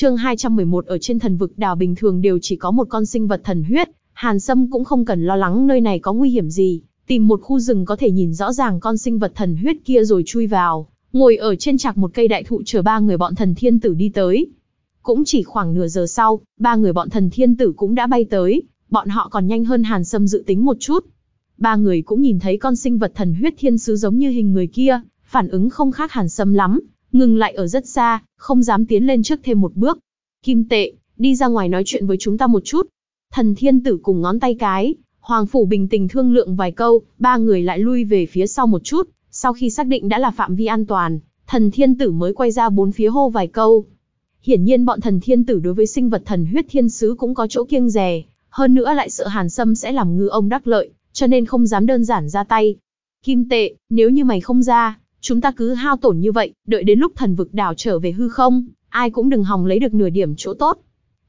Chương 211 ở trên thần vực đảo bình thường đều chỉ có một con sinh vật thần huyết, Hàn Sâm cũng không cần lo lắng nơi này có nguy hiểm gì, tìm một khu rừng có thể nhìn rõ ràng con sinh vật thần huyết kia rồi chui vào, ngồi ở trên chạc một cây đại thụ chờ ba người bọn thần thiên tử đi tới. Cũng chỉ khoảng nửa giờ sau, ba người bọn thần thiên tử cũng đã bay tới, bọn họ còn nhanh hơn Hàn Sâm dự tính một chút. Ba người cũng nhìn thấy con sinh vật thần huyết thiên sứ giống như hình người kia, phản ứng không khác Hàn Sâm lắm, ngừng lại ở rất xa, không dám tiến lên trước thêm một bước. Kim tệ, đi ra ngoài nói chuyện với chúng ta một chút. Thần thiên tử cùng ngón tay cái, Hoàng Phủ bình tĩnh thương lượng vài câu, ba người lại lui về phía sau một chút, sau khi xác định đã là phạm vi an toàn, thần thiên tử mới quay ra bốn phía hô vài câu. Hiển nhiên bọn thần thiên tử đối với sinh vật thần huyết thiên sứ cũng có chỗ kiêng rè, hơn nữa lại sợ Hàn Sâm sẽ làm ngư ông đắc lợi, cho nên không dám đơn giản ra tay. Kim tệ, nếu như mày không ra, chúng ta cứ hao tổn như vậy, đợi đến lúc thần vực đảo trở về hư không, ai cũng đừng hòng lấy được nửa điểm chỗ tốt.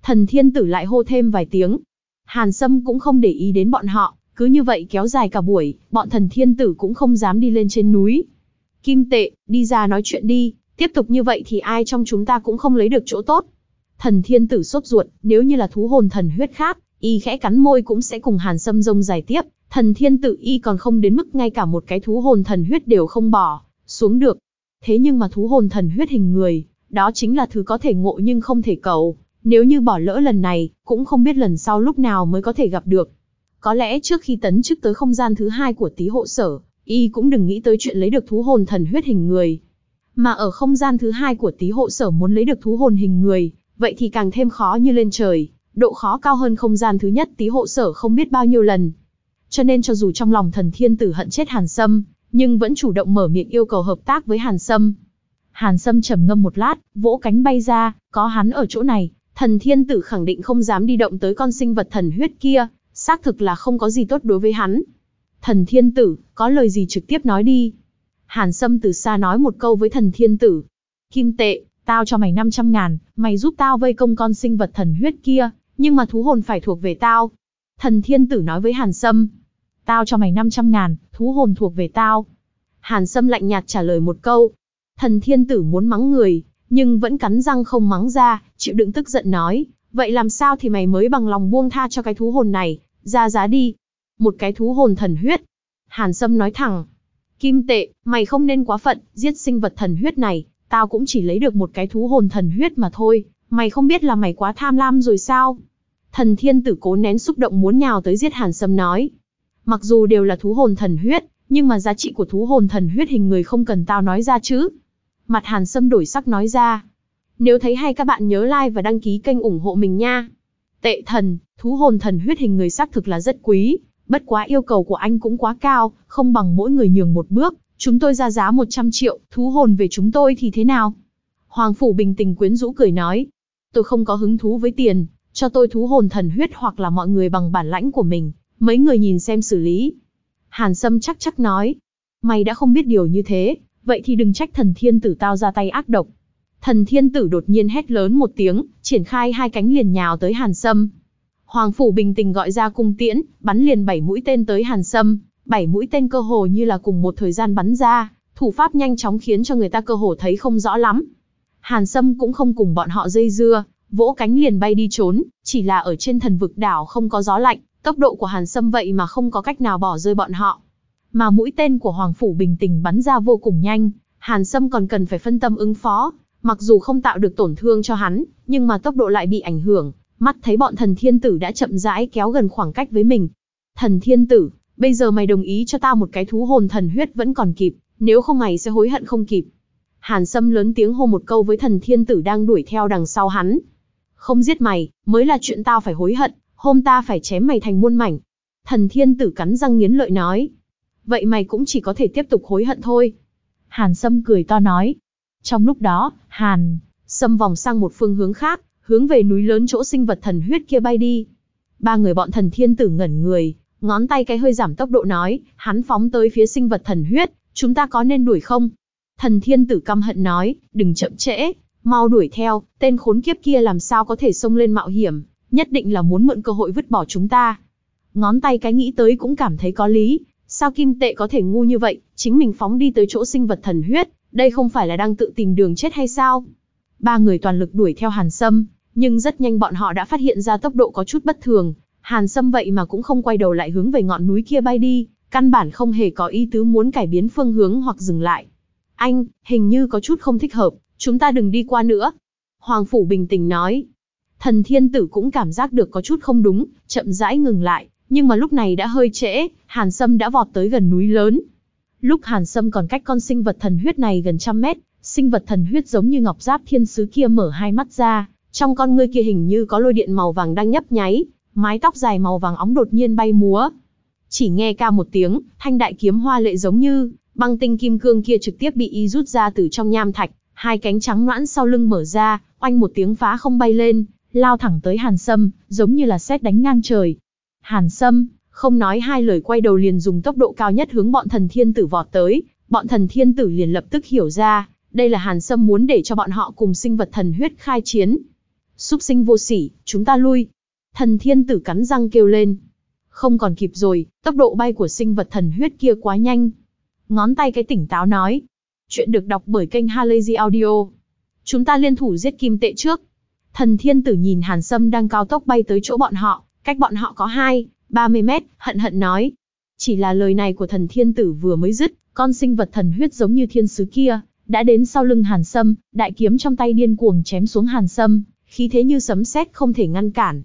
Thần thiên tử lại hô thêm vài tiếng. Hàn Sâm cũng không để ý đến bọn họ, cứ như vậy kéo dài cả buổi, bọn thần thiên tử cũng không dám đi lên trên núi. Kim tệ, đi ra nói chuyện đi, tiếp tục như vậy thì ai trong chúng ta cũng không lấy được chỗ tốt. Thần thiên tử sốt ruột, nếu như là thú hồn thần huyết khác, y khẽ cắn môi cũng sẽ cùng Hàn Sâm rông dài tiếp, thần thiên tử y còn không đến mức ngay cả một cái thú hồn thần huyết đều không bỏ, xuống được. Thế nhưng mà thú hồn thần huyết hình người, đó chính là thứ có thể ngộ nhưng không thể cầu, nếu như bỏ lỡ lần này, cũng không biết lần sau lúc nào mới có thể gặp được. Có lẽ trước khi tấn chức tới không gian thứ hai của tí hộ sở, y cũng đừng nghĩ tới chuyện lấy được thú hồn thần huyết hình người. Mà ở không gian thứ hai của tí hộ sở muốn lấy được thú hồn hình người, vậy thì càng thêm khó như lên trời, độ khó cao hơn không gian thứ nhất tí hộ sở không biết bao nhiêu lần. Cho nên cho dù trong lòng thần thiên tử hận chết Hàn Sâm, nhưng vẫn chủ động mở miệng yêu cầu hợp tác với Hàn Sâm. Hàn Sâm trầm ngâm một lát, vỗ cánh bay ra, có hắn ở chỗ này, thần thiên tử khẳng định không dám đi động tới con sinh vật thần huyết kia, xác thực là không có gì tốt đối với hắn. Thần thiên tử, có lời gì trực tiếp nói đi. Hàn Sâm từ xa nói một câu với thần thiên tử. Kim tệ, tao cho mày 500 ngàn, mày giúp tao vây công con sinh vật thần huyết kia, nhưng mà thú hồn phải thuộc về tao. Thần thiên tử nói với Hàn Sâm. Tao cho mày 500 ngàn, thú hồn thuộc về tao. Hàn Sâm lạnh nhạt trả lời một câu. Thần thiên tử muốn mắng người, nhưng vẫn cắn răng không mắng ra, chịu đựng tức giận nói. Vậy làm sao thì mày mới bằng lòng buông tha cho cái thú hồn này, ra giá đi. Một cái thú hồn thần huyết. Hàn Sâm nói thẳng. Kim tệ, mày không nên quá phận, giết sinh vật thần huyết này, tao cũng chỉ lấy được một cái thú hồn thần huyết mà thôi, mày không biết là mày quá tham lam rồi sao? Thần thiên tử cố nén xúc động muốn nhào tới giết Hàn Sâm nói. Mặc dù đều là thú hồn thần huyết, nhưng mà giá trị của thú hồn thần huyết hình người không cần tao nói ra chứ. Mặt Hàn Sâm đổi sắc nói ra. Nếu thấy hay các bạn nhớ like và đăng ký kênh ủng hộ mình nha. Tệ thần, thú hồn thần huyết hình người xác thực là rất quý, bất quá yêu cầu của anh cũng quá cao, không bằng mỗi người nhường một bước, chúng tôi ra giá 100 triệu, thú hồn về chúng tôi thì thế nào? Hoàng Phủ bình tĩnh quyến rũ cười nói, tôi không có hứng thú với tiền, cho tôi thú hồn thần huyết hoặc là mọi người bằng bản lãnh của mình, mấy người nhìn xem xử lý. Hàn Sâm chắc chắc nói, mày đã không biết điều như thế, vậy thì đừng trách thần thiên tử tao ra tay ác độc. Thần thiên tử đột nhiên hét lớn một tiếng, triển khai hai cánh liền nhào tới Hàn Sâm. Hoàng Phủ bình tĩnh gọi ra cung tiễn, bắn liền bảy mũi tên tới Hàn Sâm, bảy mũi tên cơ hồ như là cùng một thời gian bắn ra, thủ pháp nhanh chóng khiến cho người ta cơ hồ thấy không rõ lắm. Hàn Sâm cũng không cùng bọn họ dây dưa, vỗ cánh liền bay đi trốn, chỉ là ở trên thần vực đảo không có gió lạnh, tốc độ của Hàn Sâm vậy mà không có cách nào bỏ rơi bọn họ. Mà mũi tên của Hoàng Phủ bình tĩnh bắn ra vô cùng nhanh, Hàn Sâm còn cần phải phân tâm ứng phó, mặc dù không tạo được tổn thương cho hắn, nhưng mà tốc độ lại bị ảnh hưởng, mắt thấy bọn thần thiên tử đã chậm rãi kéo gần khoảng cách với mình. Thần thiên tử, bây giờ mày đồng ý cho tao một cái thú hồn thần huyết vẫn còn kịp, nếu không mày sẽ hối hận không kịp. Hàn Sâm lớn tiếng hô một câu với thần thiên tử đang đuổi theo đằng sau hắn. Không giết mày, mới là chuyện tao phải hối hận, hôm ta phải chém mày thành muôn mảnh. Thần thiên tử cắn răng nghiến lợi nói. Vậy mày cũng chỉ có thể tiếp tục hối hận thôi. Hàn Sâm cười to nói. Trong lúc đó, Hàn, Sâm vòng sang một phương hướng khác, hướng về núi lớn chỗ sinh vật thần huyết kia bay đi. Ba người bọn thần thiên tử ngẩn người, ngón tay cái hơi giảm tốc độ nói, hắn phóng tới phía sinh vật thần huyết, chúng ta có nên đuổi không? Thần thiên tử căm hận nói, đừng chậm trễ, mau đuổi theo, tên khốn kiếp kia làm sao có thể xông lên mạo hiểm, nhất định là muốn mượn cơ hội vứt bỏ chúng ta. Ngón tay cái nghĩ tới cũng cảm thấy có lý, sao kim tệ có thể ngu như vậy, chính mình phóng đi tới chỗ sinh vật thần huyết, đây không phải là đang tự tìm đường chết hay sao? ba người toàn lực đuổi theo Hàn Sâm, nhưng rất nhanh bọn họ đã phát hiện ra tốc độ có chút bất thường, Hàn Sâm vậy mà cũng không quay đầu lại hướng về ngọn núi kia bay đi, căn bản không hề có ý tứ muốn cải biến phương hướng hoặc dừng lại. Anh, hình như có chút không thích hợp, chúng ta đừng đi qua nữa. Hoàng Phủ bình tĩnh nói. Thần thiên tử cũng cảm giác được có chút không đúng, chậm rãi ngừng lại, nhưng mà lúc này đã hơi trễ, Hàn Sâm đã vọt tới gần núi lớn. Lúc Hàn Sâm còn cách con sinh vật thần huyết này gần trăm mét, sinh vật thần huyết giống như ngọc giáp thiên sứ kia mở hai mắt ra, trong con ngươi kia hình như có lôi điện màu vàng đang nhấp nháy, mái tóc dài màu vàng óng đột nhiên bay múa. Chỉ nghe ca một tiếng, thanh đại kiếm hoa lệ giống như băng tinh kim cương kia trực tiếp bị y rút ra từ trong nham thạch, hai cánh trắng noãn sau lưng mở ra, oanh một tiếng phá không bay lên, lao thẳng tới Hàn Sâm, giống như là xét đánh ngang trời. Hàn Sâm, không nói hai lời quay đầu liền dùng tốc độ cao nhất hướng bọn thần thiên tử vọt tới, bọn thần thiên tử liền lập tức hiểu ra, đây là Hàn Sâm muốn để cho bọn họ cùng sinh vật thần huyết khai chiến. Súc sinh vô sỉ, chúng ta lui. Thần thiên tử cắn răng kêu lên. Không còn kịp rồi, tốc độ bay của sinh vật thần huyết kia quá nhanh. Ngón tay cái tỉnh táo nói. Chuyện được đọc bởi kênh Halazy Audio. Chúng ta liên thủ giết kim tệ trước. Thần thiên tử nhìn Hàn Sâm đang cao tốc bay tới chỗ bọn họ, cách bọn họ có 2, 30 mét, hận hận nói. Chỉ là lời này của thần thiên tử vừa mới dứt, con sinh vật thần huyết giống như thiên sứ kia, đã đến sau lưng Hàn Sâm, đại kiếm trong tay điên cuồng chém xuống Hàn Sâm, khí thế như sấm sét không thể ngăn cản.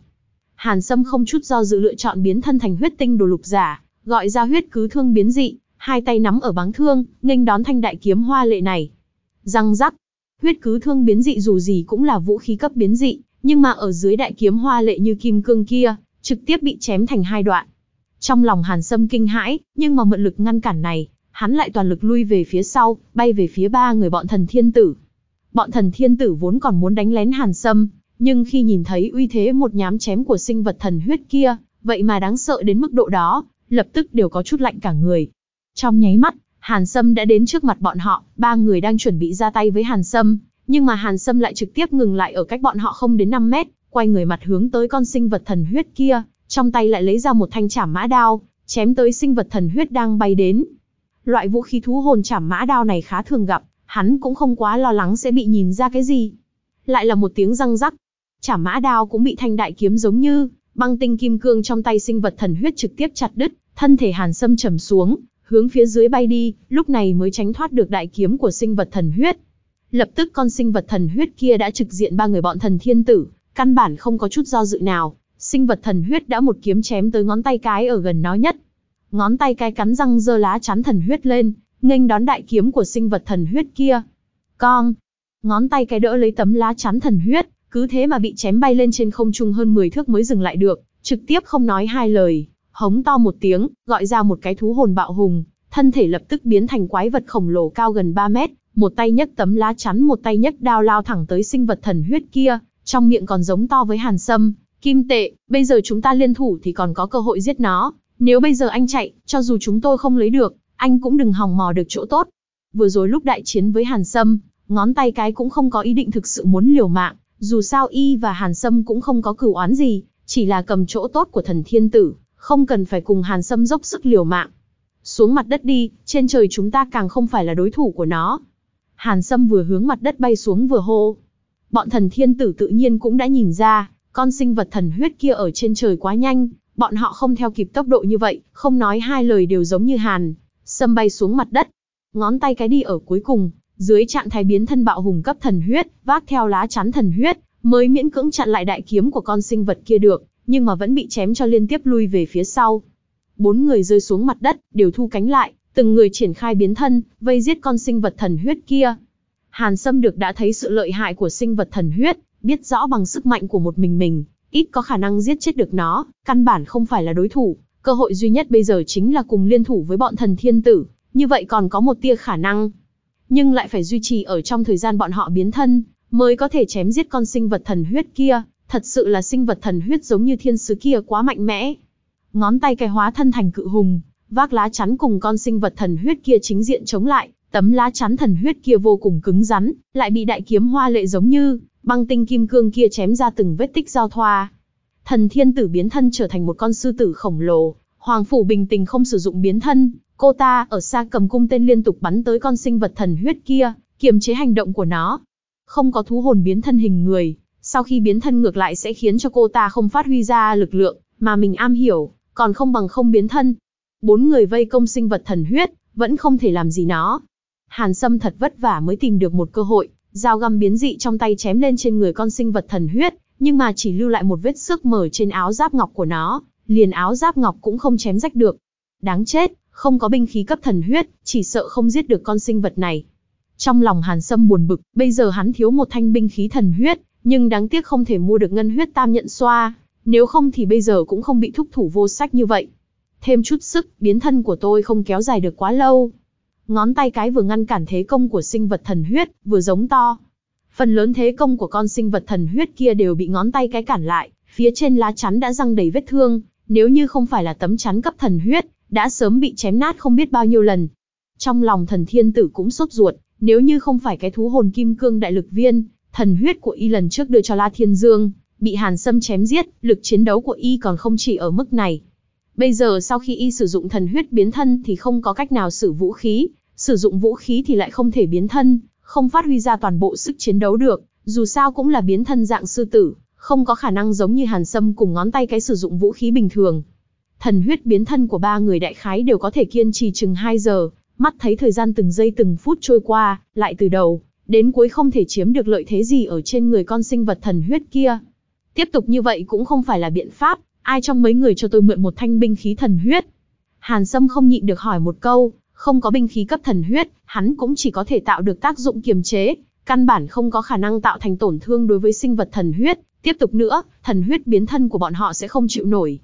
Hàn Sâm không chút do dự lựa chọn biến thân thành huyết tinh đồ lục giả, gọi ra huyết cứ thương biến dị, hai tay nắm ở báng thương, nghênh đón thanh đại kiếm hoa lệ này. Răng rắc, huyết cứ thương biến dị dù gì cũng là vũ khí cấp biến dị, nhưng mà ở dưới đại kiếm hoa lệ như kim cương kia, trực tiếp bị chém thành hai đoạn. Trong lòng Hàn Sâm kinh hãi, nhưng mà mượn lực ngăn cản này, hắn lại toàn lực lui về phía sau, bay về phía ba người bọn thần thiên tử. Bọn thần thiên tử vốn còn muốn đánh lén Hàn Sâm, nhưng khi nhìn thấy uy thế một nhám chém của sinh vật thần huyết kia, vậy mà đáng sợ đến mức độ đó, lập tức đều có chút lạnh cả người. Trong nháy mắt, Hàn Sâm đã đến trước mặt bọn họ, ba người đang chuẩn bị ra tay với Hàn Sâm, nhưng mà Hàn Sâm lại trực tiếp ngừng lại ở cách bọn họ không đến 5 mét, quay người mặt hướng tới con sinh vật thần huyết kia, trong tay lại lấy ra một thanh chảm mã đao, chém tới sinh vật thần huyết đang bay đến. Loại vũ khí thú hồn chảm mã đao này khá thường gặp, hắn cũng không quá lo lắng sẽ bị nhìn ra cái gì. Lại là một tiếng răng rắc, chảm mã đao cũng bị thanh đại kiếm giống như băng tinh kim cương trong tay sinh vật thần huyết trực tiếp chặt đứt, thân thể Hàn Sâm trầm xuống, hướng phía dưới bay đi, lúc này mới tránh thoát được đại kiếm của sinh vật thần huyết. Lập tức con sinh vật thần huyết kia đã trực diện ba người bọn thần thiên tử, căn bản không có chút do dự nào, sinh vật thần huyết đã một kiếm chém tới ngón tay cái ở gần nó nhất. Ngón tay cái cắn răng giơ lá chắn thần huyết lên, nghênh đón đại kiếm của sinh vật thần huyết kia. Con, ngón tay cái đỡ lấy tấm lá chắn thần huyết, cứ thế mà bị chém bay lên trên không trung hơn 10 thước mới dừng lại được, trực tiếp không nói hai lời, hống to một tiếng, gọi ra một cái thú hồn bạo hùng, thân thể lập tức biến thành quái vật khổng lồ cao gần 3 mét, một tay nhấc tấm lá chắn một tay nhấc đao lao thẳng tới sinh vật thần huyết kia, trong miệng còn giống to với Hàn Sâm, Kim tệ, bây giờ chúng ta liên thủ thì còn có cơ hội giết nó, nếu bây giờ anh chạy, cho dù chúng tôi không lấy được, anh cũng đừng hòng mò được chỗ tốt. Vừa rồi lúc đại chiến với Hàn Sâm, ngón tay cái cũng không có ý định thực sự muốn liều mạng, dù sao y và Hàn Sâm cũng không có cửu oán gì, chỉ là cầm chỗ tốt của thần thiên tử, không cần phải cùng Hàn Sâm dốc sức liều mạng. Xuống mặt đất đi, trên trời chúng ta càng không phải là đối thủ của nó. Hàn Sâm vừa hướng mặt đất bay xuống vừa hô. Bọn thần thiên tử tự nhiên cũng đã nhìn ra, con sinh vật thần huyết kia ở trên trời quá nhanh, bọn họ không theo kịp tốc độ như vậy, không nói hai lời đều giống như Hàn. Sâm bay xuống mặt đất, ngón tay cái đi ở cuối cùng, dưới trạng thái biến thân bạo hùng cấp thần huyết, vác theo lá chắn thần huyết, mới miễn cưỡng chặn lại đại kiếm của con sinh vật kia được, nhưng mà vẫn bị chém cho liên tiếp lui về phía sau. Bốn người rơi xuống mặt đất, đều thu cánh lại, từng người triển khai biến thân, vây giết con sinh vật thần huyết kia. Hàn Sâm được đã thấy sự lợi hại của sinh vật thần huyết, biết rõ bằng sức mạnh của một mình mình, ít có khả năng giết chết được nó, căn bản không phải là đối thủ. Cơ hội duy nhất bây giờ chính là cùng liên thủ với bọn thần thiên tử, như vậy còn có một tia khả năng. Nhưng lại phải duy trì ở trong thời gian bọn họ biến thân, mới có thể chém giết con sinh vật thần huyết kia, thật sự là sinh vật thần huyết giống như thiên sứ kia quá mạnh mẽ. Ngón tay cái hóa thân thành cự hùng, vác lá chắn cùng con sinh vật thần huyết kia chính diện chống lại, tấm lá chắn thần huyết kia vô cùng cứng rắn, lại bị đại kiếm hoa lệ giống như băng tinh kim cương kia chém ra từng vết tích giao thoa. Thần thiên tử biến thân trở thành một con sư tử khổng lồ, Hoàng Phủ bình tình không sử dụng biến thân, cô ta ở xa cầm cung tên liên tục bắn tới con sinh vật thần huyết kia, kiềm chế hành động của nó. Không có thú hồn biến thân hình người, sau khi biến thân ngược lại sẽ khiến cho cô ta không phát huy ra lực lượng mà mình am hiểu, còn không bằng không biến thân. Bốn người vây công sinh vật thần huyết, vẫn không thể làm gì nó. Hàn Sâm thật vất vả mới tìm được một cơ hội, dao găm biến dị trong tay chém lên trên người con sinh vật thần huyết, nhưng mà chỉ lưu lại một vết sức mở trên áo giáp ngọc của nó, liền áo giáp ngọc cũng không chém rách được. Đáng chết, không có binh khí cấp thần huyết, chỉ sợ không giết được con sinh vật này. Trong lòng Hàn Sâm buồn bực, bây giờ hắn thiếu một thanh binh khí thần huyết, nhưng đáng tiếc không thể mua được ngân huyết tam nhận xoa, nếu không thì bây giờ cũng không bị thúc thủ vô sách như vậy. Thêm chút sức, biến thân của tôi không kéo dài được quá lâu. Ngón tay cái vừa ngăn cản thế công của sinh vật thần huyết, vừa giống to. Phần lớn thế công của con sinh vật thần huyết kia đều bị ngón tay cái cản lại, phía trên lá chắn đã răng đầy vết thương, nếu như không phải là tấm chắn cấp thần huyết, đã sớm bị chém nát không biết bao nhiêu lần. Trong lòng thần thiên tử cũng sốt ruột, nếu như không phải cái thú hồn kim cương đại lực viên, thần huyết của y lần trước đưa cho La Thiên Dương, bị Hàn Sâm chém giết, lực chiến đấu của y còn không chỉ ở mức này. Bây giờ sau khi y sử dụng thần huyết biến thân thì không có cách nào sử vũ khí, sử dụng vũ khí thì lại không thể biến thân, không phát huy ra toàn bộ sức chiến đấu được, dù sao cũng là biến thân dạng sư tử, không có khả năng giống như Hàn Sâm cùng ngón tay cái sử dụng vũ khí bình thường. Thần huyết biến thân của ba người đại khái đều có thể kiên trì chừng 2 giờ, mắt thấy thời gian từng giây từng phút trôi qua, lại từ đầu, đến cuối không thể chiếm được lợi thế gì ở trên người con sinh vật thần huyết kia. Tiếp tục như vậy cũng không phải là biện pháp, ai trong mấy người cho tôi mượn một thanh binh khí thần huyết. Hàn Sâm không nhịn được hỏi một câu, không có binh khí cấp thần huyết, hắn cũng chỉ có thể tạo được tác dụng kiềm chế, căn bản không có khả năng tạo thành tổn thương đối với sinh vật thần huyết. Tiếp tục nữa, thần huyết biến thân của bọn họ sẽ không chịu nổi.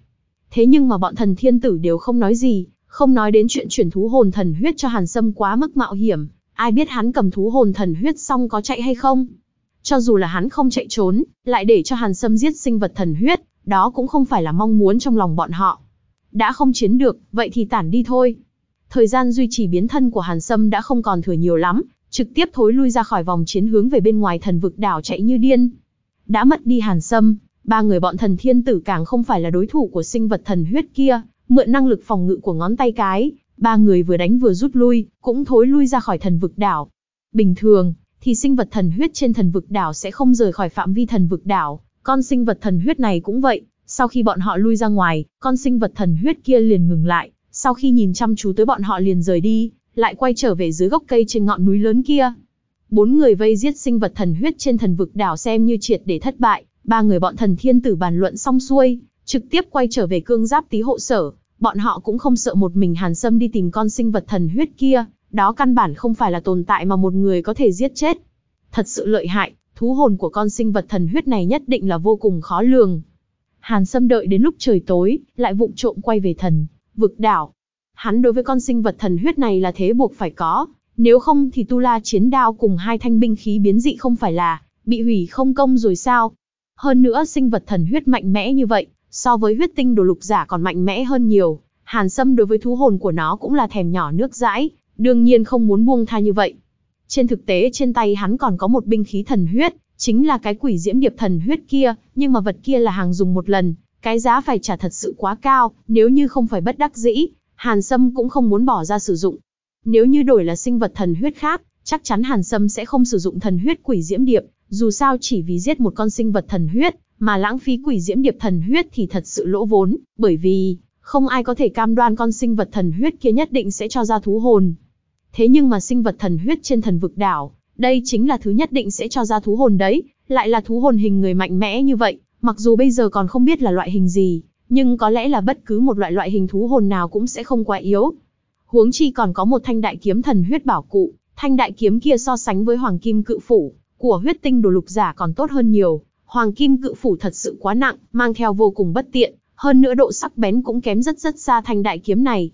Thế nhưng mà bọn thần thiên tử đều không nói gì, không nói đến chuyện chuyển thú hồn thần huyết cho Hàn Sâm quá mức mạo hiểm, ai biết hắn cầm thú hồn thần huyết xong có chạy hay không. Cho dù là hắn không chạy trốn, lại để cho Hàn Sâm giết sinh vật thần huyết, đó cũng không phải là mong muốn trong lòng bọn họ. Đã không chiến được, vậy thì tản đi thôi. Thời gian duy trì biến thân của Hàn Sâm đã không còn thừa nhiều lắm, trực tiếp thối lui ra khỏi vòng chiến hướng về bên ngoài thần vực đảo chạy như điên. Đã mất đi Hàn Sâm, ba người bọn thần thiên tử càng không phải là đối thủ của sinh vật thần huyết kia, mượn năng lực phòng ngự của ngón tay cái, ba người vừa đánh vừa rút lui, cũng thối lui ra khỏi thần vực đảo. Bình thường, thì sinh vật thần huyết trên thần vực đảo sẽ không rời khỏi phạm vi thần vực đảo, con sinh vật thần huyết này cũng vậy, sau khi bọn họ lui ra ngoài, con sinh vật thần huyết kia liền ngừng lại, sau khi nhìn chăm chú tới bọn họ liền rời đi, lại quay trở về dưới gốc cây trên ngọn núi lớn kia. Bốn người vây giết sinh vật thần huyết trên thần vực đảo xem như triệt để thất bại, ba người bọn thần thiên tử bàn luận xong xuôi, trực tiếp quay trở về cương giáp tí hộ sở, bọn họ cũng không sợ một mình Hàn Sâm đi tìm con sinh vật thần huyết kia, đó căn bản không phải là tồn tại mà một người có thể giết chết. Thật sự lợi hại, thú hồn của con sinh vật thần huyết này nhất định là vô cùng khó lường. Hàn Sâm đợi đến lúc trời tối, lại vụng trộm quay về thần, vực đảo. Hắn đối với con sinh vật thần huyết này là thế buộc phải có, nếu không thì tu la chiến đao cùng hai thanh binh khí biến dị không phải là, bị hủy không công rồi sao? Hơn nữa sinh vật thần huyết mạnh mẽ như vậy, so với huyết tinh đồ lục giả còn mạnh mẽ hơn nhiều. Hàn Sâm đối với thú hồn của nó cũng là thèm nhỏ nước dãi, đương nhiên không muốn buông tha như vậy. Trên thực tế trên tay hắn còn có một binh khí thần huyết, chính là cái quỷ diễm điệp thần huyết kia, nhưng mà vật kia là hàng dùng một lần, cái giá phải trả thật sự quá cao, nếu như không phải bất đắc dĩ, Hàn Sâm cũng không muốn bỏ ra sử dụng. Nếu như đổi là sinh vật thần huyết khác, chắc chắn Hàn Sâm sẽ không sử dụng thần huyết quỷ diễm điệp, dù sao chỉ vì giết một con sinh vật thần huyết, mà lãng phí quỷ diễm điệp thần huyết thì thật sự lỗ vốn, bởi vì, không ai có thể cam đoan con sinh vật thần huyết kia nhất định sẽ cho ra thú hồn. Thế nhưng mà sinh vật thần huyết trên thần vực đảo, đây chính là thứ nhất định sẽ cho ra thú hồn đấy, lại là thú hồn hình người mạnh mẽ như vậy, mặc dù bây giờ còn không biết là loại hình gì, nhưng có lẽ là bất cứ một loại loại hình thú hồn nào cũng sẽ không quá yếu. Huống chi còn có một thanh đại kiếm thần huyết bảo cụ, thanh đại kiếm kia so sánh với hoàng kim cự phủ của huyết tinh đồ lục giả còn tốt hơn nhiều. Hoàng kim cự phủ thật sự quá nặng, mang theo vô cùng bất tiện, hơn nữa độ sắc bén cũng kém rất rất xa thanh đại kiếm này.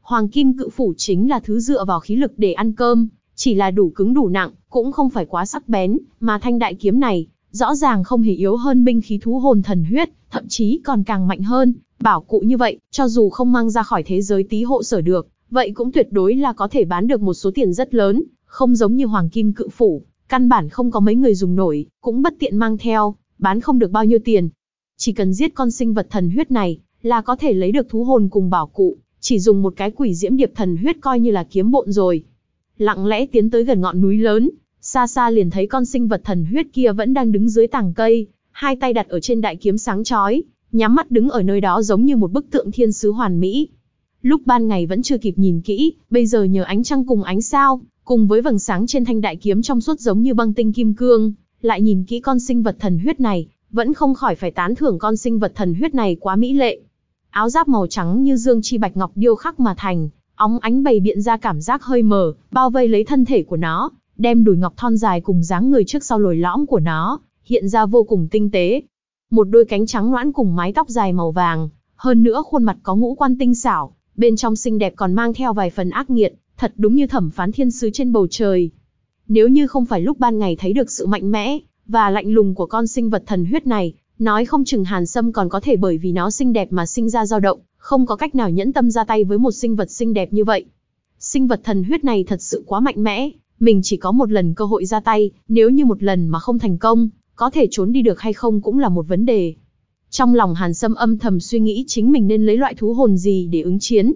Hoàng kim cự phủ chính là thứ dựa vào khí lực để ăn cơm, chỉ là đủ cứng đủ nặng, cũng không phải quá sắc bén, mà thanh đại kiếm này, rõ ràng không hề yếu hơn binh khí thú hồn thần huyết, thậm chí còn càng mạnh hơn. Bảo cụ như vậy, cho dù không mang ra khỏi thế giới tí hộ sở được, vậy cũng tuyệt đối là có thể bán được một số tiền rất lớn, không giống như hoàng kim cự phủ, căn bản không có mấy người dùng nổi, cũng bất tiện mang theo, bán không được bao nhiêu tiền. Chỉ cần giết con sinh vật thần huyết này, là có thể lấy được thú hồn cùng bảo cụ, chỉ dùng một cái quỷ diễm điệp thần huyết coi như là kiếm bộn rồi. Lặng lẽ tiến tới gần ngọn núi lớn, xa xa liền thấy con sinh vật thần huyết kia vẫn đang đứng dưới tàng cây, hai tay đặt ở trên đại kiếm sáng chói, nhắm mắt đứng ở nơi đó giống như một bức tượng thiên sứ hoàn mỹ. Lúc ban ngày vẫn chưa kịp nhìn kỹ, bây giờ nhờ ánh trăng cùng ánh sao, cùng với vầng sáng trên thanh đại kiếm trong suốt giống như băng tinh kim cương, lại nhìn kỹ con sinh vật thần huyết này, vẫn không khỏi phải tán thưởng con sinh vật thần huyết này quá mỹ lệ. Áo giáp màu trắng như dương chi bạch ngọc điêu khắc mà thành, óng ánh bày biện ra cảm giác hơi mờ, bao vây lấy thân thể của nó, đem đùi ngọc thon dài cùng dáng người trước sau lồi lõm của nó, hiện ra vô cùng tinh tế. Một đôi cánh trắng loãng cùng mái tóc dài màu vàng, hơn nữa khuôn mặt có ngũ quan tinh xảo, bên trong xinh đẹp còn mang theo vài phần ác nghiệt, thật đúng như thẩm phán thiên sứ trên bầu trời. Nếu như không phải lúc ban ngày thấy được sự mạnh mẽ và lạnh lùng của con sinh vật thần huyết này, nói không chừng Hàn Sâm còn có thể bởi vì nó xinh đẹp mà sinh ra dao động, không có cách nào nhẫn tâm ra tay với một sinh vật xinh đẹp như vậy. Sinh vật thần huyết này thật sự quá mạnh mẽ, mình chỉ có một lần cơ hội ra tay, nếu như một lần mà không thành công, có thể trốn đi được hay không cũng là một vấn đề. Trong lòng Hàn Sâm âm thầm suy nghĩ chính mình nên lấy loại thú hồn gì để ứng chiến.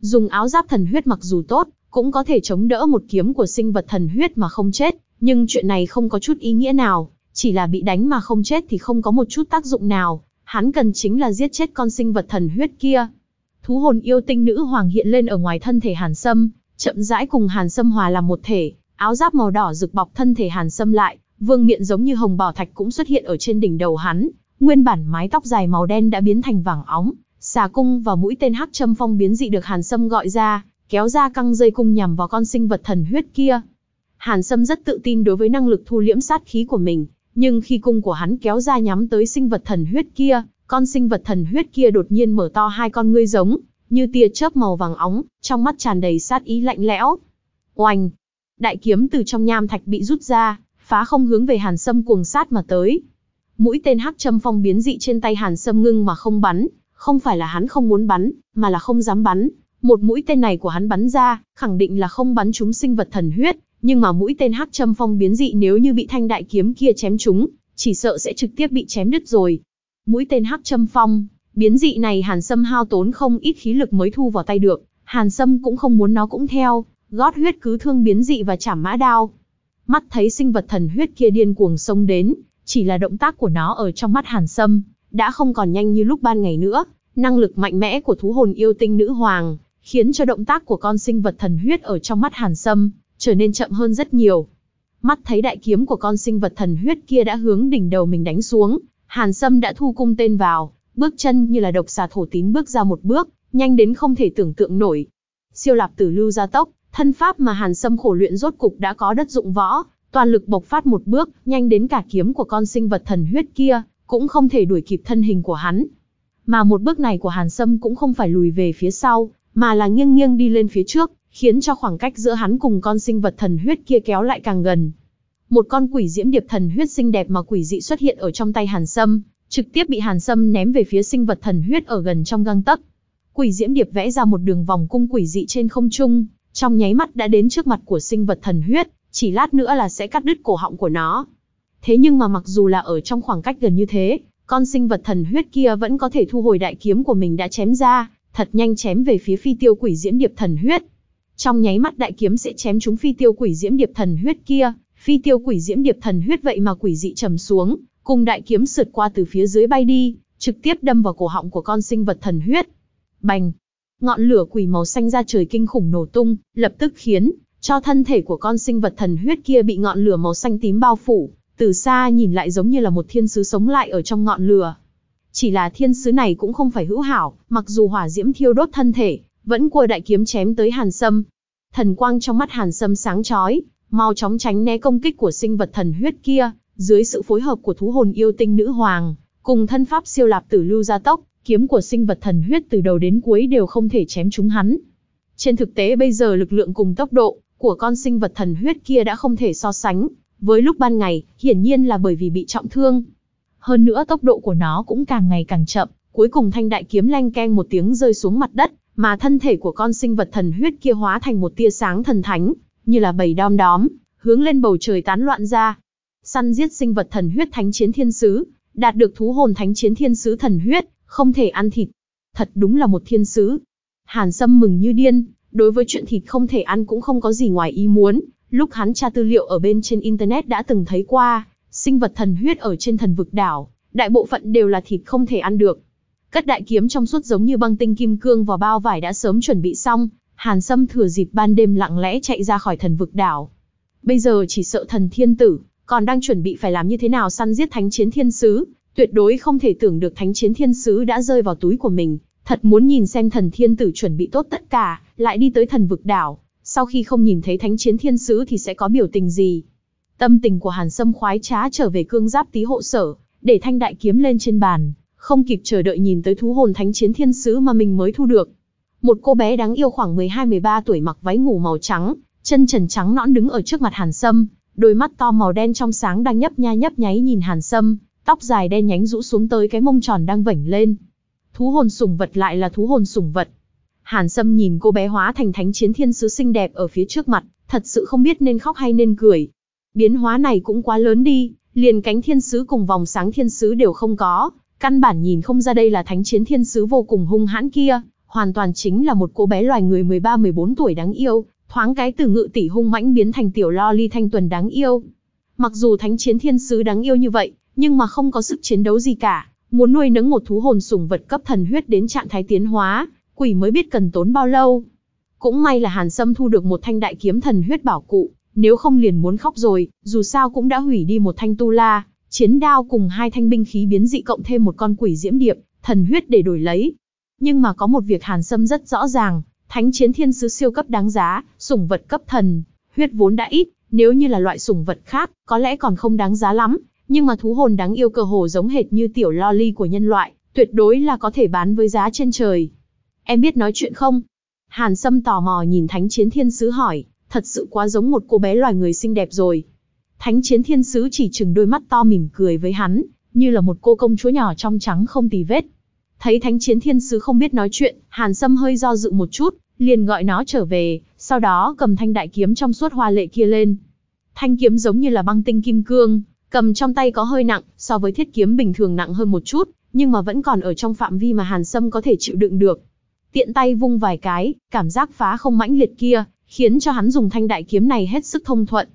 Dùng áo giáp thần huyết mặc dù tốt, cũng có thể chống đỡ một kiếm của sinh vật thần huyết mà không chết, nhưng chuyện này không có chút ý nghĩa nào, chỉ là bị đánh mà không chết thì không có một chút tác dụng nào, hắn cần chính là giết chết con sinh vật thần huyết kia. Thú hồn yêu tinh nữ hoàng hiện lên ở ngoài thân thể Hàn Sâm, chậm rãi cùng Hàn Sâm hòa làm một thể, áo giáp màu đỏ rực bọc thân thể Hàn Sâm lại, vương miện giống như hồng bảo thạch cũng xuất hiện ở trên đỉnh đầu hắn, nguyên bản mái tóc dài màu đen đã biến thành vàng óng, xà cung và mũi tên hắc châm phong biến dị được Hàn Sâm gọi ra, kéo ra căng dây cung nhằm vào con sinh vật thần huyết kia. Hàn Sâm rất tự tin đối với năng lực thu liễm sát khí của mình, nhưng khi cung của hắn kéo ra nhắm tới sinh vật thần huyết kia, con sinh vật thần huyết kia đột nhiên mở to hai con ngươi giống, như tia chớp màu vàng óng, trong mắt tràn đầy sát ý lạnh lẽo. Oanh! Đại kiếm từ trong nham thạch bị rút ra, phá không hướng về Hàn Sâm cuồng sát mà tới. Mũi tên hắc châm phong biến dị trên tay Hàn Sâm ngưng mà không bắn, không phải là hắn không muốn bắn, mà là không dám bắn. Một mũi tên này của hắn bắn ra, khẳng định là không bắn trúng sinh vật thần huyết, nhưng mà mũi tên hắc châm phong biến dị nếu như bị thanh đại kiếm kia chém trúng, chỉ sợ sẽ trực tiếp bị chém đứt rồi. Mũi tên hắc châm phong, biến dị này Hàn Sâm hao tốn không ít khí lực mới thu vào tay được, Hàn Sâm cũng không muốn nó cũng theo, gót huyết cứ thương biến dị và chảm mã đao. Mắt thấy sinh vật thần huyết kia điên cuồng xông đến, chỉ là động tác của nó ở trong mắt Hàn Sâm, đã không còn nhanh như lúc ban ngày nữa, năng lực mạnh mẽ của thú hồn yêu tinh nữ hoàng, khiến cho động tác của con sinh vật thần huyết ở trong mắt Hàn Sâm, trở nên chậm hơn rất nhiều. Mắt thấy đại kiếm của con sinh vật thần huyết kia đã hướng đỉnh đầu mình đánh xuống, Hàn Sâm đã thu cung tên vào, bước chân như là độc xà thổ tín bước ra một bước, nhanh đến không thể tưởng tượng nổi. Siêu lạp tử lưu gia tốc, thân pháp mà Hàn Sâm khổ luyện rốt cục đã có đất dụng võ, toàn lực bộc phát một bước, nhanh đến cả kiếm của con sinh vật thần huyết kia, cũng không thể đuổi kịp thân hình của hắn. Mà một bước này của Hàn Sâm cũng không phải lùi về phía sau, mà là nghiêng nghiêng đi lên phía trước, khiến cho khoảng cách giữa hắn cùng con sinh vật thần huyết kia kéo lại càng gần. Một con quỷ diễm điệp thần huyết xinh đẹp mà quỷ dị xuất hiện ở trong tay Hàn Sâm, trực tiếp bị Hàn Sâm ném về phía sinh vật thần huyết ở gần trong găng tấc. Quỷ diễm điệp vẽ ra một đường vòng cung quỷ dị trên không trung, trong nháy mắt đã đến trước mặt của sinh vật thần huyết, chỉ lát nữa là sẽ cắt đứt cổ họng của nó. Thế nhưng mà mặc dù là ở trong khoảng cách gần như thế, con sinh vật thần huyết kia vẫn có thể thu hồi đại kiếm của mình đã chém ra, thật nhanh chém về phía phi tiêu quỷ diễm điệp thần huyết. Trong nháy mắt đại kiếm sẽ chém trúng phi tiêu quỷ diễm điệp thần huyết kia, phi tiêu quỷ diễm điệp thần huyết vậy mà quỷ dị trầm xuống, cùng đại kiếm sượt qua từ phía dưới bay đi, trực tiếp đâm vào cổ họng của con sinh vật thần huyết. Bành! Ngọn lửa quỷ màu xanh ra trời kinh khủng nổ tung, lập tức khiến cho thân thể của con sinh vật thần huyết kia bị ngọn lửa màu xanh tím bao phủ, từ xa nhìn lại giống như là một thiên sứ sống lại ở trong ngọn lửa. Chỉ là thiên sứ này cũng không phải hữu hảo, mặc dù hỏa diễm thiêu đốt thân thể, vẫn cua đại kiếm chém tới Hàn Sâm. Thần quang trong mắt Hàn Sâm sáng chói, mau chóng tránh né công kích của sinh vật thần huyết kia, dưới sự phối hợp của thú hồn yêu tinh nữ hoàng, cùng thân pháp siêu lạp tử lưu gia tốc, kiếm của sinh vật thần huyết từ đầu đến cuối đều không thể chém trúng hắn. Trên thực tế bây giờ lực lượng cùng tốc độ của con sinh vật thần huyết kia đã không thể so sánh với lúc ban ngày, hiển nhiên là bởi vì bị trọng thương. Hơn nữa tốc độ của nó cũng càng ngày càng chậm, cuối cùng thanh đại kiếm leng keng một tiếng rơi xuống mặt đất, mà thân thể của con sinh vật thần huyết kia hóa thành một tia sáng thần thánh, như là bầy đom đóm, hướng lên bầu trời tán loạn ra. Săn giết sinh vật thần huyết thánh chiến thiên sứ, đạt được thú hồn thánh chiến thiên sứ thần huyết, không thể ăn thịt. Thật đúng là một thiên sứ. Hàn Sâm mừng như điên, đối với chuyện thịt không thể ăn cũng không có gì ngoài ý muốn, lúc hắn tra tư liệu ở bên trên Internet đã từng thấy qua, sinh vật thần huyết ở trên thần vực đảo, đại bộ phận đều là thịt không thể ăn được. Cất đại kiếm trong suốt giống như băng tinh kim cương vào bao vải đã sớm chuẩn bị xong, Hàn Sâm thừa dịp ban đêm lặng lẽ chạy ra khỏi thần vực đảo. Bây giờ chỉ sợ thần thiên tử, còn đang chuẩn bị phải làm như thế nào săn giết thánh chiến thiên sứ, tuyệt đối không thể tưởng được thánh chiến thiên sứ đã rơi vào túi của mình, thật muốn nhìn xem thần thiên tử chuẩn bị tốt tất cả, lại đi tới thần vực đảo, sau khi không nhìn thấy thánh chiến thiên sứ thì sẽ có biểu tình gì. Tâm tình của Hàn Sâm khoái trá trở về cương giáp tí hộ sở, để thanh đại kiếm lên trên bàn, không kịp chờ đợi nhìn tới thú hồn thánh chiến thiên sứ mà mình mới thu được. Một cô bé đáng yêu khoảng 12-13 tuổi mặc váy ngủ màu trắng, chân trần trắng nõn đứng ở trước mặt Hàn Sâm, đôi mắt to màu đen trong sáng đang nhấp nha nhấp nháy nhìn Hàn Sâm, tóc dài đen nhánh rũ xuống tới cái mông tròn đang vảnh lên. Thú hồn sủng vật lại là thú hồn sủng vật. Hàn Sâm nhìn cô bé hóa thành thánh chiến thiên sứ xinh đẹp ở phía trước mặt, thật sự không biết nên khóc hay nên cười. Biến hóa này cũng quá lớn đi, liền cánh thiên sứ cùng vòng sáng thiên sứ đều không có, căn bản nhìn không ra đây là thánh chiến thiên sứ vô cùng hung hãn kia, hoàn toàn chính là một cô bé loài người 13-14 tuổi đáng yêu, thoáng cái từ ngự tỷ hung mãnh biến thành tiểu lo ly thanh tuần đáng yêu. Mặc dù thánh chiến thiên sứ đáng yêu như vậy, nhưng mà không có sức chiến đấu gì cả, muốn nuôi nấng một thú hồn sủng vật cấp thần huyết đến trạng thái tiến hóa, quỷ mới biết cần tốn bao lâu. Cũng may là Hàn Sâm thu được một thanh đại kiếm thần huyết bảo cụ, nếu không liền muốn khóc rồi, dù sao cũng đã hủy đi một thanh tu la, chiến đao cùng hai thanh binh khí biến dị cộng thêm một con quỷ diễm điệp, thần huyết để đổi lấy. Nhưng mà có một việc Hàn Sâm rất rõ ràng, thánh chiến thiên sứ siêu cấp đáng giá, sủng vật cấp thần, huyết vốn đã ít, nếu như là loại sủng vật khác, có lẽ còn không đáng giá lắm, nhưng mà thú hồn đáng yêu cơ hồ giống hệt như tiểu loli của nhân loại, tuyệt đối là có thể bán với giá trên trời. Em biết nói chuyện không? Hàn Sâm tò mò nhìn Thánh Chiến Thiên Sứ hỏi, thật sự quá giống một cô bé loài người xinh đẹp rồi. Thánh Chiến Thiên Sứ chỉ chừng đôi mắt to mỉm cười với hắn, như là một cô công chúa nhỏ trong trắng không tì vết. Thấy Thánh Chiến Thiên Sứ không biết nói chuyện, Hàn Sâm hơi do dự một chút, liền gọi nó trở về, sau đó cầm thanh đại kiếm trong suốt hoa lệ kia lên. Thanh kiếm giống như là băng tinh kim cương, cầm trong tay có hơi nặng, so với thiết kiếm bình thường nặng hơn một chút, nhưng mà vẫn còn ở trong phạm vi mà Hàn Sâm có thể chịu đựng được. Tiện tay vung vài cái, cảm giác phá không mãnh liệt kia, khiến cho hắn dùng thanh đại kiếm này hết sức thông thuận.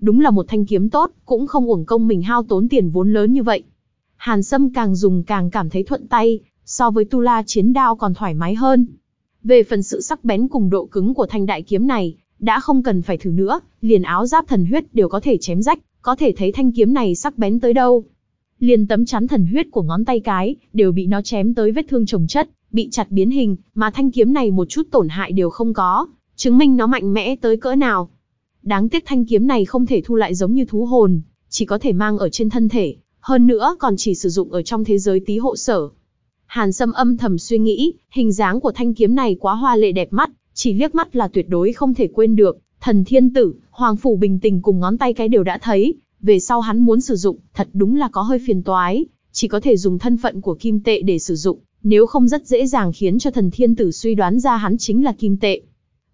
Đúng là một thanh kiếm tốt, cũng không uổng công mình hao tốn tiền vốn lớn như vậy. Hàn Sâm càng dùng càng cảm thấy thuận tay, so với tu la chiến đao còn thoải mái hơn. Về phần sự sắc bén cùng độ cứng của thanh đại kiếm này, đã không cần phải thử nữa, liền áo giáp thần huyết đều có thể chém rách, có thể thấy thanh kiếm này sắc bén tới đâu. Liền tấm chắn thần huyết của ngón tay cái, đều bị nó chém tới vết thương trồng chất, bị chặt biến hình, mà thanh kiếm này một chút tổn hại đều không có, chứng minh nó mạnh mẽ tới cỡ nào. Đáng tiếc thanh kiếm này không thể thu lại giống như thú hồn, chỉ có thể mang ở trên thân thể, hơn nữa còn chỉ sử dụng ở trong thế giới tí hộ sở. Hàn Sâm âm thầm suy nghĩ, hình dáng của thanh kiếm này quá hoa lệ đẹp mắt, chỉ liếc mắt là tuyệt đối không thể quên được. Thần Thiên Tử, Hoàng Phủ Bình Tình cùng ngón tay cái đều đã thấy, về sau hắn muốn sử dụng, thật đúng là có hơi phiền toái, chỉ có thể dùng thân phận của kim tệ để sử dụng, nếu không rất dễ dàng khiến cho thần thiên tử suy đoán ra hắn chính là kim tệ.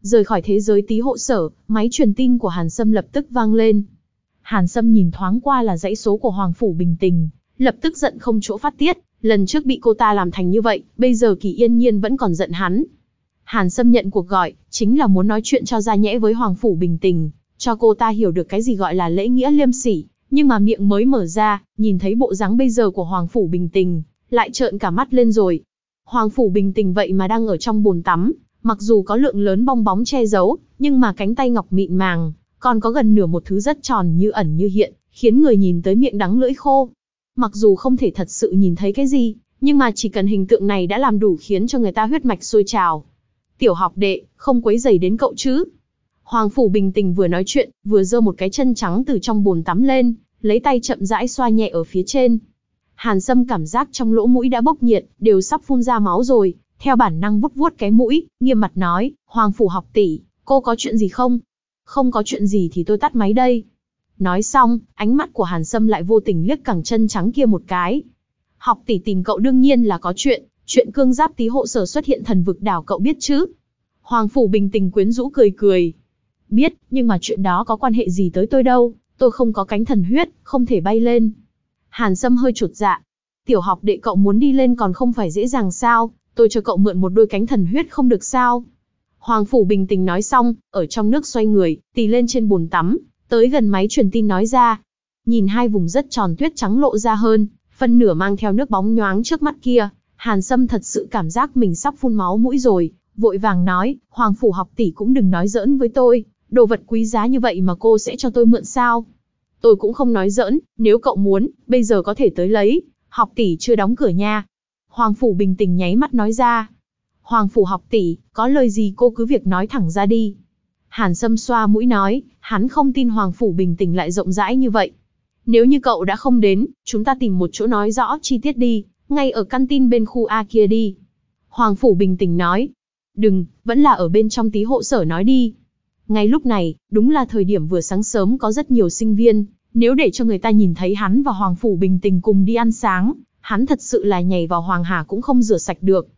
Rời khỏi thế giới tí hộ sở, máy truyền tin của Hàn Sâm lập tức vang lên. Hàn Sâm nhìn thoáng qua là dãy số của Hoàng Phủ Bình Tình, lập tức giận không chỗ phát tiết, lần trước bị cô ta làm thành như vậy, bây giờ Kỳ Yên Nhiên vẫn còn giận hắn. Hàn Sâm nhận cuộc gọi, chính là muốn nói chuyện cho ra nhẽ với Hoàng Phủ Bình Tình, cho cô ta hiểu được cái gì gọi là lễ nghĩa liêm sỉ, nhưng mà miệng mới mở ra, nhìn thấy bộ dáng bây giờ của Hoàng Phủ Bình Tình, lại trợn cả mắt lên rồi. Hoàng Phủ Bình Tình vậy mà đang ở trong bồn tắm, mặc dù có lượng lớn bong bóng che giấu, nhưng mà cánh tay ngọc mịn màng, còn có gần nửa một thứ rất tròn như ẩn như hiện, khiến người nhìn tới miệng đắng lưỡi khô. Mặc dù không thể thật sự nhìn thấy cái gì, nhưng mà chỉ cần hình tượng này đã làm đủ khiến cho người ta huyết mạch sôi trào. Tiểu học đệ, không quấy dày đến cậu chứ? Hoàng Phủ bình tình vừa nói chuyện, vừa giơ một cái chân trắng từ trong bồn tắm lên, lấy tay chậm rãi xoa nhẹ ở phía trên. Hàn Sâm cảm giác trong lỗ mũi đã bốc nhiệt, đều sắp phun ra máu rồi, theo bản năng vuốt vuốt cái mũi, nghiêm mặt nói, Hoàng Phủ học tỷ, cô có chuyện gì không? Không có chuyện gì thì tôi tắt máy đây. Nói xong, ánh mắt của Hàn Sâm lại vô tình liếc cẳng chân trắng kia một cái. Học tỷ tìm cậu đương nhiên là có chuyện, chuyện cương giáp tí hộ sở xuất hiện thần vực đảo cậu biết chứ? Hoàng Phủ bình tình quyến rũ cười cười, Biết, nhưng mà chuyện đó có quan hệ gì tới tôi đâu, tôi không có cánh thần huyết, không thể bay lên. Hàn Sâm hơi chột dạ. Tiểu học đệ cậu muốn đi lên còn không phải dễ dàng sao, tôi cho cậu mượn một đôi cánh thần huyết không được sao. Hoàng Phủ bình tĩnh nói xong, ở trong nước xoay người, tì lên trên bồn tắm, tới gần máy truyền tin nói ra. Nhìn hai vùng rất tròn tuyết trắng lộ ra hơn, phân nửa mang theo nước bóng nhoáng trước mắt kia, Hàn Sâm thật sự cảm giác mình sắp phun máu mũi rồi, vội vàng nói, Hoàng Phủ học tỷ cũng đừng nói giỡn với tôi, đồ vật quý giá như vậy mà cô sẽ cho tôi mượn sao? Tôi cũng không nói giỡn, nếu cậu muốn, bây giờ có thể tới lấy, học tỷ chưa đóng cửa nha. Hoàng Phủ bình tĩnh nháy mắt nói ra. Hoàng Phủ học tỷ, có lời gì cô cứ việc nói thẳng ra đi. Hàn Sâm xoa mũi nói, hắn không tin Hoàng Phủ bình tĩnh lại rộng rãi như vậy. Nếu như cậu đã không đến, chúng ta tìm một chỗ nói rõ chi tiết đi, ngay ở căn tin bên khu A kia đi. Hoàng Phủ bình tĩnh nói. Đừng, vẫn là ở bên trong tí hộ sở nói đi. Ngay lúc này, đúng là thời điểm vừa sáng sớm có rất nhiều sinh viên, nếu để cho người ta nhìn thấy hắn và Hoàng Phủ bình tĩnh cùng đi ăn sáng, hắn thật sự là nhảy vào Hoàng Hà cũng không rửa sạch được.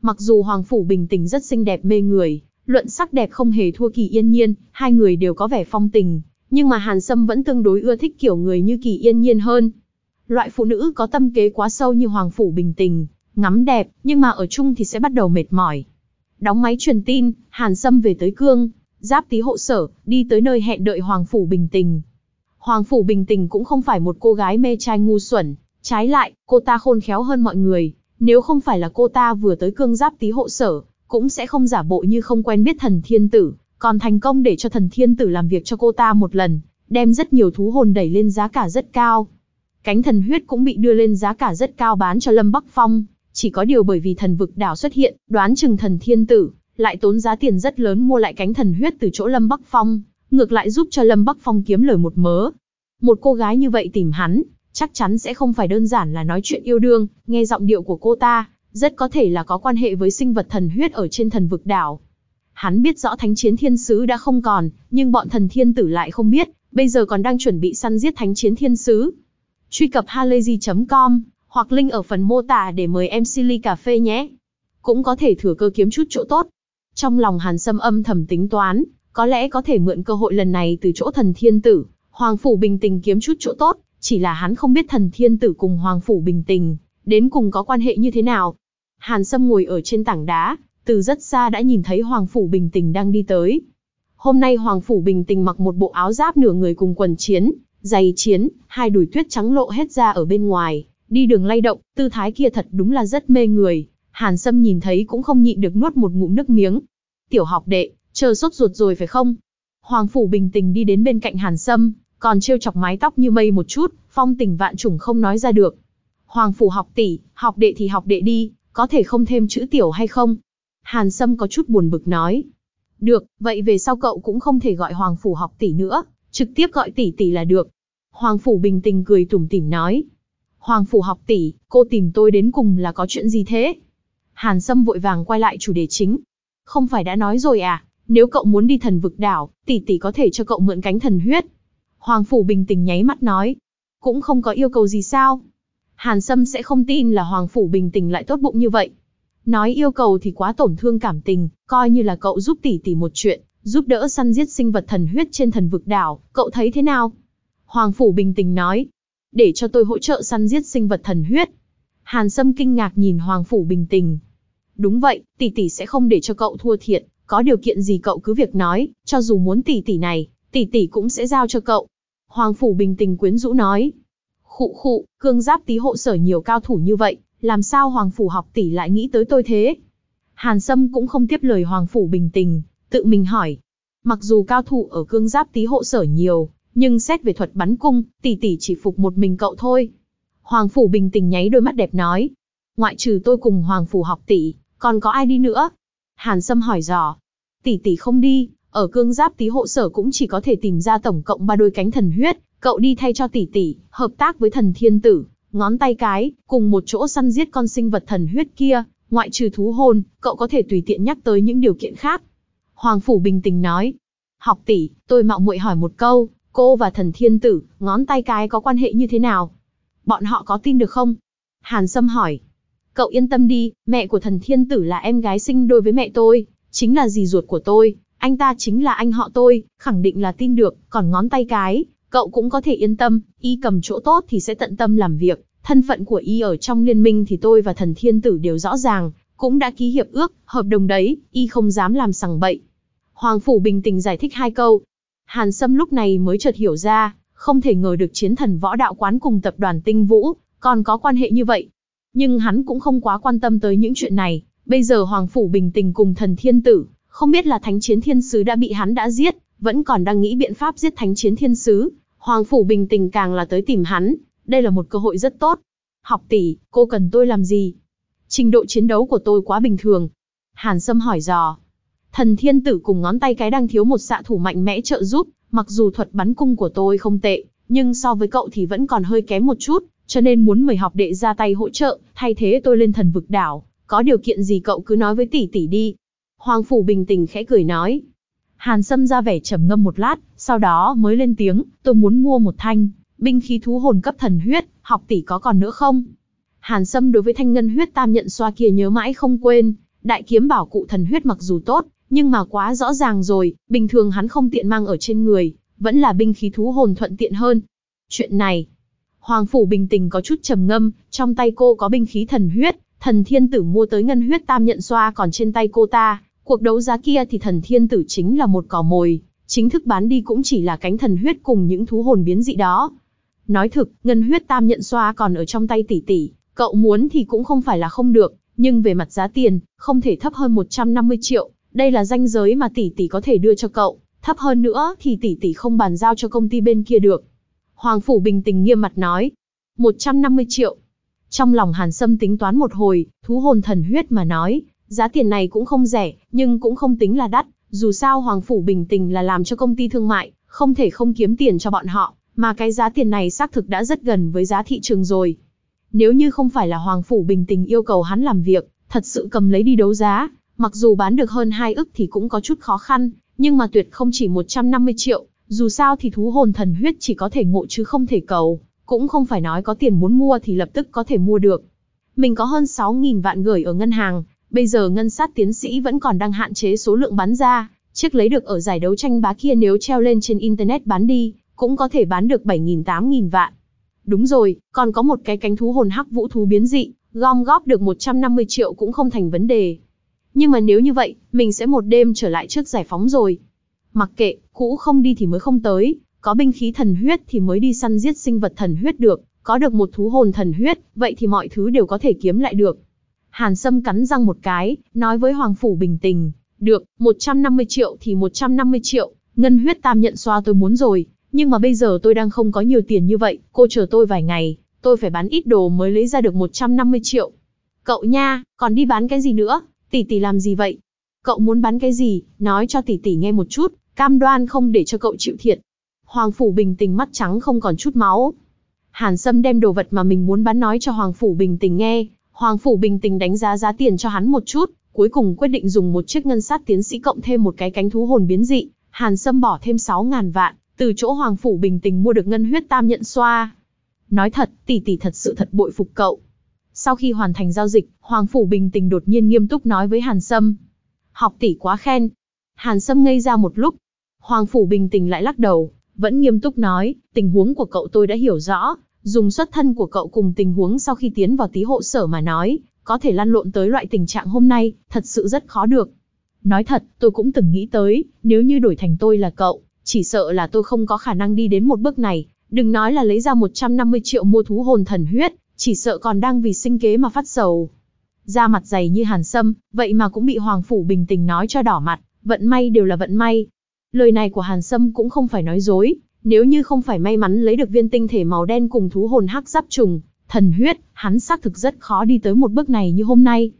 Mặc dù Hoàng Phủ bình tĩnh rất xinh đẹp mê người, luận sắc đẹp không hề thua Kỳ Yên Nhiên, hai người đều có vẻ phong tình, nhưng mà Hàn Sâm vẫn tương đối ưa thích kiểu người như Kỳ Yên Nhiên hơn. Loại phụ nữ có tâm kế quá sâu như Hoàng Phủ bình tĩnh, ngắm đẹp, nhưng mà ở chung thì sẽ bắt đầu mệt mỏi. Đóng máy truyền tin, Hàn Sâm về tới cương, giáp tí hộ sở, đi tới nơi hẹn đợi Hoàng Phủ bình tĩnh. Hoàng Phủ bình tĩnh cũng không phải một cô gái mê trai ngu xuẩn, trái lại, cô ta khôn khéo hơn mọi người, nếu không phải là cô ta vừa tới cương giáp tí hộ sở, cũng sẽ không giả bộ như không quen biết thần thiên tử, còn thành công để cho thần thiên tử làm việc cho cô ta một lần, đem rất nhiều thú hồn đẩy lên giá cả rất cao. Cánh thần huyết cũng bị đưa lên giá cả rất cao bán cho Lâm Bắc Phong, chỉ có điều bởi vì thần vực đảo xuất hiện, đoán chừng thần thiên tử, lại tốn giá tiền rất lớn mua lại cánh thần huyết từ chỗ Lâm Bắc Phong, ngược lại giúp cho Lâm Bắc Phong kiếm lời một mớ. Một cô gái như vậy tìm hắn, chắc chắn sẽ không phải đơn giản là nói chuyện yêu đương, nghe giọng điệu của cô ta, rất có thể là có quan hệ với sinh vật thần huyết ở trên thần vực đảo. Hắn biết rõ thánh chiến thiên sứ đã không còn, nhưng bọn thần thiên tử lại không biết, bây giờ còn đang chuẩn bị săn giết thánh chiến thiên sứ. Truy cập halayzi.com, hoặc link ở phần mô tả để mời em Silly Cà Phê nhé. Cũng có thể thừa cơ kiếm chút chỗ tốt. Trong lòng Hàn Sâm âm thầm tính toán, có lẽ có thể mượn cơ hội lần này từ chỗ thần thiên tử, Hoàng Phủ Bình Tình kiếm chút chỗ tốt, chỉ là hắn không biết thần thiên tử cùng Hoàng Phủ Bình Tình, đến cùng có quan hệ như thế nào. Hàn Sâm ngồi ở trên tảng đá, từ rất xa đã nhìn thấy Hoàng Phủ Bình Tình đang đi tới. Hôm nay Hoàng Phủ Bình Tình mặc một bộ áo giáp nửa người cùng quần chiến, giày chiến, hai đùi tuyết trắng lộ hết ra ở bên ngoài, đi đường lay động, tư thái kia thật đúng là rất mê người. Hàn Sâm nhìn thấy cũng không nhịn được nuốt một ngụm nước miếng. Tiểu học đệ, chờ sốt ruột rồi phải không? Hoàng Phủ Bình Tình đi đến bên cạnh Hàn Sâm, còn trêu chọc mái tóc như mây một chút, phong tình vạn trùng không nói ra được. Hoàng Phủ học tỷ, học đệ thì học đệ đi, có thể không thêm chữ tiểu hay không? Hàn Sâm có chút buồn bực nói. Được, vậy về sau cậu cũng không thể gọi Hoàng Phủ học tỷ nữa, trực tiếp gọi tỷ tỷ là được. Hoàng Phủ bình tình cười tủm tỉm nói. Hoàng Phủ học tỷ, cô tìm tôi đến cùng là có chuyện gì thế? Hàn Sâm vội vàng quay lại chủ đề chính. Không phải đã nói rồi à, nếu cậu muốn đi thần vực đảo, tỷ tỷ có thể cho cậu mượn cánh thần huyết. Hoàng Phủ bình tĩnh nháy mắt nói. Cũng không có yêu cầu gì sao? Hàn Sâm sẽ không tin là Hoàng Phủ bình tĩnh lại tốt bụng như vậy. Nói yêu cầu thì quá tổn thương cảm tình, coi như là cậu giúp tỷ tỷ một chuyện, giúp đỡ săn giết sinh vật thần huyết trên thần vực đảo, cậu thấy thế nào? Hoàng Phủ bình tĩnh nói, để cho tôi hỗ trợ săn giết sinh vật thần huyết. Hàn Sâm kinh ngạc nhìn Hoàng Phủ bình tĩnh. Đúng vậy, tỷ tỷ sẽ không để cho cậu thua thiệt, có điều kiện gì cậu cứ việc nói, cho dù muốn tỷ tỷ này, tỷ tỷ cũng sẽ giao cho cậu. Hoàng Phủ bình tĩnh quyến rũ nói. Khụ khụ, cương giáp tí hộ sở nhiều cao thủ như vậy, làm sao Hoàng Phủ học tỷ lại nghĩ tới tôi thế? Hàn Sâm cũng không tiếp lời Hoàng Phủ bình tĩnh, tự mình hỏi. Mặc dù cao thủ ở cương giáp tí hộ sở nhiều, nhưng xét về thuật bắn cung, tỷ tỷ chỉ phục một mình cậu thôi. Hoàng Phủ bình tĩnh nháy đôi mắt đẹp nói. Ngoại trừ tôi cùng Hoàng Phủ học tỷ, còn có ai đi nữa? Hàn Sâm hỏi dò. Tỷ tỷ không đi, ở cương giáp tí hộ sở cũng chỉ có thể tìm ra tổng cộng ba đôi cánh thần huyết, cậu đi thay cho tỷ tỷ, hợp tác với thần thiên tử, ngón tay cái, cùng một chỗ săn giết con sinh vật thần huyết kia, ngoại trừ thú hồn, cậu có thể tùy tiện nhắc tới những điều kiện khác. Hoàng Phủ bình tĩnh nói, học tỷ, tôi mạo muội hỏi một câu, cô và thần thiên tử, ngón tay cái có quan hệ như thế nào? Bọn họ có tin được không? Hàn Sâm hỏi. Cậu yên tâm đi, mẹ của thần thiên tử là em gái sinh đôi với mẹ tôi, chính là dì ruột của tôi, anh ta chính là anh họ tôi, khẳng định là tin được, còn ngón tay cái, cậu cũng có thể yên tâm, y cầm chỗ tốt thì sẽ tận tâm làm việc, thân phận của y ở trong liên minh thì tôi và thần thiên tử đều rõ ràng, cũng đã ký hiệp ước, hợp đồng đấy, y không dám làm sằng bậy. Hoàng Phủ bình tĩnh giải thích hai câu. Hàn Sâm lúc này mới chợt hiểu ra, không thể ngờ được chiến thần võ đạo quán cùng tập đoàn tinh vũ, còn có quan hệ như vậy. Nhưng hắn cũng không quá quan tâm tới những chuyện này, bây giờ Hoàng Phủ bình tĩnh cùng thần thiên tử, không biết là thánh chiến thiên sứ đã bị hắn đã giết, vẫn còn đang nghĩ biện pháp giết thánh chiến thiên sứ. Hoàng Phủ bình tĩnh càng là tới tìm hắn, đây là một cơ hội rất tốt. Học tỷ, cô cần tôi làm gì? Trình độ chiến đấu của tôi quá bình thường. Hàn Sâm hỏi dò. Thần thiên tử cùng ngón tay cái đang thiếu một xạ thủ mạnh mẽ trợ giúp, mặc dù thuật bắn cung của tôi không tệ, nhưng so với cậu thì vẫn còn hơi kém một chút, cho nên muốn mời học đệ ra tay hỗ trợ, thay thế tôi lên thần vực đảo, có điều kiện gì cậu cứ nói với tỷ tỷ đi. Hoàng Phủ bình tĩnh khẽ cười nói. Hàn Sâm ra vẻ trầm ngâm một lát, sau đó mới lên tiếng, tôi muốn mua một thanh, binh khí thú hồn cấp thần huyết, học tỷ có còn nữa không? Hàn Sâm đối với thanh ngân huyết tam nhận xoa kia nhớ mãi không quên, đại kiếm bảo cụ thần huyết mặc dù tốt, nhưng mà quá rõ ràng rồi, bình thường hắn không tiện mang ở trên người, vẫn là binh khí thú hồn thuận tiện hơn. Chuyện này, Hoàng Phủ bình tĩnh có chút trầm ngâm, trong tay cô có binh khí thần huyết, thần thiên tử mua tới ngân huyết tam nhận xoa còn trên tay cô ta, cuộc đấu giá kia thì thần thiên tử chính là một cỏ mồi, chính thức bán đi cũng chỉ là cánh thần huyết cùng những thú hồn biến dị đó. Nói thực, ngân huyết tam nhận xoa còn ở trong tay tỷ tỷ, cậu muốn thì cũng không phải là không được, nhưng về mặt giá tiền, không thể thấp hơn 150 triệu, đây là danh giới mà tỷ tỷ có thể đưa cho cậu, thấp hơn nữa thì tỷ tỷ không bàn giao cho công ty bên kia được. Hoàng Phủ bình tĩnh nghiêm mặt nói, 150 triệu. Trong lòng Hàn Sâm tính toán một hồi, thú hồn thần huyết mà nói, giá tiền này cũng không rẻ, nhưng cũng không tính là đắt, dù sao Hoàng Phủ bình tình là làm cho công ty thương mại, không thể không kiếm tiền cho bọn họ, mà cái giá tiền này xác thực đã rất gần với giá thị trường rồi. Nếu như không phải là Hoàng Phủ bình tình yêu cầu hắn làm việc, thật sự cầm lấy đi đấu giá, mặc dù bán được hơn 2 ức thì cũng có chút khó khăn, nhưng mà tuyệt không chỉ 150 triệu, dù sao thì thú hồn thần huyết chỉ có thể ngộ chứ không thể cầu, cũng không phải nói có tiền muốn mua thì lập tức có thể mua được. Mình có hơn 6.000 vạn gửi ở ngân hàng, bây giờ ngân sát tiến sĩ vẫn còn đang hạn chế số lượng bán ra, chiếc lấy được ở giải đấu tranh bá kia nếu treo lên trên internet bán đi, cũng có thể bán được 7.000 8.000 vạn. Đúng rồi, còn có một cái cánh thú hồn hắc vũ thú biến dị, gom góp được 150 triệu cũng không thành vấn đề. Nhưng mà nếu như vậy, mình sẽ một đêm trở lại trước giải phóng rồi. Mặc kệ, cũ không đi thì mới không tới, có binh khí thần huyết thì mới đi săn giết sinh vật thần huyết được, có được một thú hồn thần huyết, vậy thì mọi thứ đều có thể kiếm lại được. Hàn Sâm cắn răng một cái, nói với Hoàng Phủ bình tình, được, 150 triệu thì 150 triệu, ngân huyết tam nhận xoa tôi muốn rồi, nhưng mà bây giờ tôi đang không có nhiều tiền như vậy, cô chờ tôi vài ngày, tôi phải bán ít đồ mới lấy ra được 150 triệu. Cậu nha, còn đi bán cái gì nữa? Tỷ tỷ làm gì vậy? Cậu muốn bán cái gì? Nói cho tỷ tỷ nghe một chút, cam đoan không để cho cậu chịu thiệt. Hoàng Phủ bình tĩnh mắt trắng không còn chút máu. Hàn Sâm đem đồ vật mà mình muốn bán nói cho Hoàng Phủ bình tĩnh nghe. Hoàng Phủ bình tĩnh đánh giá giá tiền cho hắn một chút, cuối cùng quyết định dùng một chiếc ngân sát tiến sĩ cộng thêm một cái cánh thú hồn biến dị. Hàn Sâm bỏ thêm 6.000 vạn, từ chỗ Hoàng Phủ bình tĩnh mua được ngân huyết tam nhận xoa. Nói thật, tỷ tỷ thật sự thật bội phục cậu. Sau khi hoàn thành giao dịch, Hoàng Phủ bình tĩnh đột nhiên nghiêm túc nói với Hàn Sâm. Học tỷ quá khen. Hàn Sâm ngây ra một lúc. Hoàng Phủ bình tĩnh lại lắc đầu, vẫn nghiêm túc nói, tình huống của cậu tôi đã hiểu rõ, dùng xuất thân của cậu cùng tình huống sau khi tiến vào tí hộ sở mà nói, có thể lăn lộn tới loại tình trạng hôm nay, thật sự rất khó được. Nói thật, tôi cũng từng nghĩ tới, nếu như đổi thành tôi là cậu, chỉ sợ là tôi không có khả năng đi đến một bước này, đừng nói là lấy ra 150 triệu mua thú hồn thần huyết, chỉ sợ còn đang vì sinh kế mà phát sầu. Da mặt dày như hàn sâm, vậy mà cũng bị Hoàng Phủ bình tình nói cho đỏ mặt, vận may đều là vận may. Lời này của hàn sâm cũng không phải nói dối, nếu như không phải may mắn lấy được viên tinh thể màu đen cùng thú hồn hắc giáp trùng, thần huyết, hắn xác thực rất khó đi tới một bước này như hôm nay.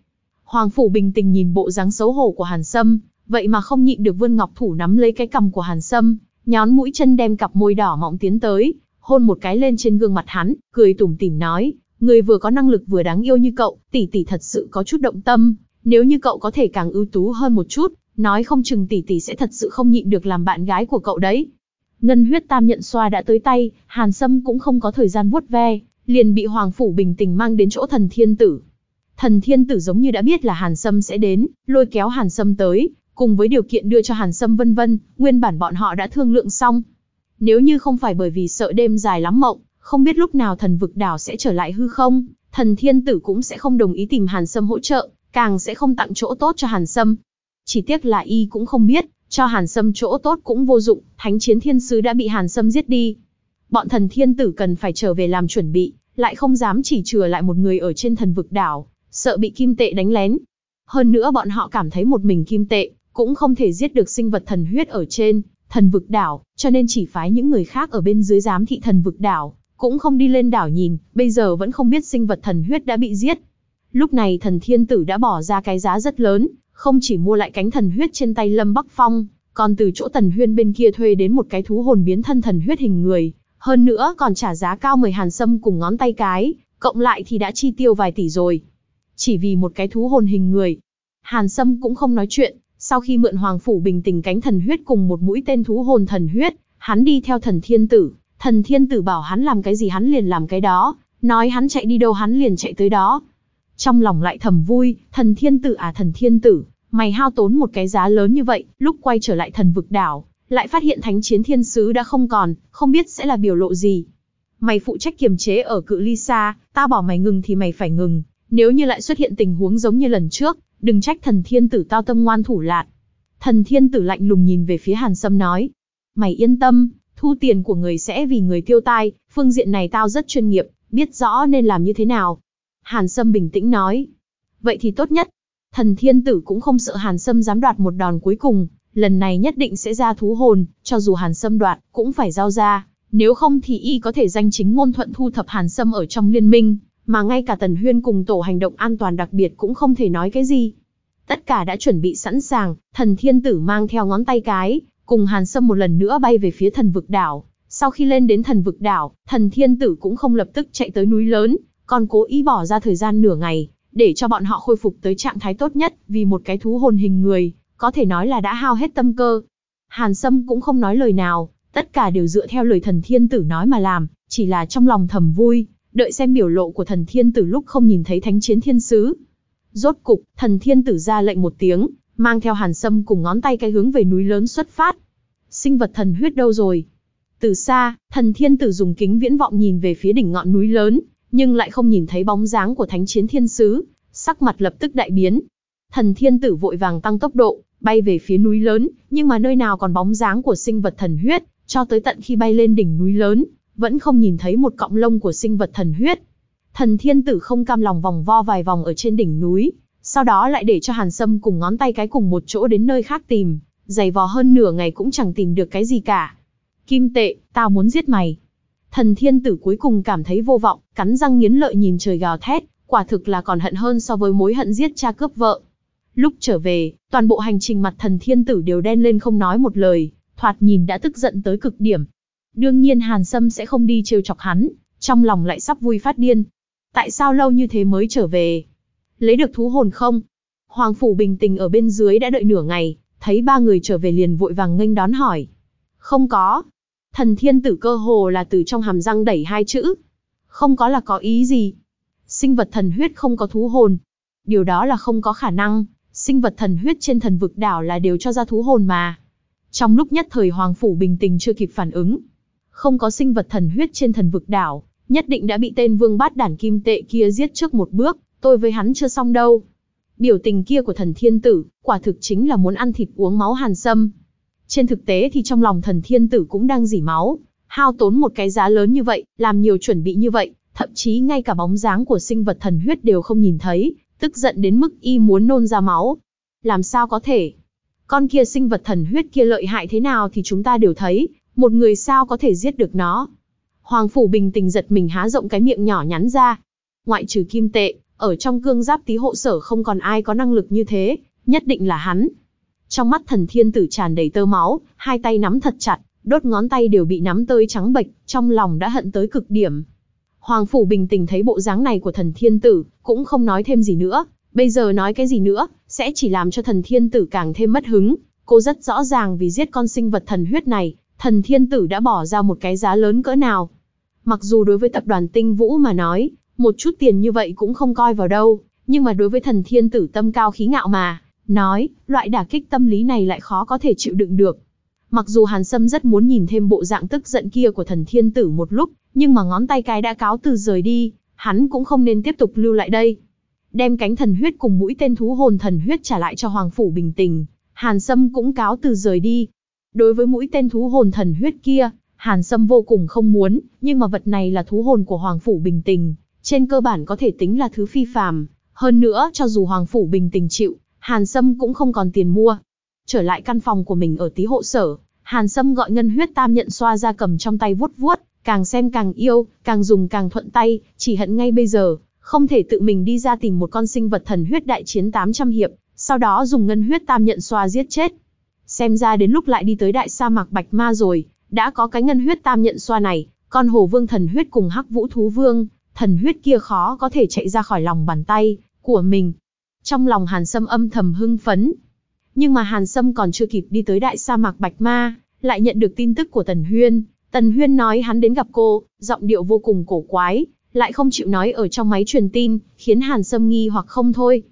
Hoàng Phủ bình tĩnh nhìn bộ dáng xấu hổ của hàn sâm, vậy mà không nhịn được vươn ngọc thủ nắm lấy cái cầm của hàn sâm, nhón mũi chân đem cặp môi đỏ mọng tiến tới, hôn một cái lên trên gương mặt hắn, cười tủm tỉm nói, người vừa có năng lực vừa đáng yêu như cậu, tỷ tỷ thật sự có chút động tâm, nếu như cậu có thể càng ưu tú hơn một chút, nói không chừng tỷ tỷ sẽ thật sự không nhịn được làm bạn gái của cậu đấy. Ngân huyết tam nhận xoa đã tới tay, Hàn Sâm cũng không có thời gian vuốt ve, liền bị Hoàng Phủ bình tĩnh mang đến chỗ thần thiên tử. Thần thiên tử giống như đã biết là Hàn Sâm sẽ đến, lôi kéo Hàn Sâm tới, cùng với điều kiện đưa cho Hàn Sâm vân vân, nguyên bản bọn họ đã thương lượng xong. Nếu như không phải bởi vì sợ đêm dài lắm mộng, không biết lúc nào thần vực đảo sẽ trở lại hư không, thần thiên tử cũng sẽ không đồng ý tìm Hàn Sâm hỗ trợ, càng sẽ không tặng chỗ tốt cho Hàn Sâm. Chỉ tiếc là y cũng không biết, cho Hàn Sâm chỗ tốt cũng vô dụng, thánh chiến thiên sứ đã bị Hàn Sâm giết đi. Bọn thần thiên tử cần phải trở về làm chuẩn bị, lại không dám chỉ chừa lại một người ở trên thần vực đảo, sợ bị kim tệ đánh lén. Hơn nữa bọn họ cảm thấy một mình kim tệ, cũng không thể giết được sinh vật thần huyết ở trên thần vực đảo, cho nên chỉ phái những người khác ở bên dưới giám thị thần vực đảo, cũng không đi lên đảo nhìn, bây giờ vẫn không biết sinh vật thần huyết đã bị giết. Lúc này thần thiên tử đã bỏ ra cái giá rất lớn, không chỉ mua lại cánh thần huyết trên tay Lâm Bắc Phong, còn từ chỗ tần huyên bên kia thuê đến một cái thú hồn biến thân thần huyết hình người, hơn nữa còn trả giá cao mời hàn sâm cùng ngón tay cái, cộng lại thì đã chi tiêu vài tỷ rồi. Chỉ vì một cái thú hồn hình người. Hàn sâm cũng không nói chuyện, sau khi mượn hoàng phủ bình tình cánh thần huyết cùng một mũi tên thú hồn thần huyết, hắn đi theo thần thiên tử, thần thiên tử bảo hắn làm cái gì hắn liền làm cái đó, nói hắn chạy đi đâu hắn liền chạy tới đó. Trong lòng lại thầm vui, thần thiên tử à thần thiên tử, mày hao tốn một cái giá lớn như vậy, lúc quay trở lại thần vực đảo, lại phát hiện thánh chiến thiên sứ đã không còn, không biết sẽ là biểu lộ gì. Mày phụ trách kiềm chế ở cự ly xa, ta bảo mày ngừng thì mày phải ngừng, nếu như lại xuất hiện tình huống giống như lần trước, đừng trách thần thiên tử tao tâm ngoan thủ lạn. Thần thiên tử lạnh lùng nhìn về phía hàn sâm nói, mày yên tâm, thu tiền của người sẽ vì người tiêu tai, phương diện này tao rất chuyên nghiệp, biết rõ nên làm như thế nào. Hàn sâm bình tĩnh nói, vậy thì tốt nhất. Thần thiên tử cũng không sợ hàn sâm dám đoạt một đòn cuối cùng, lần này nhất định sẽ ra thú hồn, cho dù hàn sâm đoạt, cũng phải giao ra. Nếu không thì y có thể danh chính ngôn thuận thu thập hàn sâm ở trong liên minh, mà ngay cả Tần Huyên cùng tổ hành động an toàn đặc biệt cũng không thể nói cái gì. Tất cả đã chuẩn bị sẵn sàng, thần thiên tử mang theo ngón tay cái, cùng Hàn Sâm một lần nữa bay về phía thần vực đảo. Sau khi lên đến thần vực đảo, thần thiên tử cũng không lập tức chạy tới núi lớn, còn cố ý bỏ ra thời gian nửa ngày, để cho bọn họ khôi phục tới trạng thái tốt nhất, vì một cái thú hồn hình người, có thể nói là đã hao hết tâm cơ. Hàn Sâm cũng không nói lời nào, tất cả đều dựa theo lời thần thiên tử nói mà làm, chỉ là trong lòng thầm vui, đợi xem biểu lộ của thần thiên tử lúc không nhìn thấy thánh chiến thiên sứ. Rốt cục, thần thiên tử ra lệnh một tiếng, mang theo hàn sâm cùng ngón tay cái hướng về núi lớn xuất phát. Sinh vật thần huyết đâu rồi? Từ xa, thần thiên tử dùng kính viễn vọng nhìn về phía đỉnh ngọn núi lớn, nhưng lại không nhìn thấy bóng dáng của thánh chiến thiên sứ, sắc mặt lập tức đại biến. Thần thiên tử vội vàng tăng tốc độ, bay về phía núi lớn, nhưng mà nơi nào còn bóng dáng của sinh vật thần huyết, cho tới tận khi bay lên đỉnh núi lớn, vẫn không nhìn thấy một cọng lông của sinh vật thần huyết. Thần thiên tử không cam lòng vòng vo vài vòng ở trên đỉnh núi, sau đó lại để cho Hàn Sâm cùng ngón tay cái cùng một chỗ đến nơi khác tìm, dày vò hơn nửa ngày cũng chẳng tìm được cái gì cả. Kim tệ, tao muốn giết mày. Thần thiên tử cuối cùng cảm thấy vô vọng, cắn răng nghiến lợi nhìn trời gào thét, quả thực là còn hận hơn so với mối hận giết cha cướp vợ. Lúc trở về, toàn bộ hành trình mặt thần thiên tử đều đen lên không nói một lời, thoạt nhìn đã tức giận tới cực điểm, Đương nhiên Hàn Sâm sẽ không đi trêu chọc hắn, trong lòng lại sắp vui phát điên. Tại sao lâu như thế mới trở về? Lấy được thú hồn không? Hoàng Phủ bình tình ở bên dưới đã đợi nửa ngày, thấy ba người trở về liền vội vàng nghênh đón hỏi. Không có. Thần thiên tử cơ hồ là từ trong hàm răng đẩy hai chữ. Không có là có ý gì. Sinh vật thần huyết không có thú hồn. Điều đó là không có khả năng, sinh vật thần huyết trên thần vực đảo là đều cho ra thú hồn mà. Trong lúc nhất thời Hoàng Phủ bình tình chưa kịp phản ứng, không có sinh vật thần huyết trên thần vực đảo, nhất định đã bị tên vương bát đản kim tệ kia giết trước một bước, tôi với hắn chưa xong đâu. Biểu tình kia của thần thiên tử, quả thực chính là muốn ăn thịt uống máu hàn sâm. Trên thực tế thì trong lòng thần thiên tử cũng đang dỉ máu, hao tốn một cái giá lớn như vậy, làm nhiều chuẩn bị như vậy, thậm chí ngay cả bóng dáng của sinh vật thần huyết đều không nhìn thấy, tức giận đến mức y muốn nôn ra máu. Làm sao có thể? Con kia sinh vật thần huyết kia lợi hại thế nào thì chúng ta đều thấy, một người sao có thể giết được nó? Hoàng Phủ bình tình giật mình há rộng cái miệng nhỏ nhắn ra. Ngoại trừ kim tệ, ở trong cương giáp tí hộ sở không còn ai có năng lực như thế, nhất định là hắn. Trong mắt thần thiên tử tràn đầy tơ máu, hai tay nắm thật chặt, đốt ngón tay đều bị nắm tơi trắng bệch, trong lòng đã hận tới cực điểm. Hoàng Phủ bình tĩnh thấy bộ dáng này của thần thiên tử, cũng không nói thêm gì nữa, bây giờ nói cái gì nữa, sẽ chỉ làm cho thần thiên tử càng thêm mất hứng. Cô rất rõ ràng vì giết con sinh vật thần huyết này, thần thiên tử đã bỏ ra một cái giá lớn cỡ nào. Mặc dù đối với tập đoàn tinh vũ mà nói, một chút tiền như vậy cũng không coi vào đâu, nhưng mà đối với thần thiên tử tâm cao khí ngạo mà, nói, loại đả kích tâm lý này lại khó có thể chịu đựng được. Mặc dù Hàn Sâm rất muốn nhìn thêm bộ dạng tức giận kia của thần thiên tử một lúc, nhưng mà ngón tay cái đã cáo từ rời đi, hắn cũng không nên tiếp tục lưu lại đây. đem cánh thần huyết cùng mũi tên thú hồn thần huyết trả lại cho Hoàng Phủ Bình Tình, Hàn Sâm cũng cáo từ rời đi. Đối với mũi tên thú hồn thần huyết kia, Hàn Sâm vô cùng không muốn, nhưng mà vật này là thú hồn của Hoàng Phủ Bình Tình, trên cơ bản có thể tính là thứ phi phàm. Hơn nữa, cho dù Hoàng Phủ Bình Tình chịu, Hàn Sâm cũng không còn tiền mua. Trở lại căn phòng của mình ở tí hộ sở, Hàn Sâm gọi ngân huyết tam nhận xoa ra cầm trong tay vuốt vuốt, càng xem càng yêu, càng dùng càng thuận tay, chỉ hận ngay bây giờ, không thể tự mình đi ra tìm một con sinh vật thần huyết đại chiến 800 hiệp, sau đó dùng ngân huyết tam nhận xoa giết chết. Xem ra đến lúc lại đi tới đại sa mạc Bạch Ma rồi, đã có cái ngân huyết tam nhận xoa này, con hồ vương thần huyết cùng hắc vũ thú vương, thần huyết kia khó có thể chạy ra khỏi lòng bàn tay của mình. Trong lòng Hàn Sâm âm thầm hưng phấn. Nhưng mà Hàn Sâm còn chưa kịp đi tới đại sa mạc Bạch Ma, lại nhận được tin tức của Tần Huyên. Tần Huyên nói hắn đến gặp cô, giọng điệu vô cùng cổ quái, lại không chịu nói ở trong máy truyền tin, khiến Hàn Sâm nghi hoặc không thôi.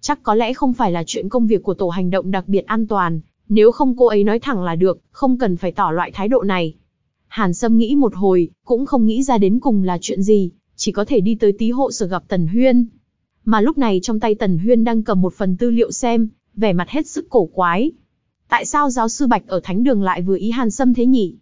Chắc có lẽ không phải là chuyện công việc của tổ hành động đặc biệt an toàn, nếu không cô ấy nói thẳng là được, không cần phải tỏ loại thái độ này. Hàn Sâm nghĩ một hồi, cũng không nghĩ ra đến cùng là chuyện gì, chỉ có thể đi tới tí hộ sở gặp Tần Huyên. Mà lúc này trong tay Tần Huyên đang cầm một phần tư liệu xem, vẻ mặt hết sức cổ quái. Tại sao giáo sư Bạch ở Thánh Đường lại vừa ý Hàn Sâm thế nhỉ?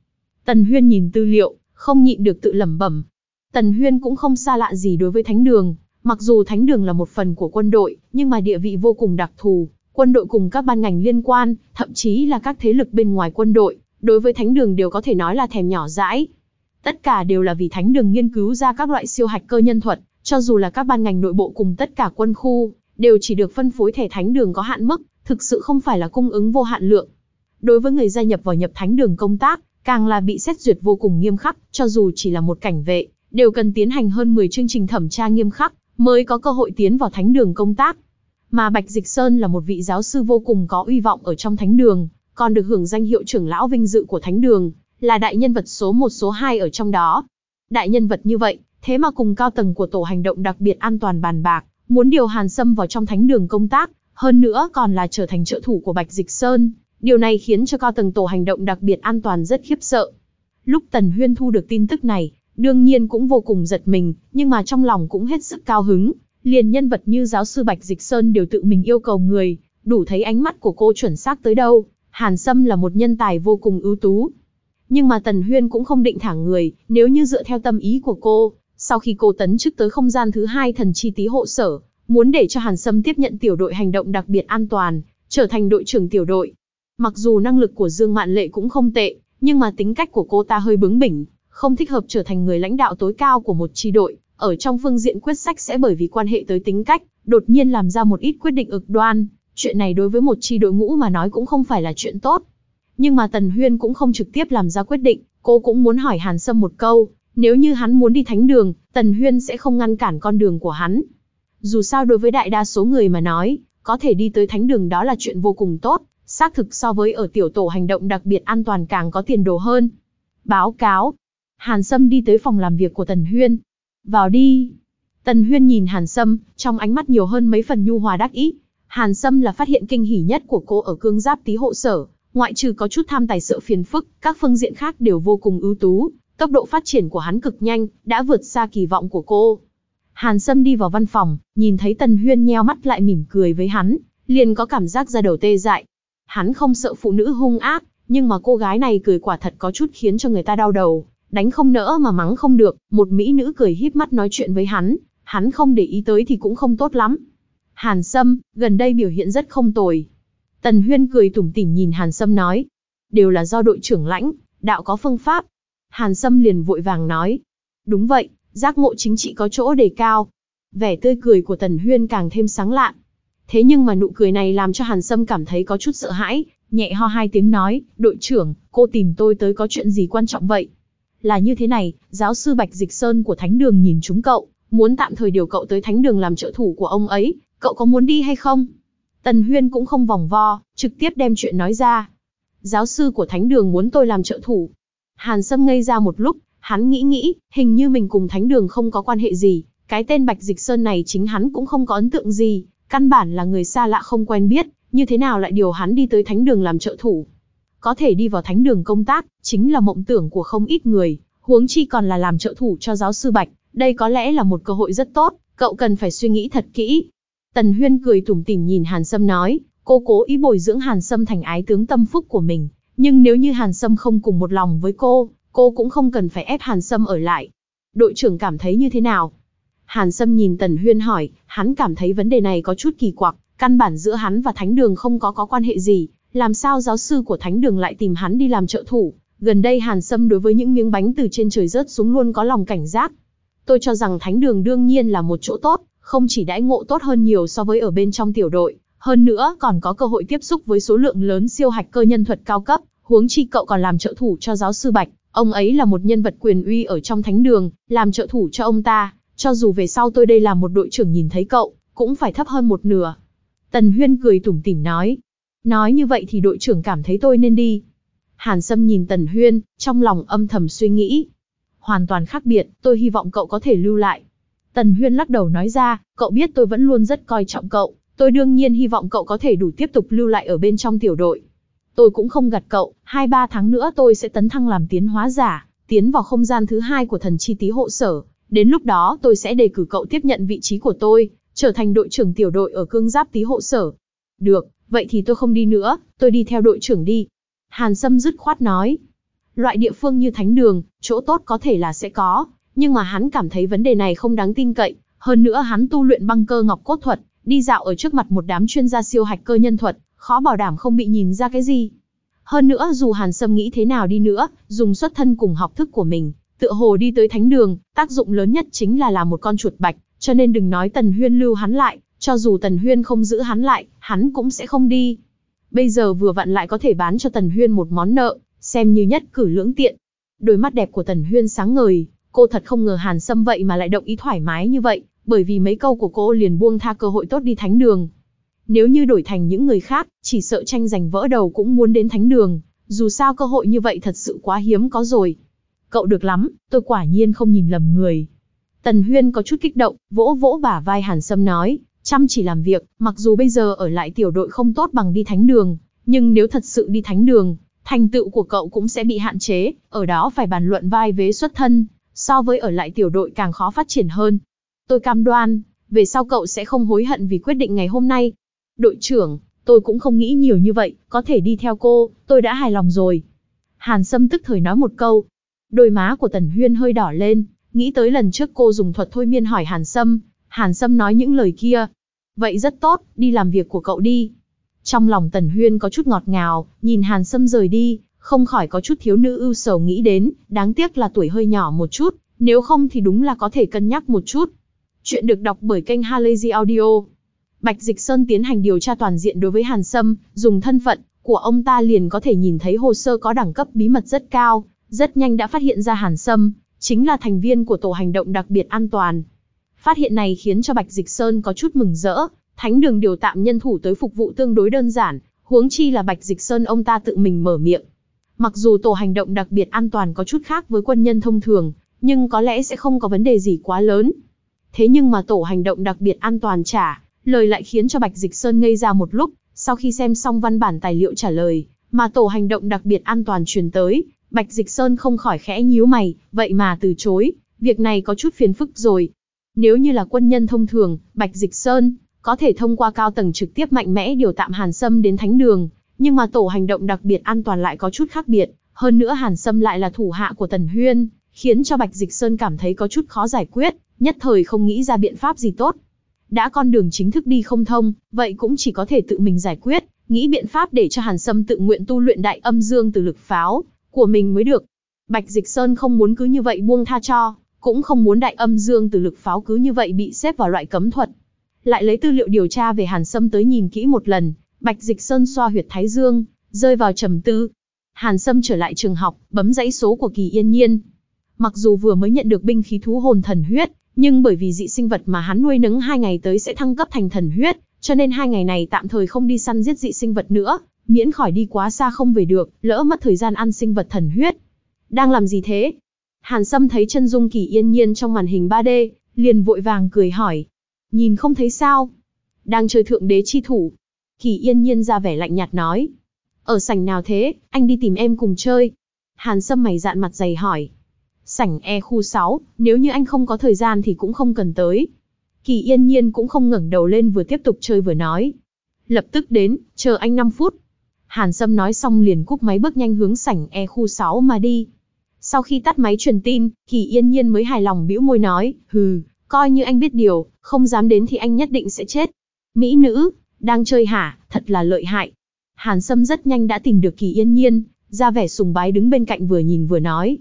Tần Huyên nhìn tư liệu, không nhịn được tự lẩm bẩm. Tần Huyên cũng không xa lạ gì đối với Thánh Đường, mặc dù Thánh Đường là một phần của quân đội, nhưng mà địa vị vô cùng đặc thù, quân đội cùng các ban ngành liên quan, thậm chí là các thế lực bên ngoài quân đội, đối với Thánh Đường đều có thể nói là thèm nhỏ dãi. Tất cả đều là vì Thánh Đường nghiên cứu ra các loại siêu hạch cơ nhân thuật, cho dù là các ban ngành nội bộ cùng tất cả quân khu, đều chỉ được phân phối thẻ Thánh Đường có hạn mức, thực sự không phải là cung ứng vô hạn lượng. Đối với người gia nhập vào nhập Thánh Đường công tác, càng là bị xét duyệt vô cùng nghiêm khắc, cho dù chỉ là một cảnh vệ, đều cần tiến hành hơn 10 chương trình thẩm tra nghiêm khắc, mới có cơ hội tiến vào Thánh Đường công tác. Mà Bạch Dịch Sơn là một vị giáo sư vô cùng có uy vọng ở trong Thánh Đường, còn được hưởng danh hiệu trưởng lão vinh dự của Thánh Đường, là đại nhân vật số 1 số 2 ở trong đó. Đại nhân vật như vậy, thế mà cùng cao tầng của tổ hành động đặc biệt an toàn bàn bạc, muốn điều Hàn Sâm vào trong Thánh Đường công tác, hơn nữa còn là trở thành trợ thủ của Bạch Dịch Sơn. Điều này khiến cho cao tầng tổ hành động đặc biệt an toàn rất khiếp sợ. Lúc Tần Huyên thu được tin tức này, đương nhiên cũng vô cùng giật mình, nhưng mà trong lòng cũng hết sức cao hứng, liền nhân vật như giáo sư Bạch Dịch Sơn đều tự mình yêu cầu người, đủ thấy ánh mắt của cô chuẩn xác tới đâu. Hàn Sâm là một nhân tài vô cùng ưu tú. Nhưng mà Tần Huyên cũng không định thả người, nếu như dựa theo tâm ý của cô, sau khi cô tấn chức tới không gian thứ hai thần chi tí hộ sở, muốn để cho Hàn Sâm tiếp nhận tiểu đội hành động đặc biệt an toàn, trở thành đội trưởng tiểu đội. Mặc dù năng lực của Dương Mạn Lệ cũng không tệ, nhưng mà tính cách của cô ta hơi bướng bỉnh, không thích hợp trở thành người lãnh đạo tối cao của một chi đội, ở trong phương diện quyết sách sẽ bởi vì quan hệ tới tính cách, đột nhiên làm ra một ít quyết định ực đoan, chuyện này đối với một chi đội ngũ mà nói cũng không phải là chuyện tốt. Nhưng mà Tần Huyên cũng không trực tiếp làm ra quyết định, cô cũng muốn hỏi Hàn Sâm một câu, nếu như hắn muốn đi thánh đường, Tần Huyên sẽ không ngăn cản con đường của hắn. Dù sao đối với đại đa số người mà nói, có thể đi tới thánh đường đó là chuyện vô cùng tốt, xác thực so với ở tiểu tổ hành động đặc biệt an toàn càng có tiền đồ hơn. Báo cáo. Hàn Sâm đi tới phòng làm việc của Tần Huyên. Vào đi. Tần Huyên nhìn Hàn Sâm, trong ánh mắt nhiều hơn mấy phần nhu hòa đắc ý. Hàn Sâm là phát hiện kinh hỉ nhất của cô ở cương giáp tí hộ sở, ngoại trừ có chút tham tài sợ phiền phức, các phương diện khác đều vô cùng ưu tú, tốc độ phát triển của hắn cực nhanh, đã vượt xa kỳ vọng của cô. Hàn Sâm đi vào văn phòng, nhìn thấy Tần Huyên nheo mắt lại mỉm cười với hắn, liền có cảm giác ra đầu tê dại. Hắn không sợ phụ nữ hung ác, nhưng mà cô gái này cười quả thật có chút khiến cho người ta đau đầu, đánh không nỡ mà mắng không được, một mỹ nữ cười híp mắt nói chuyện với hắn, hắn không để ý tới thì cũng không tốt lắm. Hàn Sâm, gần đây biểu hiện rất không tồi. Tần Huyên cười tủm tỉm nhìn Hàn Sâm nói, đều là do đội trưởng lãnh, đạo có phương pháp. Hàn Sâm liền vội vàng nói, đúng vậy, giác ngộ chính trị có chỗ đề cao. Vẻ tươi cười của Tần Huyên càng thêm sáng lạn. Thế nhưng mà nụ cười này làm cho Hàn Sâm cảm thấy có chút sợ hãi, nhẹ ho hai tiếng nói, đội trưởng, cô tìm tôi tới có chuyện gì quan trọng vậy? Là như thế này, giáo sư Bạch Dịch Sơn của Thánh Đường nhìn chúng cậu, muốn tạm thời điều cậu tới Thánh Đường làm trợ thủ của ông ấy, cậu có muốn đi hay không? Tần Huyên cũng không vòng vo, trực tiếp đem chuyện nói ra. Giáo sư của Thánh Đường muốn tôi làm trợ thủ. Hàn Sâm ngây ra một lúc, hắn nghĩ nghĩ, hình như mình cùng Thánh Đường không có quan hệ gì, cái tên Bạch Dịch Sơn này chính hắn cũng không có ấn tượng gì, căn bản là người xa lạ không quen biết, như thế nào lại điều hắn đi tới Thánh Đường làm trợ thủ. Có thể đi vào Thánh Đường công tác, chính là mộng tưởng của không ít người, huống chi còn là làm trợ thủ cho giáo sư Bạch, đây có lẽ là một cơ hội rất tốt, cậu cần phải suy nghĩ thật kỹ. Tần Huyên cười tủm tỉm nhìn Hàn Sâm nói, cô cố ý bồi dưỡng Hàn Sâm thành ái tướng tâm phúc của mình, nhưng nếu như Hàn Sâm không cùng một lòng với cô, cô cũng không cần phải ép Hàn Sâm ở lại. Đội trưởng cảm thấy như thế nào? Hàn Sâm nhìn Tần Huyên hỏi, hắn cảm thấy vấn đề này có chút kỳ quặc, căn bản giữa hắn và Thánh Đường không có có quan hệ gì, làm sao giáo sư của Thánh Đường lại tìm hắn đi làm trợ thủ? Gần đây Hàn Sâm đối với những miếng bánh từ trên trời rớt xuống luôn có lòng cảnh giác. Tôi cho rằng Thánh Đường đương nhiên là một chỗ tốt, không chỉ đãi ngộ tốt hơn nhiều so với ở bên trong tiểu đội, hơn nữa còn có cơ hội tiếp xúc với số lượng lớn siêu hạch cơ nhân thuật cao cấp, huống chi cậu còn làm trợ thủ cho giáo sư Bạch, ông ấy là một nhân vật quyền uy ở trong thánh đường, làm trợ thủ cho ông ta, cho dù về sau tôi đây là một đội trưởng nhìn thấy cậu, cũng phải thấp hơn một nửa. Tần Huyên cười tủm tỉm nói. Nói như vậy thì đội trưởng cảm thấy tôi nên đi. Hàn Sâm nhìn Tần Huyên, trong lòng âm thầm suy nghĩ. Hoàn toàn khác biệt, tôi hy vọng cậu có thể lưu lại. Tần Huyên lắc đầu nói ra, cậu biết tôi vẫn luôn rất coi trọng cậu, tôi đương nhiên hy vọng cậu có thể đủ tiếp tục lưu lại ở bên trong tiểu đội. Tôi cũng không gạt cậu, 2-3 tháng nữa tôi sẽ tấn thăng làm tiến hóa giả, tiến vào không gian thứ hai của thần chi tí hộ sở. Đến lúc đó tôi sẽ đề cử cậu tiếp nhận vị trí của tôi, trở thành đội trưởng tiểu đội ở cương giáp tí hộ sở. Được, vậy thì tôi không đi nữa, tôi đi theo đội trưởng đi. Hàn Sâm dứt khoát nói. Loại địa phương như thánh đường, chỗ tốt có thể là sẽ có, nhưng mà hắn cảm thấy vấn đề này không đáng tin cậy. Hơn nữa hắn tu luyện băng cơ ngọc cốt thuật, đi dạo ở trước mặt một đám chuyên gia siêu hạch cơ nhân thuật, khó bảo đảm không bị nhìn ra cái gì. Hơn nữa dù Hàn Sâm nghĩ thế nào đi nữa, dùng xuất thân cùng học thức của mình, tựa hồ đi tới thánh đường, tác dụng lớn nhất chính là làm một con chuột bạch, cho nên đừng nói Tần Huyên lưu hắn lại, cho dù Tần Huyên không giữ hắn lại, hắn cũng sẽ không đi. Bây giờ vừa vặn lại có thể bán cho Tần Huyên một món nợ, xem như nhất cử lưỡng tiện. Đôi mắt đẹp của Tần Huyên sáng ngời, cô thật không ngờ Hàn Sâm vậy mà lại động ý thoải mái như vậy, bởi vì mấy câu của cô liền buông tha cơ hội tốt đi thánh đường. Nếu như đổi thành những người khác, chỉ sợ tranh giành vỡ đầu cũng muốn đến thánh đường, dù sao cơ hội như vậy thật sự quá hiếm có rồi. Cậu được lắm, tôi quả nhiên không nhìn lầm người. Tần Huyên có chút kích động, vỗ vỗ bả vai Hàn Sâm nói, chăm chỉ làm việc, mặc dù bây giờ ở lại tiểu đội không tốt bằng đi thánh đường, nhưng nếu thật sự đi thánh đường, thành tựu của cậu cũng sẽ bị hạn chế, ở đó phải bàn luận vai vế xuất thân, so với ở lại tiểu đội càng khó phát triển hơn. Tôi cam đoan, về sau cậu sẽ không hối hận vì quyết định ngày hôm nay. Đội trưởng, tôi cũng không nghĩ nhiều như vậy, có thể đi theo cô, tôi đã hài lòng rồi. Hàn Sâm tức thời nói một câu. Đôi má của Tần Huyên hơi đỏ lên, nghĩ tới lần trước cô dùng thuật thôi miên hỏi Hàn Sâm, Hàn Sâm nói những lời kia. Vậy rất tốt, đi làm việc của cậu đi. Trong lòng Tần Huyên có chút ngọt ngào, nhìn Hàn Sâm rời đi, không khỏi có chút thiếu nữ ưu sầu nghĩ đến, đáng tiếc là tuổi hơi nhỏ một chút, nếu không thì đúng là có thể cân nhắc một chút. Chuyện được đọc bởi kênh Halazy Audio. Bạch Dịch Sơn tiến hành điều tra toàn diện đối với Hàn Sâm, dùng thân phận của ông ta liền có thể nhìn thấy hồ sơ có đẳng cấp bí mật rất cao, rất nhanh đã phát hiện ra Hàn Sâm, chính là thành viên của tổ hành động đặc biệt an toàn. Phát hiện này khiến cho Bạch Dịch Sơn có chút mừng rỡ, thánh đường điều tạm nhân thủ tới phục vụ tương đối đơn giản, huống chi là Bạch Dịch Sơn ông ta tự mình mở miệng. Mặc dù tổ hành động đặc biệt an toàn có chút khác với quân nhân thông thường, nhưng có lẽ sẽ không có vấn đề gì quá lớn. Thế nhưng mà tổ hành động đặc biệt an toàn trả, lời lại khiến cho Bạch Dịch Sơn ngây ra một lúc, sau khi xem xong văn bản tài liệu trả lời, mà tổ hành động đặc biệt an toàn truyền tới, Bạch Dịch Sơn không khỏi khẽ nhíu mày, vậy mà từ chối, việc này có chút phiền phức rồi. Nếu như là quân nhân thông thường, Bạch Dịch Sơn có thể thông qua cao tầng trực tiếp mạnh mẽ điều tạm Hàn Sâm đến thánh đường, nhưng mà tổ hành động đặc biệt an toàn lại có chút khác biệt, hơn nữa Hàn Sâm lại là thủ hạ của Tần Huyên, khiến cho Bạch Dịch Sơn cảm thấy có chút khó giải quyết, nhất thời không nghĩ ra biện pháp gì tốt. Đã con đường chính thức đi không thông, vậy cũng chỉ có thể tự mình giải quyết, nghĩ biện pháp để cho Hàn Sâm tự nguyện tu luyện đại âm dương từ lực pháo của mình mới được. Bạch Dịch Sơn không muốn cứ như vậy buông tha cho, cũng không muốn đại âm dương từ lực pháo cứ như vậy bị xếp vào loại cấm thuật. Lại lấy tư liệu điều tra về Hàn Sâm tới nhìn kỹ một lần, Bạch Dịch Sơn xoa huyệt thái dương, rơi vào trầm tư. Hàn Sâm trở lại trường học, bấm dãy số của Kỳ Yên Nhiên. Mặc dù vừa mới nhận được binh khí thú hồn thần huyết, nhưng bởi vì dị sinh vật mà hắn nuôi nấng hai ngày tới sẽ thăng cấp thành thần huyết, cho nên hai ngày này tạm thời không đi săn giết dị sinh vật nữa, miễn khỏi đi quá xa không về được, lỡ mất thời gian ăn sinh vật thần huyết. Đang làm gì thế? Hàn Sâm thấy chân dung Kỳ Yên Nhiên trong màn hình 3D, liền vội vàng cười hỏi. Nhìn không thấy sao? Đang chơi thượng đế chi thủ. Kỳ Yên Nhiên ra vẻ lạnh nhạt nói. Ở sảnh nào thế, anh đi tìm em cùng chơi. Hàn Sâm mày dạn mặt dày hỏi. Sảnh E khu 6, nếu như anh không có thời gian thì cũng không cần tới. Kỳ yên nhiên cũng không ngẩng đầu lên vừa tiếp tục chơi vừa nói. Lập tức đến, chờ anh 5 phút. Hàn Sâm nói xong liền cúp máy bước nhanh hướng sảnh E khu 6 mà đi. Sau khi tắt máy truyền tin, Kỳ yên nhiên mới hài lòng bĩu môi nói, hừ, coi như anh biết điều, không dám đến thì anh nhất định sẽ chết. Mỹ nữ, đang chơi hả, thật là lợi hại. Hàn Sâm rất nhanh đã tìm được Kỳ Yên Nhiên, ra vẻ sùng bái đứng bên cạnh vừa nhìn vừa nói.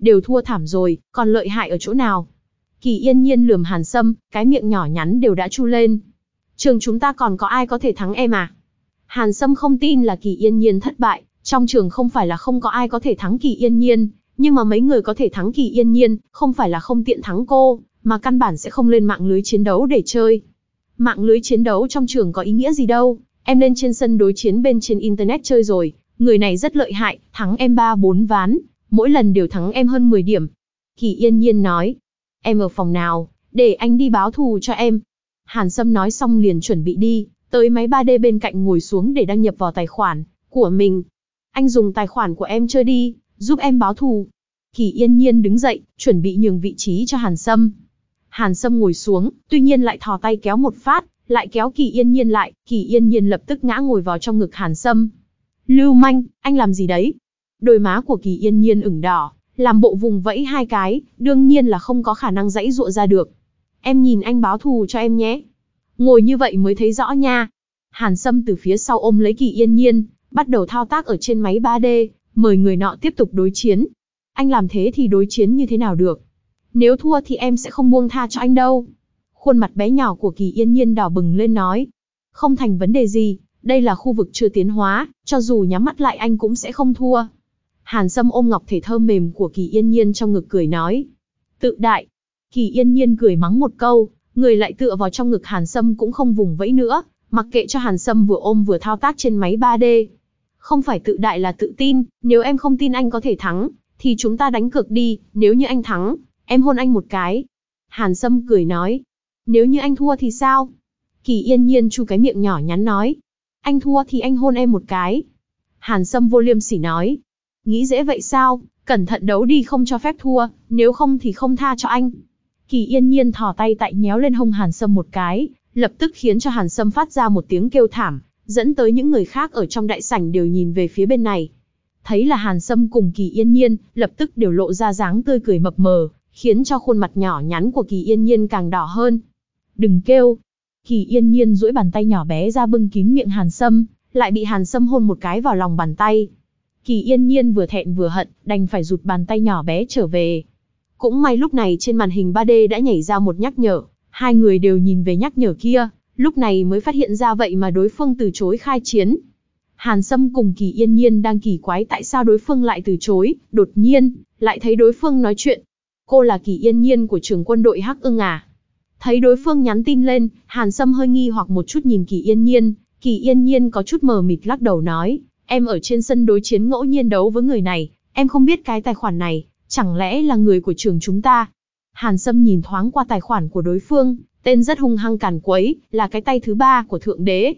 Đều thua thảm rồi, còn lợi hại ở chỗ nào? Kỳ Yên Nhiên lườm Hàn Sâm, cái miệng nhỏ nhắn đều đã chu lên. Trường chúng ta còn có ai có thể thắng em à? Hàn Sâm không tin là Kỳ Yên Nhiên thất bại, trong trường không phải là không có ai có thể thắng Kỳ Yên Nhiên, nhưng mà mấy người có thể thắng Kỳ Yên Nhiên, không phải là không tiện thắng cô, mà căn bản sẽ không lên mạng lưới chiến đấu để chơi. Mạng lưới chiến đấu trong trường có ý nghĩa gì đâu, em lên trên sân đối chiến bên trên internet chơi rồi, người này rất lợi hại, thắng em 3-4 ván, mỗi lần đều thắng em hơn 10 điểm. Kỳ Yên Nhiên nói, em ở phòng nào, để anh đi báo thù cho em. Hàn Sâm nói xong liền chuẩn bị đi, tới máy 3D bên cạnh ngồi xuống để đăng nhập vào tài khoản của mình. Anh dùng tài khoản của em chơi đi, giúp em báo thù. Kỳ Yên Nhiên đứng dậy, chuẩn bị nhường vị trí cho Hàn Sâm. Hàn Sâm ngồi xuống, tuy nhiên lại thò tay kéo một phát, lại kéo Kỳ Yên Nhiên lại, Kỳ Yên Nhiên lập tức ngã ngồi vào trong ngực Hàn Sâm. Lưu manh, anh làm gì đấy? Đôi má của Kỳ Yên Nhiên ửng đỏ, làm bộ vùng vẫy hai cái, đương nhiên là không có khả năng dãy dụa ra được. Em nhìn anh báo thù cho em nhé. Ngồi như vậy mới thấy rõ nha. Hàn Sâm từ phía sau ôm lấy Kỳ Yên Nhiên, bắt đầu thao tác ở trên máy 3D, mời người nọ tiếp tục đối chiến. Anh làm thế thì đối chiến như thế nào được? Nếu thua thì em sẽ không buông tha cho anh đâu. Khuôn mặt bé nhỏ của Kỳ Yên Nhiên đỏ bừng lên nói. Không thành vấn đề gì, đây là khu vực chưa tiến hóa, cho dù nhắm mắt lại anh cũng sẽ không thua. Hàn Sâm ôm ngọc thể thơm mềm của Kỳ Yên Nhiên trong ngực cười nói. Tự đại. Kỳ Yên Nhiên cười mắng một câu, người lại tựa vào trong ngực Hàn Sâm cũng không vùng vẫy nữa, mặc kệ cho Hàn Sâm vừa ôm vừa thao tác trên máy 3D. Không phải tự đại là tự tin, nếu em không tin anh có thể thắng, thì chúng ta đánh cược đi, nếu như anh thắng, em hôn anh một cái. Hàn Sâm cười nói, nếu như anh thua thì sao? Kỳ yên nhiên chu cái miệng nhỏ nhắn nói, anh thua thì anh hôn em một cái. Hàn Sâm vô liêm sỉ nói, nghĩ dễ vậy sao, cẩn thận đấu đi không cho phép thua, nếu không thì không tha cho anh. Kỳ yên nhiên thò tay tại nhéo lên hông Hàn Sâm một cái, lập tức khiến cho Hàn Sâm phát ra một tiếng kêu thảm, dẫn tới những người khác ở trong đại sảnh đều nhìn về phía bên này. Thấy là Hàn Sâm cùng Kỳ Yên Nhiên, lập tức đều lộ ra dáng tươi cười mập mờ, khiến cho khuôn mặt nhỏ nhắn của Kỳ Yên Nhiên càng đỏ hơn. Đừng kêu. Kỳ Yên Nhiên duỗi bàn tay nhỏ bé ra bưng kín miệng Hàn Sâm, lại bị Hàn Sâm hôn một cái vào lòng bàn tay. Kỳ Yên Nhiên vừa thẹn vừa hận, đành phải rụt bàn tay nhỏ bé trở về. Cũng may lúc này trên màn hình 3D đã nhảy ra một nhắc nhở, hai người đều nhìn về nhắc nhở kia, lúc này mới phát hiện ra vậy mà đối phương từ chối khai chiến. Hàn Sâm cùng Kỳ Yên Nhiên đang kỳ quái tại sao đối phương lại từ chối, đột nhiên, lại thấy đối phương nói chuyện. Cô là Kỳ Yên Nhiên của trường quân đội Hắc ưng à? Thấy đối phương nhắn tin lên, Hàn Sâm hơi nghi hoặc một chút nhìn Kỳ Yên Nhiên, Kỳ Yên Nhiên có chút mờ mịt lắc đầu nói, em ở trên sân đối chiến ngẫu nhiên đấu với người này, em không biết cái tài khoản này, chẳng lẽ là người của trường chúng ta? Hàn Sâm nhìn thoáng qua tài khoản của đối phương, tên rất hung hăng càn quấy, là cái tay thứ ba của Thượng Đế.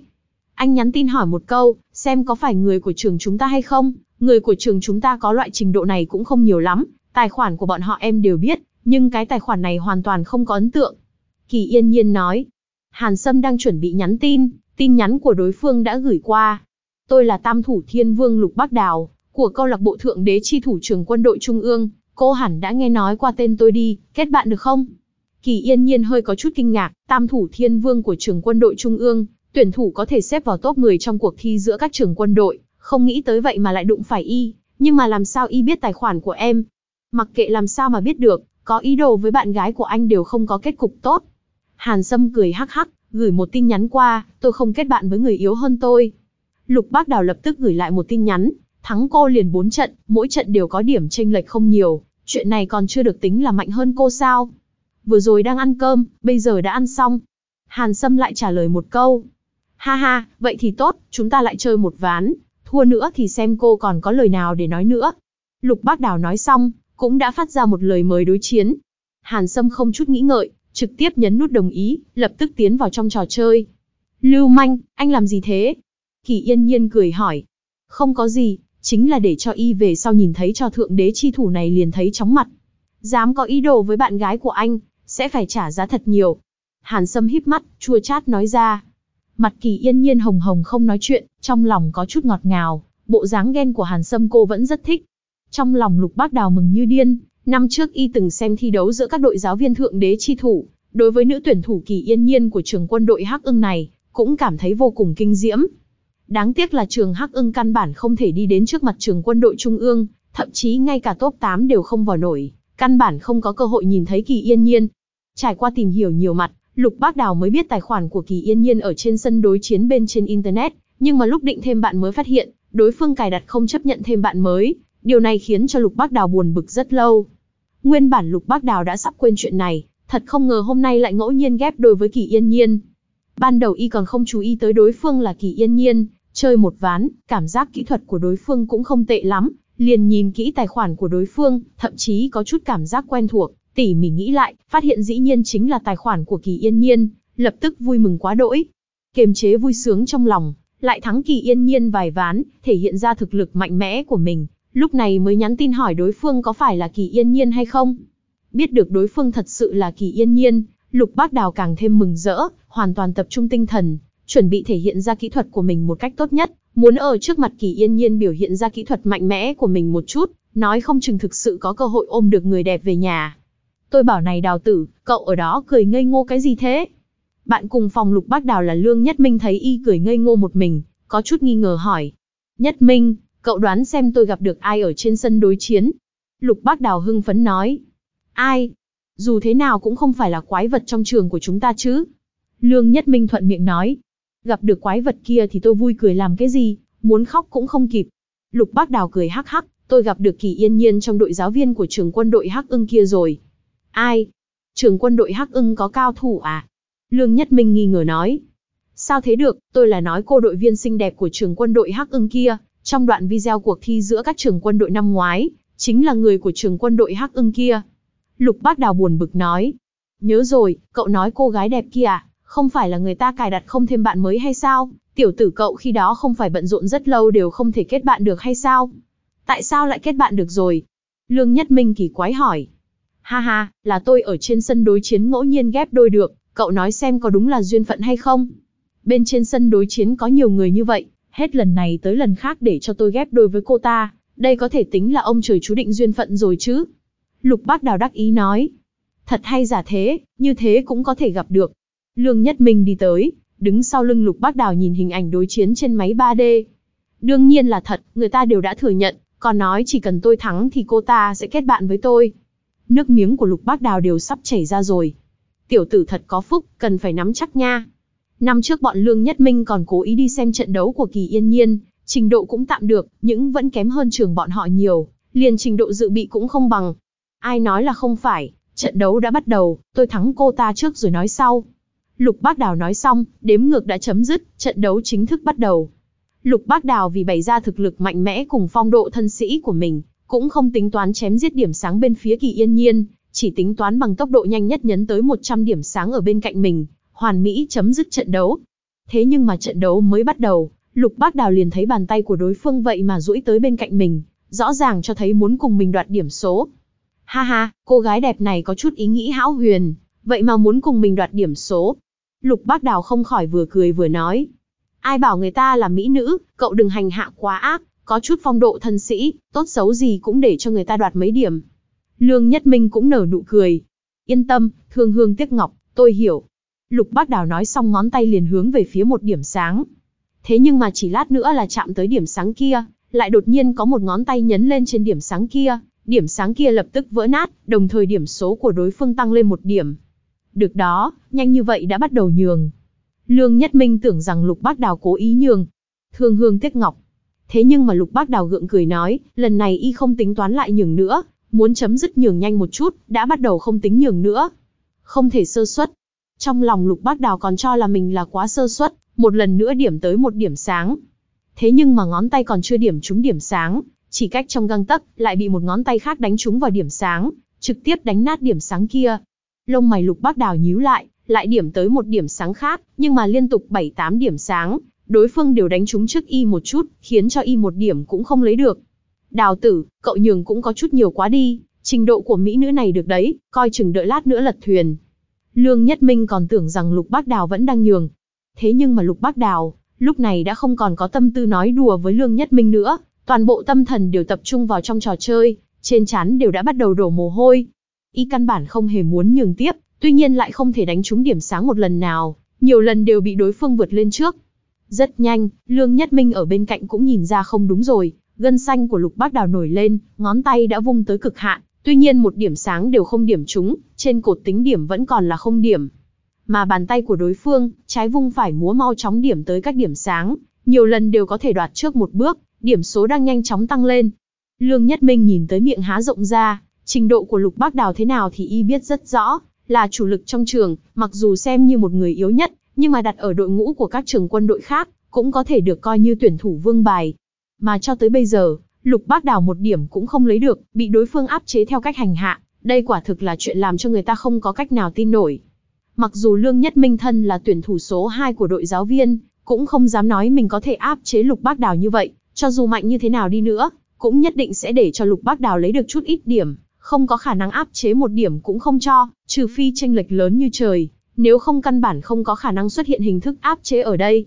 Anh nhắn tin hỏi một câu, xem có phải người của trường chúng ta hay không, người của trường chúng ta có loại trình độ này cũng không nhiều lắm, tài khoản của bọn họ em đều biết, nhưng cái tài khoản này hoàn toàn không có ấn tượng. Kỳ yên nhiên nói, Hàn Sâm đang chuẩn bị nhắn tin, tin nhắn của đối phương đã gửi qua. Tôi là Tam Thủ Thiên Vương Lục Bắc Đào, của câu lạc bộ Thượng Đế Chi Thủ trưởng quân đội Trung ương, cô hẳn đã nghe nói qua tên tôi đi, kết bạn được không? Kỳ yên nhiên hơi có chút kinh ngạc, Tam Thủ Thiên Vương của trường quân đội Trung ương, tuyển thủ có thể xếp vào top 10 trong cuộc thi giữa các trường quân đội, không nghĩ tới vậy mà lại đụng phải y, nhưng mà làm sao y biết tài khoản của em? Mặc kệ làm sao mà biết được, có ý đồ với bạn gái của anh đều không có kết cục tốt. Hàn Sâm cười hắc hắc, gửi một tin nhắn qua, tôi không kết bạn với người yếu hơn tôi. Lục Bác Đào lập tức gửi lại một tin nhắn, thắng cô liền 4 trận, mỗi trận đều có điểm chênh lệch không nhiều, chuyện này còn chưa được tính là mạnh hơn cô sao? Vừa rồi đang ăn cơm, bây giờ đã ăn xong. Hàn Sâm lại trả lời một câu, Ha ha, vậy thì tốt, chúng ta lại chơi một ván, thua nữa thì xem cô còn có lời nào để nói nữa. Lục Bác Đào nói xong, cũng đã phát ra một lời mời đối chiến. Hàn Sâm không chút nghĩ ngợi, trực tiếp nhấn nút đồng ý, lập tức tiến vào trong trò chơi. Lưu manh, anh làm gì thế? Kỳ yên nhiên cười hỏi. Không có gì, chính là để cho y về sau nhìn thấy cho thượng đế chi thủ này liền thấy chóng mặt. Dám có ý đồ với bạn gái của anh, sẽ phải trả giá thật nhiều. Hàn Sâm híp mắt, chua chát nói ra. Mặt kỳ yên nhiên hồng hồng không nói chuyện, trong lòng có chút ngọt ngào, bộ dáng ghen của Hàn Sâm cô vẫn rất thích. Trong lòng lục bác đào mừng như điên, năm trước y từng xem thi đấu giữa các đội giáo viên thượng đế chi thủ, đối với nữ tuyển thủ kỳ yên nhiên của trường quân đội Hắc ưng này, cũng cảm thấy vô cùng kinh diễm. Đáng tiếc là trường Hắc ưng căn bản không thể đi đến trước mặt trường quân đội Trung ương, thậm chí ngay cả top 8 đều không vào nổi, căn bản không có cơ hội nhìn thấy kỳ yên nhiên. Trải qua tìm hiểu nhiều mặt, Lục Bác Đào mới biết tài khoản của Kỳ Yên Nhiên ở trên sân đối chiến bên trên Internet, nhưng mà lúc định thêm bạn mới phát hiện, đối phương cài đặt không chấp nhận thêm bạn mới, điều này khiến cho Lục Bác Đào buồn bực rất lâu. Nguyên bản Lục Bác Đào đã sắp quên chuyện này, thật không ngờ hôm nay lại ngẫu nhiên ghép đôi với Kỳ Yên Nhiên. Ban đầu y còn không chú ý tới đối phương là Kỳ Yên Nhiên, chơi một ván, cảm giác kỹ thuật của đối phương cũng không tệ lắm, liền nhìn kỹ tài khoản của đối phương, thậm chí có chút cảm giác quen thuộc, tỉ mỉ nghĩ lại, phát hiện dĩ nhiên chính là tài khoản của Kỳ Yên Nhiên, lập tức vui mừng quá đỗi. Kiềm chế vui sướng trong lòng, lại thắng Kỳ Yên Nhiên vài ván, thể hiện ra thực lực mạnh mẽ của mình, lúc này mới nhắn tin hỏi đối phương có phải là Kỳ Yên Nhiên hay không. Biết được đối phương thật sự là Kỳ Yên Nhiên, Lục Bác Đào càng thêm mừng rỡ, hoàn toàn tập trung tinh thần, chuẩn bị thể hiện ra kỹ thuật của mình một cách tốt nhất, muốn ở trước mặt Kỳ Yên Nhiên biểu hiện ra kỹ thuật mạnh mẽ của mình một chút, nói không chừng thực sự có cơ hội ôm được người đẹp về nhà. Tôi bảo này đào tử, cậu ở đó cười ngây ngô cái gì thế? Bạn cùng phòng lục bác đào là Lương Nhất Minh thấy y cười ngây ngô một mình, có chút nghi ngờ hỏi. Nhất Minh, cậu đoán xem tôi gặp được ai ở trên sân đối chiến? Lục bác đào hưng phấn nói. Ai? Dù thế nào cũng không phải là quái vật trong trường của chúng ta chứ. Lương Nhất Minh thuận miệng nói. Gặp được quái vật kia thì tôi vui cười làm cái gì, muốn khóc cũng không kịp. Lục bác đào cười hắc hắc, tôi gặp được kỳ yên nhiên trong đội giáo viên của trường quân đội hắc ưng kia rồi. Ai? Trường quân đội Hắc ưng có cao thủ à? Lương Nhất Minh nghi ngờ nói. Sao thế được, tôi là nói cô đội viên xinh đẹp của trường quân đội Hắc ưng kia, trong đoạn video cuộc thi giữa các trường quân đội năm ngoái, chính là người của trường quân đội Hắc ưng kia. Lục Bác Đào buồn bực nói. Nhớ rồi, cậu nói cô gái đẹp kia à, không phải là người ta cài đặt không thêm bạn mới hay sao? Tiểu tử cậu khi đó không phải bận rộn rất lâu đều không thể kết bạn được hay sao? Tại sao lại kết bạn được rồi? Lương Nhất Minh kỳ quái hỏi. Ha ha, là tôi ở trên sân đối chiến ngẫu nhiên ghép đôi được, cậu nói xem có đúng là duyên phận hay không? Bên trên sân đối chiến có nhiều người như vậy, hết lần này tới lần khác để cho tôi ghép đôi với cô ta, đây có thể tính là ông trời chú định duyên phận rồi chứ? Lục bác đào đắc ý nói. Thật hay giả thế, như thế cũng có thể gặp được. Lương Nhất Minh đi tới, đứng sau lưng lục bác đào nhìn hình ảnh đối chiến trên máy 3D. Đương nhiên là thật, người ta đều đã thừa nhận, còn nói chỉ cần tôi thắng thì cô ta sẽ kết bạn với tôi nước miếng của lục bác đào đều sắp chảy ra rồi. Tiểu tử thật có phúc, cần phải nắm chắc nha. Năm trước bọn Lương Nhất Minh còn cố ý đi xem trận đấu của Kỳ Yên Nhiên, trình độ cũng tạm được, nhưng vẫn kém hơn trường bọn họ nhiều, liền trình độ dự bị cũng không bằng. Ai nói là không phải, trận đấu đã bắt đầu, tôi thắng cô ta trước rồi nói sau. Lục Bác Đào nói xong, đếm ngược đã chấm dứt, trận đấu chính thức bắt đầu. Lục Bác Đào vì bày ra thực lực mạnh mẽ cùng phong độ thân sĩ của mình, cũng không tính toán chém giết điểm sáng bên phía kỳ yên nhiên, chỉ tính toán bằng tốc độ nhanh nhất nhấn tới 100 điểm sáng ở bên cạnh mình, hoàn mỹ chấm dứt trận đấu. Thế nhưng mà trận đấu mới bắt đầu, Lục Bác Đào liền thấy bàn tay của đối phương vậy mà duỗi tới bên cạnh mình, rõ ràng cho thấy muốn cùng mình đoạt điểm số. Ha ha, cô gái đẹp này có chút ý nghĩ hão huyền, vậy mà muốn cùng mình đoạt điểm số. Lục Bác Đào không khỏi vừa cười vừa nói. Ai bảo người ta là mỹ nữ, cậu đừng hành hạ quá ác, có chút phong độ thân sĩ, tốt xấu gì cũng để cho người ta đoạt mấy điểm. Lương Nhất Minh cũng nở nụ cười. Yên tâm, thương hương tiếc ngọc, tôi hiểu. Lục Bác Đào nói xong ngón tay liền hướng về phía một điểm sáng. Thế nhưng mà chỉ lát nữa là chạm tới điểm sáng kia, lại đột nhiên có một ngón tay nhấn lên trên điểm sáng kia, điểm sáng kia lập tức vỡ nát, đồng thời điểm số của đối phương tăng lên một điểm. Được đó, nhanh như vậy đã bắt đầu nhường. Lương Nhất Minh tưởng rằng Lục Bác Đào cố ý nhường. Thương hương tiếc ngọc, Thế nhưng mà Lục Bác Đào gượng cười nói, lần này y không tính toán lại nhường nữa, muốn chấm dứt nhường nhanh một chút, đã bắt đầu không tính nhường nữa. Không thể sơ suất. Trong lòng Lục Bác Đào còn cho là mình là quá sơ suất, một lần nữa điểm tới một điểm sáng. Thế nhưng mà ngón tay còn chưa điểm trúng điểm sáng, chỉ cách trong găng tấc, lại bị một ngón tay khác đánh trúng vào điểm sáng, trực tiếp đánh nát điểm sáng kia. Lông mày Lục Bác Đào nhíu lại, lại điểm tới một điểm sáng khác, nhưng mà liên tục 7-8 điểm sáng, đối phương đều đánh trúng trước y một chút, khiến cho y một điểm cũng không lấy được. Đào tử, cậu nhường cũng có chút nhiều quá đi, trình độ của mỹ nữ này được đấy, coi chừng đợi lát nữa lật thuyền. Lương Nhất Minh còn tưởng rằng Lục Bác Đào vẫn đang nhường. Thế nhưng mà Lục Bác Đào, lúc này đã không còn có tâm tư nói đùa với Lương Nhất Minh nữa, toàn bộ tâm thần đều tập trung vào trong trò chơi, trên chán đều đã bắt đầu đổ mồ hôi. Y căn bản không hề muốn nhường tiếp, tuy nhiên lại không thể đánh trúng điểm sáng một lần nào, nhiều lần đều bị đối phương vượt lên trước. Rất nhanh, Lương Nhất Minh ở bên cạnh cũng nhìn ra không đúng rồi, gân xanh của Lục Bác Đào nổi lên, ngón tay đã vung tới cực hạn, tuy nhiên một điểm sáng đều không điểm trúng, trên cột tính điểm vẫn còn là không điểm. Mà bàn tay của đối phương, trái vung phải múa mau chóng điểm tới các điểm sáng, nhiều lần đều có thể đoạt trước một bước, điểm số đang nhanh chóng tăng lên. Lương Nhất Minh nhìn tới miệng há rộng ra, trình độ của Lục Bác Đào thế nào thì y biết rất rõ, là chủ lực trong trường, mặc dù xem như một người yếu nhất, nhưng mà đặt ở đội ngũ của các trường quân đội khác, cũng có thể được coi như tuyển thủ vương bài. Mà cho tới bây giờ, Lục Bác Đào một điểm cũng không lấy được, bị đối phương áp chế theo cách hành hạ, đây quả thực là chuyện làm cho người ta không có cách nào tin nổi. Mặc dù Lương Nhất Minh thân là tuyển thủ số 2 của đội giáo viên, cũng không dám nói mình có thể áp chế Lục Bác Đào như vậy, cho dù mạnh như thế nào đi nữa, cũng nhất định sẽ để cho Lục Bác Đào lấy được chút ít điểm, không có khả năng áp chế một điểm cũng không cho, trừ phi tranh lệch lớn như trời, nếu không căn bản không có khả năng xuất hiện hình thức áp chế ở đây.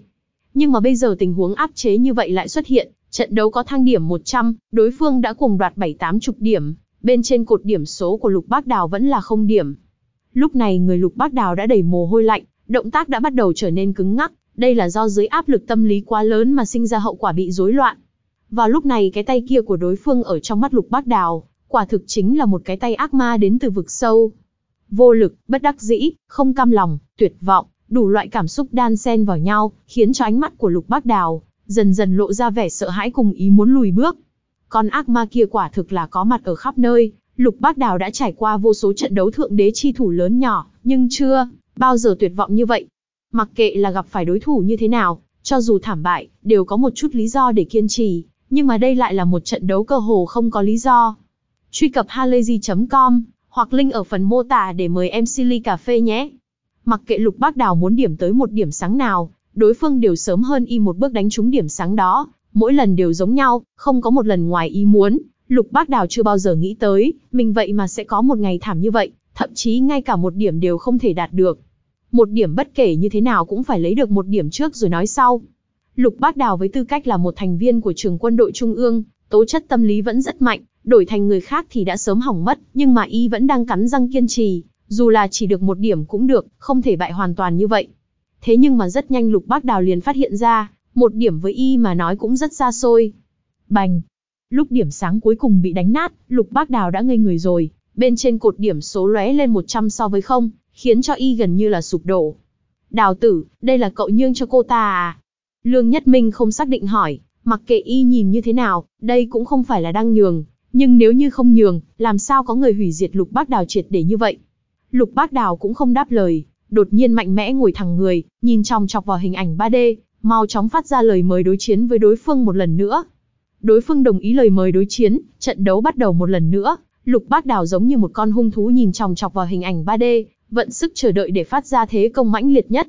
Nhưng mà bây giờ tình huống áp chế như vậy lại xuất hiện, trận đấu có thang điểm 100, đối phương đã cùng đoạt 7-8 chục điểm, bên trên cột điểm số của Lục Bác Đào vẫn là không điểm. Lúc này người Lục Bác Đào đã đầy mồ hôi lạnh, động tác đã bắt đầu trở nên cứng ngắc, đây là do dưới áp lực tâm lý quá lớn mà sinh ra hậu quả bị rối loạn. Vào lúc này cái tay kia của đối phương ở trong mắt Lục Bác Đào, quả thực chính là một cái tay ác ma đến từ vực sâu. Vô lực, bất đắc dĩ, không cam lòng, tuyệt vọng, đủ loại cảm xúc đan xen vào nhau, khiến cho ánh mắt của Lục Bác Đào dần dần lộ ra vẻ sợ hãi cùng ý muốn lùi bước. Con ác ma kia quả thực là có mặt ở khắp nơi, Lục Bác Đào đã trải qua vô số trận đấu thượng đế chi thủ lớn nhỏ, nhưng chưa bao giờ tuyệt vọng như vậy. Mặc kệ là gặp phải đối thủ như thế nào, cho dù thảm bại, đều có một chút lý do để kiên trì, nhưng mà đây lại là một trận đấu cơ hồ không có lý do. Truy cập halayzi.com hoặc link ở phần mô tả để mời em Silly Cà Phê nhé. Mặc kệ Lục Bác Đào muốn điểm tới một điểm sáng nào, đối phương đều sớm hơn y một bước đánh trúng điểm sáng đó, mỗi lần đều giống nhau, không có một lần ngoài ý muốn. Lục Bác Đào chưa bao giờ nghĩ tới, mình vậy mà sẽ có một ngày thảm như vậy, thậm chí ngay cả một điểm đều không thể đạt được. Một điểm bất kể như thế nào cũng phải lấy được một điểm trước rồi nói sau. Lục Bác Đào với tư cách là một thành viên của trường quân đội trung ương, tố chất tâm lý vẫn rất mạnh, đổi thành người khác thì đã sớm hỏng mất, nhưng mà y vẫn đang cắn răng kiên trì, dù là chỉ được một điểm cũng được, không thể bại hoàn toàn như vậy. Thế nhưng mà rất nhanh Lục Bác Đào liền phát hiện ra, một điểm với y mà nói cũng rất xa xôi. Bành! Lúc điểm sáng cuối cùng bị đánh nát, Lục Bác Đào đã ngây người rồi, bên trên cột điểm số lóe lên 100 so với không, khiến cho y gần như là sụp đổ. Đào tử, đây là cậu nhương cho cô ta à? Lương Nhất Minh không xác định hỏi, mặc kệ y nhìn như thế nào, đây cũng không phải là đang nhường, nhưng nếu như không nhường, làm sao có người hủy diệt Lục Bác Đào triệt để như vậy? Lục Bác Đào cũng không đáp lời, đột nhiên mạnh mẽ ngồi thẳng người, nhìn trong chọc vào hình ảnh 3D, mau chóng phát ra lời mời đối chiến với đối phương một lần nữa. Đối phương đồng ý lời mời đối chiến, trận đấu bắt đầu một lần nữa, Lục Bác Đào giống như một con hung thú nhìn chòng chọc vào hình ảnh 3D, vận sức chờ đợi để phát ra thế công mãnh liệt nhất.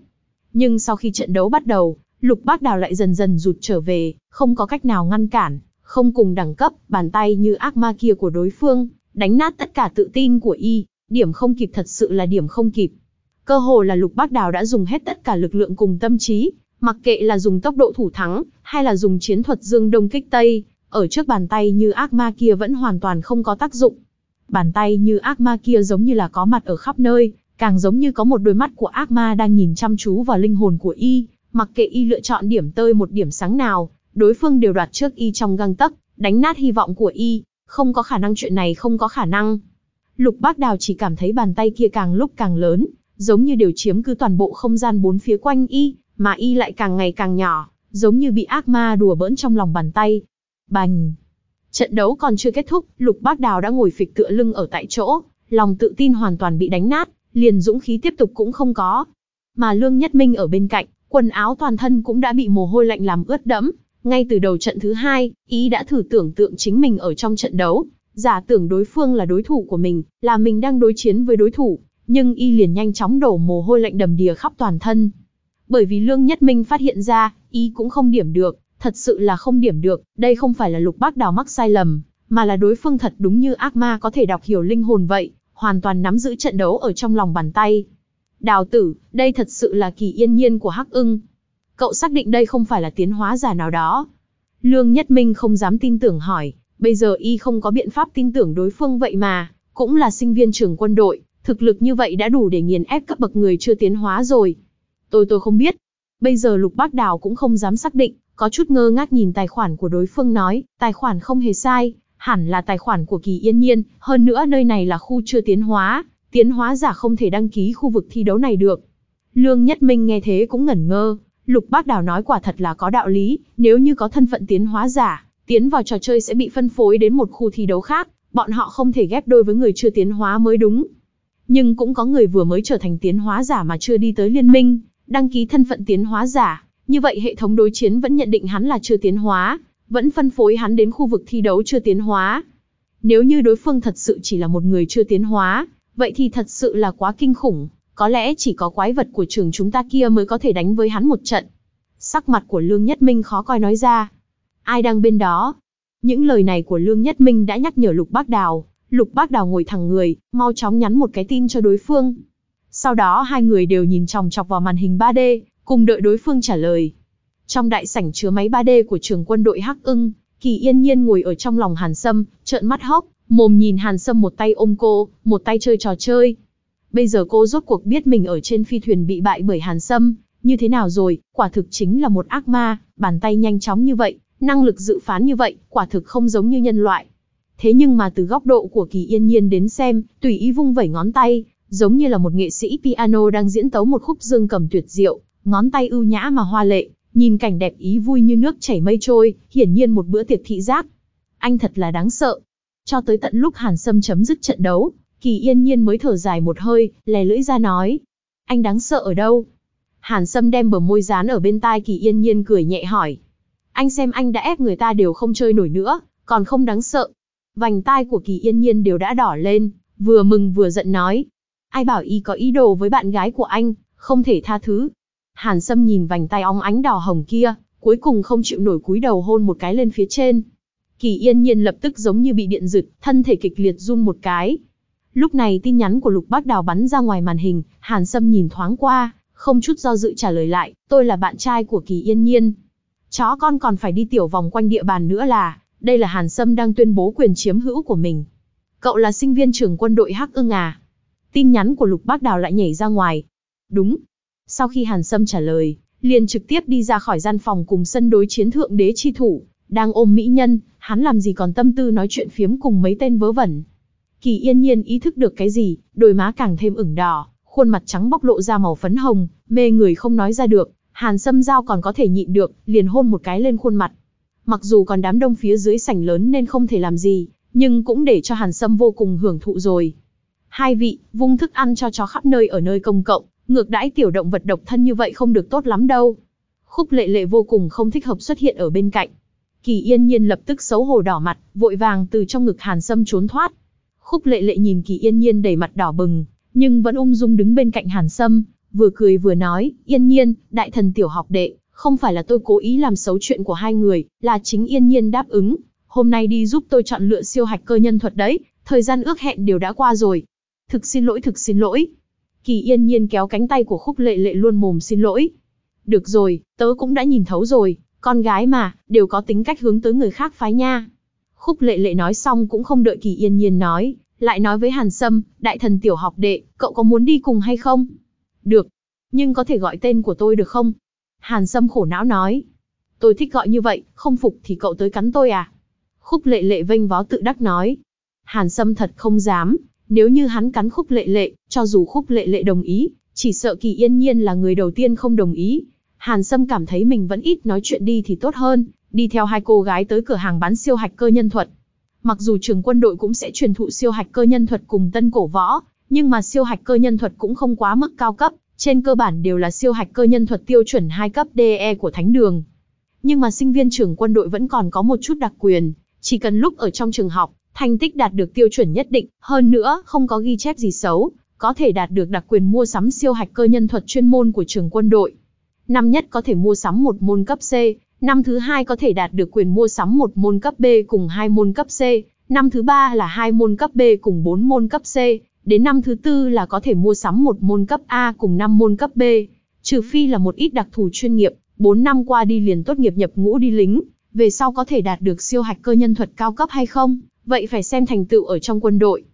Nhưng sau khi trận đấu bắt đầu, Lục Bác Đào lại dần dần rụt trở về, không có cách nào ngăn cản, không cùng đẳng cấp, bàn tay như ác ma kia của đối phương, đánh nát tất cả tự tin của y, điểm không kịp thật sự là điểm không kịp. Cơ hồ là Lục Bác Đào đã dùng hết tất cả lực lượng cùng tâm trí, mặc kệ là dùng tốc độ thủ thắng, hay là dùng chiến thuật dương đông kích tây, ở trước bàn tay như ác ma kia vẫn hoàn toàn không có tác dụng. Bàn tay như ác ma kia giống như là có mặt ở khắp nơi, càng giống như có một đôi mắt của ác ma đang nhìn chăm chú vào linh hồn của y, mặc kệ y lựa chọn điểm tơi một điểm sáng nào, đối phương đều đoạt trước y trong găng tấc, đánh nát hy vọng của y, không có khả năng chuyện này không có khả năng. Lục Bác Đào chỉ cảm thấy bàn tay kia càng lúc càng lớn, giống như đều chiếm cứ toàn bộ không gian bốn phía quanh y, mà y lại càng ngày càng nhỏ, giống như bị ác ma đùa bỡn trong lòng bàn tay. Bành! Trận đấu còn chưa kết thúc, Lục Bác Đào đã ngồi phịch tựa lưng ở tại chỗ, lòng tự tin hoàn toàn bị đánh nát, liền dũng khí tiếp tục cũng không có. Mà Lương Nhất Minh ở bên cạnh, quần áo toàn thân cũng đã bị mồ hôi lạnh làm ướt đẫm. Ngay từ đầu trận thứ hai, ý đã thử tưởng tượng chính mình ở trong trận đấu, giả tưởng đối phương là đối thủ của mình, là mình đang đối chiến với đối thủ, nhưng y liền nhanh chóng đổ mồ hôi lạnh đầm đìa khắp toàn thân. Bởi vì Lương Nhất Minh phát hiện ra, y cũng không điểm được, thật sự là không điểm được, đây không phải là lục bác đào mắc sai lầm, mà là đối phương thật đúng như ác ma có thể đọc hiểu linh hồn vậy, hoàn toàn nắm giữ trận đấu ở trong lòng bàn tay. Đào tử, đây thật sự là kỳ yên nhiên của Hắc ưng. Cậu xác định đây không phải là tiến hóa giả nào đó. Lương Nhất Minh không dám tin tưởng hỏi, bây giờ y không có biện pháp tin tưởng đối phương vậy mà, cũng là sinh viên trường quân đội, thực lực như vậy đã đủ để nghiền ép cấp bậc người chưa tiến hóa rồi. Tôi tôi không biết. Bây giờ Lục Bác Đào cũng không dám xác định, có chút ngơ ngác nhìn tài khoản của đối phương nói, tài khoản không hề sai, hẳn là tài khoản của Kỳ Yên Nhiên, hơn nữa nơi này là khu chưa tiến hóa, tiến hóa giả không thể đăng ký khu vực thi đấu này được. Lương Nhất Minh nghe thế cũng ngẩn ngơ, Lục Bác Đào nói quả thật là có đạo lý, nếu như có thân phận tiến hóa giả, tiến vào trò chơi sẽ bị phân phối đến một khu thi đấu khác, bọn họ không thể ghép đôi với người chưa tiến hóa mới đúng. Nhưng cũng có người vừa mới trở thành tiến hóa giả mà chưa đi tới liên minh, đăng ký thân phận tiến hóa giả, như vậy hệ thống đối chiến vẫn nhận định hắn là chưa tiến hóa, vẫn phân phối hắn đến khu vực thi đấu chưa tiến hóa. Nếu như đối phương thật sự chỉ là một người chưa tiến hóa, vậy thì thật sự là quá kinh khủng, có lẽ chỉ có quái vật của trường chúng ta kia mới có thể đánh với hắn một trận. Sắc mặt của Lương Nhất Minh khó coi nói ra. Ai đang bên đó? Những lời này của Lương Nhất Minh đã nhắc nhở Lục Bác Đào. Lục Bác Đào ngồi thẳng người, mau chóng nhắn một cái tin cho đối phương. Sau đó hai người đều nhìn chòng chọc vào màn hình 3D, cùng đợi đối phương trả lời. Trong đại sảnh chứa máy 3D của trường quân đội Hắc ưng, Kỳ Yên Nhiên ngồi ở trong lòng Hàn Sâm, trợn mắt hốc, mồm nhìn Hàn Sâm một tay ôm cô, một tay chơi trò chơi. Bây giờ cô rốt cuộc biết mình ở trên phi thuyền bị bại bởi Hàn Sâm, như thế nào rồi, quả thực chính là một ác ma, bàn tay nhanh chóng như vậy, năng lực dự phán như vậy, quả thực không giống như nhân loại. Thế nhưng mà từ góc độ của Kỳ Yên Nhiên đến xem, tùy ý vung vẩy ngón tay, giống như là một nghệ sĩ piano đang diễn tấu một khúc dương cầm tuyệt diệu, ngón tay ưu nhã mà hoa lệ, nhìn cảnh đẹp ý vui như nước chảy mây trôi, hiển nhiên một bữa tiệc thị giác. Anh thật là đáng sợ. Cho tới tận lúc Hàn Sâm chấm dứt trận đấu, Kỳ Yên Nhiên mới thở dài một hơi, lè lưỡi ra nói. Anh đáng sợ ở đâu? Hàn Sâm đem bờ môi dán ở bên tai Kỳ Yên Nhiên cười nhẹ hỏi. Anh xem anh đã ép người ta đều không chơi nổi nữa, còn không đáng sợ. Vành tai của Kỳ Yên Nhiên đều đã đỏ lên, vừa mừng vừa giận nói. Ai bảo y có ý đồ với bạn gái của anh, không thể tha thứ. Hàn Sâm nhìn vành tay óng ánh đỏ hồng kia, cuối cùng không chịu nổi cúi đầu hôn một cái lên phía trên. Kỳ Yên Nhiên lập tức giống như bị điện giật, thân thể kịch liệt run một cái. Lúc này tin nhắn của Lục Bác Đào bắn ra ngoài màn hình, Hàn Sâm nhìn thoáng qua, không chút do dự trả lời lại, tôi là bạn trai của Kỳ Yên Nhiên. Chó con còn phải đi tiểu vòng quanh địa bàn nữa là, đây là Hàn Sâm đang tuyên bố quyền chiếm hữu của mình. Cậu là sinh viên trưởng quân đội Hắc ưng à? Tin nhắn của Lục Bác Đào lại nhảy ra ngoài. Đúng. Sau khi Hàn Sâm trả lời, liền trực tiếp đi ra khỏi gian phòng cùng sân đối chiến thượng đế chi thủ, đang ôm mỹ nhân, hắn làm gì còn tâm tư nói chuyện phiếm cùng mấy tên vớ vẩn. Kỳ yên nhiên ý thức được cái gì, đôi má càng thêm ửng đỏ, khuôn mặt trắng bóc lộ ra màu phấn hồng, mê người không nói ra được, Hàn Sâm Giao còn có thể nhịn được, liền hôn một cái lên khuôn mặt. Mặc dù còn đám đông phía dưới sảnh lớn nên không thể làm gì, nhưng cũng để cho Hàn Sâm vô cùng hưởng thụ rồi. Hai vị, vung thức ăn cho chó khắp nơi ở nơi công cộng, ngược đãi tiểu động vật độc thân như vậy không được tốt lắm đâu. Khúc lệ lệ vô cùng không thích hợp xuất hiện ở bên cạnh. Kỳ yên nhiên lập tức xấu hổ đỏ mặt, vội vàng từ trong ngực Hàn Sâm trốn thoát. Khúc lệ lệ nhìn Kỳ yên nhiên đầy mặt đỏ bừng, nhưng vẫn ung dung đứng bên cạnh Hàn Sâm, vừa cười vừa nói, yên nhiên, đại thần tiểu học đệ, không phải là tôi cố ý làm xấu chuyện của hai người, là chính yên nhiên đáp ứng. Hôm nay đi giúp tôi chọn lựa siêu hạch cơ nhân thuật đấy, thời gian ước hẹn đều đã qua rồi. Thực xin lỗi thực xin lỗi. Kỳ yên nhiên kéo cánh tay của khúc lệ lệ luôn mồm xin lỗi. Được rồi, tớ cũng đã nhìn thấu rồi, con gái mà, đều có tính cách hướng tới người khác phái nha. Khúc lệ lệ nói xong cũng không đợi kỳ yên nhiên nói, lại nói với Hàn Sâm, đại thần tiểu học đệ, cậu có muốn đi cùng hay không? Được, nhưng có thể gọi tên của tôi được không? Hàn Sâm khổ não nói. Tôi thích gọi như vậy, không phục thì cậu tới cắn tôi à? Khúc lệ lệ vênh vó tự đắc nói. Hàn Sâm thật không dám, nếu như hắn cắn khúc lệ lệ, cho dù khúc lệ lệ đồng ý, chỉ sợ kỳ yên nhiên là người đầu tiên không đồng ý. Hàn Sâm cảm thấy mình vẫn ít nói chuyện đi thì tốt hơn, đi theo hai cô gái tới cửa hàng bán siêu hạch cơ nhân thuật. Mặc dù trường quân đội cũng sẽ truyền thụ siêu hạch cơ nhân thuật cùng tân cổ võ, nhưng mà siêu hạch cơ nhân thuật cũng không quá mức cao cấp, trên cơ bản đều là siêu hạch cơ nhân thuật tiêu chuẩn 2 cấp DE của Thánh Đường. Nhưng mà sinh viên trường quân đội vẫn còn có một chút đặc quyền, chỉ cần lúc ở trong trường học, thành tích đạt được tiêu chuẩn nhất định, hơn nữa không có ghi chép gì xấu, có thể đạt được đặc quyền mua sắm siêu hạch cơ nhân thuật chuyên môn của trường quân đội. Năm nhất có thể mua sắm một môn cấp C, năm thứ hai có thể đạt được quyền mua sắm một môn cấp B cùng hai môn cấp C, năm thứ ba là hai môn cấp B cùng bốn môn cấp C, Đến năm thứ tư là có thể mua sắm một môn cấp A cùng 5 môn cấp B. Trừ phi là một ít đặc thù chuyên nghiệp, 4 năm qua đi liền tốt nghiệp nhập ngũ đi lính, về sau có thể đạt được siêu hạch cơ nhân thuật cao cấp hay không, vậy phải xem thành tựu ở trong quân đội.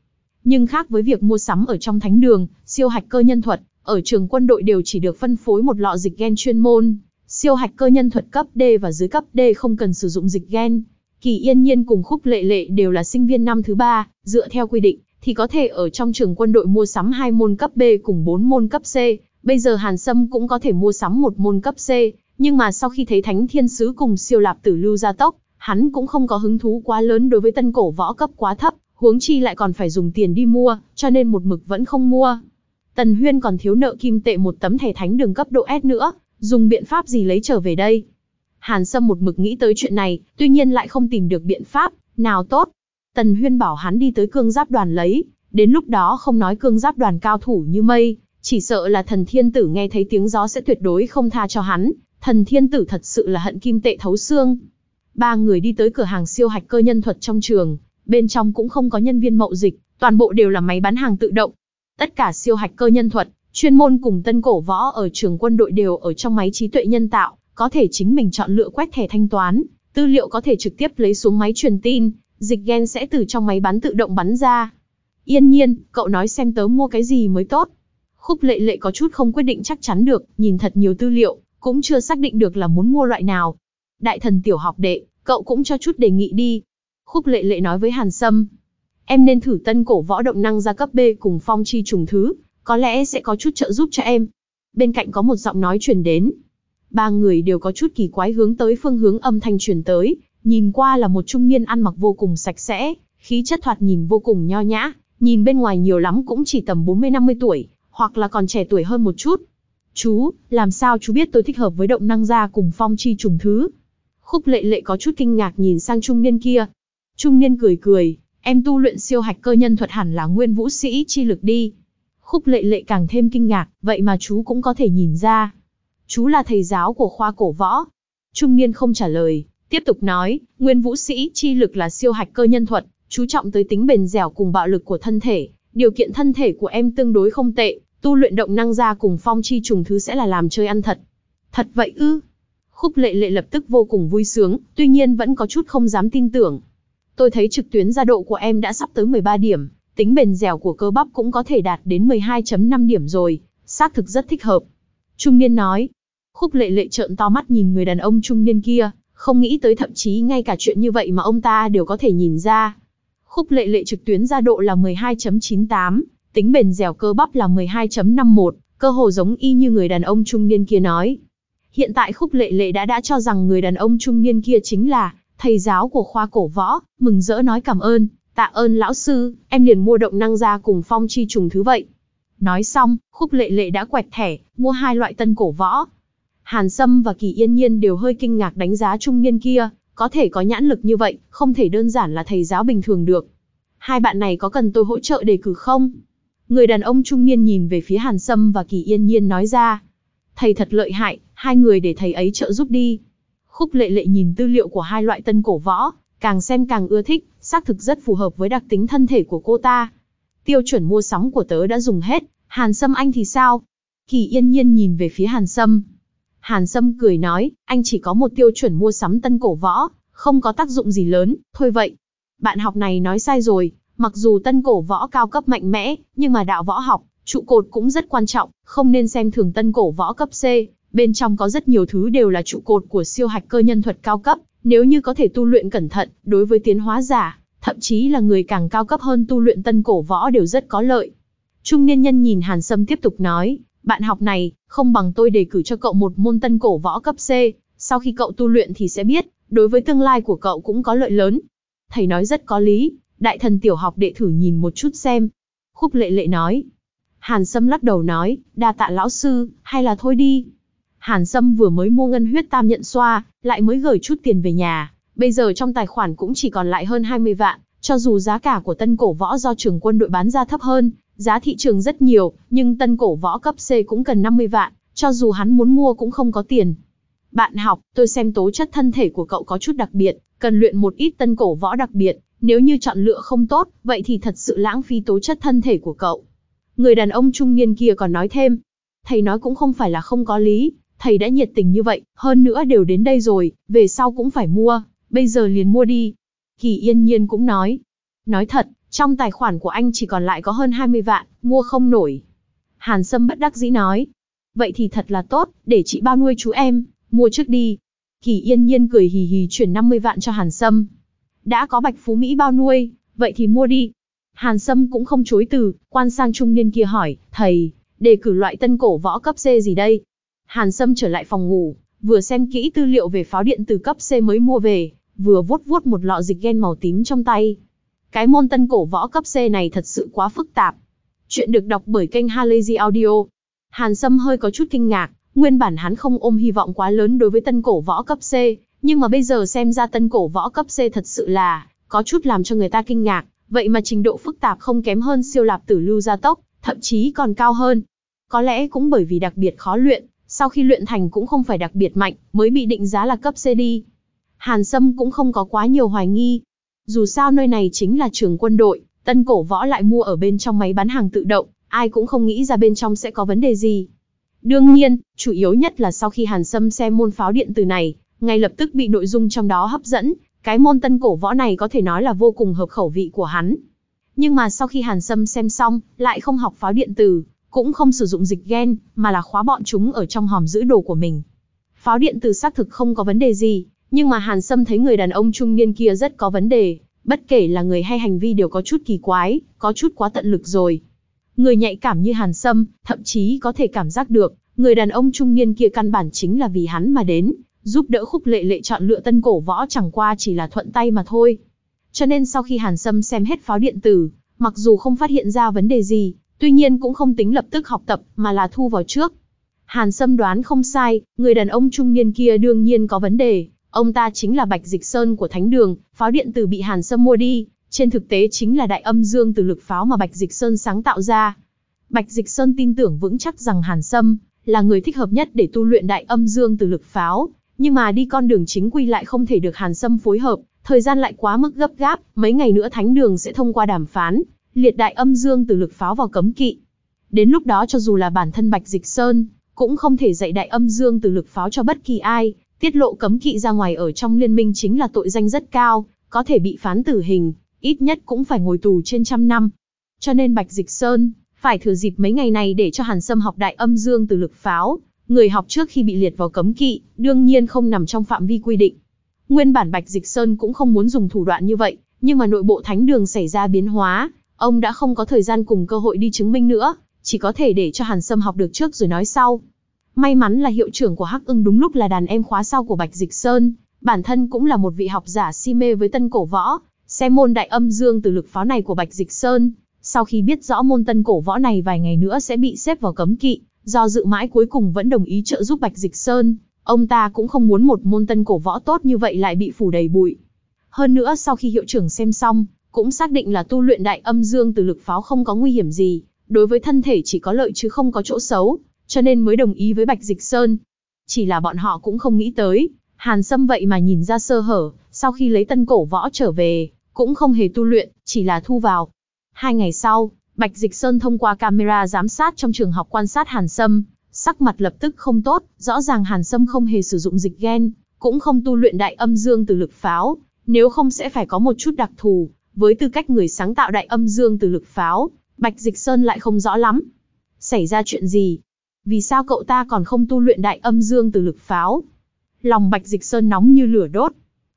Nhưng khác với việc mua sắm ở trong thánh đường, siêu hạch cơ nhân thuật, ở trường quân đội đều chỉ được phân phối một lọ dịch gen chuyên môn. Siêu hạch cơ nhân thuật cấp D và dưới cấp D không cần sử dụng dịch gen. Kỳ Yên Nhiên cùng Khúc Lệ Lệ đều là sinh viên năm thứ ba, dựa theo quy định, thì có thể ở trong trường quân đội mua sắm hai môn cấp B cùng 4 môn cấp C. Bây giờ Hàn Sâm cũng có thể mua sắm một môn cấp C, nhưng mà sau khi thấy Thánh Thiên Sứ cùng siêu lạp tử lưu gia tốc, hắn cũng không có hứng thú quá lớn đối với tân cổ võ cấp quá thấp, huống chi lại còn phải dùng tiền đi mua, cho nên một mực vẫn không mua. Tần Huyên còn thiếu nợ kim tệ một tấm thẻ thánh đường cấp độ S nữa, dùng biện pháp gì lấy trở về đây? Hàn Sâm một mực nghĩ tới chuyện này, tuy nhiên lại không tìm được biện pháp, nào tốt. Tần Huyên bảo hắn đi tới cương giáp đoàn lấy, đến lúc đó không nói cương giáp đoàn cao thủ như mây, chỉ sợ là thần thiên tử nghe thấy tiếng gió sẽ tuyệt đối không tha cho hắn, thần thiên tử thật sự là hận kim tệ thấu xương. Ba người đi tới cửa hàng siêu hạch cơ nhân thuật trong trường, bên trong cũng không có nhân viên mậu dịch, toàn bộ đều là máy bán hàng tự động. Tất cả siêu hạch cơ nhân thuật, chuyên môn cùng tân cổ võ ở trường quân đội đều ở trong máy trí tuệ nhân tạo, có thể chính mình chọn lựa quét thẻ thanh toán, tư liệu có thể trực tiếp lấy xuống máy truyền tin, dịch gen sẽ từ trong máy bắn tự động bắn ra. Yên nhiên, cậu nói xem tớ mua cái gì mới tốt. Khúc lệ lệ có chút không quyết định chắc chắn được, nhìn thật nhiều tư liệu, cũng chưa xác định được là muốn mua loại nào. Đại thần tiểu học đệ, cậu cũng cho chút đề nghị đi. Khúc lệ lệ nói với Hàn Sâm. Em nên thử tân cổ võ động năng gia cấp B cùng phong chi trùng thứ, có lẽ sẽ có chút trợ giúp cho em. Bên cạnh có một giọng nói truyền đến. Ba người đều có chút kỳ quái hướng tới phương hướng âm thanh truyền tới, nhìn qua là một trung niên ăn mặc vô cùng sạch sẽ, khí chất thoạt nhìn vô cùng nho nhã, nhìn bên ngoài nhiều lắm cũng chỉ tầm 40-50 tuổi, hoặc là còn trẻ tuổi hơn một chút. Chú, làm sao chú biết tôi thích hợp với động năng gia cùng phong chi trùng thứ? Khúc lệ lệ có chút kinh ngạc nhìn sang trung niên kia. Trung niên cười cười, em tu luyện siêu hạch cơ nhân thuật hẳn là nguyên vũ sĩ chi lực đi. Khúc lệ lệ càng thêm kinh ngạc, vậy mà chú cũng có thể nhìn ra. Chú là thầy giáo của khoa cổ võ. Trung niên không trả lời, tiếp tục nói, nguyên vũ sĩ chi lực là siêu hạch cơ nhân thuật, chú trọng tới tính bền dẻo cùng bạo lực của thân thể. Điều kiện thân thể của em tương đối không tệ, tu luyện động năng ra cùng phong chi trùng thứ sẽ là làm chơi ăn thật. Thật vậy ư? Khúc lệ lệ lập tức vô cùng vui sướng, tuy nhiên vẫn có chút không dám tin tưởng. Tôi thấy trực tuyến gia độ của em đã sắp tới 13 điểm, tính bền dẻo của cơ bắp cũng có thể đạt đến 12.5 điểm rồi, xác thực rất thích hợp. Trung niên nói. Khúc lệ lệ trợn to mắt nhìn người đàn ông trung niên kia, không nghĩ tới thậm chí ngay cả chuyện như vậy mà ông ta đều có thể nhìn ra. Khúc lệ lệ trực tuyến gia độ là 12.98, tính bền dẻo cơ bắp là 12.51, cơ hồ giống y như người đàn ông trung niên kia nói. Hiện tại khúc lệ lệ đã đã cho rằng người đàn ông trung niên kia chính là thầy giáo của khoa cổ võ, mừng rỡ nói cảm ơn, tạ ơn lão sư, em liền mua động năng ra cùng phong chi trùng thứ vậy. Nói xong, khúc lệ lệ đã quẹt thẻ, mua hai loại tân cổ võ. Hàn Sâm và Kỳ Yên Nhiên đều hơi kinh ngạc đánh giá trung niên kia, có thể có nhãn lực như vậy, không thể đơn giản là thầy giáo bình thường được. Hai bạn này có cần tôi hỗ trợ đề cử không? Người đàn ông trung niên nhìn về phía Hàn Sâm và Kỳ Yên Nhiên nói ra. Thầy thật lợi hại, hai người để thầy ấy trợ giúp đi. Khúc lệ lệ nhìn tư liệu của hai loại tân cổ võ, càng xem càng ưa thích, xác thực rất phù hợp với đặc tính thân thể của cô ta. Tiêu chuẩn mua sắm của tớ đã dùng hết, Hàn Sâm anh thì sao? Kỳ yên nhiên nhìn về phía Hàn Sâm. Hàn Sâm cười nói, anh chỉ có một tiêu chuẩn mua sắm tân cổ võ, không có tác dụng gì lớn, thôi vậy. Bạn học này nói sai rồi, mặc dù tân cổ võ cao cấp mạnh mẽ, nhưng mà đạo võ học, trụ cột cũng rất quan trọng, không nên xem thường tân cổ võ cấp C, bên trong có rất nhiều thứ đều là trụ cột của siêu hạch cơ nhân thuật cao cấp, nếu như có thể tu luyện cẩn thận, đối với tiến hóa giả, thậm chí là người càng cao cấp hơn tu luyện tân cổ võ đều rất có lợi. Trung niên nhân nhìn Hàn Sâm tiếp tục nói, bạn học này, không bằng tôi đề cử cho cậu một môn tân cổ võ cấp C, sau khi cậu tu luyện thì sẽ biết, đối với tương lai của cậu cũng có lợi lớn. Thầy nói rất có lý, đại thần tiểu học đệ thử nhìn một chút xem. Khúc lệ lệ nói. Hàn Sâm lắc đầu nói, đa tạ lão sư, hay là thôi đi. Hàn Sâm vừa mới mua ngân huyết tam nhận xoa, lại mới gửi chút tiền về nhà, bây giờ trong tài khoản cũng chỉ còn lại hơn 20 vạn, cho dù giá cả của tân cổ võ do trường quân đội bán ra thấp hơn, giá thị trường rất nhiều, nhưng tân cổ võ cấp C cũng cần 50 vạn, cho dù hắn muốn mua cũng không có tiền. Bạn học, tôi xem tố chất thân thể của cậu có chút đặc biệt, cần luyện một ít tân cổ võ đặc biệt, Nếu như chọn lựa không tốt, vậy thì thật sự lãng phí tố chất thân thể của cậu. Người đàn ông trung niên kia còn nói thêm, thầy nói cũng không phải là không có lý, thầy đã nhiệt tình như vậy, hơn nữa đều đến đây rồi, về sau cũng phải mua, bây giờ liền mua đi. Kỳ yên nhiên cũng nói, nói thật, trong tài khoản của anh chỉ còn lại có hơn 20 vạn, mua không nổi. Hàn Sâm bất đắc dĩ nói, vậy thì thật là tốt, để chị bao nuôi chú em, mua trước đi. Kỳ yên nhiên cười hì hì chuyển 50 vạn cho Hàn Sâm. Đã có Bạch Phú Mỹ bao nuôi, vậy thì mua đi. Hàn Sâm cũng không chối từ, quan sang trung niên kia hỏi, thầy, đề cử loại tân cổ võ cấp C gì đây? Hàn Sâm trở lại phòng ngủ, vừa xem kỹ tư liệu về pháo điện từ cấp C mới mua về, vừa vuốt vuốt một lọ dịch gen màu tím trong tay. Cái môn tân cổ võ cấp C này thật sự quá phức tạp. Chuyện được đọc bởi kênh Halazy Audio. Hàn Sâm hơi có chút kinh ngạc, nguyên bản hắn không ôm hy vọng quá lớn đối với tân cổ võ cấp C, nhưng mà bây giờ xem ra tân cổ võ cấp C thật sự là có chút làm cho người ta kinh ngạc, vậy mà trình độ phức tạp không kém hơn siêu lạp tử lưu gia tốc, thậm chí còn cao hơn. Có lẽ cũng bởi vì đặc biệt khó luyện, sau khi luyện thành cũng không phải đặc biệt mạnh, mới bị định giá là cấp C đi. Hàn Sâm cũng không có quá nhiều hoài nghi. Dù sao nơi này chính là trường quân đội, tân cổ võ lại mua ở bên trong máy bán hàng tự động, ai cũng không nghĩ ra bên trong sẽ có vấn đề gì. Đương nhiên, chủ yếu nhất là sau khi Hàn Sâm xem môn pháo điện từ này, ngay lập tức bị nội dung trong đó hấp dẫn, cái môn tân cổ võ này có thể nói là vô cùng hợp khẩu vị của hắn. Nhưng mà sau khi Hàn Sâm xem xong, lại không học pháo điện tử, cũng không sử dụng dịch gen, mà là khóa bọn chúng ở trong hòm giữ đồ của mình. Pháo điện tử xác thực không có vấn đề gì, nhưng mà Hàn Sâm thấy người đàn ông trung niên kia rất có vấn đề, bất kể là người hay hành vi đều có chút kỳ quái, có chút quá tận lực rồi. Người nhạy cảm như Hàn Sâm, thậm chí có thể cảm giác được, người đàn ông trung niên kia căn bản chính là vì hắn mà đến, giúp đỡ khúc lệ lệ chọn lựa tân cổ võ chẳng qua chỉ là thuận tay mà thôi. Cho nên sau khi Hàn Sâm xem hết pháo điện tử, mặc dù không phát hiện ra vấn đề gì, tuy nhiên cũng không tính lập tức học tập, mà là thu vào trước. Hàn Sâm đoán không sai, người đàn ông trung niên kia đương nhiên có vấn đề, ông ta chính là Bạch Dịch Sơn của Thánh Đường, pháo điện tử bị Hàn Sâm mua đi, trên thực tế chính là đại âm dương từ lực pháo mà Bạch Dịch Sơn sáng tạo ra. Bạch Dịch Sơn tin tưởng vững chắc rằng Hàn Sâm là người thích hợp nhất để tu luyện đại âm dương từ lực pháo, nhưng mà đi con đường chính quy lại không thể được Hàn Sâm phối hợp, thời gian lại quá mức gấp gáp, mấy ngày nữa Thánh Đường sẽ thông qua đàm phán, liệt đại âm dương từ lực pháo vào cấm kỵ. Đến lúc đó cho dù là bản thân Bạch Dịch Sơn, cũng không thể dạy đại âm dương từ lực pháo cho bất kỳ ai, tiết lộ cấm kỵ ra ngoài ở trong liên minh chính là tội danh rất cao, có thể bị phán tử hình, ít nhất cũng phải ngồi tù trên trăm năm. Cho nên Bạch Dịch Sơn, phải thừa dịp mấy ngày này để cho Hàn Sâm học đại âm dương từ lực pháo, người học trước khi bị liệt vào cấm kỵ, đương nhiên không nằm trong phạm vi quy định. Nguyên bản Bạch Dịch Sơn cũng không muốn dùng thủ đoạn như vậy, nhưng mà nội bộ thánh đường xảy ra biến hóa, ông đã không có thời gian cùng cơ hội đi chứng minh nữa, chỉ có thể để cho Hàn Sâm học được trước rồi nói sau. May mắn là hiệu trưởng của Hắc Ưng đúng lúc là đàn em khóa sau của Bạch Dịch Sơn, bản thân cũng là một vị học giả si mê với tân cổ võ, xem môn đại âm dương từ lực pháo này của Bạch Dịch Sơn, sau khi biết rõ môn tân cổ võ này vài ngày nữa sẽ bị xếp vào cấm kỵ, do dự mãi cuối cùng vẫn đồng ý trợ giúp Bạch Dịch Sơn, ông ta cũng không muốn một môn tân cổ võ tốt như vậy lại bị phủ đầy bụi. Hơn nữa sau khi hiệu trưởng xem xong, cũng xác định là tu luyện đại âm dương từ lực pháo không có nguy hiểm gì, đối với thân thể chỉ có lợi chứ không có chỗ xấu, cho nên mới đồng ý với Bạch Dịch Sơn. Chỉ là bọn họ cũng không nghĩ tới, Hàn Sâm vậy mà nhìn ra sơ hở, sau khi lấy tân cổ võ trở về, cũng không hề tu luyện, chỉ là thu vào. Hai ngày sau, Bạch Dịch Sơn thông qua camera giám sát trong trường học quan sát Hàn Sâm, sắc mặt lập tức không tốt, rõ ràng Hàn Sâm không hề sử dụng dịch gen, cũng không tu luyện đại âm dương từ lực pháo, nếu không sẽ phải có một chút đặc thù, với tư cách người sáng tạo đại âm dương từ lực pháo, Bạch Dịch Sơn lại không rõ lắm. Xảy ra chuyện gì? Vì sao cậu ta còn không tu luyện đại âm dương từ lực pháo? Lòng Bạch Dịch Sơn nóng như lửa đốt.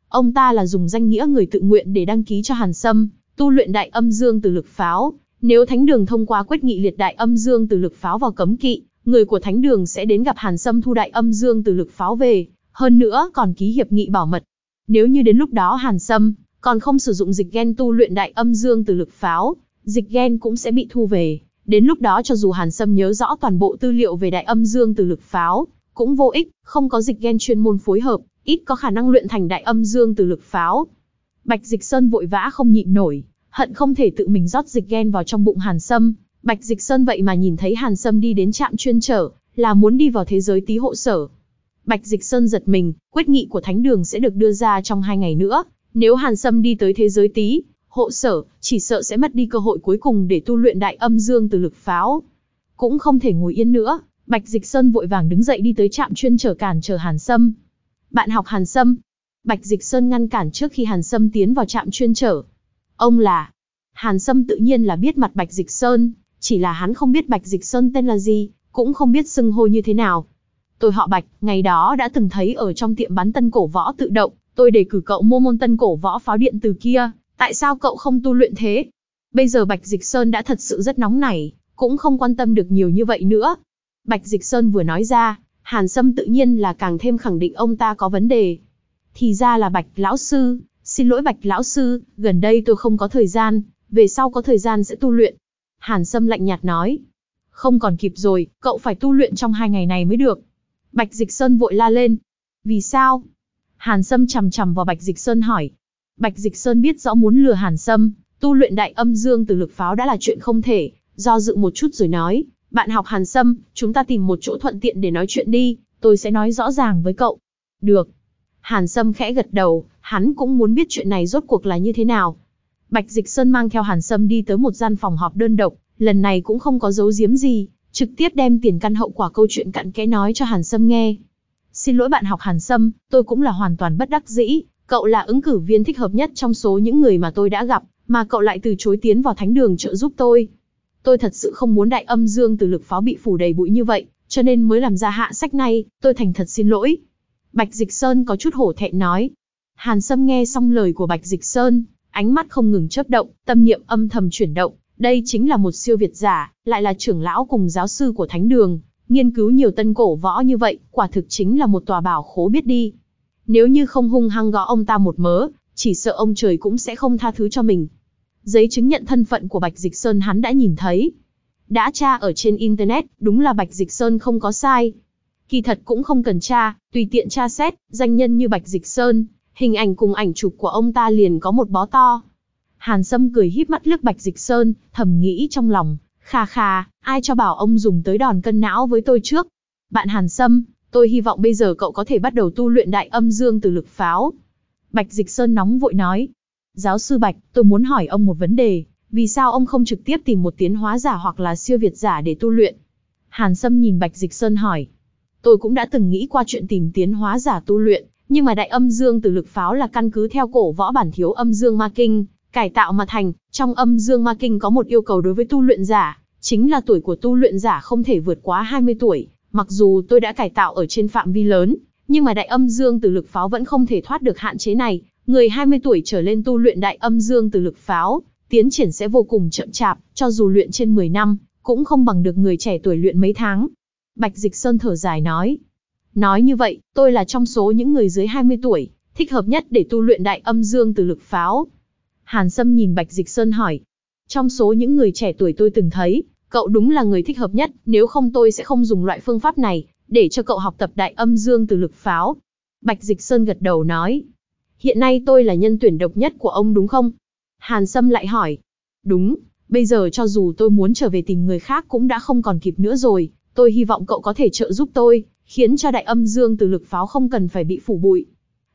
Ông ta là dùng danh nghĩa người tự nguyện để đăng ký cho Hàn Sâm, tu luyện đại âm dương từ lực pháo. Nếu Thánh Đường thông qua quyết nghị liệt đại âm dương từ lực pháo vào cấm kỵ, người của Thánh Đường sẽ đến gặp Hàn Sâm thu đại âm dương từ lực pháo về, hơn nữa còn ký hiệp nghị bảo mật. Nếu như đến lúc đó Hàn Sâm còn không sử dụng dịch gen tu luyện đại âm dương từ lực pháo, dịch gen cũng sẽ bị thu về. Đến lúc đó cho dù Hàn Sâm nhớ rõ toàn bộ tư liệu về đại âm dương từ lực pháo, cũng vô ích, không có dịch gen chuyên môn phối hợp, ít có khả năng luyện thành đại âm dương từ lực pháo. Bạch Dịch Sơn vội vã không nhịn nổi, hận không thể tự mình rót dịch gen vào trong bụng Hàn Sâm. Bạch Dịch Sơn vậy mà nhìn thấy Hàn Sâm đi đến trạm chuyên trở, là muốn đi vào thế giới tí hộ sở. Bạch Dịch Sơn giật mình, quyết nghị của Thánh Đường sẽ được đưa ra trong hai ngày nữa. Nếu Hàn Sâm đi tới thế giới tí, hộ sở, chỉ sợ sẽ mất đi cơ hội cuối cùng để tu luyện đại âm dương từ lực pháo. Cũng không thể ngồi yên nữa, Bạch Dịch Sơn vội vàng đứng dậy đi tới trạm chuyên trở cản chờ Hàn Sâm. Bạn học Hàn Sâm. Bạch Dịch Sơn ngăn cản trước khi Hàn Sâm tiến vào trạm chuyên trở. Ông là... Hàn Sâm tự nhiên là biết mặt Bạch Dịch Sơn, chỉ là hắn không biết Bạch Dịch Sơn tên là gì, cũng không biết xưng hô như thế nào. Tôi họ Bạch, ngày đó đã từng thấy ở trong tiệm bán tân cổ võ tự động, tôi đề cử cậu mua môn tân cổ võ pháo điện từ kia, tại sao cậu không tu luyện thế? Bây giờ Bạch Dịch Sơn đã thật sự rất nóng nảy, cũng không quan tâm được nhiều như vậy nữa. Bạch Dịch Sơn vừa nói ra, Hàn Sâm tự nhiên là càng thêm khẳng định ông ta có vấn đề. Thì ra là Bạch Lão Sư, xin lỗi Bạch Lão Sư, gần đây tôi không có thời gian, về sau có thời gian sẽ tu luyện. Hàn Sâm lạnh nhạt nói. Không còn kịp rồi, cậu phải tu luyện trong hai ngày này mới được. Bạch Dịch Sơn vội la lên. Vì sao? Hàn Sâm chầm chầm vào Bạch Dịch Sơn hỏi. Bạch Dịch Sơn biết rõ muốn lừa Hàn Sâm, tu luyện đại âm dương từ lực pháo đã là chuyện không thể, do dự một chút rồi nói, bạn học Hàn Sâm, chúng ta tìm một chỗ thuận tiện để nói chuyện đi, tôi sẽ nói rõ ràng với cậu. Được. Hàn Sâm khẽ gật đầu, hắn cũng muốn biết chuyện này rốt cuộc là như thế nào. Bạch Dịch Sơn mang theo Hàn Sâm đi tới một gian phòng họp đơn độc, lần này cũng không có giấu giếm gì, trực tiếp đem tiền căn hậu quả câu chuyện cặn kẽ nói cho Hàn Sâm nghe. Xin lỗi bạn học Hàn Sâm, tôi cũng là hoàn toàn bất đắc dĩ, cậu là ứng cử viên thích hợp nhất trong số những người mà tôi đã gặp, mà cậu lại từ chối tiến vào thánh đường trợ giúp tôi. Tôi thật sự không muốn đại âm dương từ lực pháo bị phủ đầy bụi như vậy, cho nên mới làm ra hạ sách này, tôi thành thật xin lỗi. Bạch Dịch Sơn có chút hổ thẹn nói. Hàn Sâm nghe xong lời của Bạch Dịch Sơn, ánh mắt không ngừng chớp động, tâm niệm âm thầm chuyển động, đây chính là một siêu việt giả, lại là trưởng lão cùng giáo sư của Thánh Đường, nghiên cứu nhiều tân cổ võ như vậy, quả thực chính là một tòa bảo khố biết đi. Nếu như không hung hăng gõ ông ta một mớ, chỉ sợ ông trời cũng sẽ không tha thứ cho mình. Giấy chứng nhận thân phận của Bạch Dịch Sơn hắn đã nhìn thấy. Đã tra ở trên Internet, đúng là Bạch Dịch Sơn không có sai. Kỳ thật cũng không cần tra, tùy tiện tra xét, danh nhân như Bạch Dịch Sơn, hình ảnh cùng ảnh chụp của ông ta liền có một bó to. Hàn Sâm cười híp mắt lướt Bạch Dịch Sơn, thầm nghĩ trong lòng, kha kha, ai cho bảo ông dùng tới đòn cân não với tôi trước. Bạn Hàn Sâm, tôi hy vọng bây giờ cậu có thể bắt đầu tu luyện đại âm dương từ lực pháo. Bạch Dịch Sơn nóng vội nói. Giáo sư Bạch, tôi muốn hỏi ông một vấn đề, vì sao ông không trực tiếp tìm một tiến hóa giả hoặc là siêu việt giả để tu luyện? Hàn Sâm nhìn Bạch Dịch Sơn hỏi. Tôi cũng đã từng nghĩ qua chuyện tìm tiến hóa giả tu luyện, nhưng mà đại âm dương từ lực pháo là căn cứ theo cổ võ bản thiếu âm dương ma kinh, cải tạo mà thành, trong âm dương ma kinh có một yêu cầu đối với tu luyện giả, chính là tuổi của tu luyện giả không thể vượt quá 20 tuổi, mặc dù tôi đã cải tạo ở trên phạm vi lớn, nhưng mà đại âm dương từ lực pháo vẫn không thể thoát được hạn chế này, người 20 tuổi trở lên tu luyện đại âm dương từ lực pháo, tiến triển sẽ vô cùng chậm chạp, cho dù luyện trên 10 năm, cũng không bằng được người trẻ tuổi luyện mấy tháng. Bạch Dịch Sơn thở dài nói. Nói như vậy, tôi là trong số những người dưới 20 tuổi, thích hợp nhất để tu luyện đại âm dương từ lực pháo. Hàn Sâm nhìn Bạch Dịch Sơn hỏi. Trong số những người trẻ tuổi tôi từng thấy, cậu đúng là người thích hợp nhất, nếu không tôi sẽ không dùng loại phương pháp này, để cho cậu học tập đại âm dương từ lực pháo. Bạch Dịch Sơn gật đầu nói. Hiện nay tôi là nhân tuyển độc nhất của ông đúng không? Hàn Sâm lại hỏi. Đúng, bây giờ cho dù tôi muốn trở về tìm người khác cũng đã không còn kịp nữa rồi, tôi hy vọng cậu có thể trợ giúp tôi, khiến cho đại âm dương từ lực pháo không cần phải bị phủ bụi.